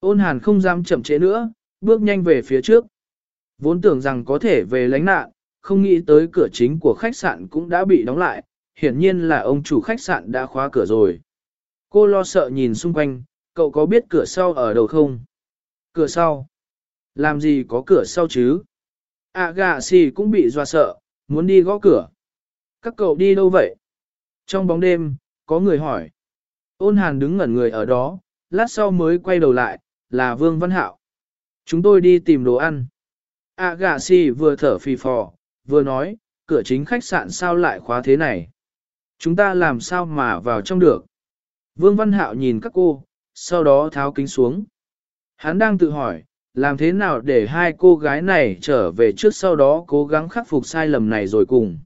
Ôn hàn không dám chậm trễ nữa, bước nhanh về phía trước. Vốn tưởng rằng có thể về lánh nạn, không nghĩ tới cửa chính của khách sạn cũng đã bị đóng lại, hiển nhiên là ông chủ khách sạn đã khóa cửa rồi. Cô lo sợ nhìn xung quanh, cậu có biết cửa sau ở đâu không? Cửa sau? Làm gì có cửa sau chứ? À gà xì cũng bị dọa sợ, muốn đi gõ cửa. Các cậu đi đâu vậy? Trong bóng đêm, có người hỏi. Ôn hàn đứng ngẩn người ở đó, lát sau mới quay đầu lại, là Vương Văn Hạo. Chúng tôi đi tìm đồ ăn. À gà xì vừa thở phì phò, vừa nói, cửa chính khách sạn sao lại khóa thế này? Chúng ta làm sao mà vào trong được? Vương Văn Hạo nhìn các cô, sau đó tháo kính xuống. Hắn đang tự hỏi, làm thế nào để hai cô gái này trở về trước sau đó cố gắng khắc phục sai lầm này rồi cùng.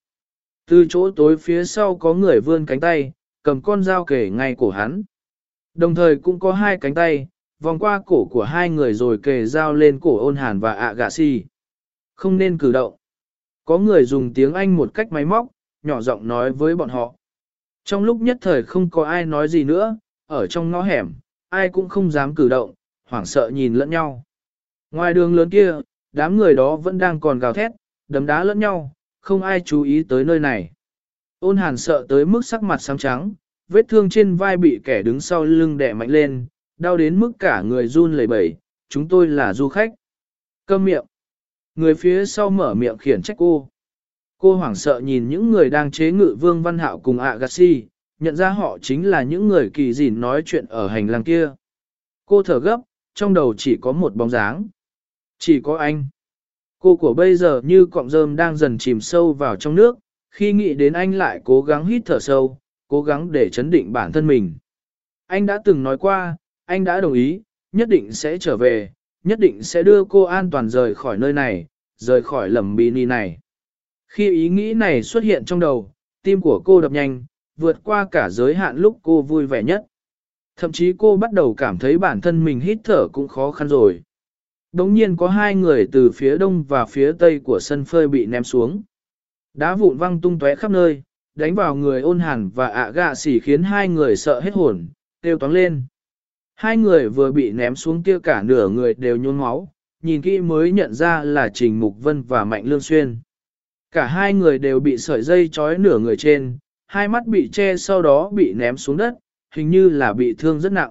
Từ chỗ tối phía sau có người vươn cánh tay, cầm con dao kể ngay cổ hắn. Đồng thời cũng có hai cánh tay, vòng qua cổ của hai người rồi kề dao lên cổ ôn hàn và ạ gạ si. Không nên cử động. Có người dùng tiếng Anh một cách máy móc, nhỏ giọng nói với bọn họ. Trong lúc nhất thời không có ai nói gì nữa, ở trong ngõ hẻm, ai cũng không dám cử động, hoảng sợ nhìn lẫn nhau. Ngoài đường lớn kia, đám người đó vẫn đang còn gào thét, đấm đá lẫn nhau, không ai chú ý tới nơi này. Ôn hàn sợ tới mức sắc mặt sáng trắng, vết thương trên vai bị kẻ đứng sau lưng đè mạnh lên, đau đến mức cả người run lẩy bẩy, chúng tôi là du khách. Câm miệng. Người phía sau mở miệng khiển trách cô. Cô hoảng sợ nhìn những người đang chế ngự Vương Văn Hạo cùng Agassi, nhận ra họ chính là những người kỳ dìn nói chuyện ở hành lang kia. Cô thở gấp, trong đầu chỉ có một bóng dáng. Chỉ có anh. Cô của bây giờ như cọng rơm đang dần chìm sâu vào trong nước, khi nghĩ đến anh lại cố gắng hít thở sâu, cố gắng để chấn định bản thân mình. Anh đã từng nói qua, anh đã đồng ý, nhất định sẽ trở về, nhất định sẽ đưa cô an toàn rời khỏi nơi này, rời khỏi lầm bini này. Khi ý nghĩ này xuất hiện trong đầu, tim của cô đập nhanh, vượt qua cả giới hạn lúc cô vui vẻ nhất. Thậm chí cô bắt đầu cảm thấy bản thân mình hít thở cũng khó khăn rồi. Đống nhiên có hai người từ phía đông và phía tây của sân phơi bị ném xuống. Đá vụn văng tung tóe khắp nơi, đánh vào người ôn hàn và ạ gạ xỉ khiến hai người sợ hết hồn, kêu toáng lên. Hai người vừa bị ném xuống kia cả nửa người đều nhôn máu, nhìn kỹ mới nhận ra là Trình Mục Vân và Mạnh Lương Xuyên. Cả hai người đều bị sợi dây trói nửa người trên, hai mắt bị che sau đó bị ném xuống đất, hình như là bị thương rất nặng.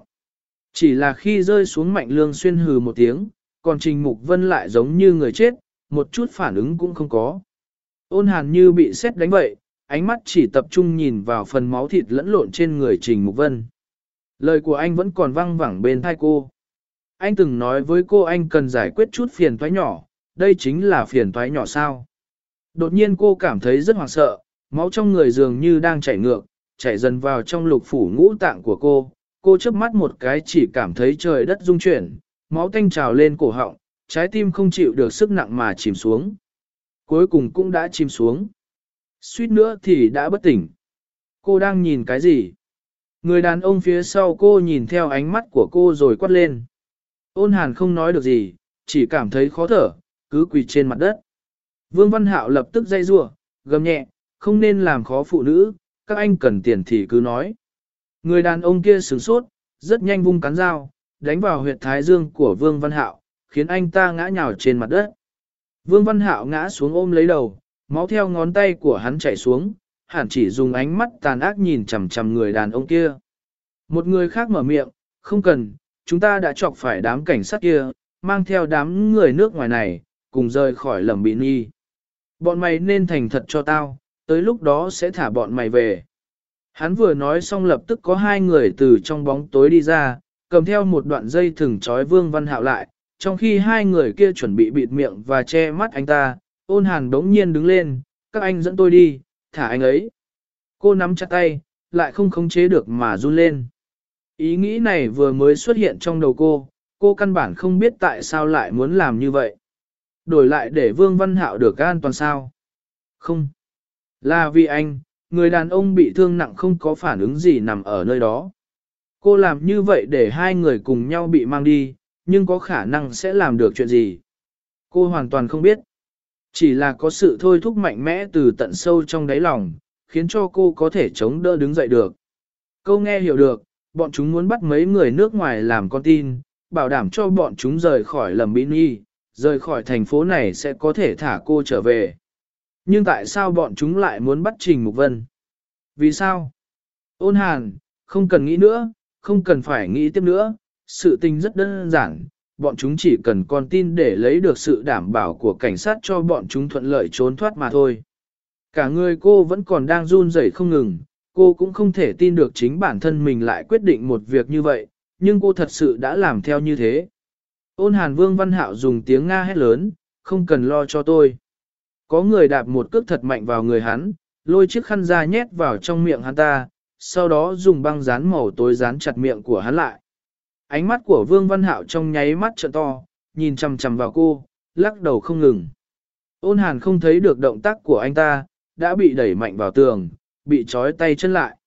Chỉ là khi rơi xuống Mạnh Lương Xuyên hừ một tiếng, còn Trình Mục Vân lại giống như người chết, một chút phản ứng cũng không có. Ôn hàn như bị xét đánh vậy, ánh mắt chỉ tập trung nhìn vào phần máu thịt lẫn lộn trên người Trình Mục Vân. Lời của anh vẫn còn văng vẳng bên thai cô. Anh từng nói với cô anh cần giải quyết chút phiền toái nhỏ, đây chính là phiền toái nhỏ sao. Đột nhiên cô cảm thấy rất hoảng sợ, máu trong người dường như đang chảy ngược, chảy dần vào trong lục phủ ngũ tạng của cô. Cô chớp mắt một cái chỉ cảm thấy trời đất rung chuyển, máu tanh trào lên cổ họng, trái tim không chịu được sức nặng mà chìm xuống. Cuối cùng cũng đã chìm xuống. Suýt nữa thì đã bất tỉnh. Cô đang nhìn cái gì? Người đàn ông phía sau cô nhìn theo ánh mắt của cô rồi quát lên. Ôn hàn không nói được gì, chỉ cảm thấy khó thở, cứ quỳ trên mặt đất. Vương Văn Hạo lập tức dây rủa, gầm nhẹ, không nên làm khó phụ nữ, các anh cần tiền thì cứ nói. Người đàn ông kia sửng sốt, rất nhanh vung cán dao, đánh vào huyệt thái dương của Vương Văn Hạo, khiến anh ta ngã nhào trên mặt đất. Vương Văn Hạo ngã xuống ôm lấy đầu, máu theo ngón tay của hắn chảy xuống, hẳn chỉ dùng ánh mắt tàn ác nhìn chằm chằm người đàn ông kia. Một người khác mở miệng, không cần, chúng ta đã chọc phải đám cảnh sát kia, mang theo đám người nước ngoài này, cùng rời khỏi lầm bị nghi. Bọn mày nên thành thật cho tao, tới lúc đó sẽ thả bọn mày về. Hắn vừa nói xong lập tức có hai người từ trong bóng tối đi ra, cầm theo một đoạn dây thừng trói Vương Văn Hạo lại, trong khi hai người kia chuẩn bị bịt miệng và che mắt anh ta, ôn hàn đống nhiên đứng lên, các anh dẫn tôi đi, thả anh ấy. Cô nắm chặt tay, lại không khống chế được mà run lên. Ý nghĩ này vừa mới xuất hiện trong đầu cô, cô căn bản không biết tại sao lại muốn làm như vậy. Đổi lại để Vương Văn Hạo được an toàn sao? Không. Là vì anh, người đàn ông bị thương nặng không có phản ứng gì nằm ở nơi đó. Cô làm như vậy để hai người cùng nhau bị mang đi, nhưng có khả năng sẽ làm được chuyện gì. Cô hoàn toàn không biết. Chỉ là có sự thôi thúc mạnh mẽ từ tận sâu trong đáy lòng, khiến cho cô có thể chống đỡ đứng dậy được. Câu nghe hiểu được, bọn chúng muốn bắt mấy người nước ngoài làm con tin, bảo đảm cho bọn chúng rời khỏi lầm bị nhi, rời khỏi thành phố này sẽ có thể thả cô trở về. Nhưng tại sao bọn chúng lại muốn bắt Trình Mục Vân? Vì sao? Ôn hàn, không cần nghĩ nữa, không cần phải nghĩ tiếp nữa, sự tình rất đơn giản, bọn chúng chỉ cần con tin để lấy được sự đảm bảo của cảnh sát cho bọn chúng thuận lợi trốn thoát mà thôi. Cả người cô vẫn còn đang run rẩy không ngừng, cô cũng không thể tin được chính bản thân mình lại quyết định một việc như vậy, nhưng cô thật sự đã làm theo như thế. Ôn hàn vương văn hạo dùng tiếng Nga hét lớn, không cần lo cho tôi. Có người đạp một cước thật mạnh vào người hắn, lôi chiếc khăn ra nhét vào trong miệng hắn ta, sau đó dùng băng dán màu tối dán chặt miệng của hắn lại. Ánh mắt của Vương Văn Hạo trong nháy mắt trợ to, nhìn chằm chằm vào cô, lắc đầu không ngừng. Ôn hàn không thấy được động tác của anh ta, đã bị đẩy mạnh vào tường, bị trói tay chân lại.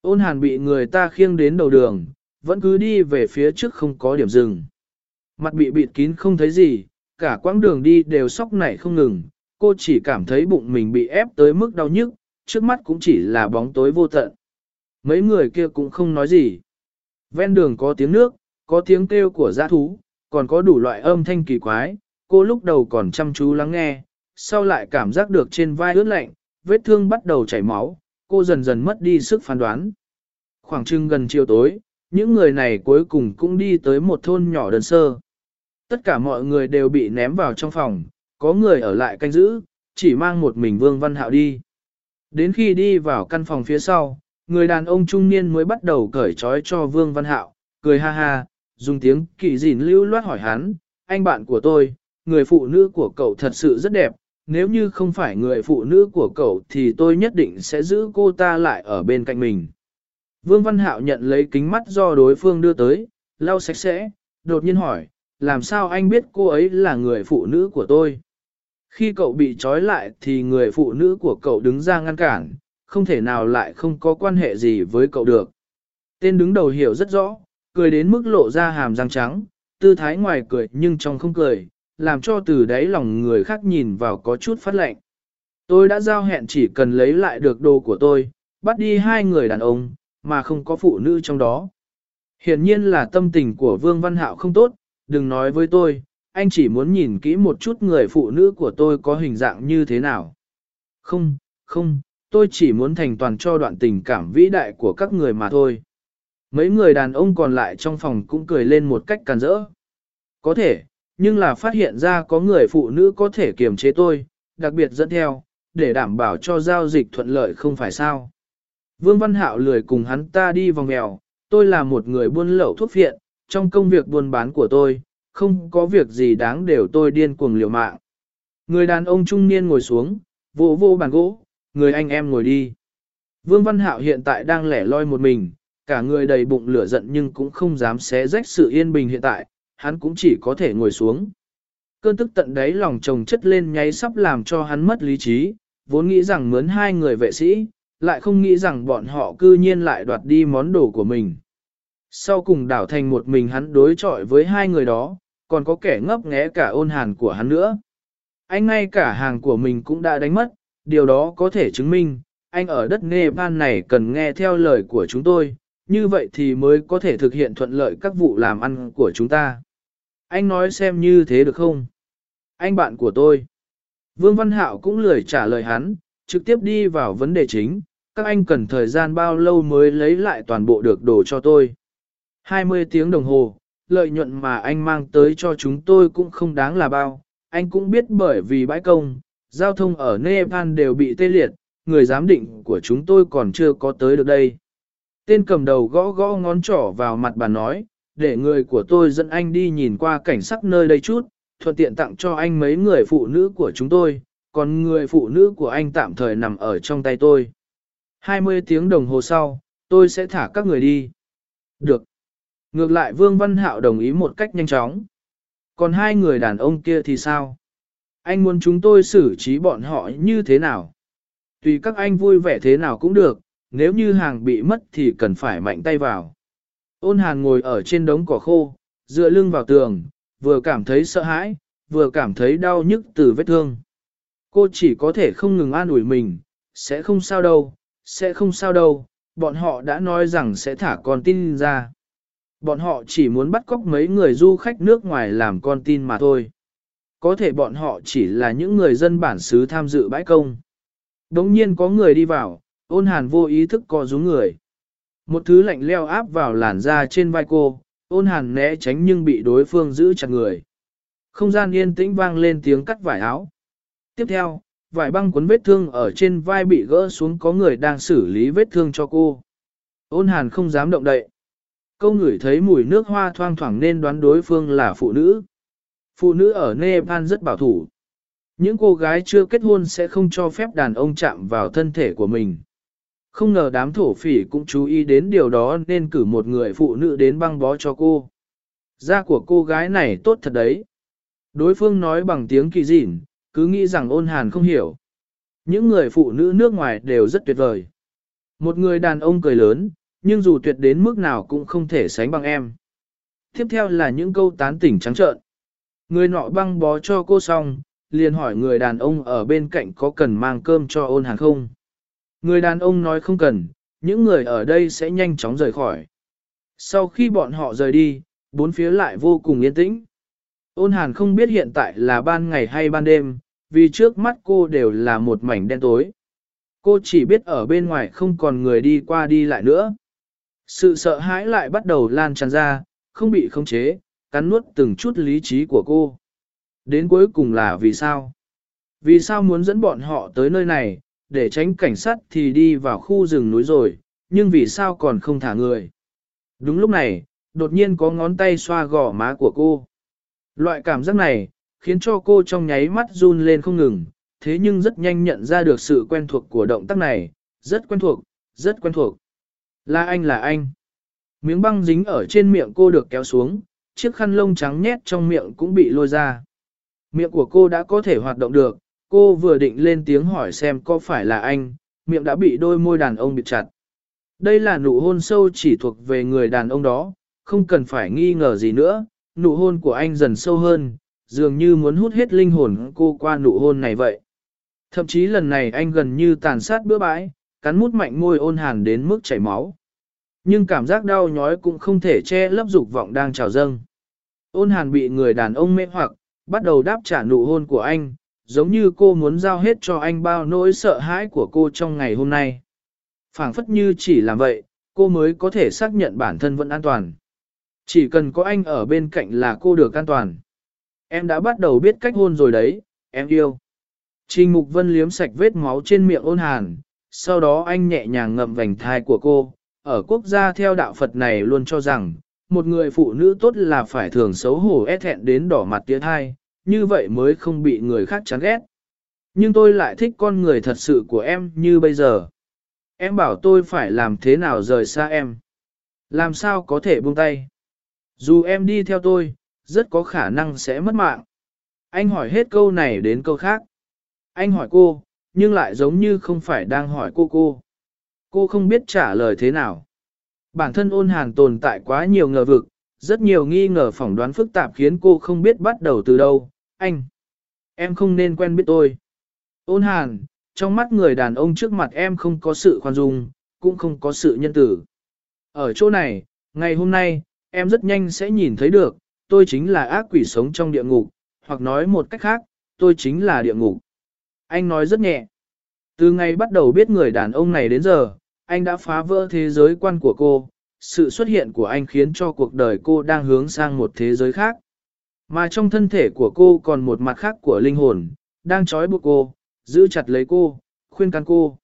Ôn hàn bị người ta khiêng đến đầu đường, vẫn cứ đi về phía trước không có điểm dừng. Mặt bị bịt kín không thấy gì, cả quãng đường đi đều sóc nảy không ngừng, cô chỉ cảm thấy bụng mình bị ép tới mức đau nhức, trước mắt cũng chỉ là bóng tối vô tận. Mấy người kia cũng không nói gì. Ven đường có tiếng nước, có tiếng kêu của dã thú, còn có đủ loại âm thanh kỳ quái, cô lúc đầu còn chăm chú lắng nghe, sau lại cảm giác được trên vai ướt lạnh, vết thương bắt đầu chảy máu, cô dần dần mất đi sức phán đoán. Khoảng trưng gần chiều tối, những người này cuối cùng cũng đi tới một thôn nhỏ đơn sơ. Tất cả mọi người đều bị ném vào trong phòng, có người ở lại canh giữ, chỉ mang một mình Vương Văn Hạo đi. Đến khi đi vào căn phòng phía sau, người đàn ông trung niên mới bắt đầu cởi trói cho Vương Văn Hạo, cười ha ha, dùng tiếng kỳ dìn lưu loát hỏi hắn, anh bạn của tôi, người phụ nữ của cậu thật sự rất đẹp, nếu như không phải người phụ nữ của cậu thì tôi nhất định sẽ giữ cô ta lại ở bên cạnh mình. Vương Văn Hạo nhận lấy kính mắt do đối phương đưa tới, lau sạch sẽ, đột nhiên hỏi, làm sao anh biết cô ấy là người phụ nữ của tôi? Khi cậu bị trói lại thì người phụ nữ của cậu đứng ra ngăn cản, không thể nào lại không có quan hệ gì với cậu được. Tên đứng đầu hiểu rất rõ, cười đến mức lộ ra hàm răng trắng, tư thái ngoài cười nhưng trong không cười, làm cho từ đáy lòng người khác nhìn vào có chút phát lệnh. Tôi đã giao hẹn chỉ cần lấy lại được đồ của tôi, bắt đi hai người đàn ông, mà không có phụ nữ trong đó. Hiển nhiên là tâm tình của Vương Văn Hạo không tốt, đừng nói với tôi, anh chỉ muốn nhìn kỹ một chút người phụ nữ của tôi có hình dạng như thế nào. Không, không, tôi chỉ muốn thành toàn cho đoạn tình cảm vĩ đại của các người mà thôi. Mấy người đàn ông còn lại trong phòng cũng cười lên một cách càn rỡ. Có thể, nhưng là phát hiện ra có người phụ nữ có thể kiềm chế tôi, đặc biệt dẫn theo, để đảm bảo cho giao dịch thuận lợi không phải sao. Vương Văn Hạo lười cùng hắn ta đi vòng mèo, tôi là một người buôn lậu thuốc viện, trong công việc buôn bán của tôi, không có việc gì đáng đều tôi điên cuồng liều mạng. Người đàn ông trung niên ngồi xuống, vô vô bàn gỗ, người anh em ngồi đi. Vương Văn Hạo hiện tại đang lẻ loi một mình, cả người đầy bụng lửa giận nhưng cũng không dám xé rách sự yên bình hiện tại, hắn cũng chỉ có thể ngồi xuống. Cơn tức tận đáy lòng chồng chất lên nháy sắp làm cho hắn mất lý trí, vốn nghĩ rằng mướn hai người vệ sĩ, lại không nghĩ rằng bọn họ cư nhiên lại đoạt đi món đồ của mình. Sau cùng đảo thành một mình hắn đối chọi với hai người đó, còn có kẻ ngấp nghé cả ôn hàn của hắn nữa. Anh ngay cả hàng của mình cũng đã đánh mất, điều đó có thể chứng minh, anh ở đất Nepal này cần nghe theo lời của chúng tôi, như vậy thì mới có thể thực hiện thuận lợi các vụ làm ăn của chúng ta. Anh nói xem như thế được không? Anh bạn của tôi. Vương Văn Hạo cũng lười trả lời hắn, trực tiếp đi vào vấn đề chính, các anh cần thời gian bao lâu mới lấy lại toàn bộ được đồ cho tôi. 20 tiếng đồng hồ, lợi nhuận mà anh mang tới cho chúng tôi cũng không đáng là bao. Anh cũng biết bởi vì bãi công, giao thông ở Nepal đều bị tê liệt, người giám định của chúng tôi còn chưa có tới được đây. Tên cầm đầu gõ gõ ngón trỏ vào mặt bà nói, để người của tôi dẫn anh đi nhìn qua cảnh sắc nơi đây chút, thuận tiện tặng cho anh mấy người phụ nữ của chúng tôi, còn người phụ nữ của anh tạm thời nằm ở trong tay tôi. 20 tiếng đồng hồ sau, tôi sẽ thả các người đi. Được. Ngược lại Vương Văn Hạo đồng ý một cách nhanh chóng. Còn hai người đàn ông kia thì sao? Anh muốn chúng tôi xử trí bọn họ như thế nào? Tùy các anh vui vẻ thế nào cũng được, nếu như hàng bị mất thì cần phải mạnh tay vào. Ôn hàn ngồi ở trên đống cỏ khô, dựa lưng vào tường, vừa cảm thấy sợ hãi, vừa cảm thấy đau nhức từ vết thương. Cô chỉ có thể không ngừng an ủi mình, sẽ không sao đâu, sẽ không sao đâu, bọn họ đã nói rằng sẽ thả con tin ra. Bọn họ chỉ muốn bắt cóc mấy người du khách nước ngoài làm con tin mà thôi. Có thể bọn họ chỉ là những người dân bản xứ tham dự bãi công. Đống nhiên có người đi vào, ôn hàn vô ý thức co rúm người. Một thứ lạnh leo áp vào làn da trên vai cô, ôn hàn né tránh nhưng bị đối phương giữ chặt người. Không gian yên tĩnh vang lên tiếng cắt vải áo. Tiếp theo, vải băng cuốn vết thương ở trên vai bị gỡ xuống có người đang xử lý vết thương cho cô. Ôn hàn không dám động đậy. Câu ngửi thấy mùi nước hoa thoang thoảng nên đoán đối phương là phụ nữ. Phụ nữ ở Nepal rất bảo thủ. Những cô gái chưa kết hôn sẽ không cho phép đàn ông chạm vào thân thể của mình. Không ngờ đám thổ phỉ cũng chú ý đến điều đó nên cử một người phụ nữ đến băng bó cho cô. Da của cô gái này tốt thật đấy. Đối phương nói bằng tiếng kỳ dịn, cứ nghĩ rằng ôn hàn không hiểu. Những người phụ nữ nước ngoài đều rất tuyệt vời. Một người đàn ông cười lớn, nhưng dù tuyệt đến mức nào cũng không thể sánh bằng em. Tiếp theo là những câu tán tỉnh trắng trợn. Người nọ băng bó cho cô xong, liền hỏi người đàn ông ở bên cạnh có cần mang cơm cho ôn hàn không. Người đàn ông nói không cần, những người ở đây sẽ nhanh chóng rời khỏi. Sau khi bọn họ rời đi, bốn phía lại vô cùng yên tĩnh. Ôn hàn không biết hiện tại là ban ngày hay ban đêm, vì trước mắt cô đều là một mảnh đen tối. Cô chỉ biết ở bên ngoài không còn người đi qua đi lại nữa. Sự sợ hãi lại bắt đầu lan tràn ra, không bị khống chế, cắn nuốt từng chút lý trí của cô. Đến cuối cùng là vì sao? Vì sao muốn dẫn bọn họ tới nơi này, để tránh cảnh sát thì đi vào khu rừng núi rồi, nhưng vì sao còn không thả người? Đúng lúc này, đột nhiên có ngón tay xoa gò má của cô. Loại cảm giác này, khiến cho cô trong nháy mắt run lên không ngừng, thế nhưng rất nhanh nhận ra được sự quen thuộc của động tác này, rất quen thuộc, rất quen thuộc. Là anh là anh. Miếng băng dính ở trên miệng cô được kéo xuống, chiếc khăn lông trắng nhét trong miệng cũng bị lôi ra. Miệng của cô đã có thể hoạt động được, cô vừa định lên tiếng hỏi xem có phải là anh, miệng đã bị đôi môi đàn ông bịt chặt. Đây là nụ hôn sâu chỉ thuộc về người đàn ông đó, không cần phải nghi ngờ gì nữa, nụ hôn của anh dần sâu hơn, dường như muốn hút hết linh hồn cô qua nụ hôn này vậy. Thậm chí lần này anh gần như tàn sát bữa bãi, cắn mút mạnh môi ôn hàn đến mức chảy máu. Nhưng cảm giác đau nhói cũng không thể che lấp dục vọng đang trào dâng. Ôn hàn bị người đàn ông mê hoặc, bắt đầu đáp trả nụ hôn của anh, giống như cô muốn giao hết cho anh bao nỗi sợ hãi của cô trong ngày hôm nay. phảng phất như chỉ làm vậy, cô mới có thể xác nhận bản thân vẫn an toàn. Chỉ cần có anh ở bên cạnh là cô được an toàn. Em đã bắt đầu biết cách hôn rồi đấy, em yêu. Trình Mục Vân liếm sạch vết máu trên miệng ôn hàn, sau đó anh nhẹ nhàng ngậm vành thai của cô. Ở quốc gia theo đạo Phật này luôn cho rằng, một người phụ nữ tốt là phải thường xấu hổ ép thẹn đến đỏ mặt tiếng hai, như vậy mới không bị người khác chán ghét. Nhưng tôi lại thích con người thật sự của em như bây giờ. Em bảo tôi phải làm thế nào rời xa em. Làm sao có thể buông tay. Dù em đi theo tôi, rất có khả năng sẽ mất mạng. Anh hỏi hết câu này đến câu khác. Anh hỏi cô, nhưng lại giống như không phải đang hỏi cô cô. Cô không biết trả lời thế nào. Bản thân ôn hàn tồn tại quá nhiều ngờ vực, rất nhiều nghi ngờ phỏng đoán phức tạp khiến cô không biết bắt đầu từ đâu. Anh, em không nên quen biết tôi. Ôn hàn, trong mắt người đàn ông trước mặt em không có sự khoan dung, cũng không có sự nhân tử. Ở chỗ này, ngày hôm nay, em rất nhanh sẽ nhìn thấy được, tôi chính là ác quỷ sống trong địa ngục, hoặc nói một cách khác, tôi chính là địa ngục. Anh nói rất nhẹ. Từ ngày bắt đầu biết người đàn ông này đến giờ, anh đã phá vỡ thế giới quan của cô. Sự xuất hiện của anh khiến cho cuộc đời cô đang hướng sang một thế giới khác. Mà trong thân thể của cô còn một mặt khác của linh hồn, đang trói buộc cô, giữ chặt lấy cô, khuyên can cô.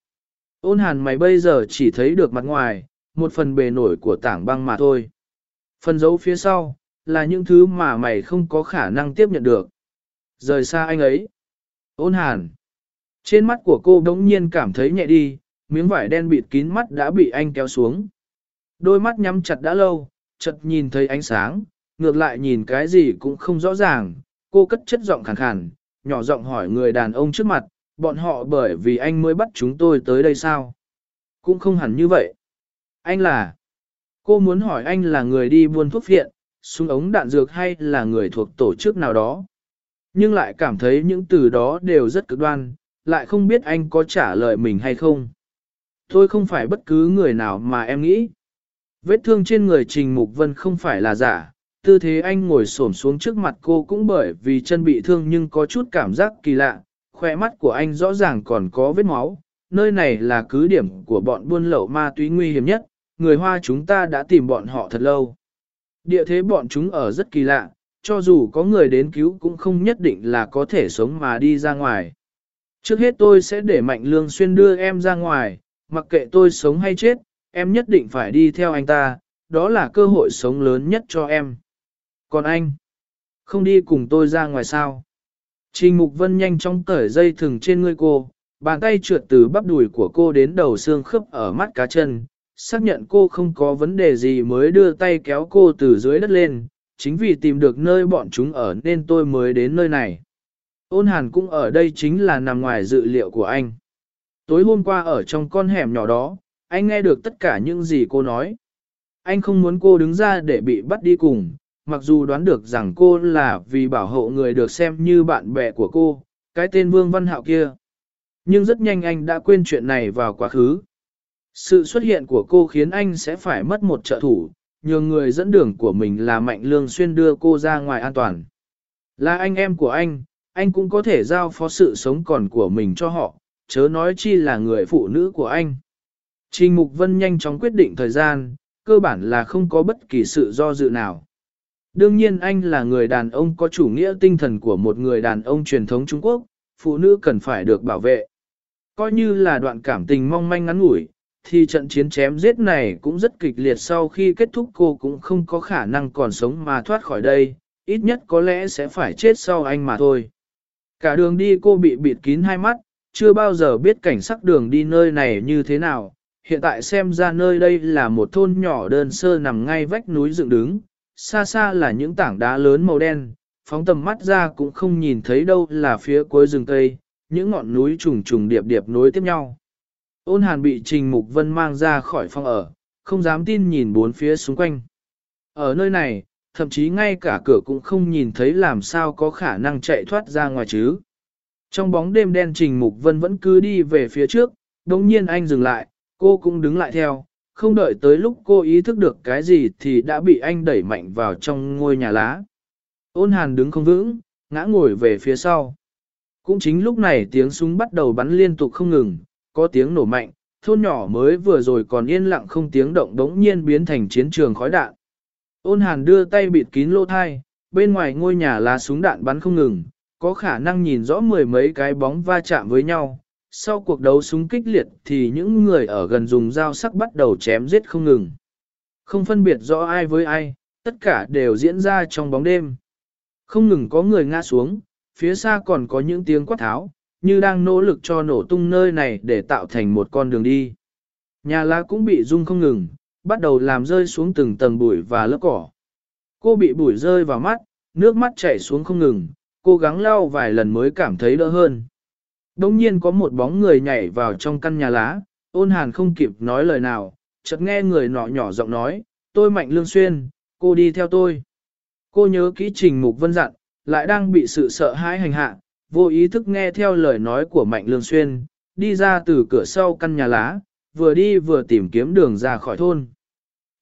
Ôn hàn mày bây giờ chỉ thấy được mặt ngoài, một phần bề nổi của tảng băng mà thôi. Phần dấu phía sau, là những thứ mà mày không có khả năng tiếp nhận được. Rời xa anh ấy. Ôn hàn. Trên mắt của cô đống nhiên cảm thấy nhẹ đi, miếng vải đen bịt kín mắt đã bị anh kéo xuống. Đôi mắt nhắm chặt đã lâu, chợt nhìn thấy ánh sáng, ngược lại nhìn cái gì cũng không rõ ràng. Cô cất chất giọng khàn khàn, nhỏ giọng hỏi người đàn ông trước mặt, bọn họ bởi vì anh mới bắt chúng tôi tới đây sao? Cũng không hẳn như vậy. Anh là... Cô muốn hỏi anh là người đi buôn thuốc viện súng ống đạn dược hay là người thuộc tổ chức nào đó. Nhưng lại cảm thấy những từ đó đều rất cực đoan, lại không biết anh có trả lời mình hay không. Tôi không phải bất cứ người nào mà em nghĩ. Vết thương trên người Trình Mục Vân không phải là giả, tư thế anh ngồi xổm xuống trước mặt cô cũng bởi vì chân bị thương nhưng có chút cảm giác kỳ lạ, khỏe mắt của anh rõ ràng còn có vết máu, nơi này là cứ điểm của bọn buôn lậu ma túy nguy hiểm nhất, người Hoa chúng ta đã tìm bọn họ thật lâu. Địa thế bọn chúng ở rất kỳ lạ, cho dù có người đến cứu cũng không nhất định là có thể sống mà đi ra ngoài. Trước hết tôi sẽ để Mạnh Lương Xuyên đưa em ra ngoài, mặc kệ tôi sống hay chết, em nhất định phải đi theo anh ta, đó là cơ hội sống lớn nhất cho em. Còn anh, không đi cùng tôi ra ngoài sao? Trình Mục Vân nhanh chóng cởi dây thừng trên người cô, bàn tay trượt từ bắp đùi của cô đến đầu xương khớp ở mắt cá chân, xác nhận cô không có vấn đề gì mới đưa tay kéo cô từ dưới đất lên, chính vì tìm được nơi bọn chúng ở nên tôi mới đến nơi này. Ôn hàn cũng ở đây chính là nằm ngoài dự liệu của anh. Tối hôm qua ở trong con hẻm nhỏ đó, anh nghe được tất cả những gì cô nói. Anh không muốn cô đứng ra để bị bắt đi cùng, mặc dù đoán được rằng cô là vì bảo hộ người được xem như bạn bè của cô, cái tên Vương Văn Hạo kia. Nhưng rất nhanh anh đã quên chuyện này vào quá khứ. Sự xuất hiện của cô khiến anh sẽ phải mất một trợ thủ, nhường người dẫn đường của mình là Mạnh Lương Xuyên đưa cô ra ngoài an toàn. Là anh em của anh, anh cũng có thể giao phó sự sống còn của mình cho họ, chớ nói chi là người phụ nữ của anh. Trình Mục Vân nhanh chóng quyết định thời gian, cơ bản là không có bất kỳ sự do dự nào. Đương nhiên anh là người đàn ông có chủ nghĩa tinh thần của một người đàn ông truyền thống Trung Quốc, phụ nữ cần phải được bảo vệ. Coi như là đoạn cảm tình mong manh ngắn ngủi, thì trận chiến chém giết này cũng rất kịch liệt sau khi kết thúc cô cũng không có khả năng còn sống mà thoát khỏi đây, ít nhất có lẽ sẽ phải chết sau anh mà thôi. Cả đường đi cô bị bịt kín hai mắt, chưa bao giờ biết cảnh sắc đường đi nơi này như thế nào, hiện tại xem ra nơi đây là một thôn nhỏ đơn sơ nằm ngay vách núi dựng đứng, xa xa là những tảng đá lớn màu đen, phóng tầm mắt ra cũng không nhìn thấy đâu là phía cuối rừng cây, những ngọn núi trùng trùng điệp điệp nối tiếp nhau. Ôn hàn bị Trình Mục Vân mang ra khỏi phòng ở, không dám tin nhìn bốn phía xung quanh. Ở nơi này, thậm chí ngay cả cửa cũng không nhìn thấy làm sao có khả năng chạy thoát ra ngoài chứ. Trong bóng đêm đen Trình Mục Vân vẫn cứ đi về phía trước, đồng nhiên anh dừng lại, cô cũng đứng lại theo, không đợi tới lúc cô ý thức được cái gì thì đã bị anh đẩy mạnh vào trong ngôi nhà lá. Ôn hàn đứng không vững, ngã ngồi về phía sau. Cũng chính lúc này tiếng súng bắt đầu bắn liên tục không ngừng, có tiếng nổ mạnh, thôn nhỏ mới vừa rồi còn yên lặng không tiếng động đống nhiên biến thành chiến trường khói đạn. Ôn hàn đưa tay bịt kín lỗ thai, bên ngoài ngôi nhà lá súng đạn bắn không ngừng, có khả năng nhìn rõ mười mấy cái bóng va chạm với nhau. Sau cuộc đấu súng kích liệt thì những người ở gần dùng dao sắc bắt đầu chém giết không ngừng. Không phân biệt rõ ai với ai, tất cả đều diễn ra trong bóng đêm. Không ngừng có người ngã xuống, phía xa còn có những tiếng quát tháo, như đang nỗ lực cho nổ tung nơi này để tạo thành một con đường đi. Nhà lá cũng bị rung không ngừng, bắt đầu làm rơi xuống từng tầng bụi và lớp cỏ. Cô bị bụi rơi vào mắt, nước mắt chảy xuống không ngừng, cố gắng lau vài lần mới cảm thấy đỡ hơn. Đông nhiên có một bóng người nhảy vào trong căn nhà lá, ôn hàn không kịp nói lời nào, chợt nghe người nọ nhỏ giọng nói, tôi mạnh lương xuyên, cô đi theo tôi. Cô nhớ kỹ trình mục vân dặn, lại đang bị sự sợ hãi hành hạ, vô ý thức nghe theo lời nói của mạnh lương xuyên, đi ra từ cửa sau căn nhà lá, vừa đi vừa tìm kiếm đường ra khỏi thôn.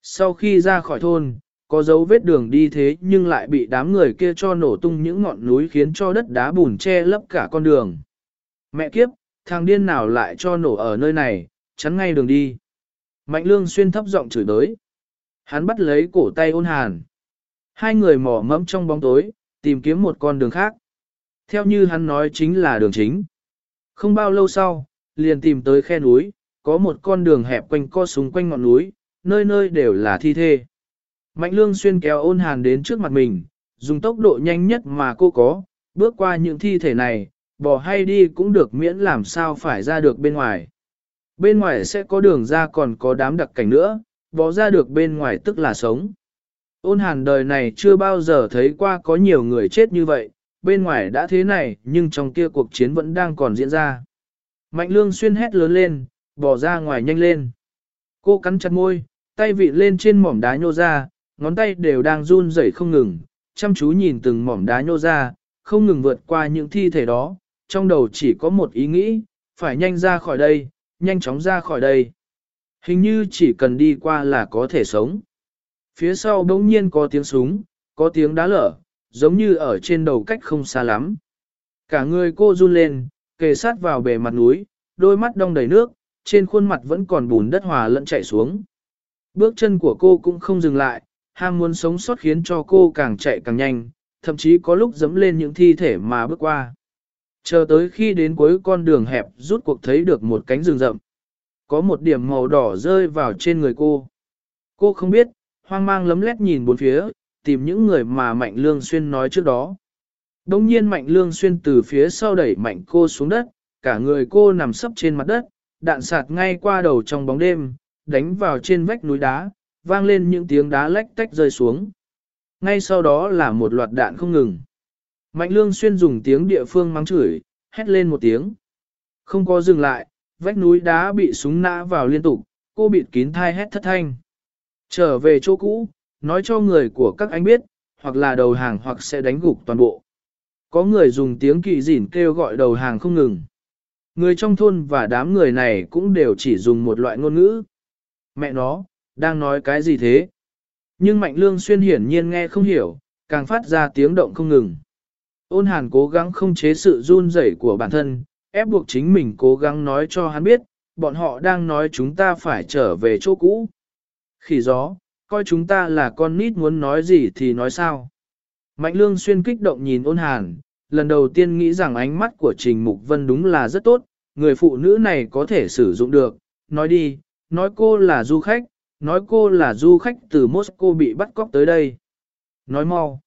Sau khi ra khỏi thôn, có dấu vết đường đi thế nhưng lại bị đám người kia cho nổ tung những ngọn núi khiến cho đất đá bùn che lấp cả con đường. Mẹ kiếp, thằng điên nào lại cho nổ ở nơi này, chắn ngay đường đi. Mạnh lương xuyên thấp giọng chửi đới. Hắn bắt lấy cổ tay ôn hàn. Hai người mò mẫm trong bóng tối, tìm kiếm một con đường khác. Theo như hắn nói chính là đường chính. Không bao lâu sau, liền tìm tới khe núi, có một con đường hẹp quanh co súng quanh ngọn núi, nơi nơi đều là thi thê. Mạnh lương xuyên kéo ôn hàn đến trước mặt mình, dùng tốc độ nhanh nhất mà cô có, bước qua những thi thể này, bỏ hay đi cũng được miễn làm sao phải ra được bên ngoài. Bên ngoài sẽ có đường ra còn có đám đặc cảnh nữa, bỏ ra được bên ngoài tức là sống. Ôn hàn đời này chưa bao giờ thấy qua có nhiều người chết như vậy, bên ngoài đã thế này nhưng trong kia cuộc chiến vẫn đang còn diễn ra. Mạnh lương xuyên hét lớn lên, bỏ ra ngoài nhanh lên. Cô cắn chặt môi, tay vị lên trên mỏm đá nhô ra, ngón tay đều đang run rẩy không ngừng, chăm chú nhìn từng mỏm đá nhô ra, không ngừng vượt qua những thi thể đó, trong đầu chỉ có một ý nghĩ, phải nhanh ra khỏi đây, nhanh chóng ra khỏi đây. Hình như chỉ cần đi qua là có thể sống. Phía sau bỗng nhiên có tiếng súng, có tiếng đá lở, giống như ở trên đầu cách không xa lắm. Cả người cô run lên, kề sát vào bề mặt núi, đôi mắt đong đầy nước, trên khuôn mặt vẫn còn bùn đất hòa lẫn chảy xuống. Bước chân của cô cũng không dừng lại, ham muốn sống sót khiến cho cô càng chạy càng nhanh, thậm chí có lúc dẫm lên những thi thể mà bước qua. Chờ tới khi đến cuối con đường hẹp rút cuộc thấy được một cánh rừng rậm. Có một điểm màu đỏ rơi vào trên người cô. Cô không biết, hoang mang lấm lét nhìn bốn phía, tìm những người mà Mạnh Lương Xuyên nói trước đó. Đông nhiên Mạnh Lương Xuyên từ phía sau đẩy Mạnh cô xuống đất, cả người cô nằm sấp trên mặt đất, đạn sạt ngay qua đầu trong bóng đêm, đánh vào trên vách núi đá, vang lên những tiếng đá lách tách rơi xuống. Ngay sau đó là một loạt đạn không ngừng. Mạnh Lương Xuyên dùng tiếng địa phương mắng chửi, hét lên một tiếng. Không có dừng lại, vách núi đá bị súng nã vào liên tục, cô bịt kín thai hét thất thanh. Trở về chỗ cũ, nói cho người của các anh biết, hoặc là đầu hàng hoặc sẽ đánh gục toàn bộ. Có người dùng tiếng kỳ dỉn kêu gọi đầu hàng không ngừng. Người trong thôn và đám người này cũng đều chỉ dùng một loại ngôn ngữ. Mẹ nó, đang nói cái gì thế? Nhưng Mạnh Lương Xuyên hiển nhiên nghe không hiểu, càng phát ra tiếng động không ngừng. Ôn hàn cố gắng không chế sự run rẩy của bản thân, ép buộc chính mình cố gắng nói cho hắn biết, bọn họ đang nói chúng ta phải trở về chỗ cũ. Khỉ gió, coi chúng ta là con nít muốn nói gì thì nói sao. Mạnh lương xuyên kích động nhìn ôn hàn, lần đầu tiên nghĩ rằng ánh mắt của Trình Mục Vân đúng là rất tốt, người phụ nữ này có thể sử dụng được, nói đi, nói cô là du khách, nói cô là du khách từ Moscow bị bắt cóc tới đây. Nói mau.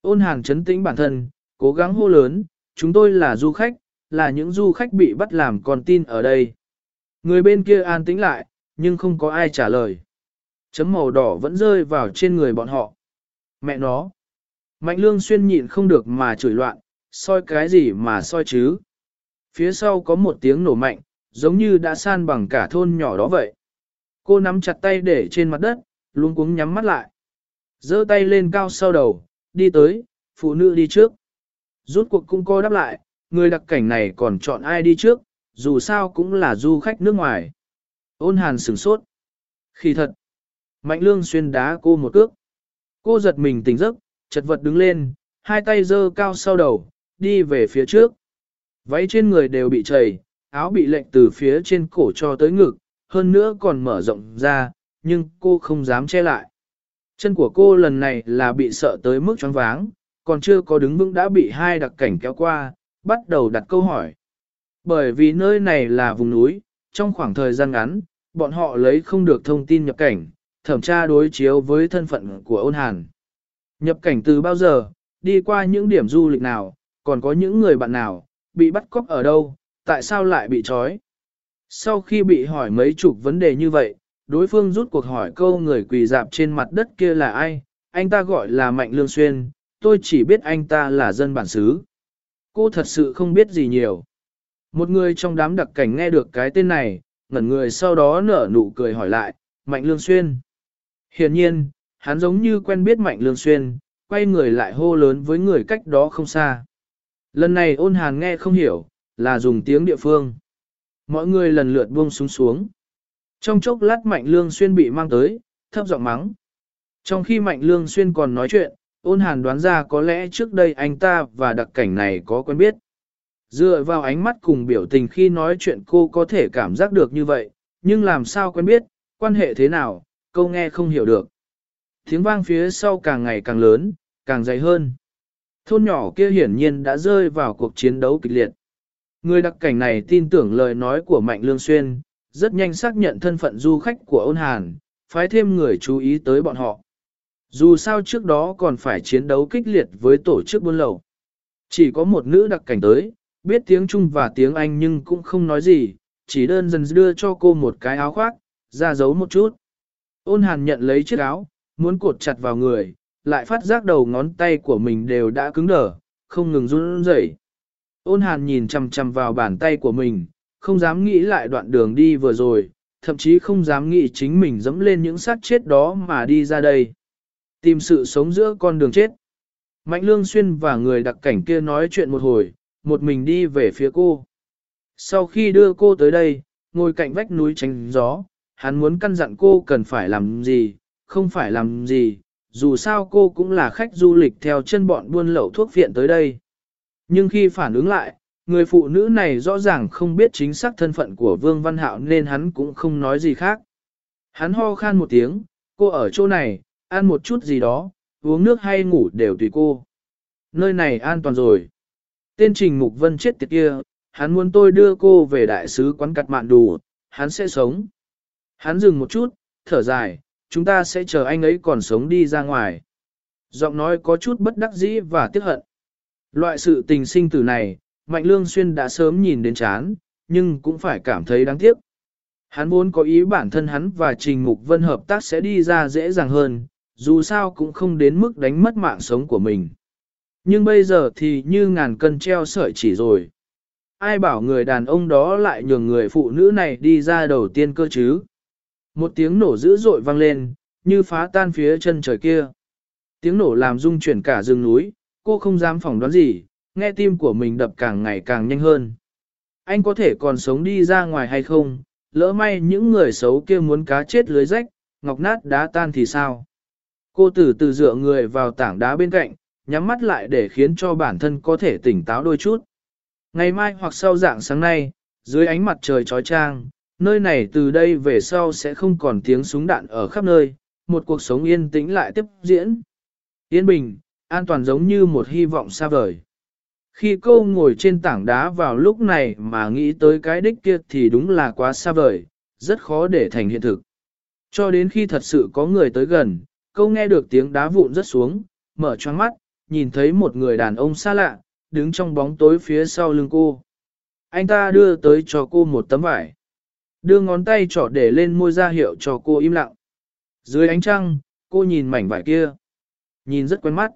Ôn hàng chấn tĩnh bản thân, cố gắng hô lớn, chúng tôi là du khách, là những du khách bị bắt làm con tin ở đây. Người bên kia an tĩnh lại, nhưng không có ai trả lời. Chấm màu đỏ vẫn rơi vào trên người bọn họ. Mẹ nó. Mạnh lương xuyên nhịn không được mà chửi loạn, soi cái gì mà soi chứ. Phía sau có một tiếng nổ mạnh, giống như đã san bằng cả thôn nhỏ đó vậy. Cô nắm chặt tay để trên mặt đất, luống cuống nhắm mắt lại. giơ tay lên cao sau đầu, đi tới, phụ nữ đi trước. Rút cuộc cũng coi đáp lại, người đặc cảnh này còn chọn ai đi trước, dù sao cũng là du khách nước ngoài. Ôn hàn sửng sốt. Khi thật, mạnh lương xuyên đá cô một cước. Cô giật mình tỉnh giấc, chật vật đứng lên, hai tay giơ cao sau đầu, đi về phía trước. Váy trên người đều bị chảy, áo bị lệnh từ phía trên cổ cho tới ngực, hơn nữa còn mở rộng ra, nhưng cô không dám che lại. Chân của cô lần này là bị sợ tới mức choáng váng, còn chưa có đứng vững đã bị hai đặc cảnh kéo qua, bắt đầu đặt câu hỏi. Bởi vì nơi này là vùng núi, trong khoảng thời gian ngắn, bọn họ lấy không được thông tin nhập cảnh, thẩm tra đối chiếu với thân phận của ôn hàn. Nhập cảnh từ bao giờ, đi qua những điểm du lịch nào, còn có những người bạn nào, bị bắt cóc ở đâu, tại sao lại bị trói. Sau khi bị hỏi mấy chục vấn đề như vậy, đối phương rút cuộc hỏi câu người quỳ dạp trên mặt đất kia là ai, anh ta gọi là Mạnh Lương Xuyên, tôi chỉ biết anh ta là dân bản xứ. Cô thật sự không biết gì nhiều. Một người trong đám đặc cảnh nghe được cái tên này, ngẩn người sau đó nở nụ cười hỏi lại, Mạnh Lương Xuyên. Hiển nhiên, hắn giống như quen biết Mạnh Lương Xuyên, quay người lại hô lớn với người cách đó không xa. Lần này ôn hàn nghe không hiểu, là dùng tiếng địa phương. Mọi người lần lượt buông xuống xuống. Trong chốc lát Mạnh Lương Xuyên bị mang tới, thấp giọng mắng. Trong khi Mạnh Lương Xuyên còn nói chuyện, ôn hàn đoán ra có lẽ trước đây anh ta và đặc cảnh này có quen biết. Dựa vào ánh mắt cùng biểu tình khi nói chuyện cô có thể cảm giác được như vậy, nhưng làm sao quen biết, quan hệ thế nào, câu nghe không hiểu được. Tiếng vang phía sau càng ngày càng lớn, càng dày hơn. Thôn nhỏ kia hiển nhiên đã rơi vào cuộc chiến đấu kịch liệt. Người đặc cảnh này tin tưởng lời nói của Mạnh Lương Xuyên, rất nhanh xác nhận thân phận du khách của ôn hàn, phái thêm người chú ý tới bọn họ. Dù sao trước đó còn phải chiến đấu kích liệt với tổ chức buôn lậu. Chỉ có một nữ đặc cảnh tới, biết tiếng Trung và tiếng Anh nhưng cũng không nói gì, chỉ đơn dần đưa cho cô một cái áo khoác, ra giấu một chút. Ôn hàn nhận lấy chiếc áo, muốn cột chặt vào người, lại phát giác đầu ngón tay của mình đều đã cứng đờ, không ngừng run rẩy. Ôn hàn nhìn chằm chằm vào bàn tay của mình, không dám nghĩ lại đoạn đường đi vừa rồi, thậm chí không dám nghĩ chính mình dẫm lên những xác chết đó mà đi ra đây. Tìm sự sống giữa con đường chết. Mạnh Lương Xuyên và người đặc cảnh kia nói chuyện một hồi, một mình đi về phía cô. Sau khi đưa cô tới đây, ngồi cạnh vách núi tránh gió, hắn muốn căn dặn cô cần phải làm gì, không phải làm gì, dù sao cô cũng là khách du lịch theo chân bọn buôn lậu thuốc viện tới đây. Nhưng khi phản ứng lại, người phụ nữ này rõ ràng không biết chính xác thân phận của Vương Văn Hạo nên hắn cũng không nói gì khác. Hắn ho khan một tiếng, cô ở chỗ này, ăn một chút gì đó, uống nước hay ngủ đều tùy cô. Nơi này an toàn rồi. Tên Trình Mục Vân chết tiệt kia, hắn muốn tôi đưa cô về đại sứ quán cặt mạn đủ, hắn sẽ sống. Hắn dừng một chút, thở dài, chúng ta sẽ chờ anh ấy còn sống đi ra ngoài. Giọng nói có chút bất đắc dĩ và tiếc hận. Loại sự tình sinh tử này, Mạnh Lương Xuyên đã sớm nhìn đến chán, nhưng cũng phải cảm thấy đáng tiếc. Hắn muốn có ý bản thân hắn và Trình Mục Vân hợp tác sẽ đi ra dễ dàng hơn, dù sao cũng không đến mức đánh mất mạng sống của mình. Nhưng bây giờ thì như ngàn cân treo sợi chỉ rồi. Ai bảo người đàn ông đó lại nhường người phụ nữ này đi ra đầu tiên cơ chứ? Một tiếng nổ dữ dội vang lên, như phá tan phía chân trời kia. Tiếng nổ làm rung chuyển cả rừng núi, cô không dám phỏng đoán gì, nghe tim của mình đập càng ngày càng nhanh hơn. Anh có thể còn sống đi ra ngoài hay không, lỡ may những người xấu kia muốn cá chết lưới rách, ngọc nát đá tan thì sao? Cô từ từ dựa người vào tảng đá bên cạnh, nhắm mắt lại để khiến cho bản thân có thể tỉnh táo đôi chút. Ngày mai hoặc sau dạng sáng nay, dưới ánh mặt trời trói trang, nơi này từ đây về sau sẽ không còn tiếng súng đạn ở khắp nơi, một cuộc sống yên tĩnh lại tiếp diễn. Yên bình, an toàn giống như một hy vọng xa vời. Khi cô ngồi trên tảng đá vào lúc này mà nghĩ tới cái đích kia thì đúng là quá xa vời, rất khó để thành hiện thực. Cho đến khi thật sự có người tới gần, cô nghe được tiếng đá vụn rất xuống, mở choáng mắt, nhìn thấy một người đàn ông xa lạ, đứng trong bóng tối phía sau lưng cô. Anh ta đưa tới cho cô một tấm vải. Đưa ngón tay trỏ để lên môi ra hiệu cho cô im lặng. Dưới ánh trăng, cô nhìn mảnh vải kia. Nhìn rất quen mắt.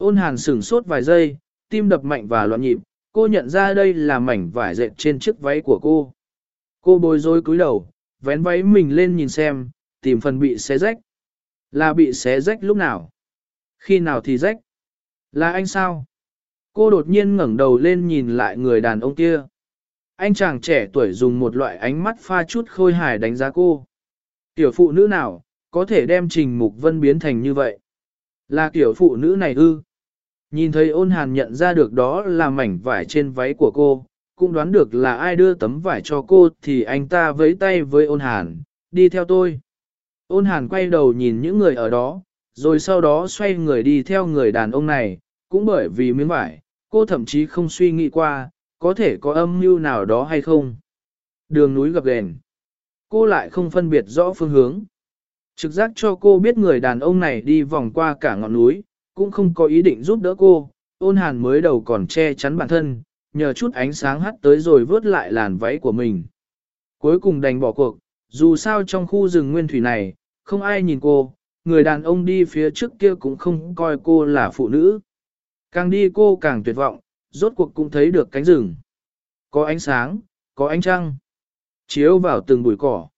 Ôn hàn sửng sốt vài giây, tim đập mạnh và loạn nhịp, cô nhận ra đây là mảnh vải dệt trên chiếc váy của cô. Cô bối rối cúi đầu, vén váy mình lên nhìn xem, tìm phần bị xé rách. Là bị xé rách lúc nào? Khi nào thì rách? Là anh sao? Cô đột nhiên ngẩng đầu lên nhìn lại người đàn ông kia. Anh chàng trẻ tuổi dùng một loại ánh mắt pha chút khôi hài đánh giá cô. Tiểu phụ nữ nào, có thể đem Trình Mục Vân biến thành như vậy? Là kiểu phụ nữ này ư? Nhìn thấy ôn hàn nhận ra được đó là mảnh vải trên váy của cô, cũng đoán được là ai đưa tấm vải cho cô thì anh ta vẫy tay với ôn hàn, đi theo tôi. Ôn hàn quay đầu nhìn những người ở đó, rồi sau đó xoay người đi theo người đàn ông này, cũng bởi vì miếng vải, cô thậm chí không suy nghĩ qua, có thể có âm mưu nào đó hay không. Đường núi gập đèn cô lại không phân biệt rõ phương hướng. Trực giác cho cô biết người đàn ông này đi vòng qua cả ngọn núi, cũng không có ý định giúp đỡ cô, ôn hàn mới đầu còn che chắn bản thân, nhờ chút ánh sáng hắt tới rồi vớt lại làn váy của mình. Cuối cùng đành bỏ cuộc, dù sao trong khu rừng nguyên thủy này, không ai nhìn cô, người đàn ông đi phía trước kia cũng không coi cô là phụ nữ. Càng đi cô càng tuyệt vọng, rốt cuộc cũng thấy được cánh rừng. Có ánh sáng, có ánh trăng, chiếu vào từng bụi cỏ.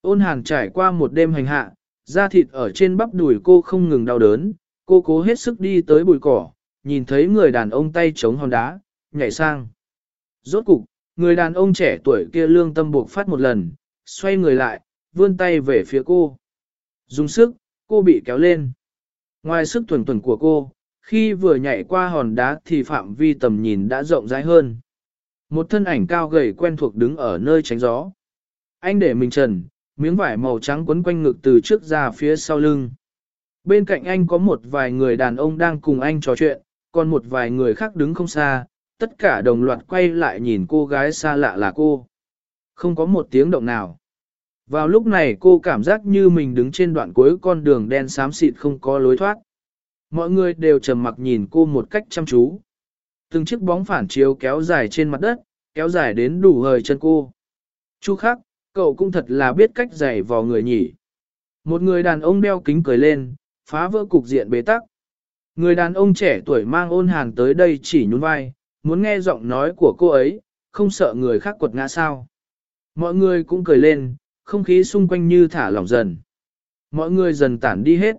Ôn hàn trải qua một đêm hành hạ, da thịt ở trên bắp đùi cô không ngừng đau đớn, cô cố hết sức đi tới bụi cỏ, nhìn thấy người đàn ông tay chống hòn đá, nhảy sang. Rốt cục, người đàn ông trẻ tuổi kia lương tâm buộc phát một lần, xoay người lại, vươn tay về phía cô. Dùng sức, cô bị kéo lên. Ngoài sức tuần tuần của cô, khi vừa nhảy qua hòn đá thì phạm vi tầm nhìn đã rộng rãi hơn. Một thân ảnh cao gầy quen thuộc đứng ở nơi tránh gió. Anh để mình trần, miếng vải màu trắng quấn quanh ngực từ trước ra phía sau lưng. Bên cạnh anh có một vài người đàn ông đang cùng anh trò chuyện, còn một vài người khác đứng không xa, tất cả đồng loạt quay lại nhìn cô gái xa lạ là cô. Không có một tiếng động nào. Vào lúc này cô cảm giác như mình đứng trên đoạn cuối con đường đen xám xịt không có lối thoát. Mọi người đều trầm mặc nhìn cô một cách chăm chú. Từng chiếc bóng phản chiếu kéo dài trên mặt đất, kéo dài đến đủ hời chân cô. Chu khắc, cậu cũng thật là biết cách giày vò người nhỉ. Một người đàn ông đeo kính cười lên, phá vỡ cục diện bế tắc. Người đàn ông trẻ tuổi mang ôn hàn tới đây chỉ nhún vai, muốn nghe giọng nói của cô ấy, không sợ người khác quật ngã sao. Mọi người cũng cười lên, không khí xung quanh như thả lỏng dần. Mọi người dần tản đi hết.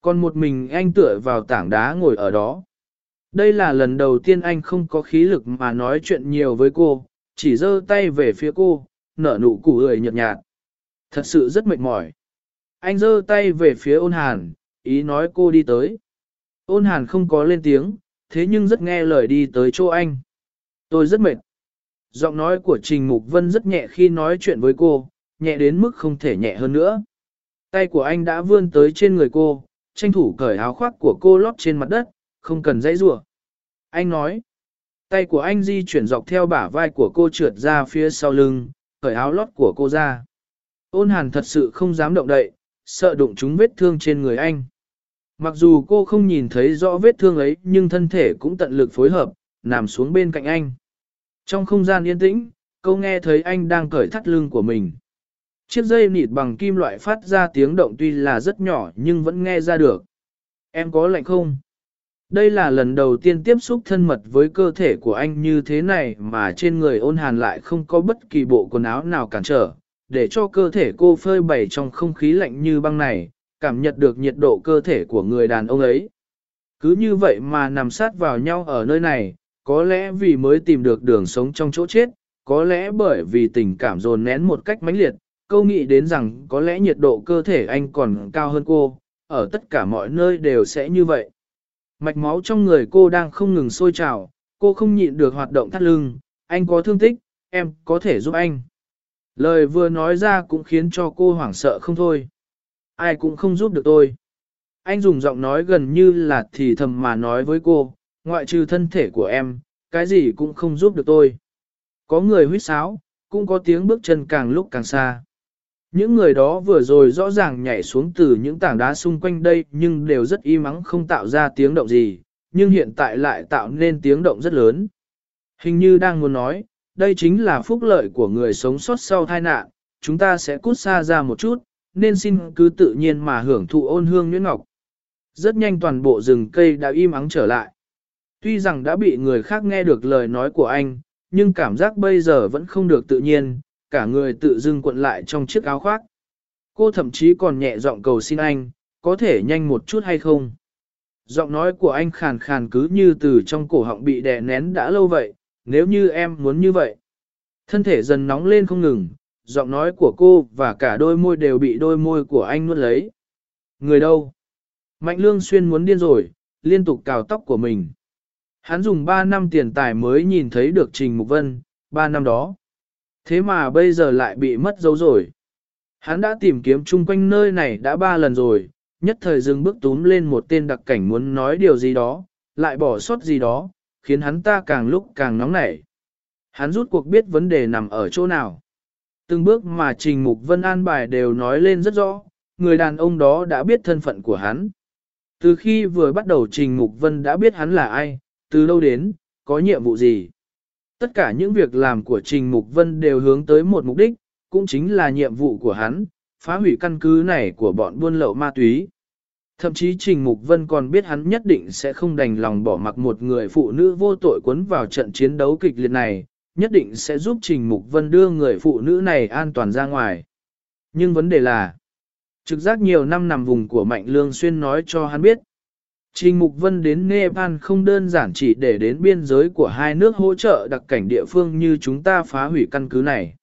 Còn một mình anh tựa vào tảng đá ngồi ở đó. Đây là lần đầu tiên anh không có khí lực mà nói chuyện nhiều với cô, chỉ giơ tay về phía cô, nở nụ củ cười nhợt nhạt. Thật sự rất mệt mỏi. Anh giơ tay về phía ôn hàn, ý nói cô đi tới. Ôn hàn không có lên tiếng, thế nhưng rất nghe lời đi tới chỗ anh. Tôi rất mệt. Giọng nói của Trình Mục Vân rất nhẹ khi nói chuyện với cô, nhẹ đến mức không thể nhẹ hơn nữa. Tay của anh đã vươn tới trên người cô, tranh thủ cởi áo khoác của cô lót trên mặt đất, không cần dãy rủa. Anh nói, tay của anh di chuyển dọc theo bả vai của cô trượt ra phía sau lưng, cởi áo lót của cô ra. Ôn hàn thật sự không dám động đậy, sợ đụng chúng vết thương trên người anh. Mặc dù cô không nhìn thấy rõ vết thương ấy nhưng thân thể cũng tận lực phối hợp, nằm xuống bên cạnh anh. Trong không gian yên tĩnh, cô nghe thấy anh đang cởi thắt lưng của mình. Chiếc dây nịt bằng kim loại phát ra tiếng động tuy là rất nhỏ nhưng vẫn nghe ra được. Em có lạnh không? Đây là lần đầu tiên tiếp xúc thân mật với cơ thể của anh như thế này mà trên người ôn hàn lại không có bất kỳ bộ quần áo nào cản trở, để cho cơ thể cô phơi bày trong không khí lạnh như băng này, cảm nhận được nhiệt độ cơ thể của người đàn ông ấy. Cứ như vậy mà nằm sát vào nhau ở nơi này, có lẽ vì mới tìm được đường sống trong chỗ chết, có lẽ bởi vì tình cảm dồn nén một cách mãnh liệt, câu nghĩ đến rằng có lẽ nhiệt độ cơ thể anh còn cao hơn cô, ở tất cả mọi nơi đều sẽ như vậy. Mạch máu trong người cô đang không ngừng sôi trào, cô không nhịn được hoạt động thắt lưng, anh có thương tích, em có thể giúp anh. Lời vừa nói ra cũng khiến cho cô hoảng sợ không thôi. Ai cũng không giúp được tôi. Anh dùng giọng nói gần như là thì thầm mà nói với cô, ngoại trừ thân thể của em, cái gì cũng không giúp được tôi. Có người huýt sáo, cũng có tiếng bước chân càng lúc càng xa. Những người đó vừa rồi rõ ràng nhảy xuống từ những tảng đá xung quanh đây nhưng đều rất im ắng không tạo ra tiếng động gì, nhưng hiện tại lại tạo nên tiếng động rất lớn. Hình như đang muốn nói, đây chính là phúc lợi của người sống sót sau tai nạn, chúng ta sẽ cút xa ra một chút, nên xin cứ tự nhiên mà hưởng thụ ôn hương nhuyễn ngọc. Rất nhanh toàn bộ rừng cây đã im ắng trở lại. Tuy rằng đã bị người khác nghe được lời nói của anh, nhưng cảm giác bây giờ vẫn không được tự nhiên, cả người tự dưng cuộn lại trong chiếc áo khoác. Cô thậm chí còn nhẹ giọng cầu xin anh, có thể nhanh một chút hay không? Giọng nói của anh khàn khàn cứ như từ trong cổ họng bị đè nén đã lâu vậy, nếu như em muốn như vậy. Thân thể dần nóng lên không ngừng, giọng nói của cô và cả đôi môi đều bị đôi môi của anh nuốt lấy. Người đâu? Mạnh lương xuyên muốn điên rồi, liên tục cào tóc của mình. Hắn dùng 3 năm tiền tài mới nhìn thấy được Trình Mục Vân, 3 năm đó. Thế mà bây giờ lại bị mất dấu rồi. Hắn đã tìm kiếm chung quanh nơi này đã 3 lần rồi, nhất thời dừng bước túm lên một tên đặc cảnh muốn nói điều gì đó, lại bỏ sót gì đó, khiến hắn ta càng lúc càng nóng nảy. Hắn rút cuộc biết vấn đề nằm ở chỗ nào. Từng bước mà Trình Mục Vân an bài đều nói lên rất rõ, người đàn ông đó đã biết thân phận của hắn. Từ khi vừa bắt đầu Trình Mục Vân đã biết hắn là ai, từ lâu đến, có nhiệm vụ gì. Tất cả những việc làm của Trình Mục Vân đều hướng tới một mục đích, cũng chính là nhiệm vụ của hắn, phá hủy căn cứ này của bọn buôn lậu ma túy. Thậm chí Trình Mục Vân còn biết hắn nhất định sẽ không đành lòng bỏ mặc một người phụ nữ vô tội quấn vào trận chiến đấu kịch liệt này, nhất định sẽ giúp Trình Mục Vân đưa người phụ nữ này an toàn ra ngoài. Nhưng vấn đề là, trực giác nhiều năm nằm vùng của Mạnh Lương Xuyên nói cho hắn biết, Trình Mục Vân đến Nepal không đơn giản chỉ để đến biên giới của hai nước hỗ trợ đặc cảnh địa phương như chúng ta phá hủy căn cứ này.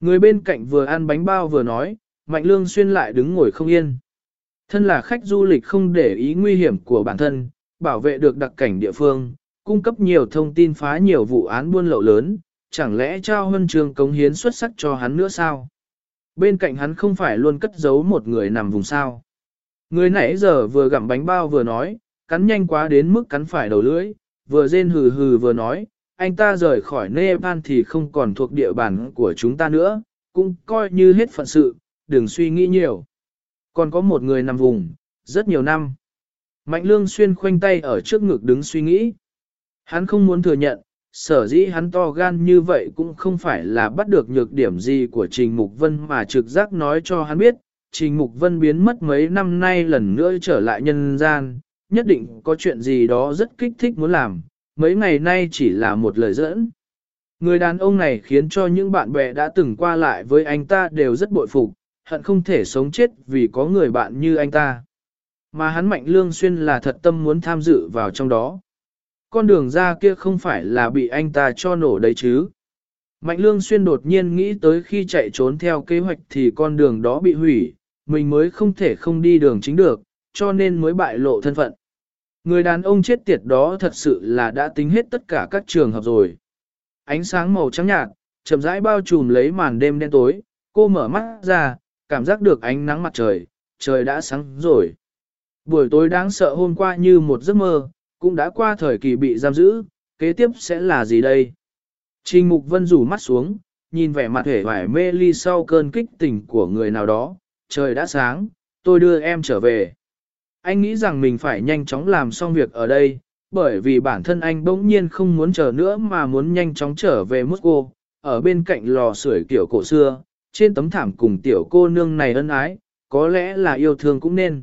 Người bên cạnh vừa ăn bánh bao vừa nói, Mạnh Lương Xuyên lại đứng ngồi không yên. Thân là khách du lịch không để ý nguy hiểm của bản thân, bảo vệ được đặc cảnh địa phương, cung cấp nhiều thông tin phá nhiều vụ án buôn lậu lớn, chẳng lẽ trao huân trường cống hiến xuất sắc cho hắn nữa sao? Bên cạnh hắn không phải luôn cất giấu một người nằm vùng sao. Người nãy giờ vừa gặm bánh bao vừa nói, cắn nhanh quá đến mức cắn phải đầu lưỡi, vừa rên hừ hừ vừa nói, anh ta rời khỏi Nepal thì không còn thuộc địa bàn của chúng ta nữa, cũng coi như hết phận sự, đừng suy nghĩ nhiều. Còn có một người nằm vùng, rất nhiều năm. Mạnh lương xuyên khoanh tay ở trước ngực đứng suy nghĩ. Hắn không muốn thừa nhận, sở dĩ hắn to gan như vậy cũng không phải là bắt được nhược điểm gì của Trình Mục Vân mà trực giác nói cho hắn biết. Trình Mục Vân biến mất mấy năm nay lần nữa trở lại nhân gian, nhất định có chuyện gì đó rất kích thích muốn làm, mấy ngày nay chỉ là một lời dẫn. Người đàn ông này khiến cho những bạn bè đã từng qua lại với anh ta đều rất bội phục, hận không thể sống chết vì có người bạn như anh ta. Mà hắn mạnh lương xuyên là thật tâm muốn tham dự vào trong đó. Con đường ra kia không phải là bị anh ta cho nổ đấy chứ. Mạnh lương xuyên đột nhiên nghĩ tới khi chạy trốn theo kế hoạch thì con đường đó bị hủy, mình mới không thể không đi đường chính được, cho nên mới bại lộ thân phận. Người đàn ông chết tiệt đó thật sự là đã tính hết tất cả các trường hợp rồi. Ánh sáng màu trắng nhạt, chậm rãi bao trùm lấy màn đêm đen tối, cô mở mắt ra, cảm giác được ánh nắng mặt trời, trời đã sáng rồi. Buổi tối đáng sợ hôm qua như một giấc mơ, cũng đã qua thời kỳ bị giam giữ, kế tiếp sẽ là gì đây? Trình Mục Vân rủ mắt xuống, nhìn vẻ mặt hể vải mê ly sau cơn kích tỉnh của người nào đó, trời đã sáng, tôi đưa em trở về anh nghĩ rằng mình phải nhanh chóng làm xong việc ở đây, bởi vì bản thân anh bỗng nhiên không muốn chờ nữa mà muốn nhanh chóng trở về Moscow, ở bên cạnh lò sưởi kiểu cổ xưa, trên tấm thảm cùng tiểu cô nương này ân ái, có lẽ là yêu thương cũng nên.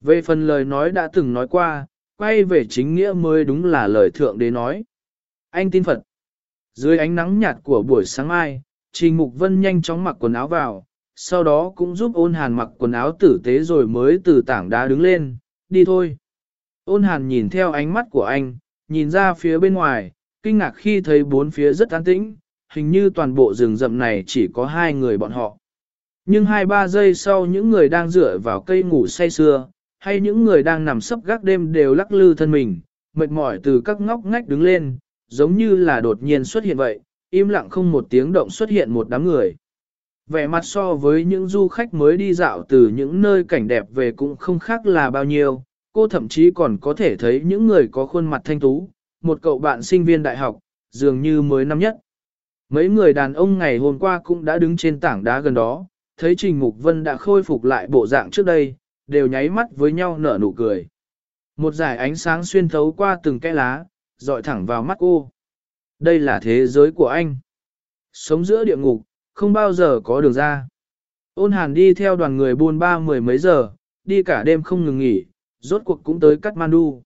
Về phần lời nói đã từng nói qua, quay về chính nghĩa mới đúng là lời thượng đế nói. Anh tin Phật. Dưới ánh nắng nhạt của buổi sáng mai, Trình Mục Vân nhanh chóng mặc quần áo vào, sau đó cũng giúp ôn hàn mặc quần áo tử tế rồi mới từ tảng đá đứng lên, đi thôi. Ôn hàn nhìn theo ánh mắt của anh, nhìn ra phía bên ngoài, kinh ngạc khi thấy bốn phía rất an tĩnh, hình như toàn bộ rừng rậm này chỉ có hai người bọn họ. Nhưng hai ba giây sau những người đang dựa vào cây ngủ say sưa, hay những người đang nằm sấp gác đêm đều lắc lư thân mình, mệt mỏi từ các ngóc ngách đứng lên, giống như là đột nhiên xuất hiện vậy, im lặng không một tiếng động xuất hiện một đám người. Vẻ mặt so với những du khách mới đi dạo từ những nơi cảnh đẹp về cũng không khác là bao nhiêu, cô thậm chí còn có thể thấy những người có khuôn mặt thanh tú, một cậu bạn sinh viên đại học, dường như mới năm nhất. Mấy người đàn ông ngày hôm qua cũng đã đứng trên tảng đá gần đó, thấy Trình Mục Vân đã khôi phục lại bộ dạng trước đây, đều nháy mắt với nhau nở nụ cười. Một dải ánh sáng xuyên thấu qua từng cái lá, dọi thẳng vào mắt cô. Đây là thế giới của anh. Sống giữa địa ngục, không bao giờ có đường ra. Ôn hàn đi theo đoàn người buôn ba mười mấy giờ, đi cả đêm không ngừng nghỉ, rốt cuộc cũng tới Kathmandu.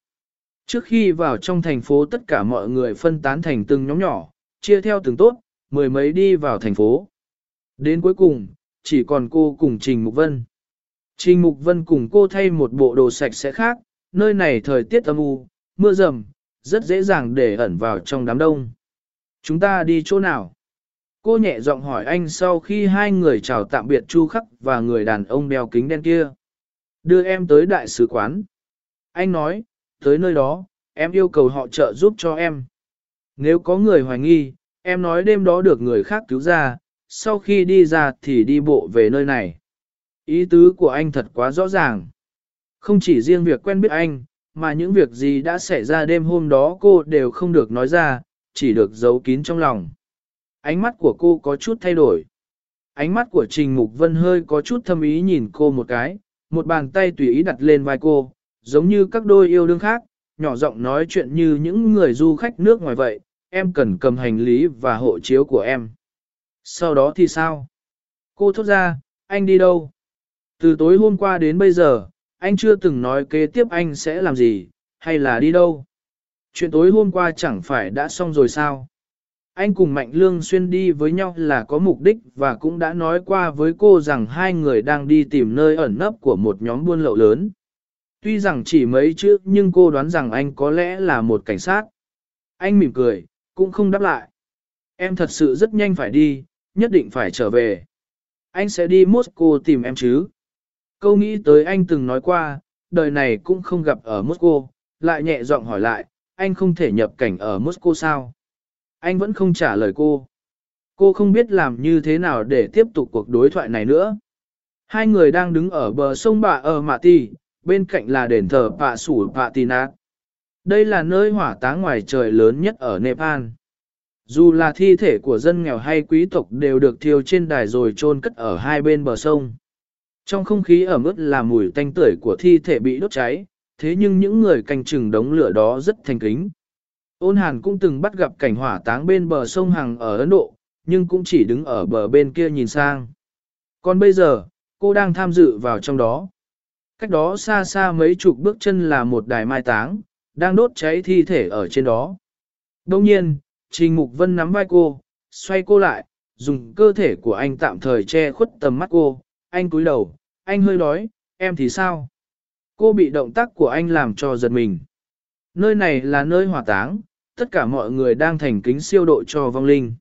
Trước khi vào trong thành phố tất cả mọi người phân tán thành từng nhóm nhỏ, chia theo từng tốt, mười mấy đi vào thành phố. Đến cuối cùng, chỉ còn cô cùng Trình Mục Vân. Trình Mục Vân cùng cô thay một bộ đồ sạch sẽ khác, nơi này thời tiết âm u, mưa rầm, rất dễ dàng để ẩn vào trong đám đông. Chúng ta đi chỗ nào? Cô nhẹ giọng hỏi anh sau khi hai người chào tạm biệt Chu Khắc và người đàn ông đeo kính đen kia. Đưa em tới đại sứ quán. Anh nói, tới nơi đó, em yêu cầu họ trợ giúp cho em. Nếu có người hoài nghi, em nói đêm đó được người khác cứu ra, sau khi đi ra thì đi bộ về nơi này. Ý tứ của anh thật quá rõ ràng. Không chỉ riêng việc quen biết anh, mà những việc gì đã xảy ra đêm hôm đó cô đều không được nói ra, chỉ được giấu kín trong lòng. Ánh mắt của cô có chút thay đổi. Ánh mắt của Trình Mục Vân hơi có chút thâm ý nhìn cô một cái, một bàn tay tùy ý đặt lên vai cô, giống như các đôi yêu đương khác, nhỏ giọng nói chuyện như những người du khách nước ngoài vậy, em cần cầm hành lý và hộ chiếu của em. Sau đó thì sao? Cô thốt ra, anh đi đâu? Từ tối hôm qua đến bây giờ, anh chưa từng nói kế tiếp anh sẽ làm gì, hay là đi đâu. Chuyện tối hôm qua chẳng phải đã xong rồi sao? Anh cùng Mạnh Lương Xuyên đi với nhau là có mục đích và cũng đã nói qua với cô rằng hai người đang đi tìm nơi ẩn nấp của một nhóm buôn lậu lớn. Tuy rằng chỉ mấy chữ nhưng cô đoán rằng anh có lẽ là một cảnh sát. Anh mỉm cười, cũng không đáp lại. Em thật sự rất nhanh phải đi, nhất định phải trở về. Anh sẽ đi Moscow tìm em chứ. Câu nghĩ tới anh từng nói qua, đời này cũng không gặp ở Moscow, lại nhẹ giọng hỏi lại, anh không thể nhập cảnh ở Moscow sao? Anh vẫn không trả lời cô. Cô không biết làm như thế nào để tiếp tục cuộc đối thoại này nữa. Hai người đang đứng ở bờ sông Bà ở Mạ Tì, bên cạnh là đền thờ Pạ Sủ Pạ Tì Nát. Đây là nơi hỏa táng ngoài trời lớn nhất ở Nepal. Dù là thi thể của dân nghèo hay quý tộc đều được thiêu trên đài rồi chôn cất ở hai bên bờ sông. Trong không khí ẩm ướt là mùi tanh tưởi của thi thể bị đốt cháy, thế nhưng những người canh chừng đống lửa đó rất thành kính. Ôn hàn cũng từng bắt gặp cảnh hỏa táng bên bờ sông Hằng ở Ấn Độ, nhưng cũng chỉ đứng ở bờ bên kia nhìn sang. Còn bây giờ, cô đang tham dự vào trong đó. Cách đó xa xa mấy chục bước chân là một đài mai táng, đang đốt cháy thi thể ở trên đó. Đông nhiên, Trình Mục Vân nắm vai cô, xoay cô lại, dùng cơ thể của anh tạm thời che khuất tầm mắt cô. Anh cúi đầu, anh hơi đói, em thì sao? Cô bị động tác của anh làm cho giật mình. Nơi này là nơi hỏa táng, tất cả mọi người đang thành kính siêu độ cho vong linh.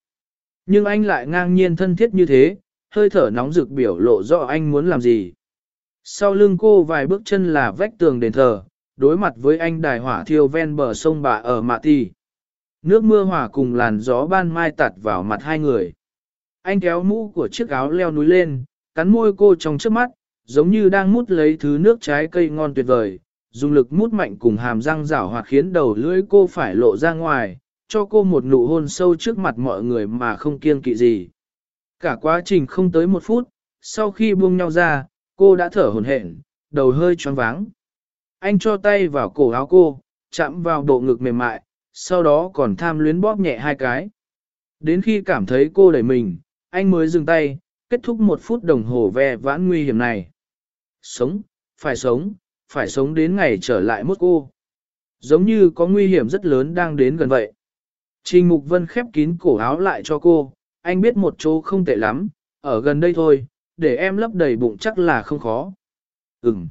Nhưng anh lại ngang nhiên thân thiết như thế, hơi thở nóng rực biểu lộ rõ anh muốn làm gì. Sau lưng cô vài bước chân là vách tường đền thờ, đối mặt với anh đài hỏa thiêu ven bờ sông bà ở Mạ Tì. Nước mưa hỏa cùng làn gió ban mai tạt vào mặt hai người. Anh kéo mũ của chiếc áo leo núi lên, cắn môi cô trong trước mắt, giống như đang mút lấy thứ nước trái cây ngon tuyệt vời, dùng lực mút mạnh cùng hàm răng rảo hoạt khiến đầu lưỡi cô phải lộ ra ngoài, cho cô một nụ hôn sâu trước mặt mọi người mà không kiêng kỵ gì. Cả quá trình không tới một phút, sau khi buông nhau ra, cô đã thở hổn hển, đầu hơi choáng váng. Anh cho tay vào cổ áo cô, chạm vào bộ ngực mềm mại, sau đó còn tham luyến bóp nhẹ hai cái. Đến khi cảm thấy cô đẩy mình, anh mới dừng tay, kết thúc một phút đồng hồ ve vãn nguy hiểm này. Sống, phải sống, phải sống đến ngày trở lại mốt cô. Giống như có nguy hiểm rất lớn đang đến gần vậy. Trình Mục Vân khép kín cổ áo lại cho cô, anh biết một chỗ không tệ lắm, ở gần đây thôi, để em lấp đầy bụng chắc là không khó. Ừm.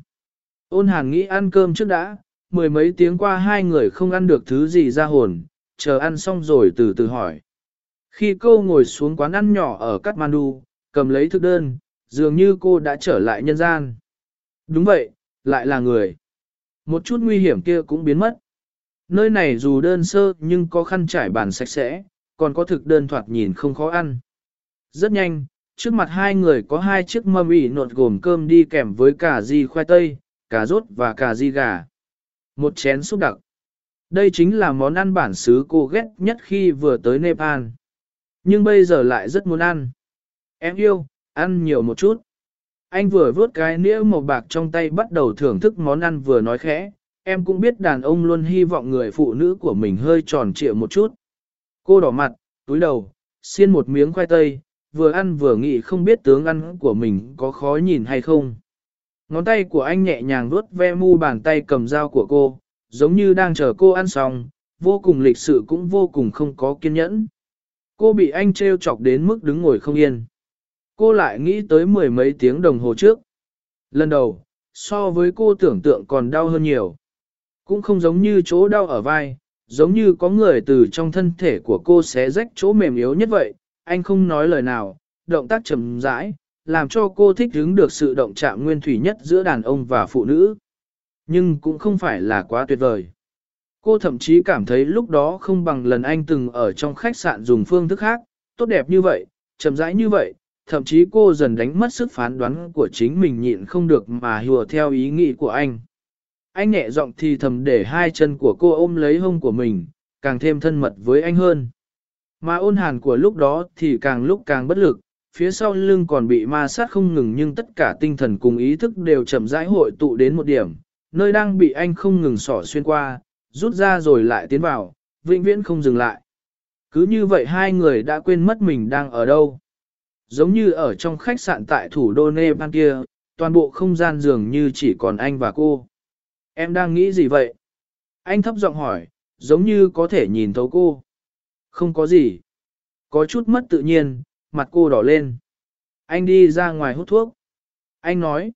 Ôn hàn nghĩ ăn cơm trước đã, mười mấy tiếng qua hai người không ăn được thứ gì ra hồn, chờ ăn xong rồi từ từ hỏi. Khi cô ngồi xuống quán ăn nhỏ ở Kathmandu, cầm lấy thức đơn, dường như cô đã trở lại nhân gian. Đúng vậy, lại là người. Một chút nguy hiểm kia cũng biến mất. Nơi này dù đơn sơ nhưng có khăn trải bàn sạch sẽ, còn có thực đơn thoạt nhìn không khó ăn. Rất nhanh, trước mặt hai người có hai chiếc mâm ỉ nột gồm cơm đi kèm với cà ri khoai tây, cà rốt và cà ri gà. Một chén súp đặc. Đây chính là món ăn bản xứ cô ghét nhất khi vừa tới Nepal. Nhưng bây giờ lại rất muốn ăn. Em yêu, ăn nhiều một chút. Anh vừa vớt cái nĩa màu bạc trong tay bắt đầu thưởng thức món ăn vừa nói khẽ. Em cũng biết đàn ông luôn hy vọng người phụ nữ của mình hơi tròn trịa một chút. Cô đỏ mặt, túi đầu, xiên một miếng khoai tây, vừa ăn vừa nghĩ không biết tướng ăn của mình có khó nhìn hay không. Ngón tay của anh nhẹ nhàng vuốt ve mu bàn tay cầm dao của cô, giống như đang chờ cô ăn xong, vô cùng lịch sự cũng vô cùng không có kiên nhẫn. Cô bị anh trêu chọc đến mức đứng ngồi không yên. Cô lại nghĩ tới mười mấy tiếng đồng hồ trước. Lần đầu, so với cô tưởng tượng còn đau hơn nhiều. Cũng không giống như chỗ đau ở vai, giống như có người từ trong thân thể của cô xé rách chỗ mềm yếu nhất vậy. Anh không nói lời nào, động tác chậm rãi, làm cho cô thích hứng được sự động chạm nguyên thủy nhất giữa đàn ông và phụ nữ. Nhưng cũng không phải là quá tuyệt vời. Cô thậm chí cảm thấy lúc đó không bằng lần anh từng ở trong khách sạn dùng phương thức khác, tốt đẹp như vậy, chậm rãi như vậy, thậm chí cô dần đánh mất sức phán đoán của chính mình nhịn không được mà hùa theo ý nghĩ của anh. Anh nhẹ giọng thì thầm để hai chân của cô ôm lấy hông của mình, càng thêm thân mật với anh hơn. Mà ôn hàn của lúc đó thì càng lúc càng bất lực, phía sau lưng còn bị ma sát không ngừng nhưng tất cả tinh thần cùng ý thức đều chậm rãi hội tụ đến một điểm, nơi đang bị anh không ngừng sỏ xuyên qua, rút ra rồi lại tiến vào, vĩnh viễn không dừng lại. Cứ như vậy hai người đã quên mất mình đang ở đâu. Giống như ở trong khách sạn tại thủ đô Nepal kia, toàn bộ không gian dường như chỉ còn anh và cô. Em đang nghĩ gì vậy? Anh thấp giọng hỏi, giống như có thể nhìn thấu cô. Không có gì. Có chút mất tự nhiên, mặt cô đỏ lên. Anh đi ra ngoài hút thuốc. Anh nói.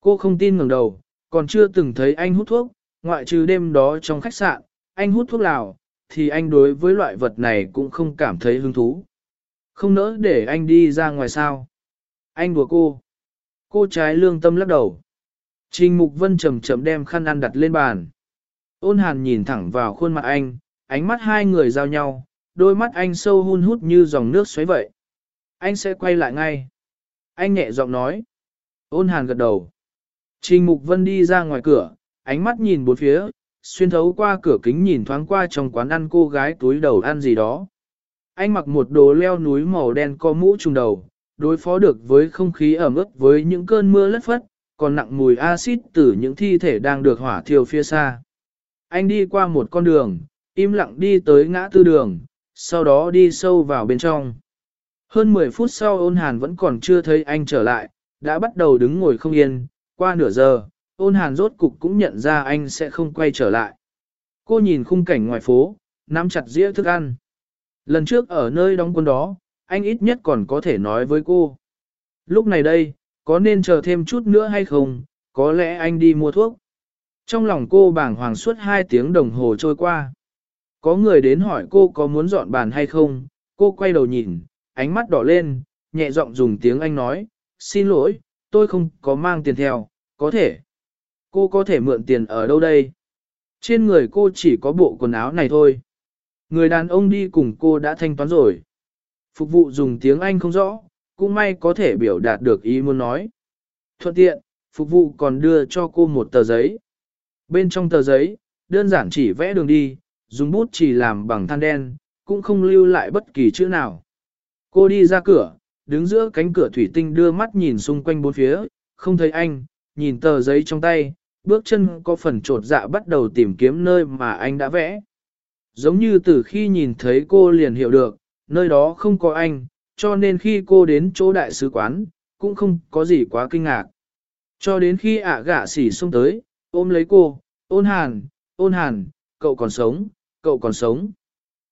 Cô không tin ngẩng đầu, còn chưa từng thấy anh hút thuốc, ngoại trừ đêm đó trong khách sạn, anh hút thuốc lào, thì anh đối với loại vật này cũng không cảm thấy hứng thú. Không nỡ để anh đi ra ngoài sao. Anh đùa cô. Cô trái lương tâm lắc đầu. Trình Mục Vân chậm chậm đem khăn ăn đặt lên bàn. Ôn hàn nhìn thẳng vào khuôn mặt anh, ánh mắt hai người giao nhau, đôi mắt anh sâu hun hút như dòng nước xoáy vậy. Anh sẽ quay lại ngay. Anh nhẹ giọng nói. Ôn hàn gật đầu. Trình Mục Vân đi ra ngoài cửa, ánh mắt nhìn bốn phía, xuyên thấu qua cửa kính nhìn thoáng qua trong quán ăn cô gái túi đầu ăn gì đó. Anh mặc một đồ leo núi màu đen có mũ trùng đầu, đối phó được với không khí ẩm ướt với những cơn mưa lất phất, còn nặng mùi axit từ những thi thể đang được hỏa thiêu phía xa. Anh đi qua một con đường, im lặng đi tới ngã tư đường, sau đó đi sâu vào bên trong. Hơn 10 phút sau ôn hàn vẫn còn chưa thấy anh trở lại, đã bắt đầu đứng ngồi không yên, qua nửa giờ, ôn hàn rốt cục cũng nhận ra anh sẽ không quay trở lại. Cô nhìn khung cảnh ngoài phố, nắm chặt dĩa thức ăn. Lần trước ở nơi đóng quân đó, anh ít nhất còn có thể nói với cô. Lúc này đây, có nên chờ thêm chút nữa hay không, có lẽ anh đi mua thuốc. Trong lòng cô bàng hoàng suốt hai tiếng đồng hồ trôi qua. Có người đến hỏi cô có muốn dọn bàn hay không, cô quay đầu nhìn, ánh mắt đỏ lên, nhẹ giọng dùng tiếng Anh nói, xin lỗi, tôi không có mang tiền theo, có thể. Cô có thể mượn tiền ở đâu đây? Trên người cô chỉ có bộ quần áo này thôi. Người đàn ông đi cùng cô đã thanh toán rồi. Phục vụ dùng tiếng Anh không rõ, cũng may có thể biểu đạt được ý muốn nói. Thuận tiện, phục vụ còn đưa cho cô một tờ giấy. Bên trong tờ giấy, đơn giản chỉ vẽ đường đi, dùng bút chỉ làm bằng than đen, cũng không lưu lại bất kỳ chữ nào. Cô đi ra cửa, đứng giữa cánh cửa thủy tinh đưa mắt nhìn xung quanh bốn phía, không thấy anh, nhìn tờ giấy trong tay, bước chân có phần trột dạ bắt đầu tìm kiếm nơi mà anh đã vẽ. Giống như từ khi nhìn thấy cô liền hiểu được, nơi đó không có anh, cho nên khi cô đến chỗ đại sứ quán, cũng không có gì quá kinh ngạc. Cho đến khi ạ gạ xỉ xông tới, ôm lấy cô, ôn hàn, ôn hàn, cậu còn sống, cậu còn sống.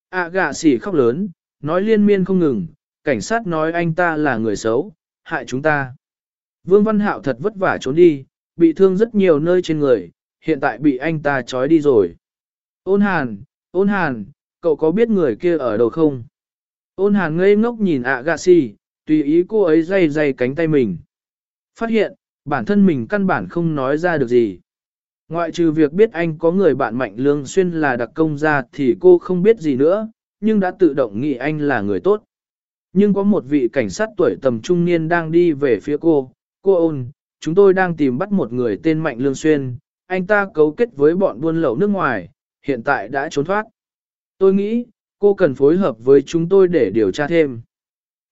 ạ gạ xỉ khóc lớn, nói liên miên không ngừng, cảnh sát nói anh ta là người xấu, hại chúng ta. Vương Văn Hạo thật vất vả trốn đi, bị thương rất nhiều nơi trên người, hiện tại bị anh ta trói đi rồi. Ôn hàn, ôn hàn, cậu có biết người kia ở đâu không? Ôn hàn ngây ngốc nhìn ạ gạ xì, tùy ý cô ấy dây dây cánh tay mình. Phát hiện, bản thân mình căn bản không nói ra được gì. Ngoại trừ việc biết anh có người bạn Mạnh Lương Xuyên là đặc công ra thì cô không biết gì nữa, nhưng đã tự động nghĩ anh là người tốt. Nhưng có một vị cảnh sát tuổi tầm trung niên đang đi về phía cô, cô ôn, chúng tôi đang tìm bắt một người tên Mạnh Lương Xuyên, anh ta cấu kết với bọn buôn lậu nước ngoài, hiện tại đã trốn thoát. Tôi nghĩ, cô cần phối hợp với chúng tôi để điều tra thêm.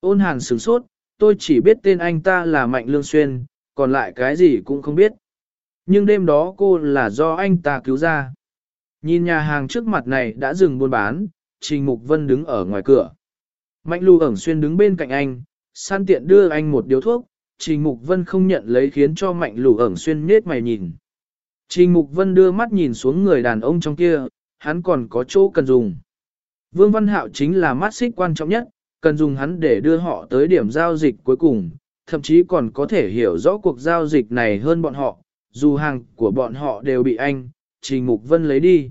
Ôn hàn sửng sốt, tôi chỉ biết tên anh ta là Mạnh Lương Xuyên, còn lại cái gì cũng không biết. Nhưng đêm đó cô là do anh ta cứu ra. Nhìn nhà hàng trước mặt này đã dừng buôn bán, Trình Mục Vân đứng ở ngoài cửa. Mạnh lưu ẩn xuyên đứng bên cạnh anh, san tiện đưa anh một điếu thuốc, Trình Mục Vân không nhận lấy khiến cho mạnh lù ẩn xuyên nết mày nhìn. Trình Mục Vân đưa mắt nhìn xuống người đàn ông trong kia, hắn còn có chỗ cần dùng. Vương Văn Hạo chính là mắt xích quan trọng nhất, cần dùng hắn để đưa họ tới điểm giao dịch cuối cùng, thậm chí còn có thể hiểu rõ cuộc giao dịch này hơn bọn họ, dù hàng của bọn họ đều bị anh, Trình Mục Vân lấy đi.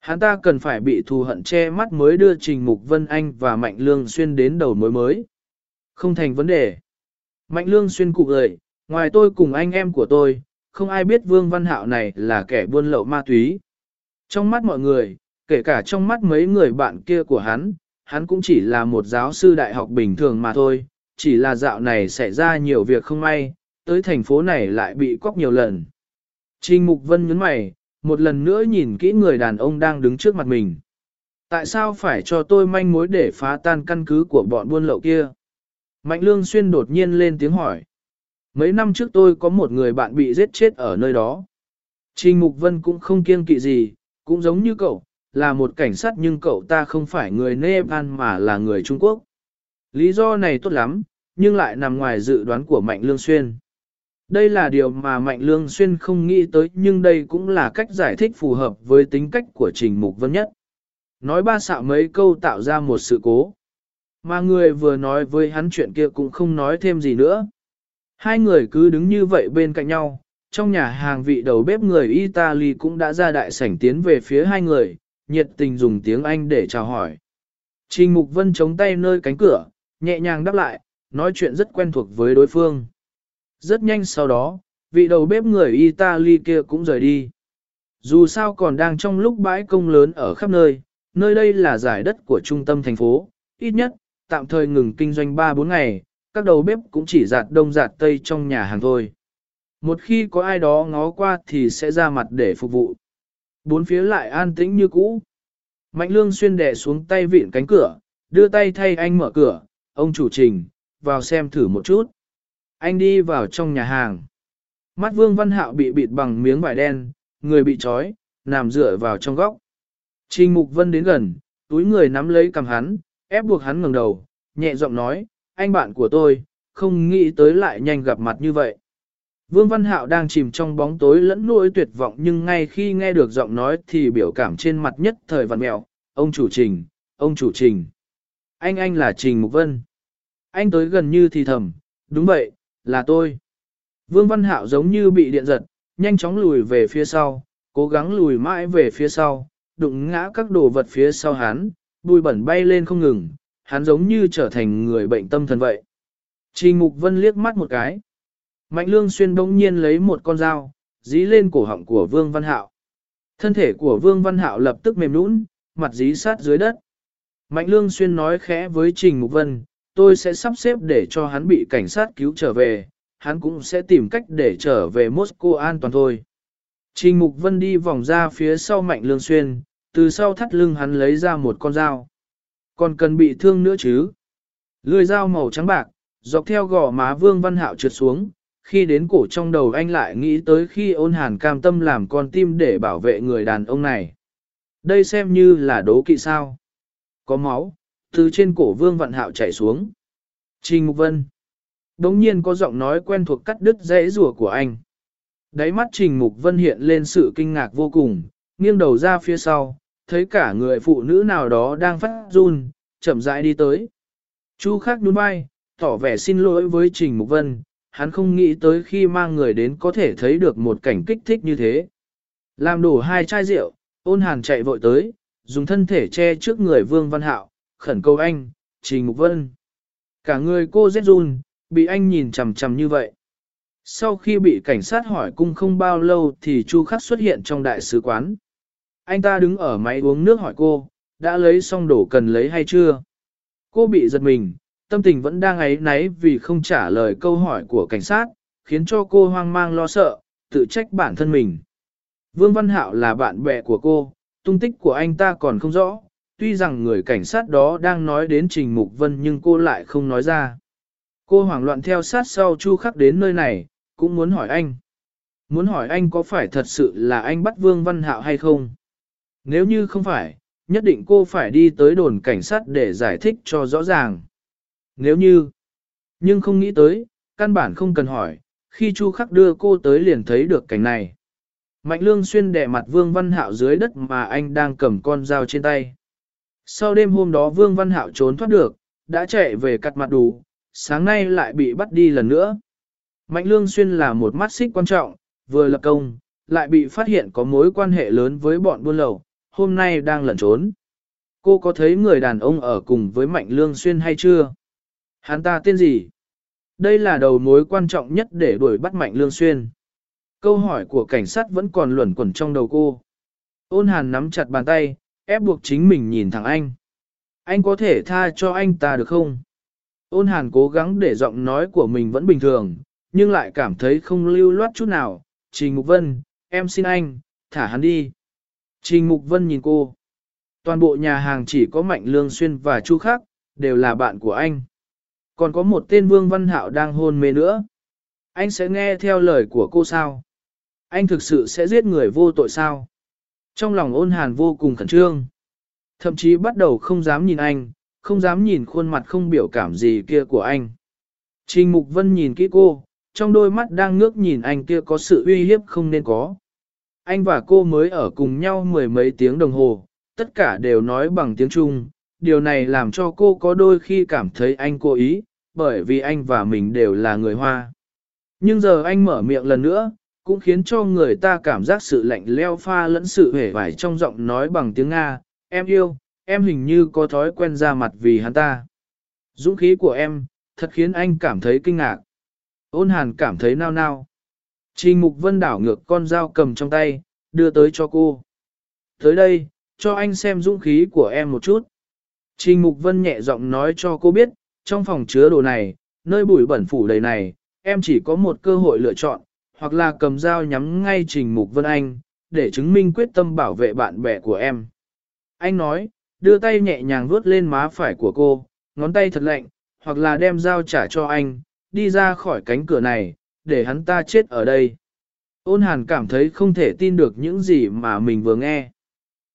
Hắn ta cần phải bị thù hận che mắt mới đưa Trình Mục Vân Anh và Mạnh Lương Xuyên đến đầu mối mới. Không thành vấn đề. Mạnh Lương Xuyên cụ gợi, ngoài tôi cùng anh em của tôi, không ai biết Vương Văn Hạo này là kẻ buôn lậu ma túy. Trong mắt mọi người, kể cả trong mắt mấy người bạn kia của hắn, hắn cũng chỉ là một giáo sư đại học bình thường mà thôi, chỉ là dạo này xảy ra nhiều việc không may, tới thành phố này lại bị cóc nhiều lần. Trình Mục Vân nhấn mày, một lần nữa nhìn kỹ người đàn ông đang đứng trước mặt mình. Tại sao phải cho tôi manh mối để phá tan căn cứ của bọn buôn lậu kia? Mạnh Lương Xuyên đột nhiên lên tiếng hỏi. Mấy năm trước tôi có một người bạn bị giết chết ở nơi đó. Trình Mục Vân cũng không kiêng kỵ gì, cũng giống như cậu, là một cảnh sát nhưng cậu ta không phải người Nepal mà là người Trung Quốc. Lý do này tốt lắm, nhưng lại nằm ngoài dự đoán của Mạnh Lương Xuyên. Đây là điều mà Mạnh Lương Xuyên không nghĩ tới nhưng đây cũng là cách giải thích phù hợp với tính cách của Trình Mục Vân nhất. Nói ba xạo mấy câu tạo ra một sự cố. Mà người vừa nói với hắn chuyện kia cũng không nói thêm gì nữa. Hai người cứ đứng như vậy bên cạnh nhau, trong nhà hàng vị đầu bếp người Italy cũng đã ra đại sảnh tiến về phía hai người, nhiệt tình dùng tiếng Anh để chào hỏi. Trình Mục Vân chống tay nơi cánh cửa, nhẹ nhàng đáp lại, nói chuyện rất quen thuộc với đối phương. Rất nhanh sau đó, vị đầu bếp người Italy kia cũng rời đi. Dù sao còn đang trong lúc bãi công lớn ở khắp nơi, nơi đây là giải đất của trung tâm thành phố, ít nhất, tạm thời ngừng kinh doanh 3-4 ngày, các đầu bếp cũng chỉ giạt đông giạt tây trong nhà hàng thôi. Một khi có ai đó ngó qua thì sẽ ra mặt để phục vụ. Bốn phía lại an tĩnh như cũ. Mạnh lương xuyên đè xuống tay vịn cánh cửa, đưa tay thay anh mở cửa, ông chủ trình, vào xem thử một chút. Anh đi vào trong nhà hàng. Mắt vương văn hạo bị bịt bằng miếng vải đen, người bị trói, nằm dựa vào trong góc. Trình Mục Vân đến gần, túi người nắm lấy cầm hắn, ép buộc hắn ngẩng đầu, nhẹ giọng nói, anh bạn của tôi, không nghĩ tới lại nhanh gặp mặt như vậy. Vương Văn Hạo đang chìm trong bóng tối lẫn nỗi tuyệt vọng nhưng ngay khi nghe được giọng nói thì biểu cảm trên mặt nhất thời vặn mẹo, ông chủ trình, ông chủ trình. Anh anh là Trình Mục Vân. Anh tới gần như thì thầm, đúng vậy, là tôi. Vương Văn Hạo giống như bị điện giật, nhanh chóng lùi về phía sau, cố gắng lùi mãi về phía sau, đụng ngã các đồ vật phía sau hắn, bụi bẩn bay lên không ngừng, hắn giống như trở thành người bệnh tâm thần vậy. Trình Mục Vân liếc mắt một cái. Mạnh Lương Xuyên bỗng nhiên lấy một con dao, dí lên cổ họng của Vương Văn Hạo. Thân thể của Vương Văn Hạo lập tức mềm nũng, mặt dí sát dưới đất. Mạnh Lương Xuyên nói khẽ với Trình Mục Vân, tôi sẽ sắp xếp để cho hắn bị cảnh sát cứu trở về, hắn cũng sẽ tìm cách để trở về Moscow an toàn thôi. Trình Mục Vân đi vòng ra phía sau Mạnh Lương Xuyên, từ sau thắt lưng hắn lấy ra một con dao. Còn cần bị thương nữa chứ? Lưỡi dao màu trắng bạc, dọc theo gò má Vương Văn Hạo trượt xuống, khi đến cổ trong đầu anh lại nghĩ tới khi ôn hàn cam tâm làm con tim để bảo vệ người đàn ông này. Đây xem như là đố kỵ sao. Có máu, từ trên cổ Vương Văn Hạo chảy xuống. Trình Mục Vân. Đống nhiên có giọng nói quen thuộc cắt đứt dễ rùa của anh. Đáy mắt Trình Mục Vân hiện lên sự kinh ngạc vô cùng, nghiêng đầu ra phía sau, thấy cả người phụ nữ nào đó đang phát run, chậm rãi đi tới. Chu khắc nhún vai, tỏ vẻ xin lỗi với Trình Mục Vân, hắn không nghĩ tới khi mang người đến có thể thấy được một cảnh kích thích như thế. Làm đổ hai chai rượu, ôn hàn chạy vội tới, dùng thân thể che trước người Vương Văn Hạo, khẩn cầu anh, Trình Mục Vân. Cả người cô rét run, bị anh nhìn chằm chằm như vậy. Sau khi bị cảnh sát hỏi cung không bao lâu thì Chu Khắc xuất hiện trong đại sứ quán. Anh ta đứng ở máy uống nước hỏi cô, đã lấy xong đồ cần lấy hay chưa? Cô bị giật mình, tâm tình vẫn đang ấy náy vì không trả lời câu hỏi của cảnh sát, khiến cho cô hoang mang lo sợ, tự trách bản thân mình. Vương Văn Hạo là bạn bè của cô, tung tích của anh ta còn không rõ, tuy rằng người cảnh sát đó đang nói đến Trình Mục Vân nhưng cô lại không nói ra. Cô hoảng loạn theo sát sau Chu Khắc đến nơi này, cũng muốn hỏi anh. Muốn hỏi anh có phải thật sự là anh bắt Vương Văn Hạo hay không? Nếu như không phải, nhất định cô phải đi tới đồn cảnh sát để giải thích cho rõ ràng. Nếu như, nhưng không nghĩ tới, căn bản không cần hỏi, khi Chu Khắc đưa cô tới liền thấy được cảnh này. Mạnh lương xuyên đè mặt Vương Văn Hạo dưới đất mà anh đang cầm con dao trên tay. Sau đêm hôm đó Vương Văn Hạo trốn thoát được, đã chạy về cắt mặt đủ, sáng nay lại bị bắt đi lần nữa. Mạnh lương xuyên là một mắt xích quan trọng, vừa lập công, lại bị phát hiện có mối quan hệ lớn với bọn buôn lậu, hôm nay đang lẩn trốn. Cô có thấy người đàn ông ở cùng với Mạnh Lương Xuyên hay chưa? Hắn ta tên gì? Đây là đầu mối quan trọng nhất để đuổi bắt Mạnh Lương Xuyên. Câu hỏi của cảnh sát vẫn còn luẩn quẩn trong đầu cô. Ôn hàn nắm chặt bàn tay, ép buộc chính mình nhìn thẳng anh. Anh có thể tha cho anh ta được không? Ôn hàn cố gắng để giọng nói của mình vẫn bình thường, nhưng lại cảm thấy không lưu loát chút nào. Trình Mục Vân, em xin anh, thả hắn đi. Trình Mục Vân nhìn cô. Toàn bộ nhà hàng chỉ có Mạnh Lương Xuyên và Chu Khắc, đều là bạn của anh. Còn có một tên Vương Văn Hạo đang hôn mê nữa. Anh sẽ nghe theo lời của cô sao? Anh thực sự sẽ giết người vô tội sao? Trong lòng ôn hàn vô cùng khẩn trương. Thậm chí bắt đầu không dám nhìn anh, không dám nhìn khuôn mặt không biểu cảm gì kia của anh. Trình Mục Vân nhìn kỹ cô, trong đôi mắt đang ngước nhìn anh kia có sự uy hiếp không nên có. Anh và cô mới ở cùng nhau mười mấy tiếng đồng hồ, tất cả đều nói bằng tiếng Trung. Điều này làm cho cô có đôi khi cảm thấy anh cố ý, bởi vì anh và mình đều là người Hoa. Nhưng giờ anh mở miệng lần nữa, cũng khiến cho người ta cảm giác sự lạnh leo pha lẫn sự hể vải trong giọng nói bằng tiếng Nga. Em yêu, em hình như có thói quen ra mặt vì hắn ta. Dũng khí của em, thật khiến anh cảm thấy kinh ngạc. Ôn hàn cảm thấy nao nao. Trình Mục Vân đảo ngược con dao cầm trong tay, đưa tới cho cô. Tới đây, cho anh xem dũng khí của em một chút. Trình Mục Vân nhẹ giọng nói cho cô biết, trong phòng chứa đồ này, nơi bụi bẩn phủ đầy này, em chỉ có một cơ hội lựa chọn, hoặc là cầm dao nhắm ngay Trình Mục Vân Anh, để chứng minh quyết tâm bảo vệ bạn bè của em. Anh nói, đưa tay nhẹ nhàng vuốt lên má phải của cô, ngón tay thật lạnh, hoặc là đem dao trả cho anh, đi ra khỏi cánh cửa này, để hắn ta chết ở đây. Ôn hàn cảm thấy không thể tin được những gì mà mình vừa nghe.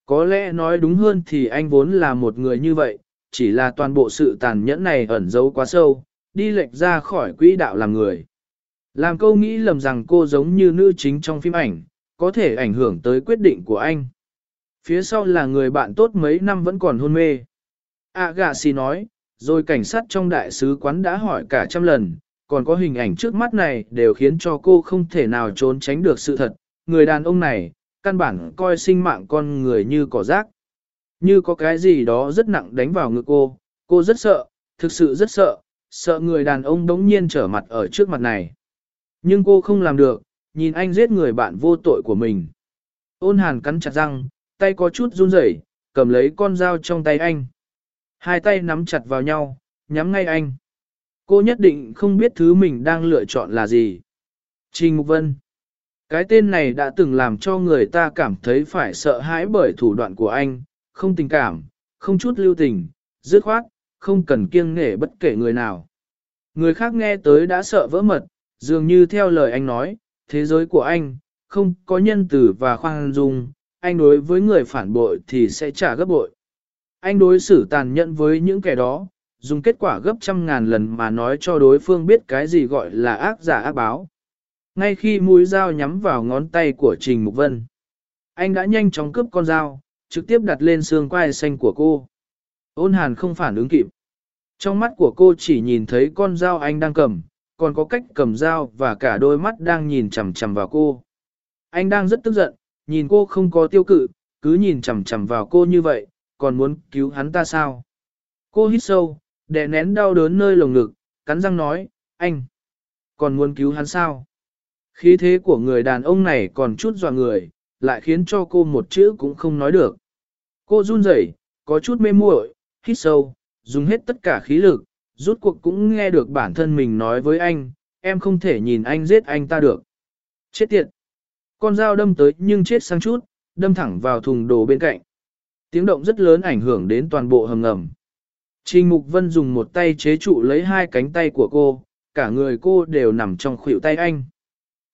Có lẽ nói đúng hơn thì anh vốn là một người như vậy, chỉ là toàn bộ sự tàn nhẫn này ẩn giấu quá sâu, đi lệch ra khỏi quỹ đạo làm người. Làm câu nghĩ lầm rằng cô giống như nữ chính trong phim ảnh, có thể ảnh hưởng tới quyết định của anh. Phía sau là người bạn tốt mấy năm vẫn còn hôn mê. À gà xì nói, rồi cảnh sát trong đại sứ quán đã hỏi cả trăm lần, còn có hình ảnh trước mắt này đều khiến cho cô không thể nào trốn tránh được sự thật. Người đàn ông này, căn bản coi sinh mạng con người như cỏ rác. Như có cái gì đó rất nặng đánh vào ngực cô, cô rất sợ, thực sự rất sợ, sợ người đàn ông đống nhiên trở mặt ở trước mặt này. Nhưng cô không làm được, nhìn anh giết người bạn vô tội của mình. Ôn hàn cắn chặt răng, tay có chút run rẩy, cầm lấy con dao trong tay anh. Hai tay nắm chặt vào nhau, nhắm ngay anh. Cô nhất định không biết thứ mình đang lựa chọn là gì. Trình Mục Vân Cái tên này đã từng làm cho người ta cảm thấy phải sợ hãi bởi thủ đoạn của anh, không tình cảm, không chút lưu tình, dứt khoát, không cần kiêng nể bất kể người nào. Người khác nghe tới đã sợ vỡ mật, dường như theo lời anh nói, thế giới của anh, không có nhân tử và khoan dung, anh đối với người phản bội thì sẽ trả gấp bội. Anh đối xử tàn nhẫn với những kẻ đó, dùng kết quả gấp trăm ngàn lần mà nói cho đối phương biết cái gì gọi là ác giả ác báo. Ngay khi mũi dao nhắm vào ngón tay của Trình Mục Vân, anh đã nhanh chóng cướp con dao, trực tiếp đặt lên xương quai xanh của cô. Ôn hàn không phản ứng kịp. Trong mắt của cô chỉ nhìn thấy con dao anh đang cầm, còn có cách cầm dao và cả đôi mắt đang nhìn chằm chằm vào cô. Anh đang rất tức giận, nhìn cô không có tiêu cự, cứ nhìn chằm chằm vào cô như vậy, còn muốn cứu hắn ta sao? Cô hít sâu, đè nén đau đớn nơi lồng ngực, cắn răng nói, anh, còn muốn cứu hắn sao? Khí thế của người đàn ông này còn chút dọa người, lại khiến cho cô một chữ cũng không nói được. Cô run rẩy, có chút mê muội, hít sâu, dùng hết tất cả khí lực, rút cuộc cũng nghe được bản thân mình nói với anh, em không thể nhìn anh giết anh ta được. Chết tiệt! Con dao đâm tới nhưng chết sang chút, đâm thẳng vào thùng đồ bên cạnh. Tiếng động rất lớn ảnh hưởng đến toàn bộ hầm ngầm. Trình Mục Vân dùng một tay chế trụ lấy hai cánh tay của cô, cả người cô đều nằm trong khuỷu tay anh.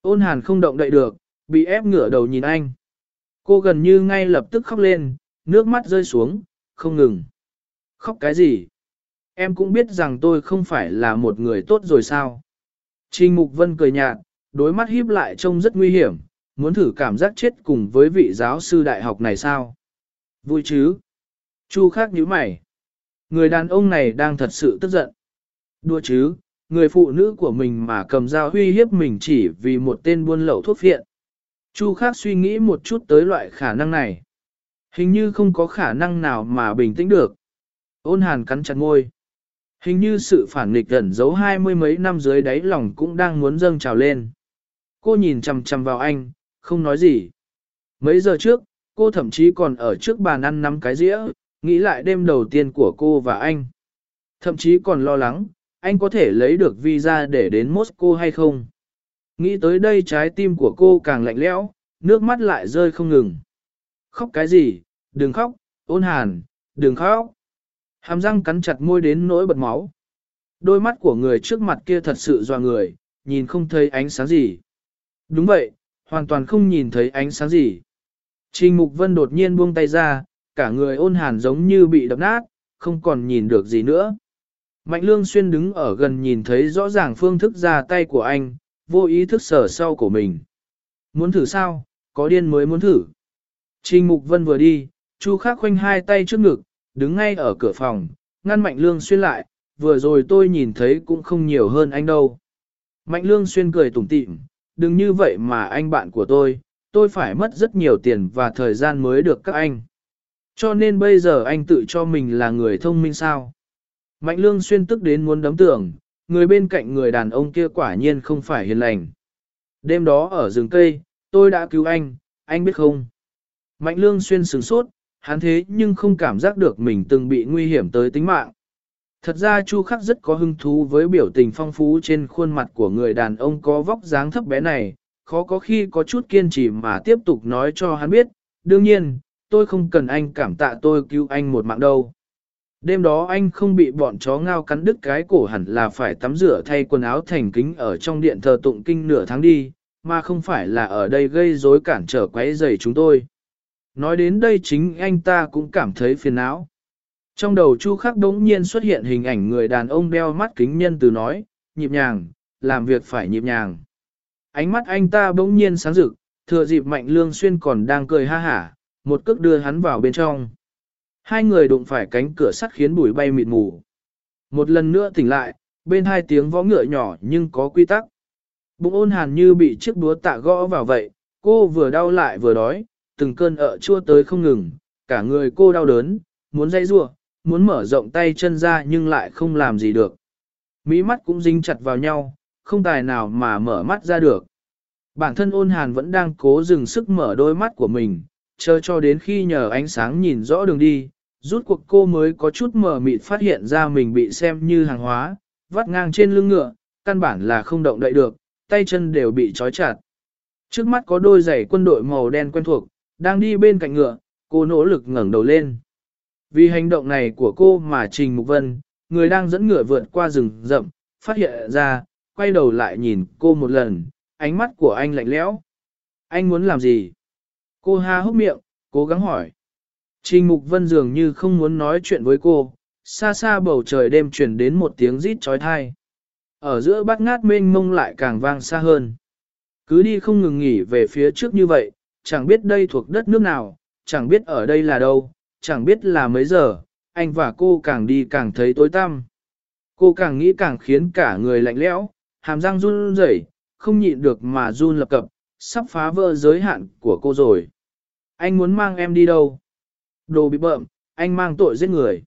Ôn hàn không động đậy được, bị ép ngửa đầu nhìn anh. Cô gần như ngay lập tức khóc lên, nước mắt rơi xuống, không ngừng. Khóc cái gì? Em cũng biết rằng tôi không phải là một người tốt rồi sao? Trình Mục Vân cười nhạt, đối mắt híp lại trông rất nguy hiểm, muốn thử cảm giác chết cùng với vị giáo sư đại học này sao? Vui chứ? Chu khác nhíu mày. Người đàn ông này đang thật sự tức giận. Đua chứ, người phụ nữ của mình mà cầm dao huy hiếp mình chỉ vì một tên buôn lậu thuốc phiện. Chu khác suy nghĩ một chút tới loại khả năng này. Hình như không có khả năng nào mà bình tĩnh được. Ôn hàn cắn chặt ngôi. Hình như sự phản nghịch gần giấu hai mươi mấy năm dưới đáy lòng cũng đang muốn dâng trào lên. Cô nhìn chằm chằm vào anh, không nói gì. Mấy giờ trước, cô thậm chí còn ở trước bàn ăn nắm cái dĩa, nghĩ lại đêm đầu tiên của cô và anh. Thậm chí còn lo lắng, anh có thể lấy được visa để đến Moscow hay không. Nghĩ tới đây trái tim của cô càng lạnh lẽo, nước mắt lại rơi không ngừng. Khóc cái gì, đừng khóc, ôn hàn, đừng khóc. Hàm răng cắn chặt môi đến nỗi bật máu. Đôi mắt của người trước mặt kia thật sự doa người, nhìn không thấy ánh sáng gì. Đúng vậy, hoàn toàn không nhìn thấy ánh sáng gì. Trình Mục Vân đột nhiên buông tay ra, cả người ôn hàn giống như bị đập nát, không còn nhìn được gì nữa. Mạnh Lương Xuyên đứng ở gần nhìn thấy rõ ràng phương thức ra tay của anh, vô ý thức sở sau của mình. Muốn thử sao, có điên mới muốn thử. Trình Mục Vân vừa đi, Chu Khắc khoanh hai tay trước ngực, đứng ngay ở cửa phòng, ngăn Mạnh Lương Xuyên lại, vừa rồi tôi nhìn thấy cũng không nhiều hơn anh đâu. Mạnh Lương Xuyên cười tủm tỉm, đừng như vậy mà anh bạn của tôi, tôi phải mất rất nhiều tiền và thời gian mới được các anh. Cho nên bây giờ anh tự cho mình là người thông minh sao. Mạnh Lương Xuyên tức đến muốn đấm tưởng, người bên cạnh người đàn ông kia quả nhiên không phải hiền lành. Đêm đó ở rừng cây, tôi đã cứu anh, anh biết không? Mạnh Lương Xuyên sửng sốt, hắn thế nhưng không cảm giác được mình từng bị nguy hiểm tới tính mạng. Thật ra Chu Khắc rất có hứng thú với biểu tình phong phú trên khuôn mặt của người đàn ông có vóc dáng thấp bé này, khó có khi có chút kiên trì mà tiếp tục nói cho hắn biết, đương nhiên, tôi không cần anh cảm tạ tôi cứu anh một mạng đâu. Đêm đó anh không bị bọn chó ngao cắn đứt cái cổ hẳn là phải tắm rửa thay quần áo thành kính ở trong điện thờ tụng kinh nửa tháng đi, mà không phải là ở đây gây rối cản trở quấy rầy chúng tôi. Nói đến đây chính anh ta cũng cảm thấy phiền não. Trong đầu Chu Khắc đống nhiên xuất hiện hình ảnh người đàn ông đeo mắt kính nhân từ nói, nhịp nhàng, làm việc phải nhịp nhàng. Ánh mắt anh ta bỗng nhiên sáng rực, thừa dịp mạnh lương xuyên còn đang cười ha hả, một cước đưa hắn vào bên trong. Hai người đụng phải cánh cửa sắt khiến bụi bay mịt mù. Một lần nữa tỉnh lại, bên hai tiếng võ ngựa nhỏ nhưng có quy tắc. Bụng ôn hàn như bị chiếc búa tạ gõ vào vậy, cô vừa đau lại vừa đói, từng cơn ợ chua tới không ngừng, cả người cô đau đớn, muốn dây rua, muốn mở rộng tay chân ra nhưng lại không làm gì được. Mỹ mắt cũng dính chặt vào nhau, không tài nào mà mở mắt ra được. Bản thân ôn hàn vẫn đang cố dừng sức mở đôi mắt của mình, chờ cho đến khi nhờ ánh sáng nhìn rõ đường đi, rút cuộc cô mới có chút mở mịt phát hiện ra mình bị xem như hàng hóa, vắt ngang trên lưng ngựa, căn bản là không động đậy được, tay chân đều bị trói chặt. Trước mắt có đôi giày quân đội màu đen quen thuộc, đang đi bên cạnh ngựa, cô nỗ lực ngẩng đầu lên. Vì hành động này của cô mà Trình Mục Vân, người đang dẫn ngựa vượt qua rừng rậm, phát hiện ra, quay đầu lại nhìn cô một lần, ánh mắt của anh lạnh lẽo. Anh muốn làm gì? Cô ha hốc miệng, cố gắng hỏi. Trình Mục Vân dường như không muốn nói chuyện với cô, xa xa bầu trời đêm chuyển đến một tiếng rít chói tai. Ở giữa bát ngát mênh mông lại càng vang xa hơn. Cứ đi không ngừng nghỉ về phía trước như vậy, chẳng biết đây thuộc đất nước nào, chẳng biết ở đây là đâu, chẳng biết là mấy giờ, anh và cô càng đi càng thấy tối tăm. Cô càng nghĩ càng khiến cả người lạnh lẽo, hàm răng run rẩy, không nhịn được mà run lập cập, sắp phá vỡ giới hạn của cô rồi. Anh muốn mang em đi đâu? Đồ bị bợm, anh mang tội giết người.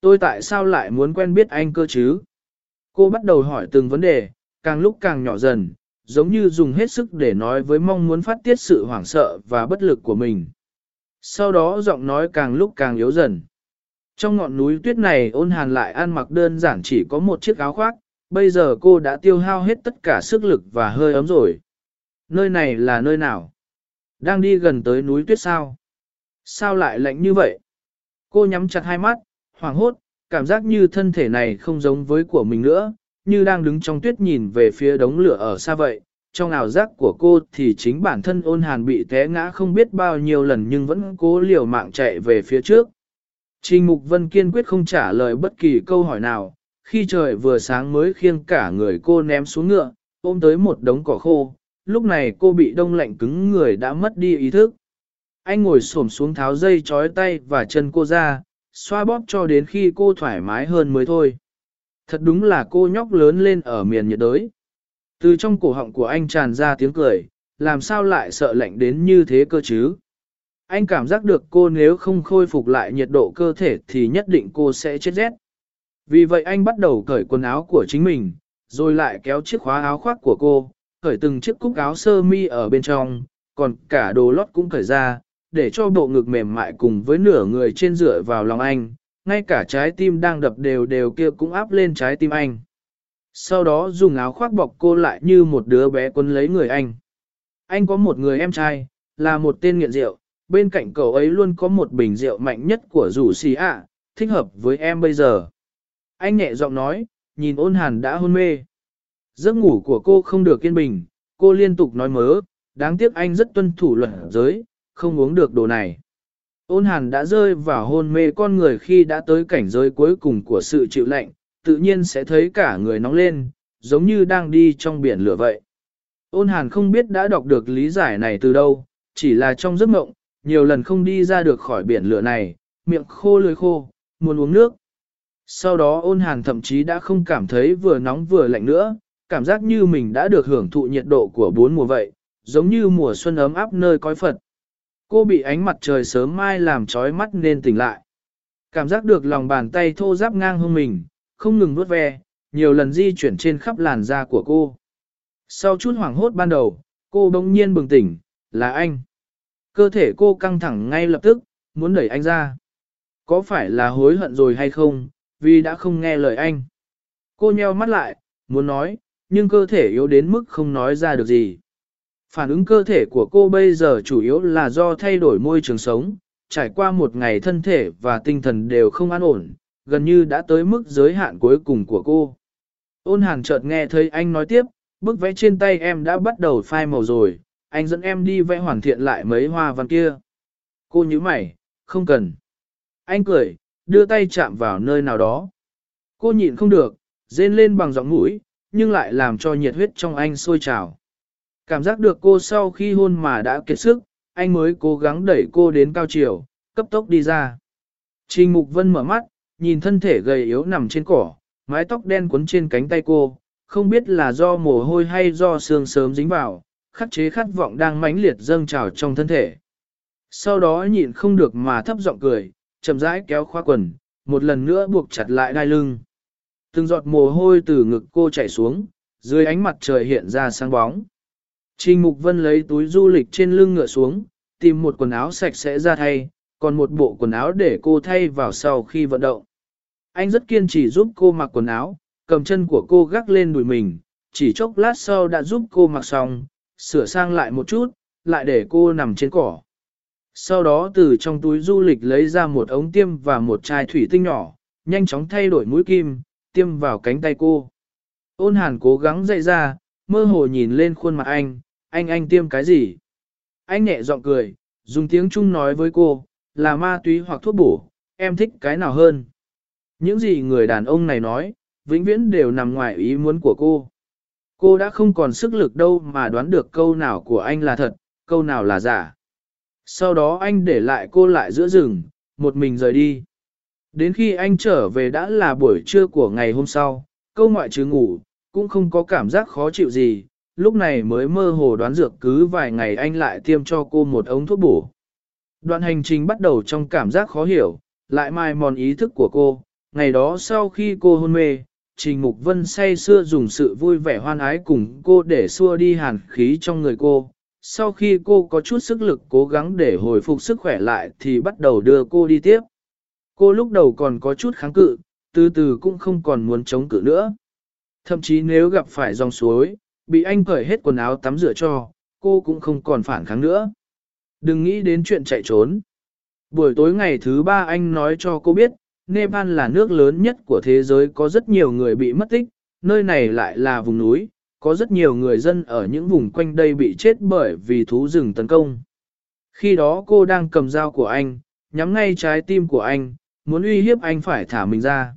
Tôi tại sao lại muốn quen biết anh cơ chứ? Cô bắt đầu hỏi từng vấn đề, càng lúc càng nhỏ dần, giống như dùng hết sức để nói với mong muốn phát tiết sự hoảng sợ và bất lực của mình. Sau đó giọng nói càng lúc càng yếu dần. Trong ngọn núi tuyết này ôn hàn lại ăn mặc đơn giản chỉ có một chiếc áo khoác, bây giờ cô đã tiêu hao hết tất cả sức lực và hơi ấm rồi. Nơi này là nơi nào? Đang đi gần tới núi tuyết sao? Sao lại lạnh như vậy? Cô nhắm chặt hai mắt, hoảng hốt, cảm giác như thân thể này không giống với của mình nữa, như đang đứng trong tuyết nhìn về phía đống lửa ở xa vậy. Trong ảo giác của cô thì chính bản thân ôn hàn bị té ngã không biết bao nhiêu lần nhưng vẫn cố liều mạng chạy về phía trước. Trình Mục Vân kiên quyết không trả lời bất kỳ câu hỏi nào, khi trời vừa sáng mới khiêng cả người cô ném xuống ngựa, ôm tới một đống cỏ khô, lúc này cô bị đông lạnh cứng người đã mất đi ý thức. Anh ngồi xổm xuống tháo dây trói tay và chân cô ra, xoa bóp cho đến khi cô thoải mái hơn mới thôi. Thật đúng là cô nhóc lớn lên ở miền nhiệt đới. Từ trong cổ họng của anh tràn ra tiếng cười, làm sao lại sợ lạnh đến như thế cơ chứ? Anh cảm giác được cô nếu không khôi phục lại nhiệt độ cơ thể thì nhất định cô sẽ chết rét. Vì vậy anh bắt đầu cởi quần áo của chính mình, rồi lại kéo chiếc khóa áo khoác của cô, khởi từng chiếc cúc áo sơ mi ở bên trong, còn cả đồ lót cũng khởi ra, để cho bộ ngực mềm mại cùng với nửa người trên dựa vào lòng anh, ngay cả trái tim đang đập đều đều kia cũng áp lên trái tim anh. Sau đó dùng áo khoác bọc cô lại như một đứa bé quân lấy người anh. Anh có một người em trai, là một tên nghiện rượu, bên cạnh cậu ấy luôn có một bình rượu mạnh nhất của rủ xì ạ, thích hợp với em bây giờ. Anh nhẹ giọng nói, nhìn ôn hàn đã hôn mê. Giấc ngủ của cô không được yên bình, cô liên tục nói mớ, đáng tiếc anh rất tuân thủ luật giới, không uống được đồ này. Ôn hàn đã rơi vào hôn mê con người khi đã tới cảnh giới cuối cùng của sự chịu lạnh, tự nhiên sẽ thấy cả người nóng lên, giống như đang đi trong biển lửa vậy. Ôn hàn không biết đã đọc được lý giải này từ đâu, chỉ là trong giấc mộng, nhiều lần không đi ra được khỏi biển lửa này, miệng khô lưỡi khô, muốn uống nước. Sau đó ôn hàn thậm chí đã không cảm thấy vừa nóng vừa lạnh nữa, cảm giác như mình đã được hưởng thụ nhiệt độ của bốn mùa vậy, giống như mùa xuân ấm áp nơi cõi Phật. Cô bị ánh mặt trời sớm mai làm chói mắt nên tỉnh lại. Cảm giác được lòng bàn tay thô ráp ngang hông mình, không ngừng nuốt ve, nhiều lần di chuyển trên khắp làn da của cô. Sau chút hoảng hốt ban đầu, cô bỗng nhiên bừng tỉnh, là anh. Cơ thể cô căng thẳng ngay lập tức, muốn đẩy anh ra. Có phải là hối hận rồi hay không, vì đã không nghe lời anh. Cô nheo mắt lại, muốn nói, nhưng cơ thể yếu đến mức không nói ra được gì. Phản ứng cơ thể của cô bây giờ chủ yếu là do thay đổi môi trường sống, trải qua một ngày thân thể và tinh thần đều không an ổn, gần như đã tới mức giới hạn cuối cùng của cô. Ôn hàn chợt nghe thấy anh nói tiếp, bức vẽ trên tay em đã bắt đầu phai màu rồi, anh dẫn em đi vẽ hoàn thiện lại mấy hoa văn kia. Cô nhíu mày, không cần. Anh cười, đưa tay chạm vào nơi nào đó. Cô nhịn không được, rên lên bằng giọng mũi, nhưng lại làm cho nhiệt huyết trong anh sôi trào. Cảm giác được cô sau khi hôn mà đã kiệt sức, anh mới cố gắng đẩy cô đến cao chiều, cấp tốc đi ra. Trình Mục Vân mở mắt, nhìn thân thể gầy yếu nằm trên cỏ, mái tóc đen cuốn trên cánh tay cô, không biết là do mồ hôi hay do sương sớm dính vào, khắc chế khát vọng đang mãnh liệt dâng trào trong thân thể. Sau đó nhịn không được mà thấp giọng cười, chậm rãi kéo khoa quần, một lần nữa buộc chặt lại đai lưng. Từng giọt mồ hôi từ ngực cô chảy xuống, dưới ánh mặt trời hiện ra sáng bóng. Trình Mục Vân lấy túi du lịch trên lưng ngựa xuống, tìm một quần áo sạch sẽ ra thay, còn một bộ quần áo để cô thay vào sau khi vận động. Anh rất kiên trì giúp cô mặc quần áo, cầm chân của cô gác lên đùi mình, chỉ chốc lát sau đã giúp cô mặc xong, sửa sang lại một chút, lại để cô nằm trên cỏ. Sau đó từ trong túi du lịch lấy ra một ống tiêm và một chai thủy tinh nhỏ, nhanh chóng thay đổi mũi kim, tiêm vào cánh tay cô. Ôn hàn cố gắng dậy ra, mơ hồ nhìn lên khuôn mặt anh, anh anh tiêm cái gì? Anh nhẹ giọng cười, dùng tiếng Trung nói với cô, là ma túy hoặc thuốc bổ, em thích cái nào hơn? Những gì người đàn ông này nói, vĩnh viễn đều nằm ngoài ý muốn của cô. Cô đã không còn sức lực đâu mà đoán được câu nào của anh là thật, câu nào là giả. Sau đó anh để lại cô lại giữa rừng, một mình rời đi. Đến khi anh trở về đã là buổi trưa của ngày hôm sau, câu ngoại trừ ngủ, cũng không có cảm giác khó chịu gì, lúc này mới mơ hồ đoán dược cứ vài ngày anh lại tiêm cho cô một ống thuốc bổ. Đoạn hành trình bắt đầu trong cảm giác khó hiểu, lại mai mòn ý thức của cô, ngày đó sau khi cô hôn mê, Trình Mục Vân say xưa dùng sự vui vẻ hoan ái cùng cô để xua đi hàn khí trong người cô. Sau khi cô có chút sức lực cố gắng để hồi phục sức khỏe lại thì bắt đầu đưa cô đi tiếp. Cô lúc đầu còn có chút kháng cự, từ từ cũng không còn muốn chống cự nữa. Thậm chí nếu gặp phải dòng suối, bị anh cởi hết quần áo tắm rửa cho, cô cũng không còn phản kháng nữa. Đừng nghĩ đến chuyện chạy trốn. Buổi tối ngày thứ ba anh nói cho cô biết, Nepal là nước lớn nhất của thế giới có rất nhiều người bị mất tích, nơi này lại là vùng núi, có rất nhiều người dân ở những vùng quanh đây bị chết bởi vì thú rừng tấn công. Khi đó cô đang cầm dao của anh, nhắm ngay trái tim của anh, muốn uy hiếp anh phải thả mình ra.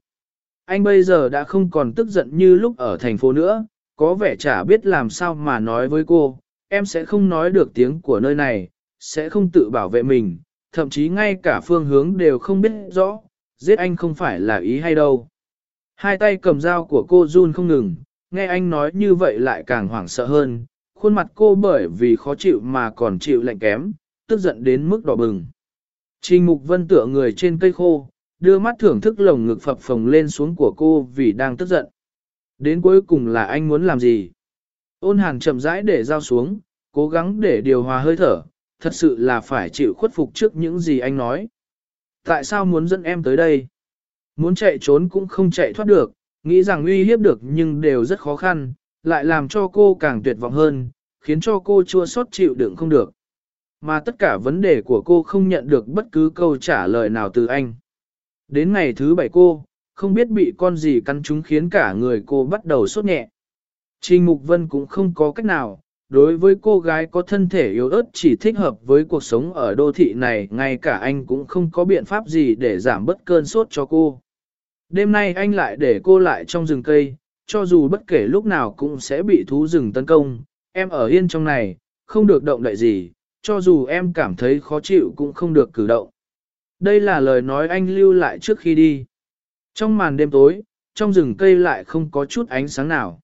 Anh bây giờ đã không còn tức giận như lúc ở thành phố nữa, có vẻ chả biết làm sao mà nói với cô, em sẽ không nói được tiếng của nơi này, sẽ không tự bảo vệ mình, thậm chí ngay cả phương hướng đều không biết rõ, giết anh không phải là ý hay đâu. Hai tay cầm dao của cô run không ngừng, nghe anh nói như vậy lại càng hoảng sợ hơn, khuôn mặt cô bởi vì khó chịu mà còn chịu lạnh kém, tức giận đến mức đỏ bừng. Trình Mục Vân tựa người trên cây khô, đưa mắt thưởng thức lồng ngực phập phồng lên xuống của cô vì đang tức giận. Đến cuối cùng là anh muốn làm gì? Ôn hàn chậm rãi để dao xuống, cố gắng để điều hòa hơi thở, thật sự là phải chịu khuất phục trước những gì anh nói. Tại sao muốn dẫn em tới đây? Muốn chạy trốn cũng không chạy thoát được, nghĩ rằng uy hiếp được nhưng đều rất khó khăn, lại làm cho cô càng tuyệt vọng hơn, khiến cho cô chua xót chịu đựng không được. Mà tất cả vấn đề của cô không nhận được bất cứ câu trả lời nào từ anh. Đến ngày thứ bảy cô, không biết bị con gì cắn chúng khiến cả người cô bắt đầu sốt nhẹ. Trình Mục Vân cũng không có cách nào, đối với cô gái có thân thể yếu ớt chỉ thích hợp với cuộc sống ở đô thị này, ngay cả anh cũng không có biện pháp gì để giảm bớt cơn sốt cho cô. Đêm nay anh lại để cô lại trong rừng cây, cho dù bất kể lúc nào cũng sẽ bị thú rừng tấn công, em ở yên trong này, không được động đậy gì, cho dù em cảm thấy khó chịu cũng không được cử động. Đây là lời nói anh lưu lại trước khi đi. Trong màn đêm tối, trong rừng cây lại không có chút ánh sáng nào.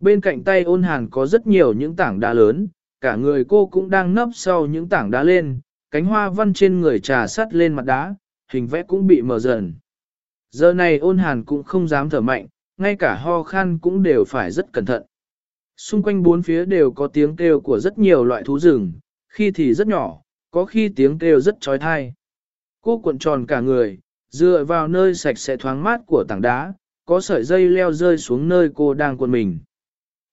Bên cạnh tay ôn hàn có rất nhiều những tảng đá lớn, cả người cô cũng đang nấp sau những tảng đá lên, cánh hoa văn trên người trà sắt lên mặt đá, hình vẽ cũng bị mờ dần. Giờ này ôn hàn cũng không dám thở mạnh, ngay cả ho khan cũng đều phải rất cẩn thận. Xung quanh bốn phía đều có tiếng kêu của rất nhiều loại thú rừng, khi thì rất nhỏ, có khi tiếng kêu rất trói thai. Cô cuộn tròn cả người, dựa vào nơi sạch sẽ thoáng mát của tảng đá, có sợi dây leo rơi xuống nơi cô đang cuộn mình.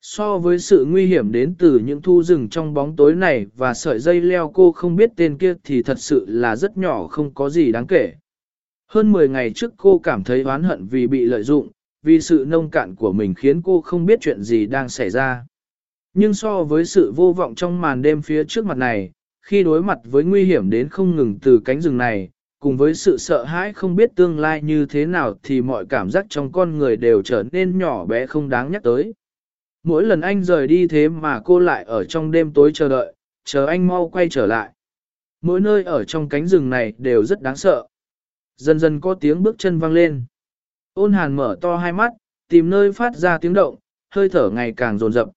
So với sự nguy hiểm đến từ những thu rừng trong bóng tối này và sợi dây leo cô không biết tên kia thì thật sự là rất nhỏ không có gì đáng kể. Hơn 10 ngày trước cô cảm thấy oán hận vì bị lợi dụng, vì sự nông cạn của mình khiến cô không biết chuyện gì đang xảy ra. Nhưng so với sự vô vọng trong màn đêm phía trước mặt này, khi đối mặt với nguy hiểm đến không ngừng từ cánh rừng này, cùng với sự sợ hãi không biết tương lai như thế nào thì mọi cảm giác trong con người đều trở nên nhỏ bé không đáng nhắc tới. Mỗi lần anh rời đi thế mà cô lại ở trong đêm tối chờ đợi, chờ anh mau quay trở lại. Mỗi nơi ở trong cánh rừng này đều rất đáng sợ. Dần dần có tiếng bước chân vang lên. Ôn hàn mở to hai mắt, tìm nơi phát ra tiếng động, hơi thở ngày càng rồn rập.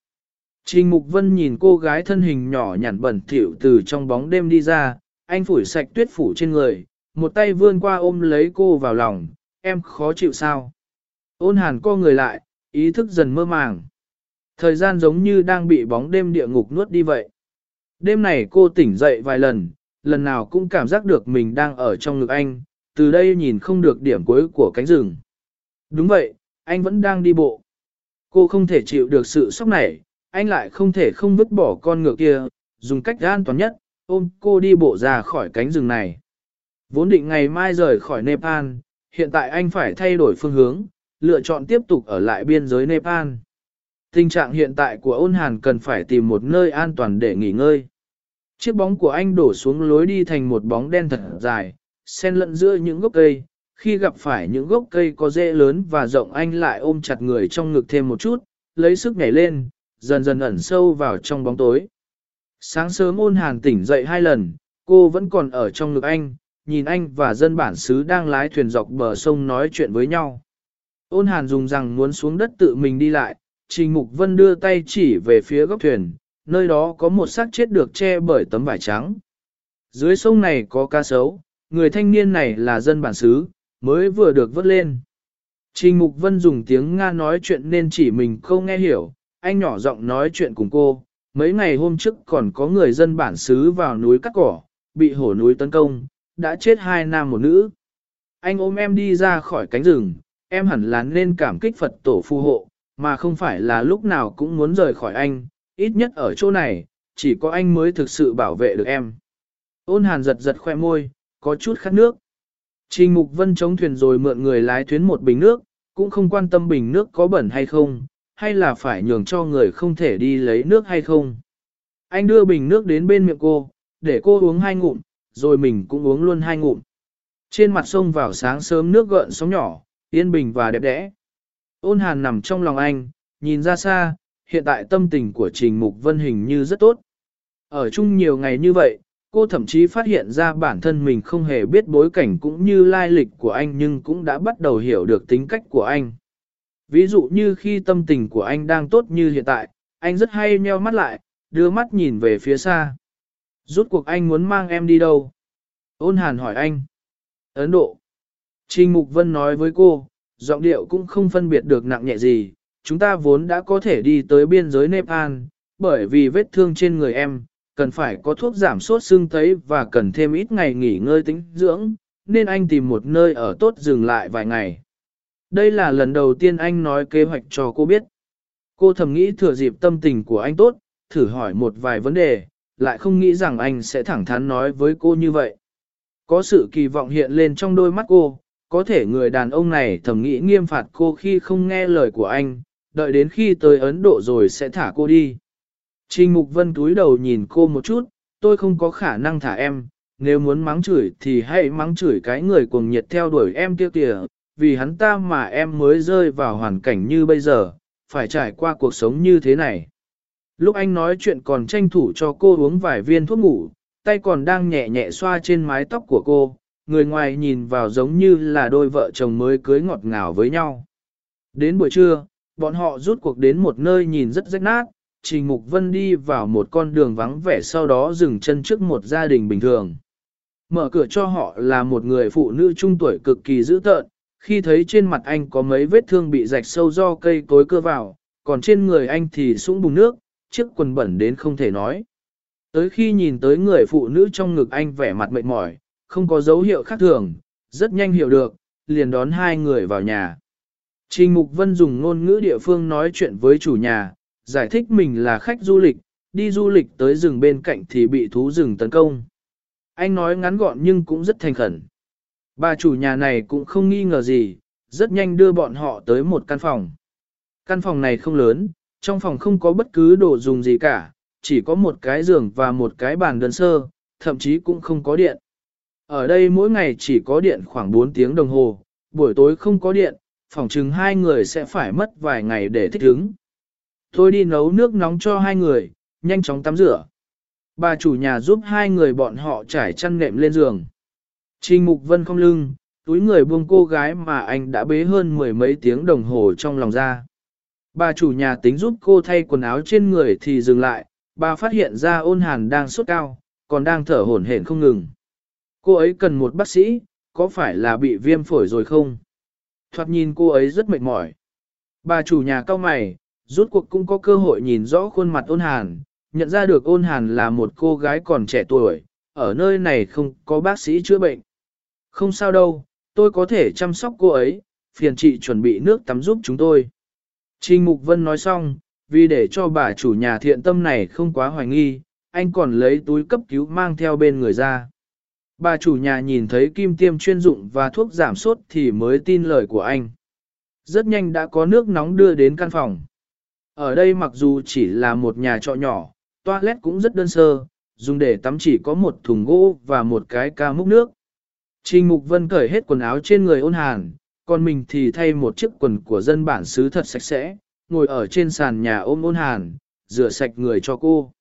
Trình Mục Vân nhìn cô gái thân hình nhỏ nhắn bẩn thỉu từ trong bóng đêm đi ra, anh phủi sạch tuyết phủ trên người, một tay vươn qua ôm lấy cô vào lòng, em khó chịu sao? Ôn hàn co người lại, ý thức dần mơ màng. Thời gian giống như đang bị bóng đêm địa ngục nuốt đi vậy. Đêm này cô tỉnh dậy vài lần, lần nào cũng cảm giác được mình đang ở trong ngực anh, từ đây nhìn không được điểm cuối của cánh rừng. Đúng vậy, anh vẫn đang đi bộ. Cô không thể chịu được sự sốc này, anh lại không thể không vứt bỏ con ngựa kia, dùng cách an toàn nhất, ôm cô đi bộ ra khỏi cánh rừng này. Vốn định ngày mai rời khỏi Nepal, hiện tại anh phải thay đổi phương hướng, lựa chọn tiếp tục ở lại biên giới Nepal. Tình trạng hiện tại của ôn hàn cần phải tìm một nơi an toàn để nghỉ ngơi. Chiếc bóng của anh đổ xuống lối đi thành một bóng đen thật dài, xen lẫn giữa những gốc cây. Khi gặp phải những gốc cây có rễ lớn và rộng anh lại ôm chặt người trong ngực thêm một chút, lấy sức nhảy lên, dần dần ẩn sâu vào trong bóng tối. Sáng sớm ôn hàn tỉnh dậy hai lần, cô vẫn còn ở trong ngực anh, nhìn anh và dân bản xứ đang lái thuyền dọc bờ sông nói chuyện với nhau. Ôn hàn dùng rằng muốn xuống đất tự mình đi lại, Trình Mục Vân đưa tay chỉ về phía góc thuyền, nơi đó có một xác chết được che bởi tấm vải trắng. Dưới sông này có cá sấu, người thanh niên này là dân bản xứ, mới vừa được vớt lên. Trình Mục Vân dùng tiếng Nga nói chuyện nên chỉ mình không nghe hiểu, anh nhỏ giọng nói chuyện cùng cô. Mấy ngày hôm trước còn có người dân bản xứ vào núi cắt cỏ, bị hổ núi tấn công, đã chết hai nam một nữ. Anh ôm em đi ra khỏi cánh rừng, em hẳn là nên cảm kích Phật tổ phù hộ, mà không phải là lúc nào cũng muốn rời khỏi anh, ít nhất ở chỗ này, chỉ có anh mới thực sự bảo vệ được em. Ôn hàn giật giật khoe môi, có chút khát nước. Trình Mục Vân chống thuyền rồi mượn người lái thuyền một bình nước, cũng không quan tâm bình nước có bẩn hay không, hay là phải nhường cho người không thể đi lấy nước hay không. Anh đưa bình nước đến bên miệng cô, để cô uống hai ngụm, rồi mình cũng uống luôn hai ngụm. Trên mặt sông vào sáng sớm nước gợn sóng nhỏ, yên bình và đẹp đẽ. Ôn hàn nằm trong lòng anh, nhìn ra xa, hiện tại tâm tình của Trình Mục Vân hình như rất tốt. Ở chung nhiều ngày như vậy, cô thậm chí phát hiện ra bản thân mình không hề biết bối cảnh cũng như lai lịch của anh nhưng cũng đã bắt đầu hiểu được tính cách của anh. Ví dụ như khi tâm tình của anh đang tốt như hiện tại, anh rất hay nheo mắt lại, đưa mắt nhìn về phía xa. Rút cuộc anh muốn mang em đi đâu? Ôn hàn hỏi anh. Ấn Độ. Trình Mục Vân nói với cô, giọng điệu cũng không phân biệt được nặng nhẹ gì, chúng ta vốn đã có thể đi tới biên giới Nepal, bởi vì vết thương trên người em, cần phải có thuốc giảm sốt xương tấy và cần thêm ít ngày nghỉ ngơi tĩnh dưỡng, nên anh tìm một nơi ở tốt dừng lại vài ngày. Đây là lần đầu tiên anh nói kế hoạch cho cô biết. Cô thầm nghĩ thừa dịp tâm tình của anh tốt, thử hỏi một vài vấn đề, lại không nghĩ rằng anh sẽ thẳng thắn nói với cô như vậy. Có sự kỳ vọng hiện lên trong đôi mắt cô, có thể người đàn ông này thầm nghĩ nghiêm phạt cô khi không nghe lời của anh, đợi đến khi tới Ấn Độ rồi sẽ thả cô đi. Trình Mục Vân túi đầu nhìn cô một chút, tôi không có khả năng thả em, nếu muốn mắng chửi thì hãy mắng chửi cái người cuồng nhiệt theo đuổi em kia kìa, vì hắn ta mà em mới rơi vào hoàn cảnh như bây giờ, phải trải qua cuộc sống như thế này. Lúc anh nói chuyện còn tranh thủ cho cô uống vài viên thuốc ngủ, tay còn đang nhẹ nhẹ xoa trên mái tóc của cô, người ngoài nhìn vào giống như là đôi vợ chồng mới cưới ngọt ngào với nhau. Đến buổi trưa, bọn họ rút cuộc đến một nơi nhìn rất rách nát, Trình Mục Vân đi vào một con đường vắng vẻ sau đó dừng chân trước một gia đình bình thường. Mở cửa cho họ là một người phụ nữ trung tuổi cực kỳ dữ tợn, khi thấy trên mặt anh có mấy vết thương bị rạch sâu do cây cối cưa vào, còn trên người anh thì sũng bùng nước, chiếc quần bẩn đến không thể nói. Tới khi nhìn tới người phụ nữ trong ngực anh vẻ mặt mệt mỏi, không có dấu hiệu khác thường, rất nhanh hiểu được, liền đón hai người vào nhà. Trình Mục Vân dùng ngôn ngữ địa phương nói chuyện với chủ nhà, giải thích mình là khách du lịch, đi du lịch tới rừng bên cạnh thì bị thú rừng tấn công. Anh nói ngắn gọn nhưng cũng rất thành khẩn. Bà chủ nhà này cũng không nghi ngờ gì, rất nhanh đưa bọn họ tới một căn phòng. Căn phòng này không lớn, trong phòng không có bất cứ đồ dùng gì cả, chỉ có một cái giường và một cái bàn đơn sơ, thậm chí cũng không có điện. Ở đây mỗi ngày chỉ có điện khoảng 4 tiếng đồng hồ, buổi tối không có điện, phòng chừng hai người sẽ phải mất vài ngày để thích ứng. Tôi đi nấu nước nóng cho hai người, nhanh chóng tắm rửa. Bà chủ nhà giúp hai người bọn họ trải chăn nệm lên giường. Trình Mục Vân không lưng, túi người buông cô gái mà anh đã bế hơn mười mấy tiếng đồng hồ trong lòng ra. Bà chủ nhà tính giúp cô thay quần áo trên người thì dừng lại, bà phát hiện ra ôn hàn đang sốt cao, còn đang thở hổn hển không ngừng. Cô ấy cần một bác sĩ, có phải là bị viêm phổi rồi không? Thoạt nhìn cô ấy rất mệt mỏi. Bà chủ nhà cao mày, rút cuộc cũng có cơ hội nhìn rõ khuôn mặt ôn hàn, nhận ra được ôn hàn là một cô gái còn trẻ tuổi, ở nơi này không có bác sĩ chữa bệnh. Không sao đâu, tôi có thể chăm sóc cô ấy, phiền chị chuẩn bị nước tắm giúp chúng tôi. Trình Mục Vân nói xong, vì để cho bà chủ nhà thiện tâm này không quá hoài nghi, anh còn lấy túi cấp cứu mang theo bên người ra. Bà chủ nhà nhìn thấy kim tiêm chuyên dụng và thuốc giảm sốt thì mới tin lời của anh. Rất nhanh đã có nước nóng đưa đến căn phòng. Ở đây mặc dù chỉ là một nhà trọ nhỏ, toilet cũng rất đơn sơ, dùng để tắm chỉ có một thùng gỗ và một cái ca múc nước. Trình Mục Vân cởi hết quần áo trên người ôn hàn, còn mình thì thay một chiếc quần của dân bản xứ thật sạch sẽ, ngồi ở trên sàn nhà ôm ôn hàn, rửa sạch người cho cô.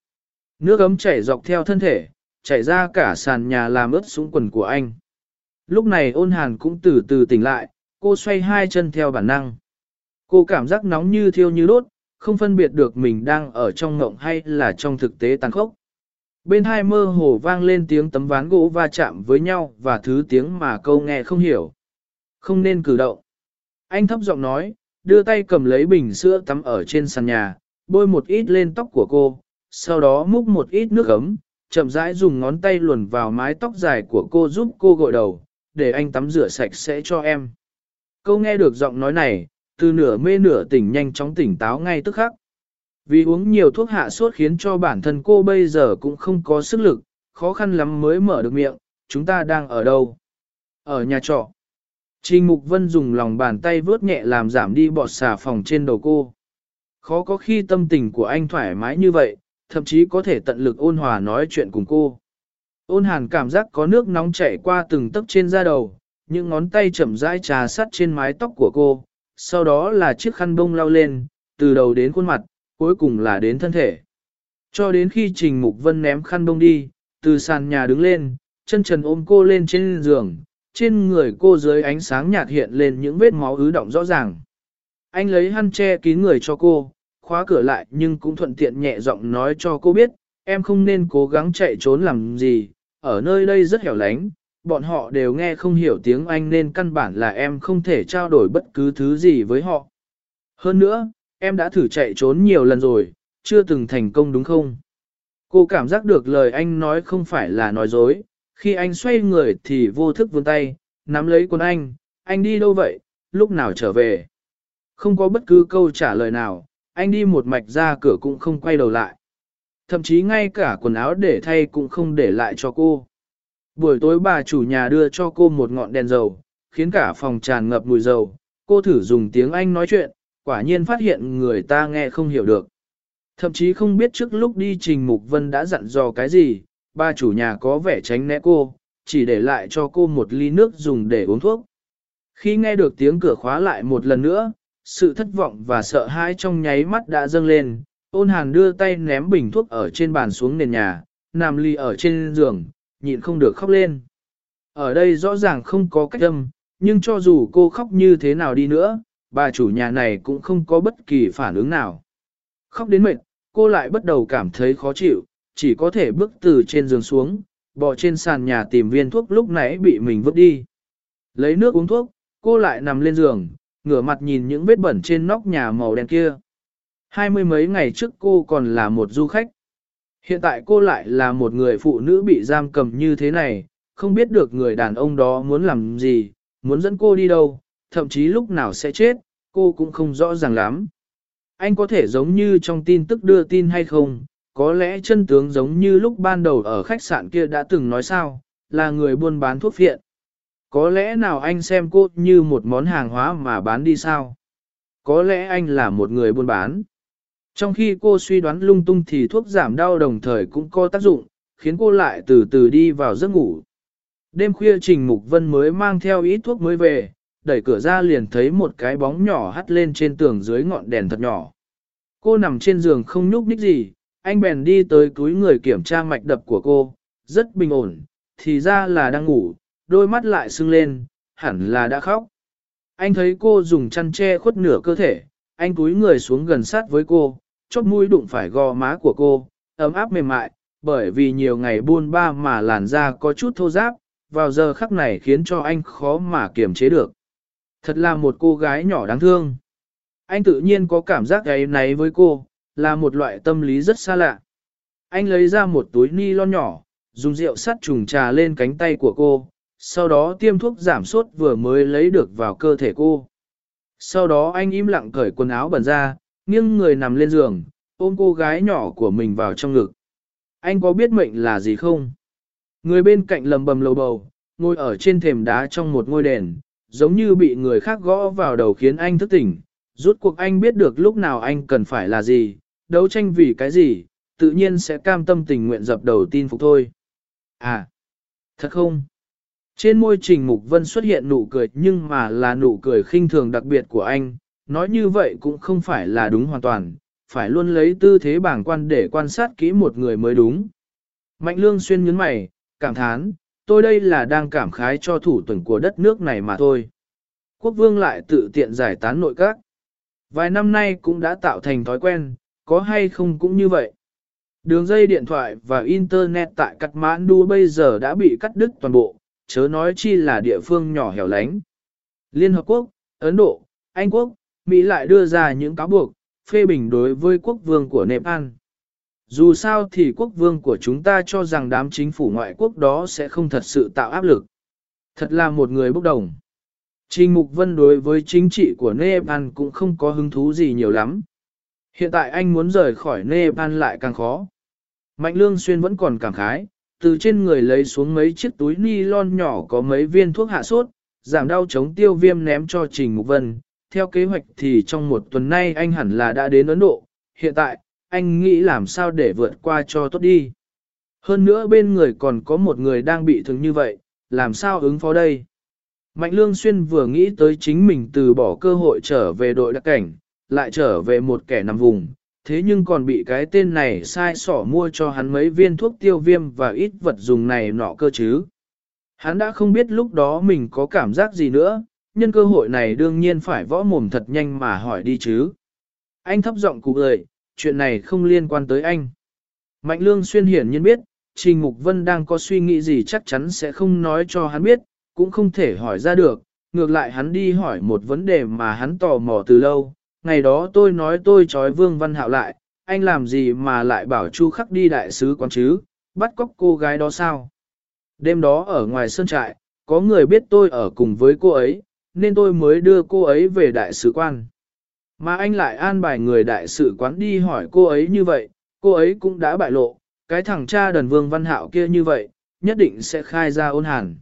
Nước ấm chảy dọc theo thân thể, chảy ra cả sàn nhà làm ướt xuống quần của anh. Lúc này ôn hàn cũng từ từ tỉnh lại, cô xoay hai chân theo bản năng. Cô cảm giác nóng như thiêu như đốt, không phân biệt được mình đang ở trong ngộng hay là trong thực tế tàn khốc. Bên hai mơ hồ vang lên tiếng tấm ván gỗ va chạm với nhau và thứ tiếng mà câu nghe không hiểu. Không nên cử động. Anh thấp giọng nói, đưa tay cầm lấy bình sữa tắm ở trên sàn nhà, bôi một ít lên tóc của cô, sau đó múc một ít nước ấm, chậm rãi dùng ngón tay luồn vào mái tóc dài của cô giúp cô gội đầu, để anh tắm rửa sạch sẽ cho em. Cô nghe được giọng nói này, từ nửa mê nửa tỉnh nhanh chóng tỉnh táo ngay tức khắc. Vì uống nhiều thuốc hạ sốt khiến cho bản thân cô bây giờ cũng không có sức lực, khó khăn lắm mới mở được miệng, chúng ta đang ở đâu? Ở nhà trọ. Trình Mục Vân dùng lòng bàn tay vớt nhẹ làm giảm đi bọt xà phòng trên đầu cô. Khó có khi tâm tình của anh thoải mái như vậy, thậm chí có thể tận lực ôn hòa nói chuyện cùng cô. Ôn hàn cảm giác có nước nóng chảy qua từng tấc trên da đầu, những ngón tay chậm rãi trà sắt trên mái tóc của cô, sau đó là chiếc khăn bông lau lên, từ đầu đến khuôn mặt, cuối cùng là đến thân thể. Cho đến khi Trình Mục Vân ném khăn bông đi, từ sàn nhà đứng lên, chân trần ôm cô lên trên giường, trên người cô dưới ánh sáng nhạt hiện lên những vết máu ứ động rõ ràng. Anh lấy khăn che kín người cho cô, khóa cửa lại nhưng cũng thuận tiện nhẹ giọng nói cho cô biết, em không nên cố gắng chạy trốn làm gì, ở nơi đây rất hẻo lánh, bọn họ đều nghe không hiểu tiếng Anh nên căn bản là em không thể trao đổi bất cứ thứ gì với họ. Hơn nữa, em đã thử chạy trốn nhiều lần rồi, chưa từng thành công đúng không? Cô cảm giác được lời anh nói không phải là nói dối, khi anh xoay người thì vô thức vươn tay, nắm lấy quần anh, anh đi đâu vậy, lúc nào trở về? Không có bất cứ câu trả lời nào, anh đi một mạch ra cửa cũng không quay đầu lại. Thậm chí ngay cả quần áo để thay cũng không để lại cho cô. Buổi tối bà chủ nhà đưa cho cô một ngọn đèn dầu, khiến cả phòng tràn ngập mùi dầu. Cô thử dùng tiếng Anh nói chuyện, quả nhiên phát hiện người ta nghe không hiểu được. Thậm chí không biết trước lúc đi Trình Mục Vân đã dặn dò cái gì, Ba chủ nhà có vẻ tránh né cô, chỉ để lại cho cô một ly nước dùng để uống thuốc. Khi nghe được tiếng cửa khóa lại một lần nữa, sự thất vọng và sợ hãi trong nháy mắt đã dâng lên, ôn hàn đưa tay ném bình thuốc ở trên bàn xuống nền nhà, nằm ly ở trên giường, nhịn không được khóc lên. Ở đây rõ ràng không có cách âm, nhưng cho dù cô khóc như thế nào đi nữa, bà chủ nhà này cũng không có bất kỳ phản ứng nào. Khóc đến mệt, cô lại bắt đầu cảm thấy khó chịu, chỉ có thể bước từ trên giường xuống, bò trên sàn nhà tìm viên thuốc lúc nãy bị mình vứt đi. Lấy nước uống thuốc, cô lại nằm lên giường, ngửa mặt nhìn những vết bẩn trên nóc nhà màu đen kia. Hai mươi mấy ngày trước cô còn là một du khách. Hiện tại cô lại là một người phụ nữ bị giam cầm như thế này, không biết được người đàn ông đó muốn làm gì, muốn dẫn cô đi đâu, thậm chí lúc nào sẽ chết, cô cũng không rõ ràng lắm. Anh có thể giống như trong tin tức đưa tin hay không, có lẽ chân tướng giống như lúc ban đầu ở khách sạn kia đã từng nói sao, là người buôn bán thuốc phiện. Có lẽ nào anh xem cô như một món hàng hóa mà bán đi sao? Có lẽ anh là một người buôn bán. Trong khi cô suy đoán lung tung thì thuốc giảm đau đồng thời cũng có tác dụng, khiến cô lại từ từ đi vào giấc ngủ. Đêm khuya Trình Mục Vân mới mang theo ít thuốc mới về, đẩy cửa ra liền thấy một cái bóng nhỏ hắt lên trên tường dưới ngọn đèn thật nhỏ. Cô nằm trên giường không nhúc nhích gì, anh bèn đi tới túi người kiểm tra mạch đập của cô, rất bình ổn, thì ra là đang ngủ, đôi mắt lại sưng lên, hẳn là đã khóc. Anh thấy cô dùng chăn che khuất nửa cơ thể, anh cúi người xuống gần sát với cô, chóp mũi đụng phải gò má của cô, ấm áp mềm mại, bởi vì nhiều ngày buôn ba mà làn da có chút thô ráp, vào giờ khắc này khiến cho anh khó mà kiềm chế được. Thật là một cô gái nhỏ đáng thương. Anh tự nhiên có cảm giác ấy náy với cô, là một loại tâm lý rất xa lạ. Anh lấy ra một túi ni lon nhỏ, dùng rượu sắt trùng trà lên cánh tay của cô, sau đó tiêm thuốc giảm sốt vừa mới lấy được vào cơ thể cô. Sau đó anh im lặng cởi quần áo bẩn ra, nghiêng người nằm lên giường, ôm cô gái nhỏ của mình vào trong ngực. Anh có biết mệnh là gì không? Người bên cạnh lầm bầm lầu bầu, ngồi ở trên thềm đá trong một ngôi đền, giống như bị người khác gõ vào đầu khiến anh thức tỉnh. Rút cuộc anh biết được lúc nào anh cần phải là gì, đấu tranh vì cái gì, tự nhiên sẽ cam tâm tình nguyện dập đầu tin phục thôi. À, thật không? Trên môi trình Mục Vân xuất hiện nụ cười nhưng mà là nụ cười khinh thường đặc biệt của anh, nói như vậy cũng không phải là đúng hoàn toàn, phải luôn lấy tư thế bảng quan để quan sát kỹ một người mới đúng. Mạnh lương xuyên nhấn mày, cảm thán, tôi đây là đang cảm khái cho thủ tuần của đất nước này mà thôi. Quốc vương lại tự tiện giải tán nội các. Vài năm nay cũng đã tạo thành thói quen, có hay không cũng như vậy. Đường dây điện thoại và Internet tại Kathmandu bây giờ đã bị cắt đứt toàn bộ, chớ nói chi là địa phương nhỏ hẻo lánh. Liên Hợp Quốc, Ấn Độ, Anh quốc, Mỹ lại đưa ra những cáo buộc, phê bình đối với quốc vương của Nepal. Dù sao thì quốc vương của chúng ta cho rằng đám chính phủ ngoại quốc đó sẽ không thật sự tạo áp lực. Thật là một người bốc đồng. Trình Mục Vân đối với chính trị của Nepal cũng không có hứng thú gì nhiều lắm. Hiện tại anh muốn rời khỏi Nepal lại càng khó. Mạnh Lương Xuyên vẫn còn cảm khái, từ trên người lấy xuống mấy chiếc túi ni lon nhỏ có mấy viên thuốc hạ sốt, giảm đau chống tiêu viêm ném cho Trình Mục Vân. Theo kế hoạch thì trong một tuần nay anh hẳn là đã đến Ấn Độ, hiện tại, anh nghĩ làm sao để vượt qua cho tốt đi. Hơn nữa bên người còn có một người đang bị thương như vậy, làm sao ứng phó đây? Mạnh Lương Xuyên vừa nghĩ tới chính mình từ bỏ cơ hội trở về đội đặc cảnh, lại trở về một kẻ nằm vùng, thế nhưng còn bị cái tên này sai sỏ mua cho hắn mấy viên thuốc tiêu viêm và ít vật dùng này nọ cơ chứ. Hắn đã không biết lúc đó mình có cảm giác gì nữa, nhân cơ hội này đương nhiên phải võ mồm thật nhanh mà hỏi đi chứ. Anh thấp giọng cụ lời, chuyện này không liên quan tới anh. Mạnh Lương Xuyên hiển nhiên biết, Trình Mục Vân đang có suy nghĩ gì chắc chắn sẽ không nói cho hắn biết, cũng không thể hỏi ra được, ngược lại hắn đi hỏi một vấn đề mà hắn tò mò từ lâu. Ngày đó tôi nói tôi trói Vương Văn Hạo lại, anh làm gì mà lại bảo Chu Khắc đi đại sứ quán chứ, bắt cóc cô gái đó sao? Đêm đó ở ngoài sơn trại, có người biết tôi ở cùng với cô ấy, nên tôi mới đưa cô ấy về đại sứ quan. Mà anh lại an bài người đại sứ quán đi hỏi cô ấy như vậy, cô ấy cũng đã bại lộ, cái thằng cha đần vương văn hạo kia như vậy, nhất định sẽ khai ra ôn hàn.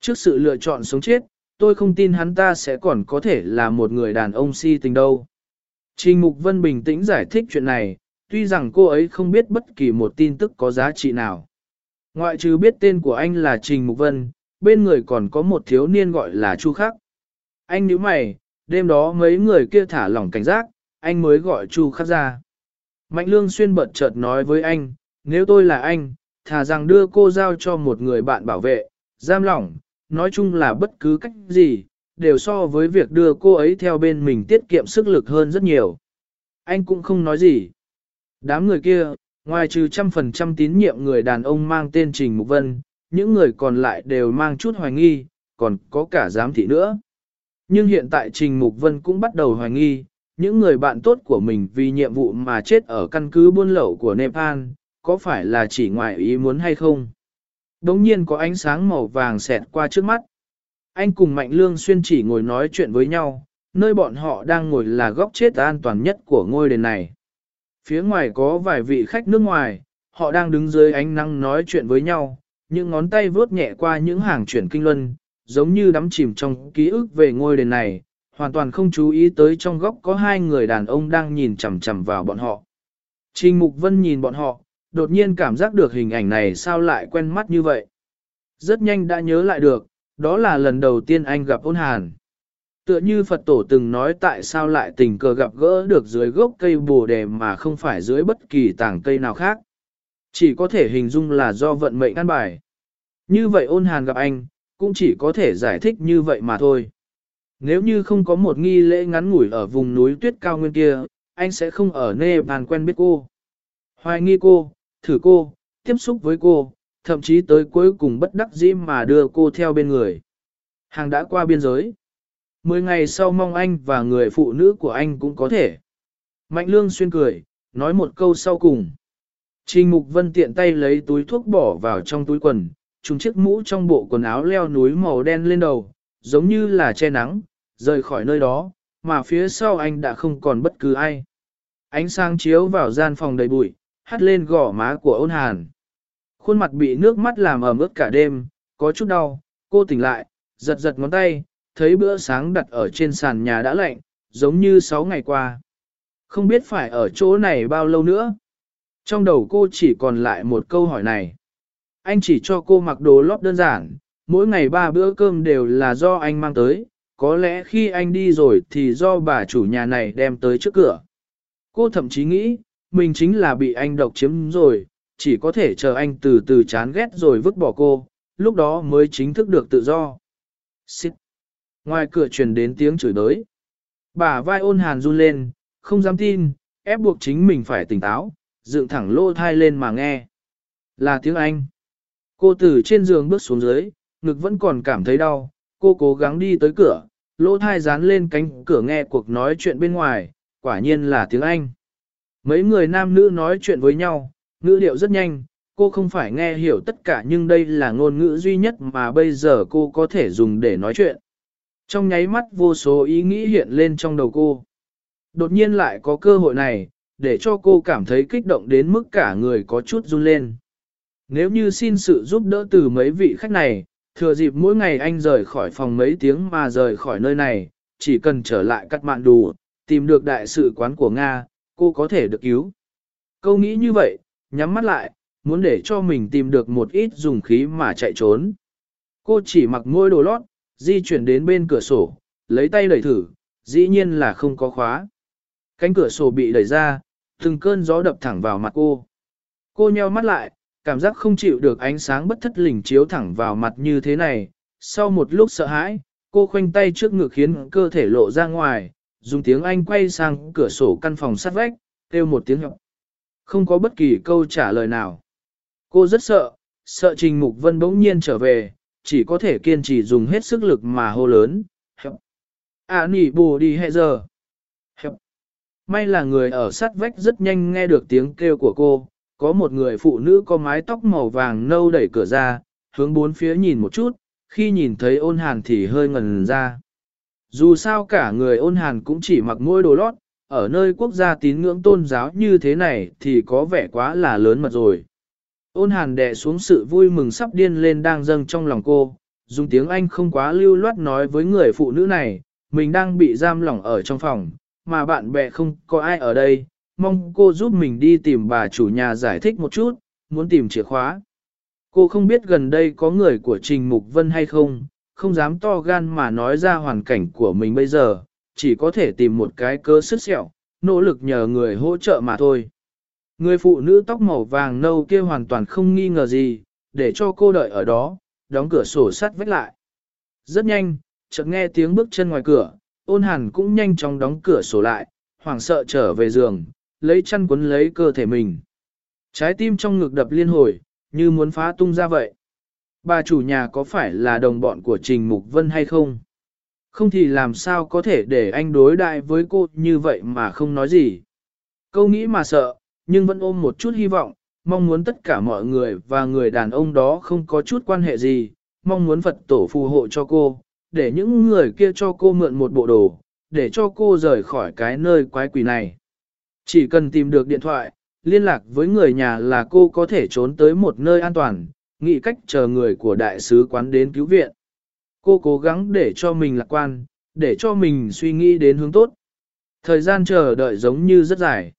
Trước sự lựa chọn sống chết, tôi không tin hắn ta sẽ còn có thể là một người đàn ông si tình đâu. Trình Mục Vân bình tĩnh giải thích chuyện này, tuy rằng cô ấy không biết bất kỳ một tin tức có giá trị nào. Ngoại trừ biết tên của anh là Trình Mục Vân, bên người còn có một thiếu niên gọi là Chu Khắc. Anh nhíu mày, đêm đó mấy người kia thả lỏng cảnh giác, anh mới gọi Chu Khắc ra. Mạnh Lương Xuyên bật chợt nói với anh, nếu tôi là anh, thà rằng đưa cô giao cho một người bạn bảo vệ, giam lỏng, nói chung là bất cứ cách gì, đều so với việc đưa cô ấy theo bên mình tiết kiệm sức lực hơn rất nhiều. Anh cũng không nói gì. Đám người kia, ngoài trừ trăm phần trăm tín nhiệm người đàn ông mang tên Trình Mục Vân, những người còn lại đều mang chút hoài nghi, còn có cả giám thị nữa. Nhưng hiện tại Trình Mục Vân cũng bắt đầu hoài nghi, những người bạn tốt của mình vì nhiệm vụ mà chết ở căn cứ buôn lậu của Nepal, có phải là chỉ ngoại ý muốn hay không? Đống nhiên có ánh sáng màu vàng xẹt qua trước mắt. Anh cùng Mạnh Lương Xuyên chỉ ngồi nói chuyện với nhau, nơi bọn họ đang ngồi là góc chết an toàn nhất của ngôi đền này. Phía ngoài có vài vị khách nước ngoài, họ đang đứng dưới ánh nắng nói chuyện với nhau, những ngón tay vướt nhẹ qua những hàng chuyển kinh luân, giống như đắm chìm trong ký ức về ngôi đền này, hoàn toàn không chú ý tới trong góc có hai người đàn ông đang nhìn chằm chằm vào bọn họ. Trình Mục Vân nhìn bọn họ, đột nhiên cảm giác được hình ảnh này sao lại quen mắt như vậy. Rất nhanh đã nhớ lại được, đó là lần đầu tiên anh gặp ôn hàn. Tựa như Phật tổ từng nói tại sao lại tình cờ gặp gỡ được dưới gốc cây bồ đề mà không phải dưới bất kỳ tảng cây nào khác. Chỉ có thể hình dung là do vận mệnh ăn bài. Như vậy ôn hàn gặp anh, cũng chỉ có thể giải thích như vậy mà thôi. Nếu như không có một nghi lễ ngắn ngủi ở vùng núi tuyết cao nguyên kia, anh sẽ không ở nơi bàn quen biết cô. Hoài nghi cô, thử cô, tiếp xúc với cô, thậm chí tới cuối cùng bất đắc dĩ mà đưa cô theo bên người. Hàng đã qua biên giới. Mười ngày sau mong anh và người phụ nữ của anh cũng có thể. Mạnh lương xuyên cười, nói một câu sau cùng. Trình Mục Vân tiện tay lấy túi thuốc bỏ vào trong túi quần, trùng chiếc mũ trong bộ quần áo leo núi màu đen lên đầu, giống như là che nắng, rời khỏi nơi đó, mà phía sau anh đã không còn bất cứ ai. Ánh sáng chiếu vào gian phòng đầy bụi, hắt lên gò má của ôn hàn. Khuôn mặt bị nước mắt làm ẩm ướt cả đêm, có chút đau, cô tỉnh lại, giật giật ngón tay, thấy bữa sáng đặt ở trên sàn nhà đã lạnh, giống như 6 ngày qua. Không biết phải ở chỗ này bao lâu nữa. Trong đầu cô chỉ còn lại một câu hỏi này. Anh chỉ cho cô mặc đồ lót đơn giản, mỗi ngày ba bữa cơm đều là do anh mang tới, có lẽ khi anh đi rồi thì do bà chủ nhà này đem tới trước cửa. Cô thậm chí nghĩ, mình chính là bị anh độc chiếm rồi, chỉ có thể chờ anh từ từ chán ghét rồi vứt bỏ cô, lúc đó mới chính thức được tự do. Xịt! Ngoài cửa truyền đến tiếng chửi đới. Bà vai ôn hàn run lên, không dám tin, ép buộc chính mình phải tỉnh táo, dựng thẳng lô thai lên mà nghe. Là tiếng Anh. Cô từ trên giường bước xuống dưới, ngực vẫn còn cảm thấy đau, cô cố gắng đi tới cửa, lỗ thai dán lên cánh cửa nghe cuộc nói chuyện bên ngoài, quả nhiên là tiếng Anh. Mấy người nam nữ nói chuyện với nhau, ngữ điệu rất nhanh, cô không phải nghe hiểu tất cả nhưng đây là ngôn ngữ duy nhất mà bây giờ cô có thể dùng để nói chuyện. Trong nháy mắt vô số ý nghĩ hiện lên trong đầu cô. Đột nhiên lại có cơ hội này, để cho cô cảm thấy kích động đến mức cả người có chút run lên. Nếu như xin sự giúp đỡ từ mấy vị khách này, thừa dịp mỗi ngày anh rời khỏi phòng mấy tiếng mà rời khỏi nơi này, chỉ cần trở lại cắt mạng đủ, tìm được đại sự quán của Nga, cô có thể được cứu. Câu nghĩ như vậy, nhắm mắt lại, muốn để cho mình tìm được một ít dùng khí mà chạy trốn. Cô chỉ mặc ngôi đồ lót, di chuyển đến bên cửa sổ, lấy tay đẩy thử, dĩ nhiên là không có khóa. Cánh cửa sổ bị đẩy ra, từng cơn gió đập thẳng vào mặt cô. Cô nheo mắt lại, cảm giác không chịu được ánh sáng bất thất lình chiếu thẳng vào mặt như thế này. Sau một lúc sợ hãi, cô khoanh tay trước ngực khiến cơ thể lộ ra ngoài, dùng tiếng Anh quay sang cửa sổ căn phòng sát vách, kêu một tiếng nhọc. Không có bất kỳ câu trả lời nào. Cô rất sợ, sợ Trình Mục Vân bỗng nhiên trở về, chỉ có thể kiên trì dùng hết sức lực mà hô lớn. À nỉ bù đi hẹ giờ. May là người ở sát vách rất nhanh nghe được tiếng kêu của cô, có một người phụ nữ có mái tóc màu vàng nâu đẩy cửa ra, hướng bốn phía nhìn một chút, khi nhìn thấy ôn hàn thì hơi ngần ra. Dù sao cả người ôn hàn cũng chỉ mặc môi đồ lót, ở nơi quốc gia tín ngưỡng tôn giáo như thế này thì có vẻ quá là lớn mật rồi. Ôn hàn đè xuống sự vui mừng sắp điên lên đang dâng trong lòng cô, dùng tiếng Anh không quá lưu loát nói với người phụ nữ này, mình đang bị giam lỏng ở trong phòng, mà bạn bè không có ai ở đây, mong cô giúp mình đi tìm bà chủ nhà giải thích một chút, muốn tìm chìa khóa. Cô không biết gần đây có người của Trình Mục Vân hay không, không dám to gan mà nói ra hoàn cảnh của mình bây giờ, chỉ có thể tìm một cái cơ sức sẹo, nỗ lực nhờ người hỗ trợ mà thôi. Người phụ nữ tóc màu vàng nâu kia hoàn toàn không nghi ngờ gì, để cho cô đợi ở đó, đóng cửa sổ sắt vách lại. Rất nhanh, chợt nghe tiếng bước chân ngoài cửa, ôn hàn cũng nhanh chóng đóng cửa sổ lại, hoảng sợ trở về giường, lấy chăn quấn lấy cơ thể mình. Trái tim trong ngực đập liên hồi, như muốn phá tung ra vậy. Bà chủ nhà có phải là đồng bọn của Trình Mục Vân hay không? Không thì làm sao có thể để anh đối đại với cô như vậy mà không nói gì. Câu nghĩ mà sợ, nhưng vẫn ôm một chút hy vọng, mong muốn tất cả mọi người và người đàn ông đó không có chút quan hệ gì, mong muốn Phật tổ phù hộ cho cô, để những người kia cho cô mượn một bộ đồ, để cho cô rời khỏi cái nơi quái quỷ này. Chỉ cần tìm được điện thoại, liên lạc với người nhà là cô có thể trốn tới một nơi an toàn, nghĩ cách chờ người của đại sứ quán đến cứu viện. Cô cố gắng để cho mình lạc quan, để cho mình suy nghĩ đến hướng tốt. Thời gian chờ đợi giống như rất dài.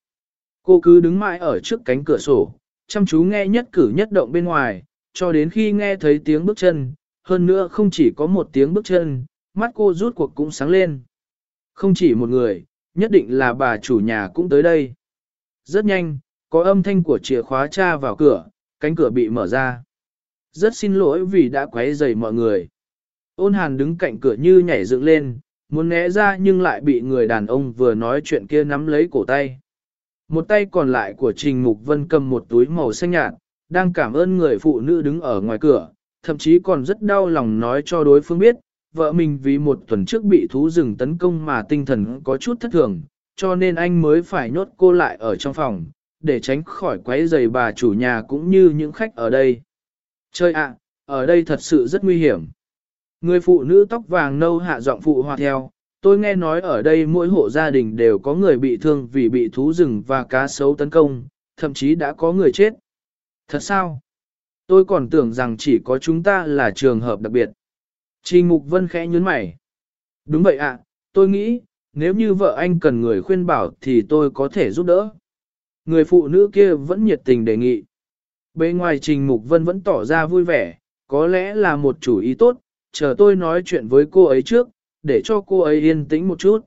Cô cứ đứng mãi ở trước cánh cửa sổ, chăm chú nghe nhất cử nhất động bên ngoài, cho đến khi nghe thấy tiếng bước chân, hơn nữa không chỉ có một tiếng bước chân, mắt cô rút cuộc cũng sáng lên. Không chỉ một người, nhất định là bà chủ nhà cũng tới đây. Rất nhanh, có âm thanh của chìa khóa tra vào cửa, cánh cửa bị mở ra. Rất xin lỗi vì đã quấy rầy mọi người. Ôn hàn đứng cạnh cửa như nhảy dựng lên, muốn né ra nhưng lại bị người đàn ông vừa nói chuyện kia nắm lấy cổ tay. Một tay còn lại của Trình Mục Vân cầm một túi màu xanh nhạt, đang cảm ơn người phụ nữ đứng ở ngoài cửa, thậm chí còn rất đau lòng nói cho đối phương biết, vợ mình vì một tuần trước bị thú rừng tấn công mà tinh thần có chút thất thường, cho nên anh mới phải nhốt cô lại ở trong phòng, để tránh khỏi quấy rầy bà chủ nhà cũng như những khách ở đây. Chơi ạ, ở đây thật sự rất nguy hiểm. Người phụ nữ tóc vàng nâu hạ giọng phụ hòa theo, tôi nghe nói ở đây mỗi hộ gia đình đều có người bị thương vì bị thú rừng và cá sấu tấn công, thậm chí đã có người chết. Thật sao? Tôi còn tưởng rằng chỉ có chúng ta là trường hợp đặc biệt. Trình Mục Vân khẽ nhún mày. Đúng vậy ạ, tôi nghĩ, nếu như vợ anh cần người khuyên bảo thì tôi có thể giúp đỡ. Người phụ nữ kia vẫn nhiệt tình đề nghị. Bên ngoài Trình Mục Vân vẫn tỏ ra vui vẻ, có lẽ là một chủ ý tốt, chờ tôi nói chuyện với cô ấy trước, để cho cô ấy yên tĩnh một chút.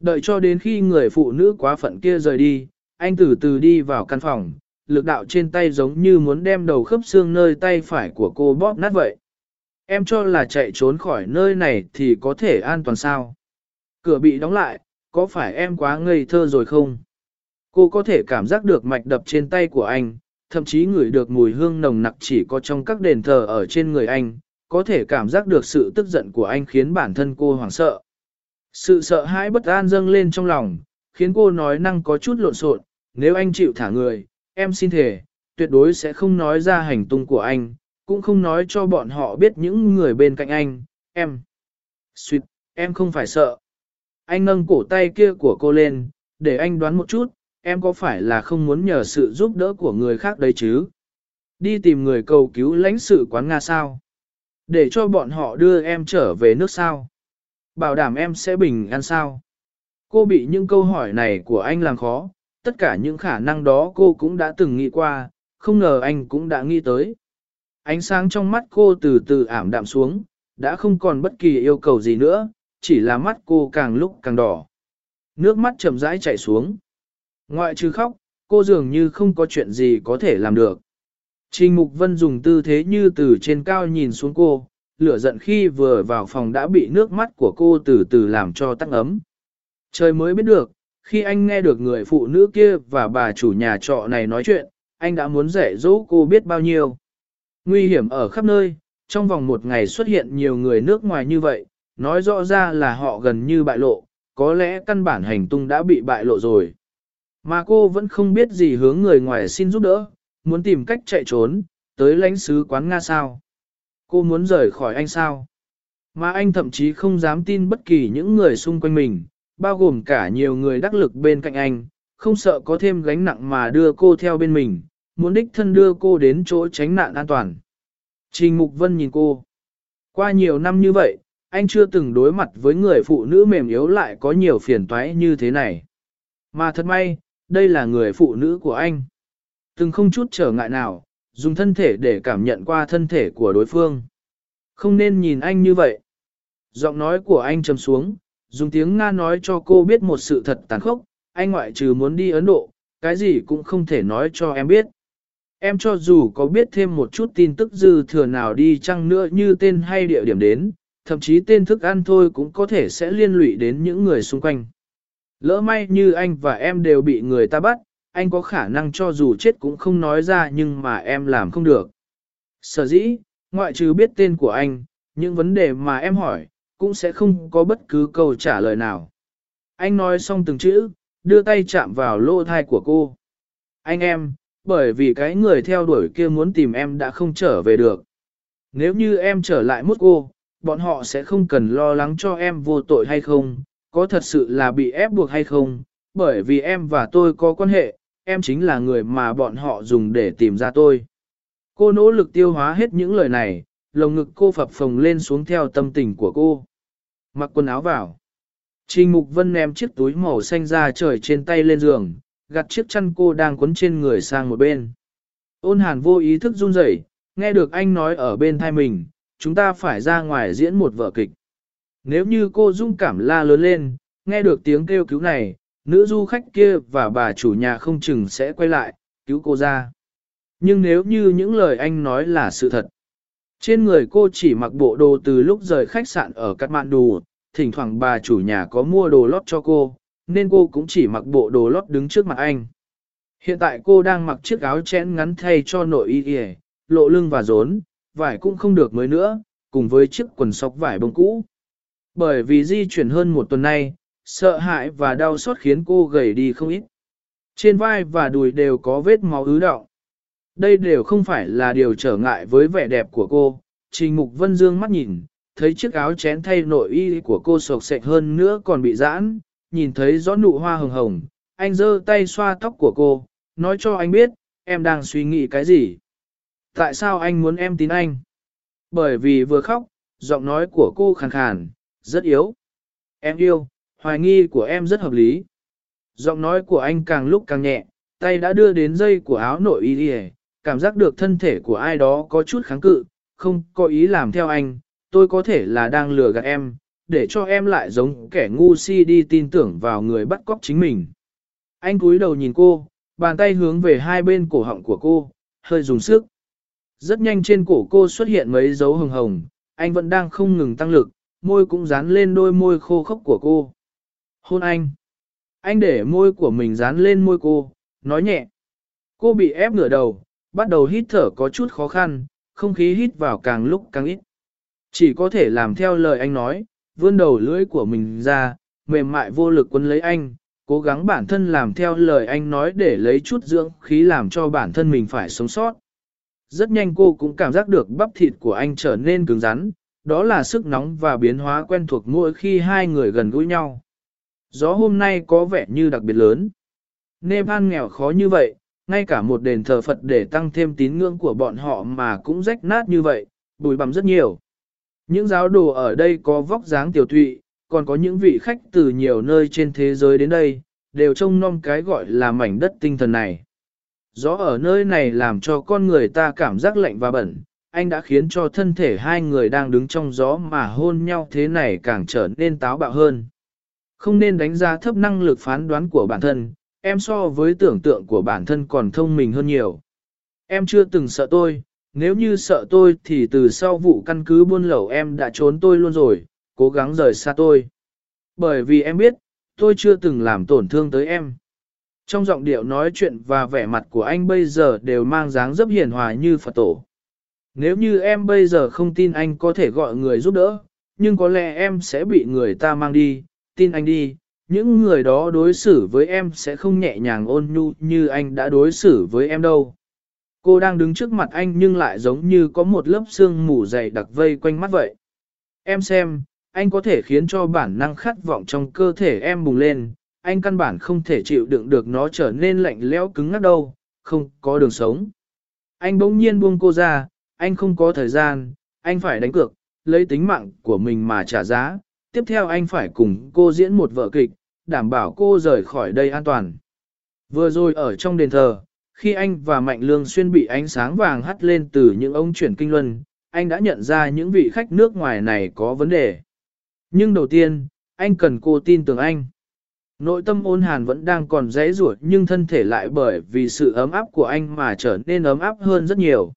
Đợi cho đến khi người phụ nữ quá phận kia rời đi, anh từ từ đi vào căn phòng, lực đạo trên tay giống như muốn đem đầu khớp xương nơi tay phải của cô bóp nát vậy. Em cho là chạy trốn khỏi nơi này thì có thể an toàn sao? Cửa bị đóng lại, có phải em quá ngây thơ rồi không? Cô có thể cảm giác được mạch đập trên tay của anh, thậm chí ngửi được mùi hương nồng nặc chỉ có trong các đền thờ ở trên người anh, có thể cảm giác được sự tức giận của anh khiến bản thân cô hoảng sợ. Sự sợ hãi bất an dâng lên trong lòng, khiến cô nói năng có chút lộn xộn. nếu anh chịu thả người, em xin thề, tuyệt đối sẽ không nói ra hành tung của anh, cũng không nói cho bọn họ biết những người bên cạnh anh, em. Xuyệt, em không phải sợ. Anh nâng cổ tay kia của cô lên, để anh đoán một chút, em có phải là không muốn nhờ sự giúp đỡ của người khác đấy chứ? Đi tìm người cầu cứu lãnh sự quán Nga sao? Để cho bọn họ đưa em trở về nước sao? Bảo đảm em sẽ bình an sao? Cô bị những câu hỏi này của anh làm khó, tất cả những khả năng đó cô cũng đã từng nghĩ qua, không ngờ anh cũng đã nghĩ tới. Ánh sáng trong mắt cô từ từ ảm đạm xuống, đã không còn bất kỳ yêu cầu gì nữa, chỉ là mắt cô càng lúc càng đỏ. Nước mắt chậm rãi chảy xuống. Ngoại trừ khóc, cô dường như không có chuyện gì có thể làm được. Trình Mục Vân dùng tư thế như từ trên cao nhìn xuống cô, lửa giận khi vừa vào phòng đã bị nước mắt của cô từ từ làm cho tắt ấm. Trời mới biết được, khi anh nghe được người phụ nữ kia và bà chủ nhà trọ này nói chuyện, anh đã muốn dạy dỗ cô biết bao nhiêu. Nguy hiểm ở khắp nơi, trong vòng một ngày xuất hiện nhiều người nước ngoài như vậy, nói rõ ra là họ gần như bại lộ, có lẽ căn bản hành tung đã bị bại lộ rồi. Mà cô vẫn không biết gì hướng người ngoài xin giúp đỡ, muốn tìm cách chạy trốn, tới lãnh sứ quán Nga sao. Cô muốn rời khỏi anh sao? Mà anh thậm chí không dám tin bất kỳ những người xung quanh mình, bao gồm cả nhiều người đắc lực bên cạnh anh, không sợ có thêm gánh nặng mà đưa cô theo bên mình, muốn đích thân đưa cô đến chỗ tránh nạn an toàn. Trình Mục Vân nhìn cô. Qua nhiều năm như vậy, anh chưa từng đối mặt với người phụ nữ mềm yếu lại có nhiều phiền toái như thế này. Mà thật may, đây là người phụ nữ của anh. Từng không chút trở ngại nào, dùng thân thể để cảm nhận qua thân thể của đối phương. Không nên nhìn anh như vậy. Giọng nói của anh trầm xuống, dùng tiếng Nga nói cho cô biết một sự thật tàn khốc, anh ngoại trừ muốn đi Ấn Độ, cái gì cũng không thể nói cho em biết. Em cho dù có biết thêm một chút tin tức dư thừa nào đi chăng nữa như tên hay địa điểm đến, thậm chí tên thức ăn thôi cũng có thể sẽ liên lụy đến những người xung quanh. Lỡ may như anh và em đều bị người ta bắt, anh có khả năng cho dù chết cũng không nói ra nhưng mà em làm không được. Sở dĩ, ngoại trừ biết tên của anh, những vấn đề mà em hỏi, cũng sẽ không có bất cứ câu trả lời nào. Anh nói xong từng chữ, đưa tay chạm vào lỗ thai của cô. Anh em, bởi vì cái người theo đuổi kia muốn tìm em đã không trở về được. Nếu như em trở lại mút cô, bọn họ sẽ không cần lo lắng cho em vô tội hay không, có thật sự là bị ép buộc hay không, bởi vì em và tôi có quan hệ, em chính là người mà bọn họ dùng để tìm ra tôi. Cô nỗ lực tiêu hóa hết những lời này, lồng ngực cô phập phồng lên xuống theo tâm tình của cô. Mặc quần áo vào. Trình Mục Vân ném chiếc túi màu xanh ra trời trên tay lên giường, gặt chiếc chăn cô đang quấn trên người sang một bên. Ôn hàn vô ý thức run rẩy, nghe được anh nói ở bên thai mình, chúng ta phải ra ngoài diễn một vở kịch. Nếu như cô dung cảm la lớn lên, nghe được tiếng kêu cứu này, nữ du khách kia và bà chủ nhà không chừng sẽ quay lại, cứu cô ra. Nhưng nếu như những lời anh nói là sự thật, trên người cô chỉ mặc bộ đồ từ lúc rời khách sạn ở Kathmandu, thỉnh thoảng bà chủ nhà có mua đồ lót cho cô, nên cô cũng chỉ mặc bộ đồ lót đứng trước mặt anh. Hiện tại cô đang mặc chiếc áo chẽn ngắn thay cho nội y y, lộ lưng và rốn, vải cũng không được mới nữa, cùng với chiếc quần sọc vải bông cũ. Bởi vì di chuyển hơn một tuần nay, sợ hãi và đau xót khiến cô gầy đi không ít. Trên vai và đùi đều có vết máu ứ đọng. Đây đều không phải là điều trở ngại với vẻ đẹp của cô. Trình Mục Vân Dương mắt nhìn, thấy chiếc áo chén thay nội y của cô sộc sạch hơn nữa còn bị giãn, nhìn thấy rõ nụ hoa hồng hồng, anh giơ tay xoa tóc của cô, nói cho anh biết, em đang suy nghĩ cái gì. Tại sao anh muốn em tin anh? Bởi vì vừa khóc, giọng nói của cô khàn khàn, rất yếu. Em yêu, hoài nghi của em rất hợp lý. Giọng nói của anh càng lúc càng nhẹ, tay đã đưa đến dây của áo nội y đi cảm giác được thân thể của ai đó có chút kháng cự, không có ý làm theo anh, tôi có thể là đang lừa gạt em, để cho em lại giống kẻ ngu si đi tin tưởng vào người bắt cóc chính mình. Anh cúi đầu nhìn cô, bàn tay hướng về hai bên cổ họng của cô, hơi dùng sức. Rất nhanh trên cổ cô xuất hiện mấy dấu hồng hồng, anh vẫn đang không ngừng tăng lực, môi cũng dán lên đôi môi khô khốc của cô. Hôn anh. Anh để môi của mình dán lên môi cô, nói nhẹ. Cô bị ép ngửa đầu, bắt đầu hít thở có chút khó khăn, không khí hít vào càng lúc càng ít. Chỉ có thể làm theo lời anh nói, vươn đầu lưỡi của mình ra, mềm mại vô lực quấn lấy anh, cố gắng bản thân làm theo lời anh nói để lấy chút dưỡng khí làm cho bản thân mình phải sống sót. Rất nhanh cô cũng cảm giác được bắp thịt của anh trở nên cứng rắn, đó là sức nóng và biến hóa quen thuộc mỗi khi hai người gần gũi nhau. Gió hôm nay có vẻ như đặc biệt lớn. Nepal nghèo khó như vậy, ngay cả một đền thờ Phật để tăng thêm tín ngưỡng của bọn họ mà cũng rách nát như vậy, bùi bằm rất nhiều. Những giáo đồ ở đây có vóc dáng tiểu thụy, còn có những vị khách từ nhiều nơi trên thế giới đến đây, đều trông nom cái gọi là mảnh đất tinh thần này. Gió ở nơi này làm cho con người ta cảm giác lạnh và bẩn, anh đã khiến cho thân thể hai người đang đứng trong gió mà hôn nhau thế này càng trở nên táo bạo hơn. Không nên đánh giá thấp năng lực phán đoán của bản thân, em so với tưởng tượng của bản thân còn thông minh hơn nhiều. Em chưa từng sợ tôi, nếu như sợ tôi thì từ sau vụ căn cứ buôn lậu em đã trốn tôi luôn rồi, cố gắng rời xa tôi. Bởi vì em biết, tôi chưa từng làm tổn thương tới em. Trong giọng điệu nói chuyện và vẻ mặt của anh bây giờ đều mang dáng dấp hiền hòa như Phật tổ. Nếu như em bây giờ không tin anh có thể gọi người giúp đỡ, nhưng có lẽ em sẽ bị người ta mang đi, tin anh đi, những người đó đối xử với em sẽ không nhẹ nhàng ôn nhu như anh đã đối xử với em đâu. Cô đang đứng trước mặt anh nhưng lại giống như có một lớp xương mù dày đặc vây quanh mắt vậy. Em xem, anh có thể khiến cho bản năng khát vọng trong cơ thể em bùng lên, anh căn bản không thể chịu đựng được nó trở nên lạnh lẽo cứng ngắc đâu, không có đường sống. Anh bỗng nhiên buông cô ra, anh không có thời gian, anh phải đánh cược, lấy tính mạng của mình mà trả giá. Tiếp theo anh phải cùng cô diễn một vở kịch, đảm bảo cô rời khỏi đây an toàn. Vừa rồi ở trong đền thờ, khi anh và Mạnh Lương Xuyên bị ánh sáng vàng hắt lên từ những ống chuyển kinh luân, anh đã nhận ra những vị khách nước ngoài này có vấn đề. Nhưng đầu tiên, anh cần cô tin tưởng anh. Nội tâm ôn hàn vẫn đang còn dãy ruột nhưng thân thể lại bởi vì sự ấm áp của anh mà trở nên ấm áp hơn rất nhiều.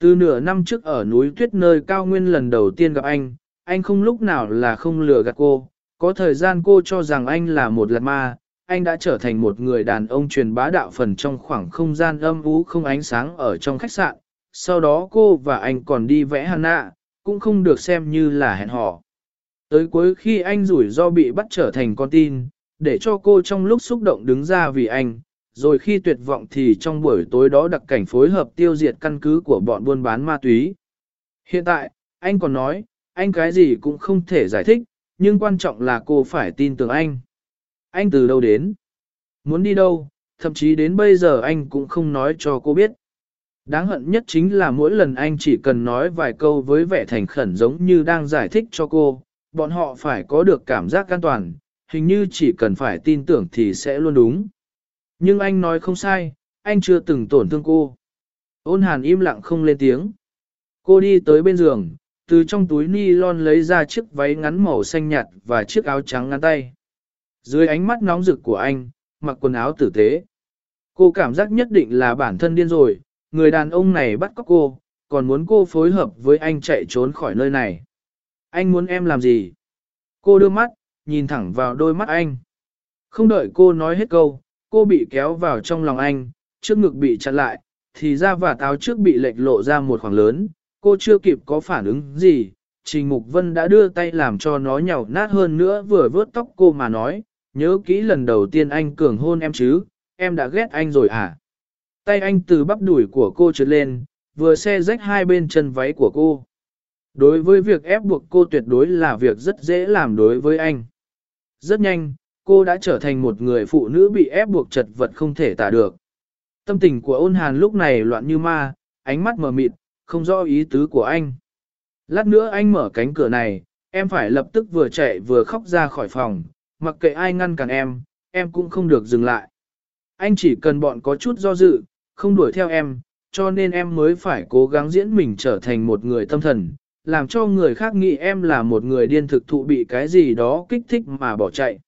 Từ nửa năm trước ở núi tuyết nơi cao nguyên lần đầu tiên gặp anh, anh không lúc nào là không lừa gạt cô. Có thời gian cô cho rằng anh là một lạt ma, anh đã trở thành một người đàn ông truyền bá đạo phần trong khoảng không gian âm ú không ánh sáng ở trong khách sạn. Sau đó cô và anh còn đi vẽ hàn nạ, cũng không được xem như là hẹn hò. Tới cuối khi anh rủi do bị bắt trở thành con tin, để cho cô trong lúc xúc động đứng ra vì anh, rồi khi tuyệt vọng thì trong buổi tối đó đặc cảnh phối hợp tiêu diệt căn cứ của bọn buôn bán ma túy. Hiện tại, anh còn nói, anh cái gì cũng không thể giải thích, nhưng quan trọng là cô phải tin tưởng anh. Anh từ đâu đến? Muốn đi đâu? Thậm chí đến bây giờ anh cũng không nói cho cô biết. Đáng hận nhất chính là mỗi lần anh chỉ cần nói vài câu với vẻ thành khẩn giống như đang giải thích cho cô, bọn họ phải có được cảm giác an toàn, hình như chỉ cần phải tin tưởng thì sẽ luôn đúng. Nhưng anh nói không sai, anh chưa từng tổn thương cô. Ôn hàn im lặng không lên tiếng. Cô đi tới bên giường, từ trong túi ni lon lấy ra chiếc váy ngắn màu xanh nhạt và chiếc áo trắng ngắn tay. Dưới ánh mắt nóng rực của anh, mặc quần áo tử tế. Cô cảm giác nhất định là bản thân điên rồi, người đàn ông này bắt cóc cô, còn muốn cô phối hợp với anh chạy trốn khỏi nơi này. Anh muốn em làm gì? Cô đưa mắt, nhìn thẳng vào đôi mắt anh. Không đợi cô nói hết câu, cô bị kéo vào trong lòng anh, trước ngực bị chặn lại, thì da và táo trước bị lệch lộ ra một khoảng lớn, cô chưa kịp có phản ứng gì. Trình Mục Vân đã đưa tay làm cho nó nhào nát hơn nữa vừa vớt tóc cô mà nói, nhớ kỹ lần đầu tiên anh cường hôn em chứ, em đã ghét anh rồi à? Tay anh từ bắp đùi của cô trượt lên, vừa xe rách hai bên chân váy của cô. Đối với việc ép buộc cô tuyệt đối là việc rất dễ làm đối với anh. Rất nhanh, cô đã trở thành một người phụ nữ bị ép buộc chật vật không thể tả được. Tâm tình của ôn hàn lúc này loạn như ma, ánh mắt mờ mịt, không rõ ý tứ của anh. Lát nữa anh mở cánh cửa này, em phải lập tức vừa chạy vừa khóc ra khỏi phòng, mặc kệ ai ngăn cản em, em cũng không được dừng lại. Anh chỉ cần bọn có chút do dự, không đuổi theo em, cho nên em mới phải cố gắng diễn mình trở thành một người tâm thần, làm cho người khác nghĩ em là một người điên thực thụ bị cái gì đó kích thích mà bỏ chạy.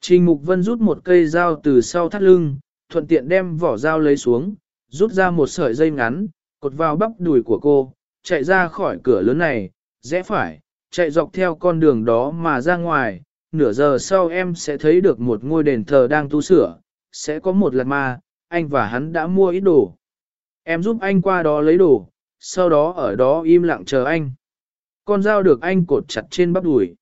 Trình Mục Vân rút một cây dao từ sau thắt lưng, thuận tiện đem vỏ dao lấy xuống, rút ra một sợi dây ngắn, cột vào bắp đùi của cô, chạy ra khỏi cửa lớn này, rẽ phải, chạy dọc theo con đường đó mà ra ngoài, nửa giờ sau em sẽ thấy được một ngôi đền thờ đang tu sửa, sẽ có một lạt ma, anh và hắn đã mua ít đồ. Em giúp anh qua đó lấy đồ, sau đó ở đó im lặng chờ anh. Con dao được anh cột chặt trên bắp đùi.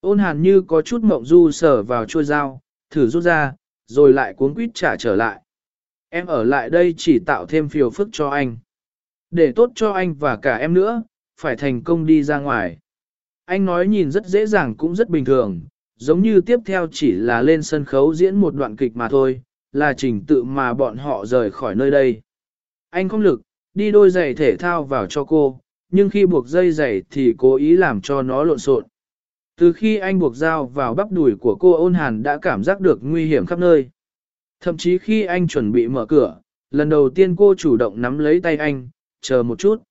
Ôn hàn như có chút mộng du sở vào trôi dao, thử rút ra, rồi lại cuốn quýt trả trở lại. Em ở lại đây chỉ tạo thêm phiền phức cho anh. Để tốt cho anh và cả em nữa, phải thành công đi ra ngoài. Anh nói nhìn rất dễ dàng cũng rất bình thường, giống như tiếp theo chỉ là lên sân khấu diễn một đoạn kịch mà thôi, là trình tự mà bọn họ rời khỏi nơi đây. Anh không lực, đi đôi giày thể thao vào cho cô, nhưng khi buộc dây giày thì cố ý làm cho nó lộn xộn. Từ khi anh buộc dao vào bắp đùi của cô ôn hàn đã cảm giác được nguy hiểm khắp nơi. Thậm chí khi anh chuẩn bị mở cửa, lần đầu tiên cô chủ động nắm lấy tay anh, chờ một chút.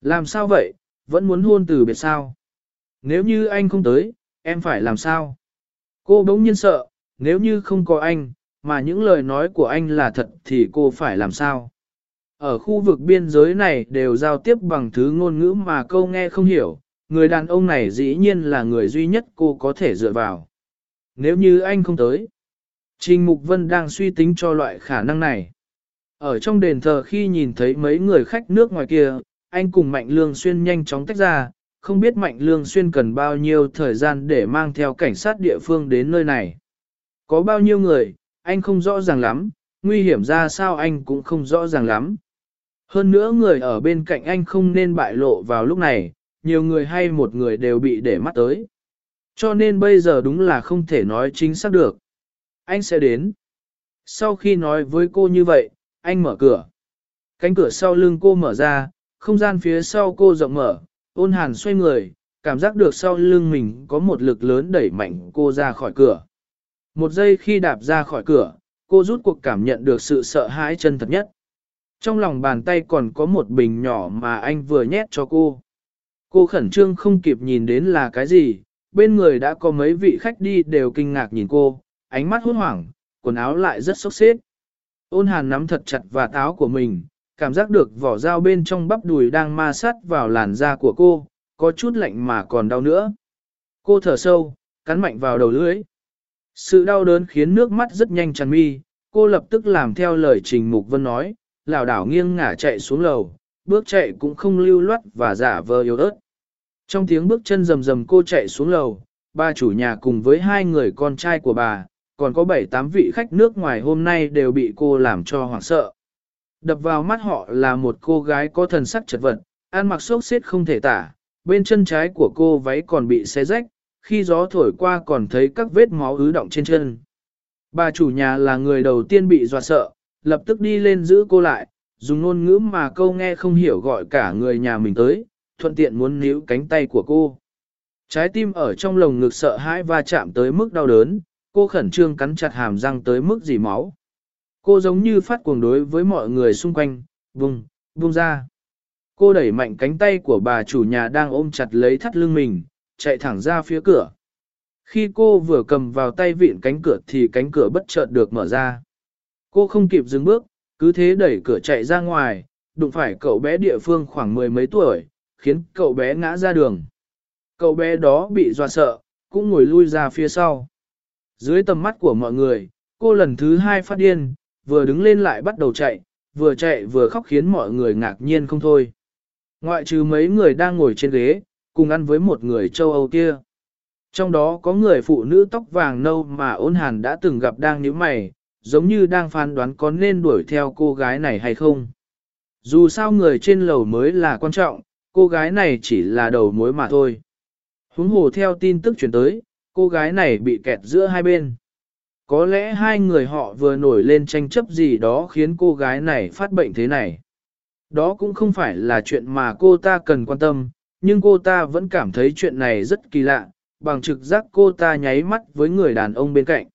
Làm sao vậy, vẫn muốn hôn từ biệt sao? Nếu như anh không tới, em phải làm sao? Cô bỗng nhiên sợ, nếu như không có anh, mà những lời nói của anh là thật thì cô phải làm sao? Ở khu vực biên giới này đều giao tiếp bằng thứ ngôn ngữ mà câu nghe không hiểu, người đàn ông này dĩ nhiên là người duy nhất cô có thể dựa vào. Nếu như anh không tới, Trình Mục Vân đang suy tính cho loại khả năng này. Ở trong đền thờ khi nhìn thấy mấy người khách nước ngoài kia, anh cùng Mạnh Lương Xuyên nhanh chóng tách ra, không biết Mạnh Lương Xuyên cần bao nhiêu thời gian để mang theo cảnh sát địa phương đến nơi này. Có bao nhiêu người, anh không rõ ràng lắm, nguy hiểm ra sao anh cũng không rõ ràng lắm. Hơn nữa người ở bên cạnh anh không nên bại lộ vào lúc này, nhiều người hay một người đều bị để mắt tới. Cho nên bây giờ đúng là không thể nói chính xác được. Anh sẽ đến. Sau khi nói với cô như vậy, anh mở cửa. Cánh cửa sau lưng cô mở ra, không gian phía sau cô rộng mở, ôn hàn xoay người, cảm giác được sau lưng mình có một lực lớn đẩy mạnh cô ra khỏi cửa. Một giây khi đạp ra khỏi cửa, cô rút cuộc cảm nhận được sự sợ hãi chân thật nhất. Trong lòng bàn tay còn có một bình nhỏ mà anh vừa nhét cho cô. Cô khẩn trương không kịp nhìn đến là cái gì, bên người đã có mấy vị khách đi đều kinh ngạc nhìn cô, ánh mắt hốt hoảng, quần áo lại rất sốc xếp. Ôn hàn nắm thật chặt và táo của mình, cảm giác được vỏ dao bên trong bắp đùi đang ma sát vào làn da của cô, có chút lạnh mà còn đau nữa. Cô thở sâu, cắn mạnh vào đầu lưỡi. Sự đau đớn khiến nước mắt rất nhanh tràn mi, cô lập tức làm theo lời Trình Mục Vân nói, lảo đảo nghiêng ngả chạy xuống lầu, bước chạy cũng không lưu loát và giả vờ yếu ớt. Trong tiếng bước chân rầm rầm cô chạy xuống lầu, ba chủ nhà cùng với hai người con trai của bà, còn có bảy tám vị khách nước ngoài hôm nay đều bị cô làm cho hoảng sợ. Đập vào mắt họ là một cô gái có thần sắc chật vật, ăn mặc xốc xếp không thể tả, bên chân trái của cô váy còn bị xé rách, khi gió thổi qua còn thấy các vết máu ứ động trên chân. Bà chủ nhà là người đầu tiên bị dọa sợ, lập tức đi lên giữ cô lại, dùng ngôn ngữ mà câu nghe không hiểu gọi cả người nhà mình tới, thuận tiện muốn níu cánh tay của cô. Trái tim ở trong lồng ngực sợ hãi và chạm tới mức đau đớn, cô khẩn trương cắn chặt hàm răng tới mức dì máu. Cô giống như phát cuồng đối với mọi người xung quanh, vùng, vùng ra. Cô đẩy mạnh cánh tay của bà chủ nhà đang ôm chặt lấy thắt lưng mình, chạy thẳng ra phía cửa. Khi cô vừa cầm vào tay vịn cánh cửa thì cánh cửa bất chợt được mở ra. Cô không kịp dừng bước, cứ thế đẩy cửa chạy ra ngoài, đụng phải cậu bé địa phương khoảng mười mấy tuổi, khiến cậu bé ngã ra đường. Cậu bé đó bị dọa sợ, cũng ngồi lui ra phía sau. Dưới tầm mắt của mọi người, cô lần thứ hai phát điên, vừa đứng lên lại bắt đầu chạy, vừa chạy vừa khóc khiến mọi người ngạc nhiên không thôi. Ngoại trừ mấy người đang ngồi trên ghế, cùng ăn với một người châu Âu kia. Trong đó có người phụ nữ tóc vàng nâu mà ôn hàn đã từng gặp đang nhíu mày, giống như đang phán đoán có nên đuổi theo cô gái này hay không. Dù sao người trên lầu mới là quan trọng, cô gái này chỉ là đầu mối mà thôi. Huống hồ theo tin tức chuyển tới, cô gái này bị kẹt giữa hai bên. Có lẽ hai người họ vừa nổi lên tranh chấp gì đó khiến cô gái này phát bệnh thế này. Đó cũng không phải là chuyện mà cô ta cần quan tâm, nhưng cô ta vẫn cảm thấy chuyện này rất kỳ lạ, bằng trực giác cô ta nháy mắt với người đàn ông bên cạnh.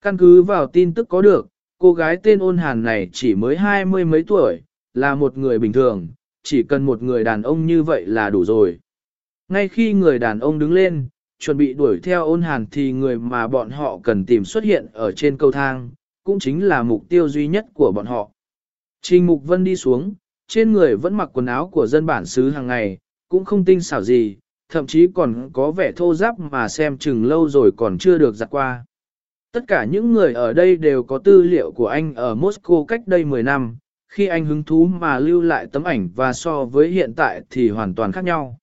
Căn cứ vào tin tức có được, cô gái tên ôn hàn này chỉ mới hai mươi mấy tuổi, là một người bình thường, chỉ cần một người đàn ông như vậy là đủ rồi. Ngay khi người đàn ông đứng lên, chuẩn bị đuổi theo ôn hàn thì người mà bọn họ cần tìm xuất hiện ở trên cầu thang, cũng chính là mục tiêu duy nhất của bọn họ. Trình Mục Vân đi xuống, trên người vẫn mặc quần áo của dân bản xứ hàng ngày, cũng không tinh xảo gì, thậm chí còn có vẻ thô giáp mà xem chừng lâu rồi còn chưa được giặt qua. Tất cả những người ở đây đều có tư liệu của anh ở Moscow cách đây 10 năm, khi anh hứng thú mà lưu lại tấm ảnh và so với hiện tại thì hoàn toàn khác nhau.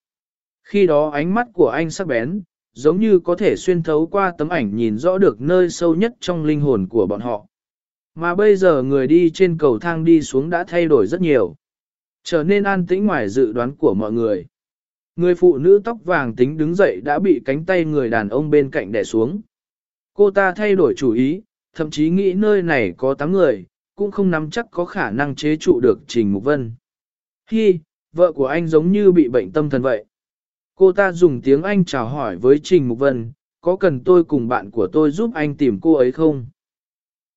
Khi đó ánh mắt của anh sắc bén, giống như có thể xuyên thấu qua tấm ảnh nhìn rõ được nơi sâu nhất trong linh hồn của bọn họ. Mà bây giờ người đi trên cầu thang đi xuống đã thay đổi rất nhiều. Trở nên an tĩnh ngoài dự đoán của mọi người. Người phụ nữ tóc vàng tính đứng dậy đã bị cánh tay người đàn ông bên cạnh đè xuống. Cô ta thay đổi chủ ý, thậm chí nghĩ nơi này có 8 người, cũng không nắm chắc có khả năng chế trụ được Trình Mục Vân. Hi, vợ của anh giống như bị bệnh tâm thần vậy. Cô ta dùng tiếng Anh chào hỏi với Trình Mục Vân, có cần tôi cùng bạn của tôi giúp anh tìm cô ấy không?